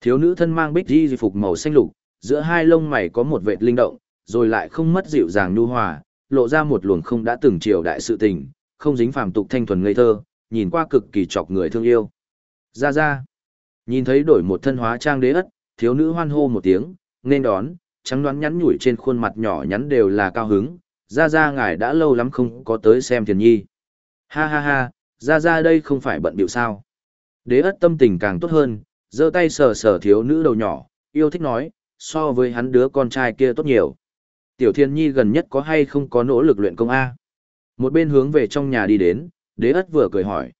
Thiếu nữ thân mang bích di phục màu xanh lục, giữa hai lông mày có một vệt linh động, rồi lại không mất dịu dàng nhu hòa, lộ ra một luồng không đã từng triều đại sự tình, không dính phàm tục thanh thuần ngây thơ, nhìn qua cực kỳ chọc người thương yêu. Ra ra. Nhìn thấy đổi một thân hóa trang đế ất, thiếu nữ hoan hô một tiếng, nên đón, trắng đoán nhắn nhủi trên khuôn mặt nhỏ nhắn đều là cao hứng, ra ra ngài đã lâu lắm không có tới xem thiền nhi. Ha ha ha, ra ra đây không phải bận biểu sao. Đế ất tâm tình càng tốt hơn, giơ tay sờ sờ thiếu nữ đầu nhỏ, yêu thích nói, so với hắn đứa con trai kia tốt nhiều. Tiểu thiên nhi gần nhất có hay không có nỗ lực luyện công A? Một bên hướng về trong nhà đi đến, đế ất vừa cười hỏi.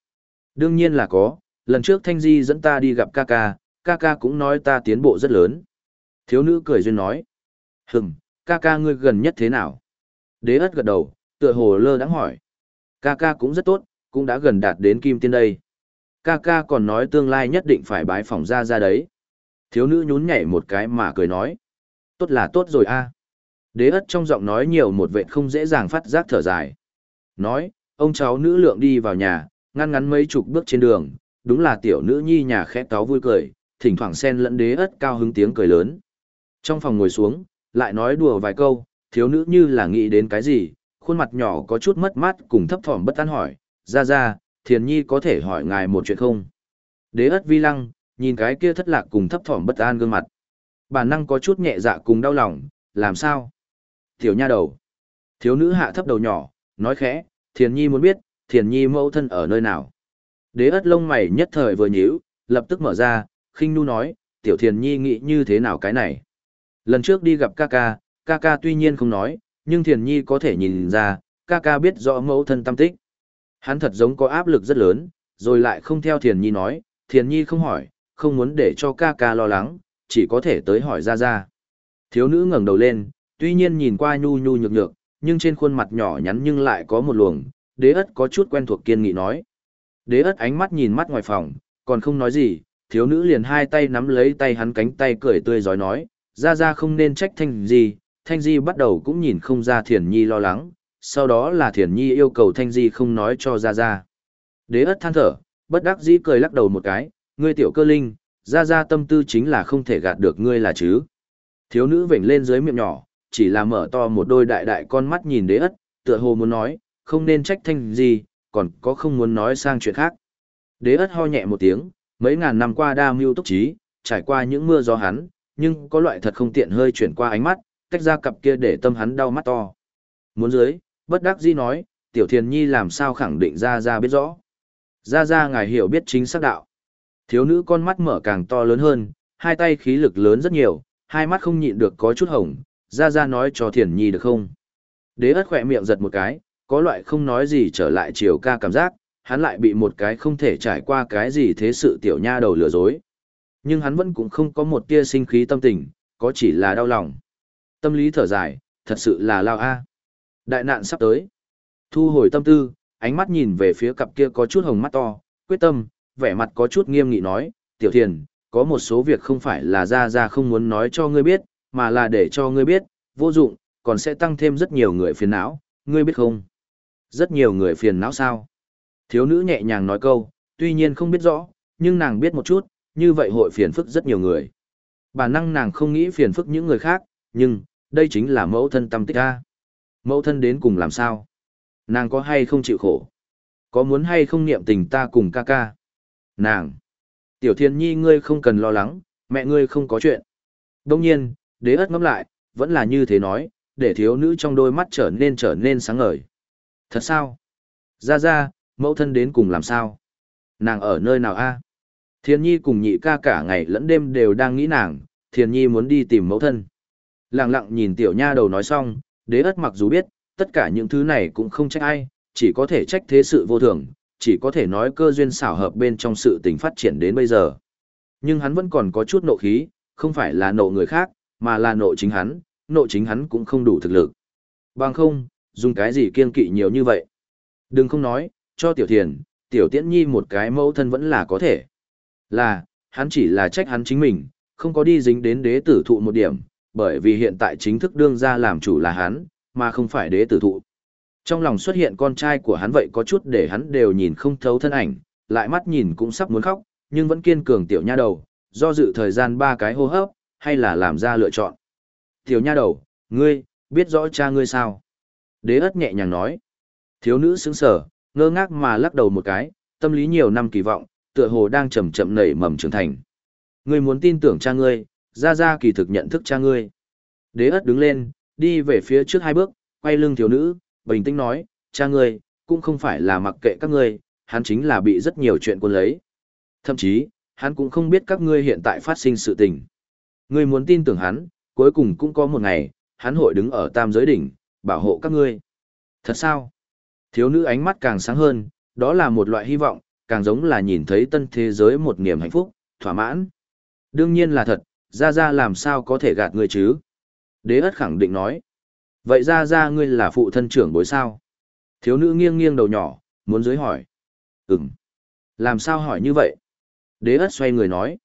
Đương nhiên là có, lần trước Thanh Di dẫn ta đi gặp ca ca, ca ca cũng nói ta tiến bộ rất lớn. Thiếu nữ cười duyên nói. Hừm, ca ca ngươi gần nhất thế nào? Đế ất gật đầu, tựa hồ lơ đãng hỏi. Ca ca cũng rất tốt, cũng đã gần đạt đến kim tiên đây. Ca ca còn nói tương lai nhất định phải bái phỏng ra ra đấy. Thiếu nữ nhún nhảy một cái mà cười nói. Tốt là tốt rồi a. Đế ất trong giọng nói nhiều một vệ không dễ dàng phát giác thở dài. Nói, ông cháu nữ lượng đi vào nhà, ngăn ngắn mấy chục bước trên đường, đúng là tiểu nữ nhi nhà khẽ cáo vui cười, thỉnh thoảng xen lẫn đế ất cao hứng tiếng cười lớn. Trong phòng ngồi xuống, lại nói đùa vài câu, thiếu nữ như là nghĩ đến cái gì, khuôn mặt nhỏ có chút mất mát cùng thấp thỏm bất an hỏi, ra ra, thiền nhi có thể hỏi ngài một chuyện không? Đế ất vi lăng, nhìn cái kia thất lạc cùng thấp thỏm bất an gương mặt. Bản năng có chút nhẹ dạ cùng đau lòng, làm sao? Tiểu nha đầu. Thiếu nữ hạ thấp đầu nhỏ, nói khẽ, thiền nhi muốn biết, thiền nhi mẫu thân ở nơi nào. Đế ất lông mày nhất thời vừa nhíu, lập tức mở ra, khinh nu nói, tiểu thiền nhi nghĩ như thế nào cái này. Lần trước đi gặp ca ca, ca ca tuy nhiên không nói, nhưng thiền nhi có thể nhìn ra, ca ca biết rõ mẫu thân tâm tích. Hắn thật giống có áp lực rất lớn, rồi lại không theo thiền nhi nói, thiền nhi không hỏi, không muốn để cho ca ca lo lắng, chỉ có thể tới hỏi ra ra. Thiếu nữ ngẩng đầu lên, tuy nhiên nhìn qua nhu nhu nhược nhược, nhưng trên khuôn mặt nhỏ nhắn nhưng lại có một luồng, đế ất có chút quen thuộc kiên nghị nói. Đế ất ánh mắt nhìn mắt ngoài phòng, còn không nói gì, thiếu nữ liền hai tay nắm lấy tay hắn cánh tay cười tươi giói nói, ra ra không nên trách thanh Di. thanh di bắt đầu cũng nhìn không ra thiền nhi lo lắng, sau đó là thiền nhi yêu cầu thanh di không nói cho ra ra. Đế ất than thở, bất đắc dĩ cười lắc đầu một cái, ngươi tiểu cơ linh, ra ra tâm tư chính là không thể gạt được ngươi là chứ. Thiếu nữ vểnh lên dưới miệng nhỏ, chỉ là mở to một đôi đại đại con mắt nhìn đế ất, tựa hồ muốn nói, không nên trách thanh gì, còn có không muốn nói sang chuyện khác. Đế ất ho nhẹ một tiếng, mấy ngàn năm qua đa mưu túc trí, trải qua những mưa gió hắn, nhưng có loại thật không tiện hơi chuyển qua ánh mắt, tách ra cặp kia để tâm hắn đau mắt to. Muốn dưới, bất đắc dĩ nói, tiểu thiền nhi làm sao khẳng định ra ra biết rõ. Ra ra ngài hiểu biết chính xác đạo. Thiếu nữ con mắt mở càng to lớn hơn, hai tay khí lực lớn rất nhiều, hai mắt không nhịn được có chút hồng, ra ra nói cho thiền nhi được không. Đế ất khỏe miệng giật một cái, có loại không nói gì trở lại chiều ca cảm giác, hắn lại bị một cái không thể trải qua cái gì thế sự tiểu nha đầu lừa dối. Nhưng hắn vẫn cũng không có một tia sinh khí tâm tình, có chỉ là đau lòng. Tâm lý thở dài, thật sự là lao a. Đại nạn sắp tới. Thu hồi tâm tư, ánh mắt nhìn về phía cặp kia có chút hồng mắt to, quyết tâm, vẻ mặt có chút nghiêm nghị nói, tiểu thiền, có một số việc không phải là ra ra không muốn nói cho ngươi biết, mà là để cho ngươi biết, vô dụng, còn sẽ tăng thêm rất nhiều người phiền não, ngươi biết không? Rất nhiều người phiền não sao? Thiếu nữ nhẹ nhàng nói câu, tuy nhiên không biết rõ, nhưng nàng biết một chút, như vậy hội phiền phức rất nhiều người. Bản năng nàng không nghĩ phiền phức những người khác, nhưng, đây chính là mẫu thân tâm tích a. Mẫu thân đến cùng làm sao? Nàng có hay không chịu khổ? Có muốn hay không niệm tình ta cùng ca ca? Nàng! Tiểu thiên nhi ngươi không cần lo lắng, mẹ ngươi không có chuyện. Đông nhiên, đế ất ngẫm lại, vẫn là như thế nói, để thiếu nữ trong đôi mắt trở nên trở nên sáng ngời. Thật sao? Ra ra, mẫu thân đến cùng làm sao? Nàng ở nơi nào a? Thiên nhi cùng nhị ca cả ngày lẫn đêm đều đang nghĩ nàng, thiên nhi muốn đi tìm mẫu thân. Lặng lặng nhìn tiểu nha đầu nói xong, đế ất mặc dù biết, tất cả những thứ này cũng không trách ai, chỉ có thể trách thế sự vô thường, chỉ có thể nói cơ duyên xảo hợp bên trong sự tình phát triển đến bây giờ. Nhưng hắn vẫn còn có chút nộ khí, không phải là nộ người khác, mà là nộ chính hắn, nộ chính hắn cũng không đủ thực lực. Bằng không, dùng cái gì kiên kỵ nhiều như vậy. Đừng không nói, cho tiểu thiền, tiểu tiễn nhi một cái mẫu thân vẫn là có thể. Là, hắn chỉ là trách hắn chính mình, không có đi dính đến đế tử thụ một điểm, bởi vì hiện tại chính thức đương ra làm chủ là hắn, mà không phải đế tử thụ. Trong lòng xuất hiện con trai của hắn vậy có chút để hắn đều nhìn không thấu thân ảnh, lại mắt nhìn cũng sắp muốn khóc, nhưng vẫn kiên cường tiểu nha đầu, do dự thời gian ba cái hô hấp, hay là làm ra lựa chọn. Tiểu nha đầu, ngươi, biết rõ cha ngươi sao? Đế ất nhẹ nhàng nói. Thiếu nữ sững sờ, ngơ ngác mà lắc đầu một cái, tâm lý nhiều năm kỳ vọng, tựa hồ đang chậm chậm nảy mầm trưởng thành. Ngươi muốn tin tưởng cha ngươi, ra ra kỳ thực nhận thức cha ngươi. Đế ất đứng lên, đi về phía trước hai bước, quay lưng thiếu nữ, bình tĩnh nói, cha ngươi, cũng không phải là mặc kệ các ngươi, hắn chính là bị rất nhiều chuyện quân lấy. Thậm chí, hắn cũng không biết các ngươi hiện tại phát sinh sự tình. Ngươi muốn tin tưởng hắn, cuối cùng cũng có một ngày, hắn hội đứng ở tam giới đỉnh, bảo hộ các ngươi. Thật sao? Thiếu nữ ánh mắt càng sáng hơn, đó là một loại hy vọng, càng giống là nhìn thấy tân thế giới một niềm hạnh phúc, thỏa mãn. Đương nhiên là thật, gia gia làm sao có thể gạt ngươi chứ? Đế ất khẳng định nói. Vậy gia gia ngươi là phụ thân trưởng bối sao? Thiếu nữ nghiêng nghiêng đầu nhỏ, muốn dưới hỏi. Ừm. Làm sao hỏi như vậy? Đế ất xoay người nói.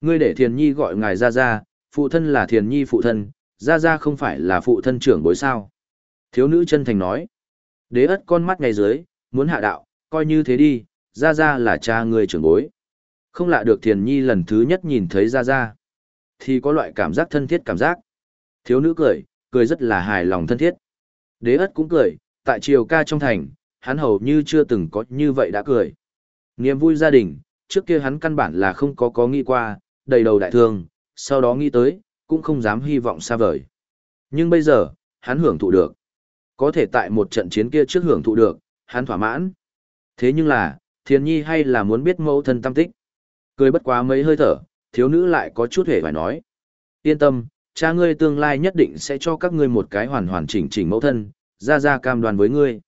Ngươi để thiền nhi gọi ngài gia gia phụ thân là thiền nhi phụ thân, gia gia không phải là phụ thân trưởng bối sao? Thiếu nữ chân thành nói. Đế ất con mắt ngay dưới, muốn hạ đạo, coi như thế đi, ra ra là cha người trưởng bối. Không lạ được thiền nhi lần thứ nhất nhìn thấy ra ra. Thì có loại cảm giác thân thiết cảm giác. Thiếu nữ cười, cười rất là hài lòng thân thiết. Đế ất cũng cười, tại triều ca trong thành, hắn hầu như chưa từng có như vậy đã cười. Niềm vui gia đình, trước kia hắn căn bản là không có có nghĩ qua, đầy đầu đại thương, sau đó nghĩ tới, cũng không dám hy vọng xa vời. Nhưng bây giờ, hắn hưởng thụ được. Có thể tại một trận chiến kia trước hưởng thụ được, hắn thỏa mãn. Thế nhưng là, thiền nhi hay là muốn biết mẫu thân tâm tích. Cười bất quá mấy hơi thở, thiếu nữ lại có chút hề phải nói. Yên tâm, cha ngươi tương lai nhất định sẽ cho các ngươi một cái hoàn hoàn chỉnh chỉnh mẫu thân, ra ra cam đoan với ngươi.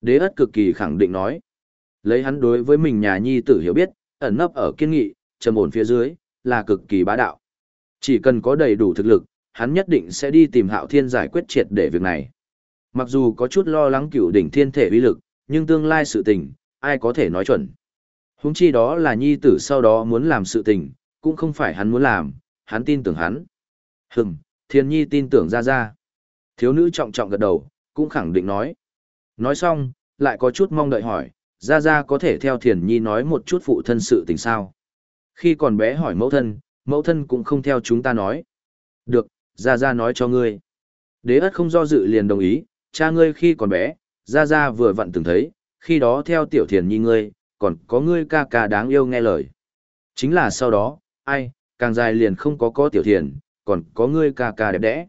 Đế ất cực kỳ khẳng định nói. Lấy hắn đối với mình nhà nhi tử hiểu biết, ẩn nấp ở kiên nghị, trầm ổn phía dưới, là cực kỳ bá đạo. Chỉ cần có đầy đủ thực lực, hắn nhất định sẽ đi tìm hạo thiên giải quyết triệt để việc này. Mặc dù có chút lo lắng cửu đỉnh thiên thể uy lực, nhưng tương lai sự tình, ai có thể nói chuẩn. Húng chi đó là nhi tử sau đó muốn làm sự tình, cũng không phải hắn muốn làm, hắn tin tưởng hắn. Hừm, thiên nhi tin tưởng ra ra. Thiếu nữ trọng trọng gật đầu, cũng khẳng định nói. Nói xong, lại có chút mong đợi hỏi, Gia Gia có thể theo Thiền Nhi nói một chút phụ thân sự tình sao. Khi còn bé hỏi mẫu thân, mẫu thân cũng không theo chúng ta nói. Được, Gia Gia nói cho ngươi. Đế ất không do dự liền đồng ý, cha ngươi khi còn bé, Ra Ra vừa vặn từng thấy, khi đó theo tiểu thiền nhi ngươi, còn có ngươi ca ca đáng yêu nghe lời. Chính là sau đó, ai, càng dài liền không có có tiểu thiền, còn có ngươi ca ca đẹp đẽ.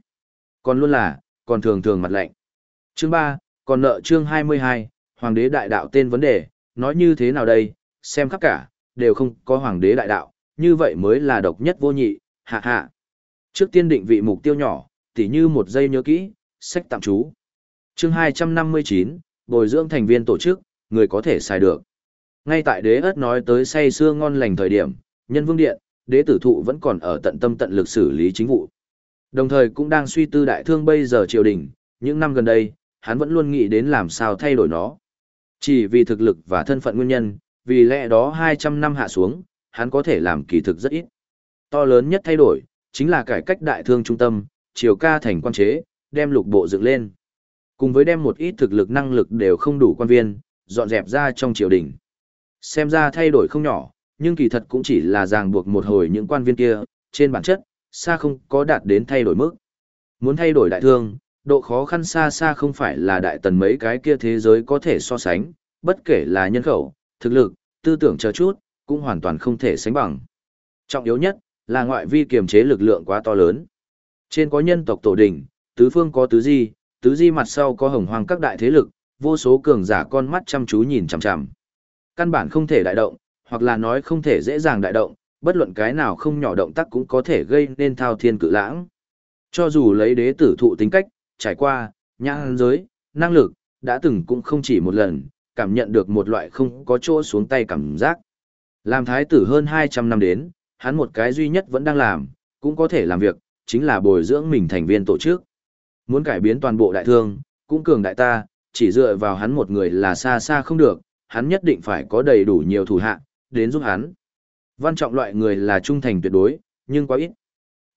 Còn luôn là, còn thường thường mặt lạnh. Chương 3, còn nợ chương 22, Hoàng đế đại đạo tên vấn đề, nói như thế nào đây, xem khắp cả, đều không có Hoàng đế đại đạo, như vậy mới là độc nhất vô nhị, hạ hạ. Trước tiên định vị mục tiêu nhỏ, tỉ như một giây nhớ kỹ, sách tạm trú. Chương 259, bồi dưỡng thành viên tổ chức, người có thể xài được. Ngay tại đế ất nói tới say xưa ngon lành thời điểm, nhân vương điện, đế tử thụ vẫn còn ở tận tâm tận lực xử lý chính vụ. Đồng thời cũng đang suy tư đại thương bây giờ triều đình, những năm gần đây, hắn vẫn luôn nghĩ đến làm sao thay đổi nó. Chỉ vì thực lực và thân phận nguyên nhân, vì lẽ đó 200 năm hạ xuống, hắn có thể làm kỳ thực rất ít. To lớn nhất thay đổi, chính là cải cách đại thương trung tâm, triều ca thành quan chế, đem lục bộ dựng lên. Cùng với đem một ít thực lực năng lực đều không đủ quan viên, dọn dẹp ra trong triều đình. Xem ra thay đổi không nhỏ, nhưng kỳ thật cũng chỉ là ràng buộc một hồi những quan viên kia, trên bản chất, xa không có đạt đến thay đổi mức. Muốn thay đổi đại thương, độ khó khăn xa xa không phải là đại tần mấy cái kia thế giới có thể so sánh, bất kể là nhân khẩu, thực lực, tư tưởng chờ chút, cũng hoàn toàn không thể sánh bằng. Trọng yếu nhất, là ngoại vi kiềm chế lực lượng quá to lớn. Trên có nhân tộc tổ đỉnh, tứ phương có tứ di, tứ di mặt sau có hồng hoang các đại thế lực, vô số cường giả con mắt chăm chú nhìn chằm chằm. Căn bản không thể đại động, hoặc là nói không thể dễ dàng đại động, bất luận cái nào không nhỏ động tác cũng có thể gây nên thao thiên cự lãng. Cho dù lấy đế tử thụ tính cách, trải qua, nhãn giới, năng lực, đã từng cũng không chỉ một lần, cảm nhận được một loại không có chỗ xuống tay cảm giác. Làm thái tử hơn 200 năm đến, hắn một cái duy nhất vẫn đang làm, cũng có thể làm việc, chính là bồi dưỡng mình thành viên tổ chức. Muốn cải biến toàn bộ đại thương, cũng cường đại ta, chỉ dựa vào hắn một người là xa xa không được, hắn nhất định phải có đầy đủ nhiều thủ hạ, đến giúp hắn. Văn trọng loại người là trung thành tuyệt đối, nhưng quá ít.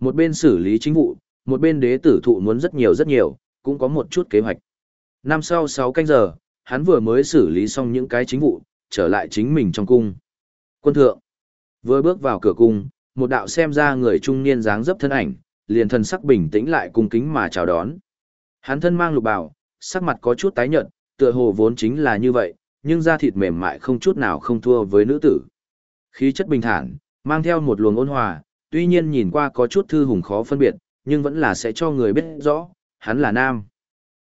Một bên xử lý chính vụ, một bên đế tử thụ muốn rất nhiều rất nhiều, cũng có một chút kế hoạch. Năm sau 6 canh giờ, hắn vừa mới xử lý xong những cái chính vụ, trở lại chính mình trong cung. Quân thượng, vừa bước vào cửa cung, một đạo xem ra người trung niên dáng dấp thân ảnh, liền thần sắc bình tĩnh lại cung kính mà chào đón. Hắn thân mang lục bào, sắc mặt có chút tái nhợt, tựa hồ vốn chính là như vậy, nhưng da thịt mềm mại không chút nào không thua với nữ tử. Khí chất bình thản, mang theo một luồng ôn hòa, tuy nhiên nhìn qua có chút thư hùng khó phân biệt, nhưng vẫn là sẽ cho người biết rõ, hắn là nam.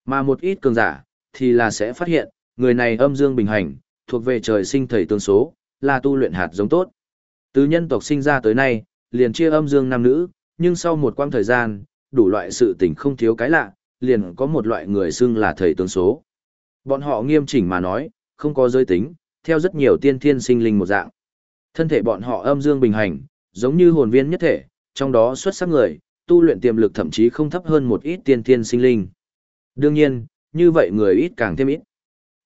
Mà một ít cường giả, thì là sẽ phát hiện, người này âm dương bình hành, thuộc về trời sinh thầy tương số, là tu luyện hạt giống tốt. Từ nhân tộc sinh ra tới nay, liền chia âm dương nam nữ, nhưng sau một quãng thời gian, đủ loại sự tình không thiếu cái lạ, liền có một loại người xưng là thầy tướng số. Bọn họ nghiêm chỉnh mà nói, không có giới tính, theo rất nhiều tiên thiên sinh linh một dạng. Thân thể bọn họ âm dương bình hành, giống như hồn viên nhất thể, trong đó xuất sắc người, tu luyện tiềm lực thậm chí không thấp hơn một ít tiên thiên sinh linh. Đương nhiên, như vậy người ít càng thêm ít.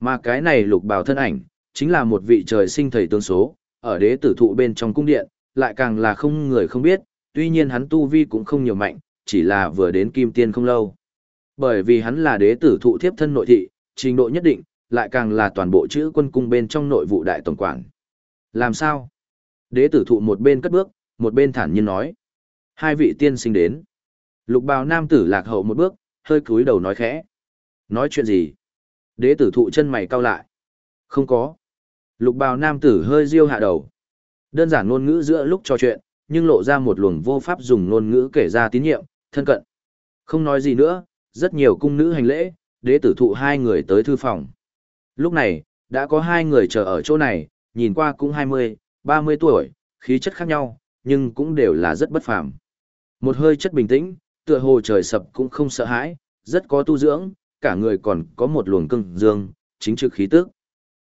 Mà cái này lục bào thân ảnh, chính là một vị trời sinh thầy tướng số, ở đế tử thụ bên trong cung điện, lại càng là không người không biết, tuy nhiên hắn tu vi cũng không nhiều mạnh, chỉ là vừa đến kim tiên không lâu. Bởi vì hắn là đế tử thụ thiếp thân nội thị, trình độ nhất định, lại càng là toàn bộ chữ quân cung bên trong nội vụ đại tổng quản. Làm sao? Đế tử thụ một bên cất bước, một bên thản nhiên nói. Hai vị tiên sinh đến. Lục bào nam tử lạc hậu một bước, hơi cúi đầu nói khẽ. Nói chuyện gì? Đế tử thụ chân mày cau lại. Không có. Lục bào nam tử hơi riêu hạ đầu. Đơn giản ngôn ngữ giữa lúc trò chuyện, nhưng lộ ra một luồng vô pháp dùng ngôn ngữ kể ra tín nhiệm, thân cận. Không nói gì nữa, rất nhiều cung nữ hành lễ, đế tử thụ hai người tới thư phòng. Lúc này, đã có hai người chờ ở chỗ này, nhìn qua cũng 20, 30 tuổi, khí chất khác nhau, nhưng cũng đều là rất bất phàm. Một hơi chất bình tĩnh, tựa hồ trời sập cũng không sợ hãi, rất có tu dưỡng, cả người còn có một luồng cưng dương, chính trực khí tức.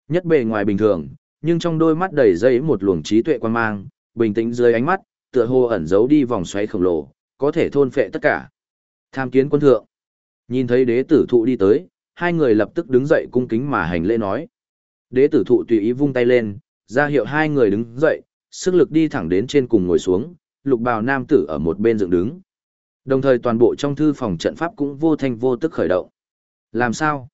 Nhất bề ngoài bình thường, nhưng trong đôi mắt đầy dây một luồng trí tuệ quan mang, bình tĩnh dưới ánh mắt, tựa hồ ẩn giấu đi vòng xoáy khổng lồ, có thể thôn phệ tất cả. Tham kiến quân thượng. Nhìn thấy đế tử thụ đi tới, hai người lập tức đứng dậy cung kính mà hành lễ nói. Đế tử thụ tùy ý vung tay lên, ra hiệu hai người đứng dậy, sức lực đi thẳng đến trên cùng ngồi xuống, lục bào nam tử ở một bên dựng đứng. Đồng thời toàn bộ trong thư phòng trận pháp cũng vô thanh vô tức khởi động. Làm sao?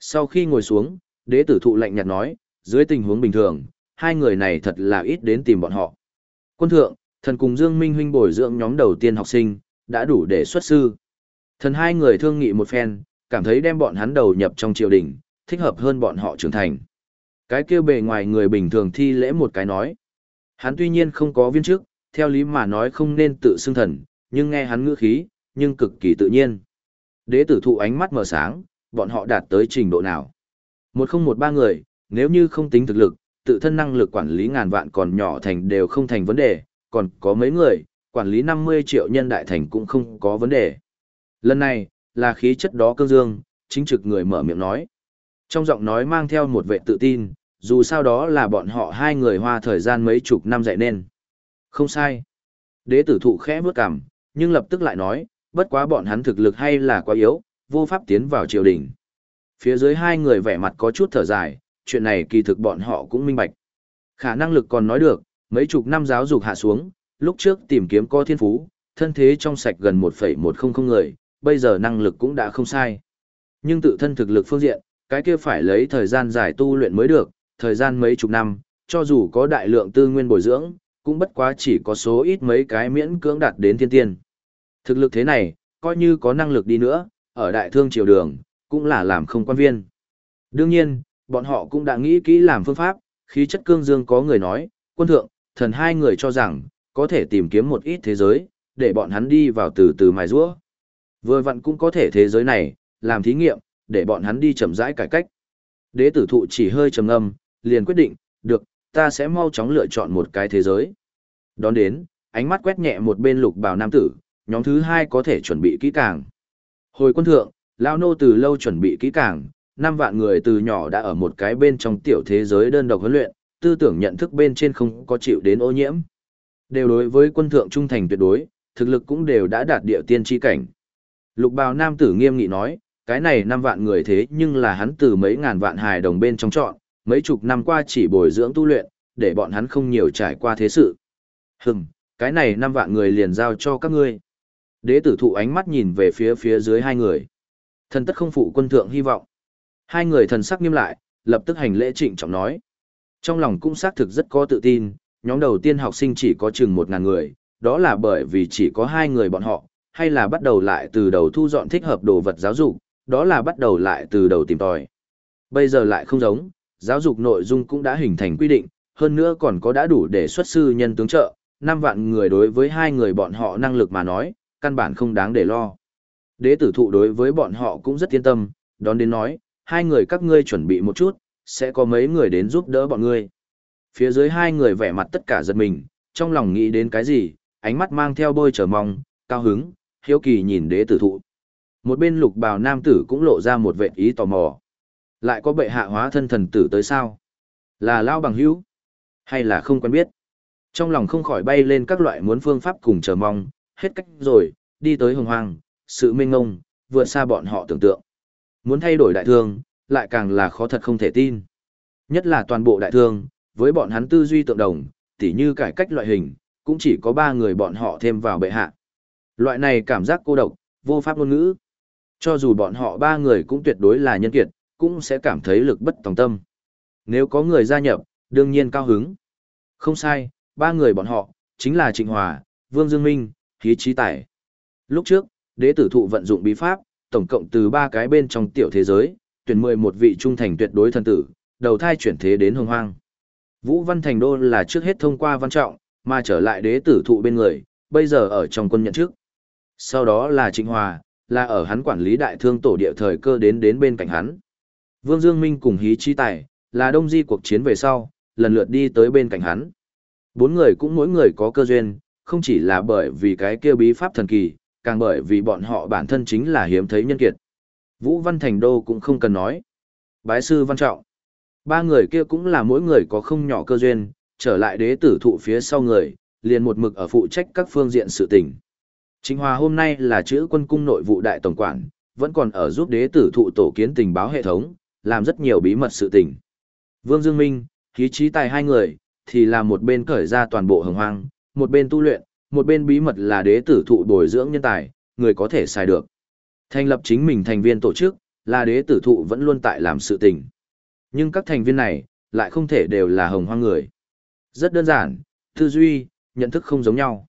Sau khi ngồi xuống, đế tử thụ lạnh nhạt nói, dưới tình huống bình thường, hai người này thật là ít đến tìm bọn họ. Quân thượng, thần cùng Dương Minh huynh bồi dưỡng nhóm đầu tiên học sinh, đã đủ để xuất sư. Thần hai người thương nghị một phen, cảm thấy đem bọn hắn đầu nhập trong triều đình, thích hợp hơn bọn họ trưởng thành. Cái kia bề ngoài người bình thường thi lễ một cái nói. Hắn tuy nhiên không có viên chức, theo lý mà nói không nên tự xưng thần, nhưng nghe hắn ngữ khí, nhưng cực kỳ tự nhiên. Đế tử thụ ánh mắt mở sáng, bọn họ đạt tới trình độ nào. Một không một ba người, nếu như không tính thực lực, tự thân năng lực quản lý ngàn vạn còn nhỏ thành đều không thành vấn đề, còn có mấy người, quản lý 50 triệu nhân đại thành cũng không có vấn đề. Lần này, là khí chất đó cương dương, chính trực người mở miệng nói. Trong giọng nói mang theo một vệ tự tin, dù sao đó là bọn họ hai người hoa thời gian mấy chục năm dạy nên. Không sai. Đế tử thụ khẽ bước cằm, nhưng lập tức lại nói, bất quá bọn hắn thực lực hay là quá yếu, vô pháp tiến vào triều đình. Phía dưới hai người vẻ mặt có chút thở dài, chuyện này kỳ thực bọn họ cũng minh bạch. Khả năng lực còn nói được, mấy chục năm giáo dục hạ xuống, lúc trước tìm kiếm có thiên phú, thân thế trong sạch gần 1,100 người, bây giờ năng lực cũng đã không sai. Nhưng tự thân thực lực phương diện, cái kia phải lấy thời gian dài tu luyện mới được, thời gian mấy chục năm, cho dù có đại lượng tư nguyên bồi dưỡng, cũng bất quá chỉ có số ít mấy cái miễn cưỡng đạt đến thiên tiên. Thực lực thế này, coi như có năng lực đi nữa, ở đại thương triều đường, cũng là làm không quan viên. Đương nhiên, bọn họ cũng đã nghĩ kỹ làm phương pháp, khí chất cương dương có người nói, quân thượng, thần hai người cho rằng, có thể tìm kiếm một ít thế giới, để bọn hắn đi vào từ từ mài rũa. Vừa vặn cũng có thể thế giới này, làm thí nghiệm, để bọn hắn đi chậm rãi cải cách. Đế tử thụ chỉ hơi trầm ngâm, liền quyết định, được, ta sẽ mau chóng lựa chọn một cái thế giới. Đón đến, ánh mắt quét nhẹ một bên lục bào nam tử, nhóm thứ hai có thể chuẩn bị kỹ càng. Hồi quân thượng, lão nô từ lâu chuẩn bị kỹ càng, năm vạn người từ nhỏ đã ở một cái bên trong tiểu thế giới đơn độc huấn luyện, tư tưởng nhận thức bên trên không có chịu đến ô nhiễm. Đều đối với quân thượng trung thành tuyệt đối, thực lực cũng đều đã đạt địa tiên tri cảnh. Lục bào nam tử nghiêm nghị nói, cái này năm vạn người thế nhưng là hắn từ mấy ngàn vạn hài đồng bên trong chọn, mấy chục năm qua chỉ bồi dưỡng tu luyện, để bọn hắn không nhiều trải qua thế sự. Hừm, cái này năm vạn người liền giao cho các ngươi. Đế tử thụ ánh mắt nhìn về phía phía dưới hai người. Thần tất không phụ quân thượng hy vọng. Hai người thần sắc nghiêm lại, lập tức hành lễ trịnh trọng nói. Trong lòng cũng xác thực rất có tự tin, nhóm đầu tiên học sinh chỉ có chừng một ngàn người, đó là bởi vì chỉ có hai người bọn họ, hay là bắt đầu lại từ đầu thu dọn thích hợp đồ vật giáo dục, đó là bắt đầu lại từ đầu tìm tòi. Bây giờ lại không giống, giáo dục nội dung cũng đã hình thành quy định, hơn nữa còn có đã đủ để xuất sư nhân tướng trợ, năm vạn người đối với hai người bọn họ năng lực mà nói, căn bản không đáng để lo. Đế tử thụ đối với bọn họ cũng rất yên tâm, đón đến nói, hai người các ngươi chuẩn bị một chút, sẽ có mấy người đến giúp đỡ bọn ngươi. Phía dưới hai người vẻ mặt tất cả giật mình, trong lòng nghĩ đến cái gì, ánh mắt mang theo bôi chờ mong, cao hứng, hiếu kỳ nhìn đế tử thụ. Một bên lục bào nam tử cũng lộ ra một vệ ý tò mò. Lại có bệ hạ hóa thân thần tử tới sao? Là lao bằng hữu? Hay là không quen biết? Trong lòng không khỏi bay lên các loại muốn phương pháp cùng chờ mong, hết cách rồi, đi tới hồng hoang, sự mênh ngông, vượt xa bọn họ tưởng tượng. Muốn thay đổi đại thương, lại càng là khó thật không thể tin. Nhất là toàn bộ đại thương, với bọn hắn tư duy tượng đồng, tỉ như cải cách loại hình, cũng chỉ có ba người bọn họ thêm vào bệ hạ. Loại này cảm giác cô độc, vô pháp ngôn ngữ. Cho dù bọn họ ba người cũng tuyệt đối là nhân kiệt, cũng sẽ cảm thấy lực bất tòng tâm. Nếu có người gia nhập, đương nhiên cao hứng. Không sai, ba người bọn họ, chính là Trịnh Hòa, Vương Dương Minh, Khí Trí Tài. Lúc trước, đế tử thụ vận dụng bí pháp, tổng cộng từ ba cái bên trong tiểu thế giới, tuyển mười một vị trung thành tuyệt đối thần tử, đầu thai chuyển thế đến hồng hoang. Vũ Văn Thành Đô là trước hết thông qua văn trọng, mà trở lại đế tử thụ bên người, bây giờ ở trong quân nhận trước. Sau đó là Trịnh Hòa, là ở hắn quản lý đại thương tổ địa thời cơ đến đến bên cạnh hắn. Vương Dương Minh cùng Hí Chi Tài, là đông di cuộc chiến về sau, lần lượt đi tới bên cạnh hắn. Bốn người cũng mỗi người có cơ duyên, không chỉ là bởi vì cái kia bí pháp thần kỳ, càng bởi vì bọn họ bản thân chính là hiếm thấy nhân kiệt. Vũ Văn Thành Đô cũng không cần nói. Bái sư Văn Trọng. Ba người kia cũng là mỗi người có không nhỏ cơ duyên, trở lại đế tử thụ phía sau người, liền một mực ở phụ trách các phương diện sự tình. Chính Hòa hôm nay là chữ quân cung nội vụ đại tổng quản, vẫn còn ở giúp đế tử thụ tổ kiến tình báo hệ thống, làm rất nhiều bí mật sự tình. Vương Dương Minh, khí trí tài hai người, thì là một bên cởi ra toàn bộ hồng hoang, một bên tu luyện, một bên bí mật là đế tử thụ bồi dưỡng nhân tài, người có thể xài được. Thành lập chính mình thành viên tổ chức, là đế tử thụ vẫn luôn tại làm sự tình. Nhưng các thành viên này, lại không thể đều là hồng hoang người. Rất đơn giản, tư duy, nhận thức không giống nhau.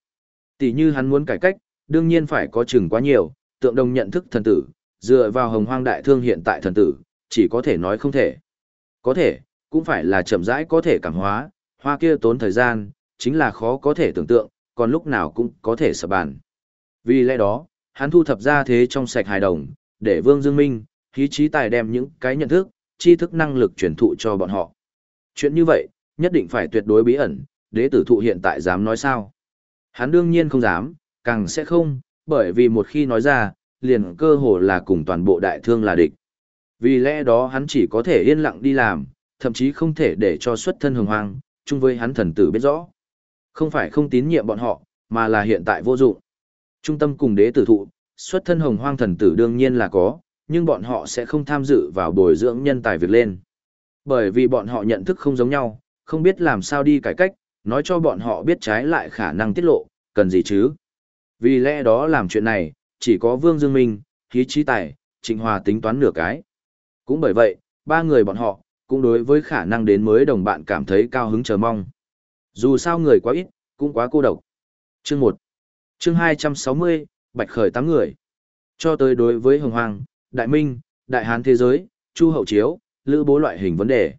Tỷ như hắn muốn cải cách, đương nhiên phải có chừng quá nhiều, tượng đồng nhận thức thần tử, dựa vào hồng hoang đại thương hiện tại thần tử, chỉ có thể nói không thể. Có thể, cũng phải là chậm rãi có thể cảm hóa, hoa kia tốn thời gian, chính là khó có thể tưởng tượng, còn lúc nào cũng có thể sợ bàn. Vì lẽ đó, hắn thu thập ra thế trong sạch hài đồng, để Vương Dương Minh, khí trí tài đem những cái nhận thức, tri thức năng lực truyền thụ cho bọn họ. Chuyện như vậy, nhất định phải tuyệt đối bí ẩn, đế tử thụ hiện tại dám nói sao. Hắn đương nhiên không dám, càng sẽ không, bởi vì một khi nói ra, liền cơ hồ là cùng toàn bộ đại thương là địch. Vì lẽ đó hắn chỉ có thể yên lặng đi làm, thậm chí không thể để cho xuất thân hồng hoang, chung với hắn thần tử biết rõ. Không phải không tín nhiệm bọn họ, mà là hiện tại vô dụng. Trung tâm cùng đế tử thụ, xuất thân hồng hoang thần tử đương nhiên là có, nhưng bọn họ sẽ không tham dự vào bồi dưỡng nhân tài việc lên. Bởi vì bọn họ nhận thức không giống nhau, không biết làm sao đi cải cách, nói cho bọn họ biết trái lại khả năng tiết lộ, cần gì chứ. Vì lẽ đó làm chuyện này, chỉ có Vương Dương Minh, khí trí tài, Trịnh Hòa tính toán nửa cái. Cũng bởi vậy, ba người bọn họ, cũng đối với khả năng đến mới đồng bạn cảm thấy cao hứng chờ mong. Dù sao người quá ít, cũng quá cô độc. Chương 1 Chương 260, Bạch Khởi tám người. Cho tới đối với Hồng Hoàng, Đại Minh, Đại Hán Thế Giới, Chu Hậu Chiếu, Lữ Bố loại hình vấn đề.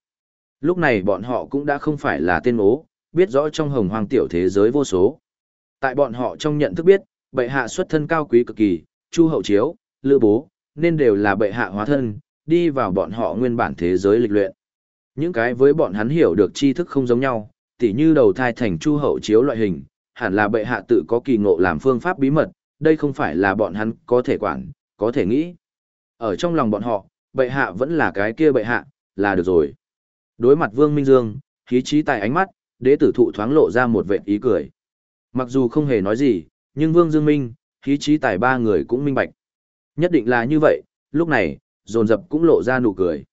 Lúc này bọn họ cũng đã không phải là tên ố, biết rõ trong Hồng Hoàng tiểu thế giới vô số. Tại bọn họ trong nhận thức biết, bệ hạ xuất thân cao quý cực kỳ, Chu Hậu Chiếu, Lữ Bố, nên đều là bệ hạ hóa thân, đi vào bọn họ nguyên bản thế giới lịch luyện. Những cái với bọn hắn hiểu được tri thức không giống nhau, tỉ như đầu thai thành chu hậu chiếu loại hình, hẳn là bệ hạ tự có kỳ ngộ làm phương pháp bí mật, đây không phải là bọn hắn có thể quản, có thể nghĩ. Ở trong lòng bọn họ, bệ hạ vẫn là cái kia bệ hạ, là được rồi. Đối mặt Vương Minh Dương, khí trí tại ánh mắt, đế tử thụ thoáng lộ ra một vệ ý cười. Mặc dù không hề nói gì, nhưng Vương Dương Minh, khí trí tài ba người cũng minh bạch. Nhất định là như vậy, lúc này, dồn dập cũng lộ ra nụ cười.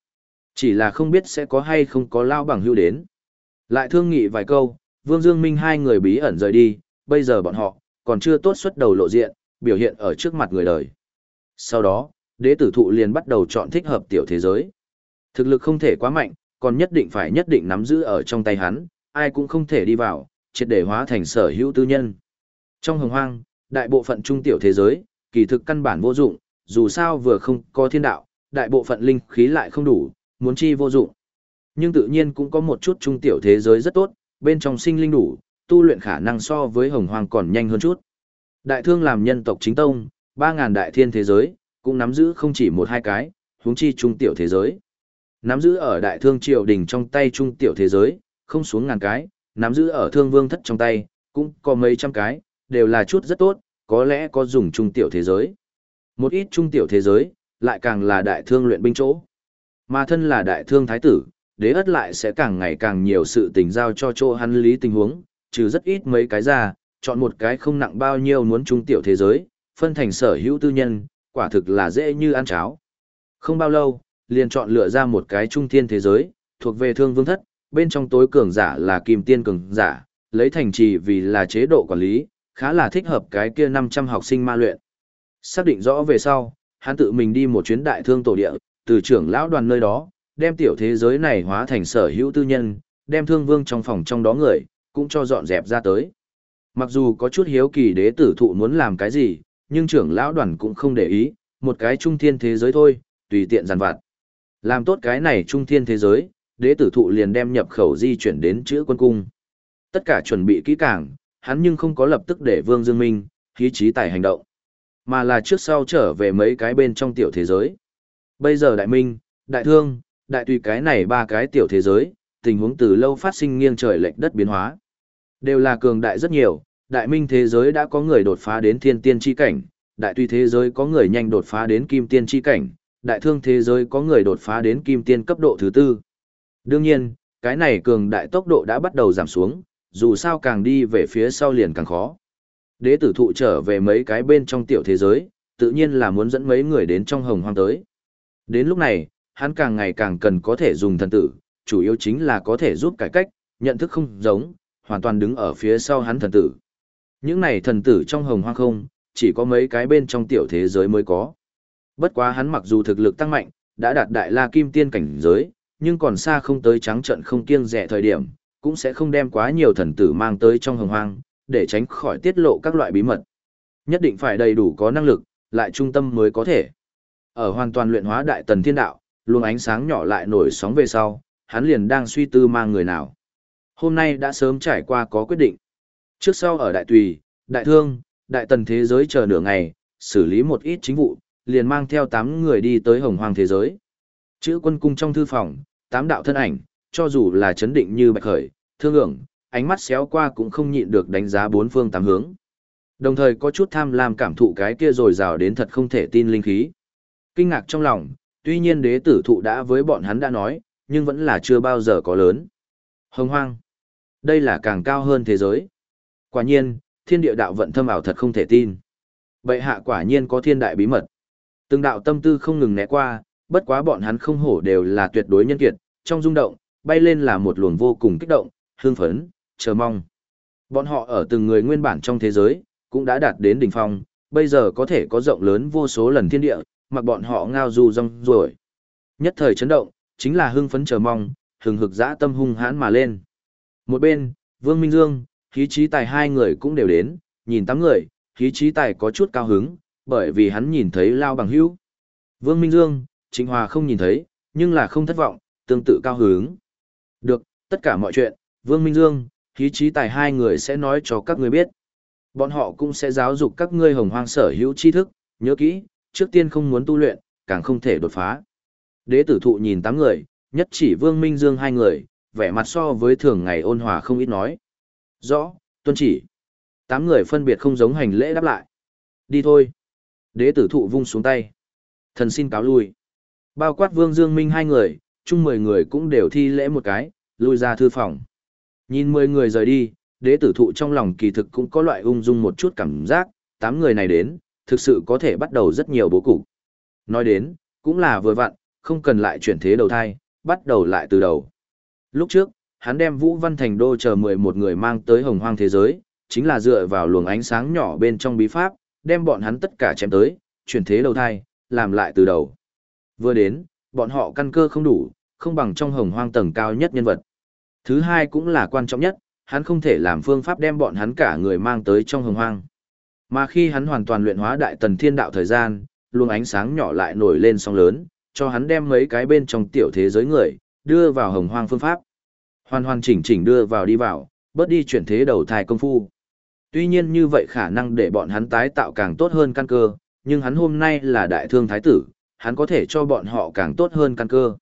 Chỉ là không biết sẽ có hay không có lao bằng hưu đến. Lại thương nghị vài câu, Vương Dương Minh hai người bí ẩn rời đi, bây giờ bọn họ, còn chưa tốt xuất đầu lộ diện, biểu hiện ở trước mặt người đời. Sau đó, đế tử thụ liền bắt đầu chọn thích hợp tiểu thế giới. Thực lực không thể quá mạnh, còn nhất định phải nhất định nắm giữ ở trong tay hắn, ai cũng không thể đi vào, triệt để hóa thành sở hữu tư nhân. Trong hồng hoang, đại bộ phận trung tiểu thế giới, kỳ thực căn bản vô dụng, dù sao vừa không có thiên đạo, đại bộ phận linh khí lại không đủ, muốn chi vô dụng. Nhưng tự nhiên cũng có một chút trung tiểu thế giới rất tốt, bên trong sinh linh đủ, tu luyện khả năng so với hồng hoang còn nhanh hơn chút. Đại thương làm nhân tộc chính tông, 3.000 đại thiên thế giới, cũng nắm giữ không chỉ một hai cái, huống chi trung tiểu thế giới. Nắm giữ ở đại thương triều đình trong tay trung tiểu thế giới, không xuống ngàn cái, nắm giữ ở thương vương thất trong tay, cũng có mấy trăm cái, đều là chút rất tốt, có lẽ có dùng trung tiểu thế giới. Một ít trung tiểu thế giới, lại càng là đại thương luyện binh chỗ. Mà thân là đại thương thái tử, đế ất lại sẽ càng ngày càng nhiều sự tình giao cho chỗ hắn lý tình huống, trừ rất ít mấy cái ra, chọn một cái không nặng bao nhiêu muốn trung tiểu thế giới, phân thành sở hữu tư nhân, quả thực là dễ như ăn cháo. Không bao lâu, liền chọn lựa ra một cái trung thiên thế giới, thuộc về thương vương thất, bên trong tối cường giả là kim tiên cường giả, lấy thành trì vì là chế độ quản lý, khá là thích hợp cái kia 500 học sinh ma luyện. Xác định rõ về sau, hắn tự mình đi một chuyến đại thương tổ địa, từ trưởng lão đoàn nơi đó, đem tiểu thế giới này hóa thành sở hữu tư nhân, đem thương vương trong phòng trong đó người, cũng cho dọn dẹp ra tới. Mặc dù có chút hiếu kỳ đế tử thụ muốn làm cái gì, nhưng trưởng lão đoàn cũng không để ý, một cái trung thiên thế giới thôi, tùy tiện giàn vặt. Làm tốt cái này trung thiên thế giới, đế tử thụ liền đem nhập khẩu di chuyển đến chữ quân cung. Tất cả chuẩn bị kỹ càng, hắn nhưng không có lập tức để Vương Dương Minh, khí trí tài hành động, mà là trước sau trở về mấy cái bên trong tiểu thế giới. Bây giờ đại minh, đại thương, đại tùy cái này ba cái tiểu thế giới, tình huống từ lâu phát sinh nghiêng trời lệch đất biến hóa. Đều là cường đại rất nhiều, đại minh thế giới đã có người đột phá đến thiên tiên chi cảnh, đại tùy thế giới có người nhanh đột phá đến kim tiên chi cảnh, đại thương thế giới có người đột phá đến kim tiên cấp độ thứ tư. Đương nhiên, cái này cường đại tốc độ đã bắt đầu giảm xuống, dù sao càng đi về phía sau liền càng khó. Đế tử thụ trở về mấy cái bên trong tiểu thế giới, tự nhiên là muốn dẫn mấy người đến trong hồng hoang tới. Đến lúc này, hắn càng ngày càng cần có thể dùng thần tử, chủ yếu chính là có thể giúp cải cách, nhận thức không giống, hoàn toàn đứng ở phía sau hắn thần tử. Những này thần tử trong hồng hoang không, chỉ có mấy cái bên trong tiểu thế giới mới có. Bất quá hắn mặc dù thực lực tăng mạnh, đã đạt đại la kim tiên cảnh giới, nhưng còn xa không tới trắng trận không kiêng rẻ thời điểm, cũng sẽ không đem quá nhiều thần tử mang tới trong hồng hoang, để tránh khỏi tiết lộ các loại bí mật. Nhất định phải đầy đủ có năng lực, lại trung tâm mới có thể. Ở hoàn toàn luyện hóa đại tần thiên đạo, luồng ánh sáng nhỏ lại nổi sóng về sau, hắn liền đang suy tư mang người nào. Hôm nay đã sớm trải qua có quyết định. Trước sau ở đại tùy, đại thương, đại tần thế giới chờ nửa ngày, xử lý một ít chính vụ, liền mang theo 8 người đi tới hồng hoàng thế giới. Chữ quân cung trong thư phòng, tám đạo thân ảnh, cho dù là chấn định như bạch khởi, thương ưởng, ánh mắt xéo qua cũng không nhịn được đánh giá bốn phương tám hướng. Đồng thời có chút tham lam cảm thụ cái kia rồi rào đến thật không thể tin linh khí. Kinh ngạc trong lòng, tuy nhiên đế tử thụ đã với bọn hắn đã nói, nhưng vẫn là chưa bao giờ có lớn. Hồng hoang. Đây là càng cao hơn thế giới. Quả nhiên, thiên địa đạo vận thâm ảo thật không thể tin. Bệ hạ quả nhiên có thiên đại bí mật. Từng đạo tâm tư không ngừng né qua, bất quá bọn hắn không hổ đều là tuyệt đối nhân kiệt, trong rung động, bay lên là một luồng vô cùng kích động, hương phấn, chờ mong. Bọn họ ở từng người nguyên bản trong thế giới, cũng đã đạt đến đỉnh phong, bây giờ có thể có rộng lớn vô số lần thiên địa, mặc bọn họ ngao du rong ruổi Nhất thời chấn động, chính là hưng phấn chờ mong, hừng hực dã tâm hung hãn mà lên. Một bên, Vương Minh Dương, khí trí tài hai người cũng đều đến, nhìn tám người, khí trí tài có chút cao hứng, bởi vì hắn nhìn thấy Lao Bằng Hữu. Vương Minh Dương, Trịnh Hòa không nhìn thấy, nhưng là không thất vọng, tương tự cao hứng. Được, tất cả mọi chuyện, Vương Minh Dương, khí trí tài hai người sẽ nói cho các người biết. Bọn họ cũng sẽ giáo dục các ngươi hồng hoang sở hữu tri thức, nhớ kỹ, trước tiên không muốn tu luyện, càng không thể đột phá. Đế tử thụ nhìn tám người, nhất chỉ Vương Minh Dương hai người, vẻ mặt so với thường ngày ôn hòa không ít nói. Rõ, tuân chỉ. Tám người phân biệt không giống hành lễ đáp lại. Đi thôi. Đế tử thụ vung xuống tay. Thần xin cáo lui. Bao quát Vương Dương Minh hai người, chung mười người cũng đều thi lễ một cái, lui ra thư phòng. Nhìn mười người rời đi, đế tử thụ trong lòng kỳ thực cũng có loại ung dung một chút cảm giác, tám người này đến, thực sự có thể bắt đầu rất nhiều bố cục. Nói đến, cũng là vừa vặn, không cần lại chuyển thế đầu thai, bắt đầu lại từ đầu. Lúc trước, hắn đem Vũ Văn Thành Đô chờ 11 người mang tới hồng hoang thế giới, chính là dựa vào luồng ánh sáng nhỏ bên trong bí pháp, đem bọn hắn tất cả chém tới, chuyển thế đầu thai, làm lại từ đầu. Vừa đến, bọn họ căn cơ không đủ, không bằng trong hồng hoang tầng cao nhất nhân vật. Thứ hai cũng là quan trọng nhất, hắn không thể làm phương pháp đem bọn hắn cả người mang tới trong hồng hoang. Mà khi hắn hoàn toàn luyện hóa đại tần thiên đạo thời gian, luồng ánh sáng nhỏ lại nổi lên sóng lớn, cho hắn đem mấy cái bên trong tiểu thế giới người, đưa vào hồng hoang phương pháp. Hoàn hoàn chỉnh chỉnh đưa vào đi vào, bớt đi chuyển thế đầu thai công phu. Tuy nhiên như vậy khả năng để bọn hắn tái tạo càng tốt hơn căn cơ, nhưng hắn hôm nay là đại thương thái tử, hắn có thể cho bọn họ càng tốt hơn căn cơ.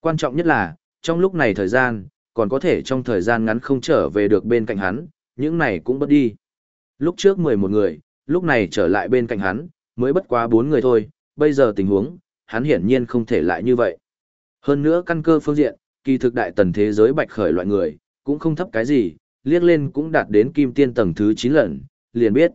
Quan trọng nhất là, trong lúc này thời gian, còn có thể trong thời gian ngắn không trở về được bên cạnh hắn, những này cũng bất đi. Lúc trước 11 người, lúc này trở lại bên cạnh hắn, mới bất quá 4 người thôi, bây giờ tình huống, hắn hiển nhiên không thể lại như vậy. Hơn nữa căn cơ phương diện, kỳ thực đại tần thế giới bạch khởi loại người, cũng không thấp cái gì, liếc lên cũng đạt đến kim tiên tầng thứ 9 lần, liền biết.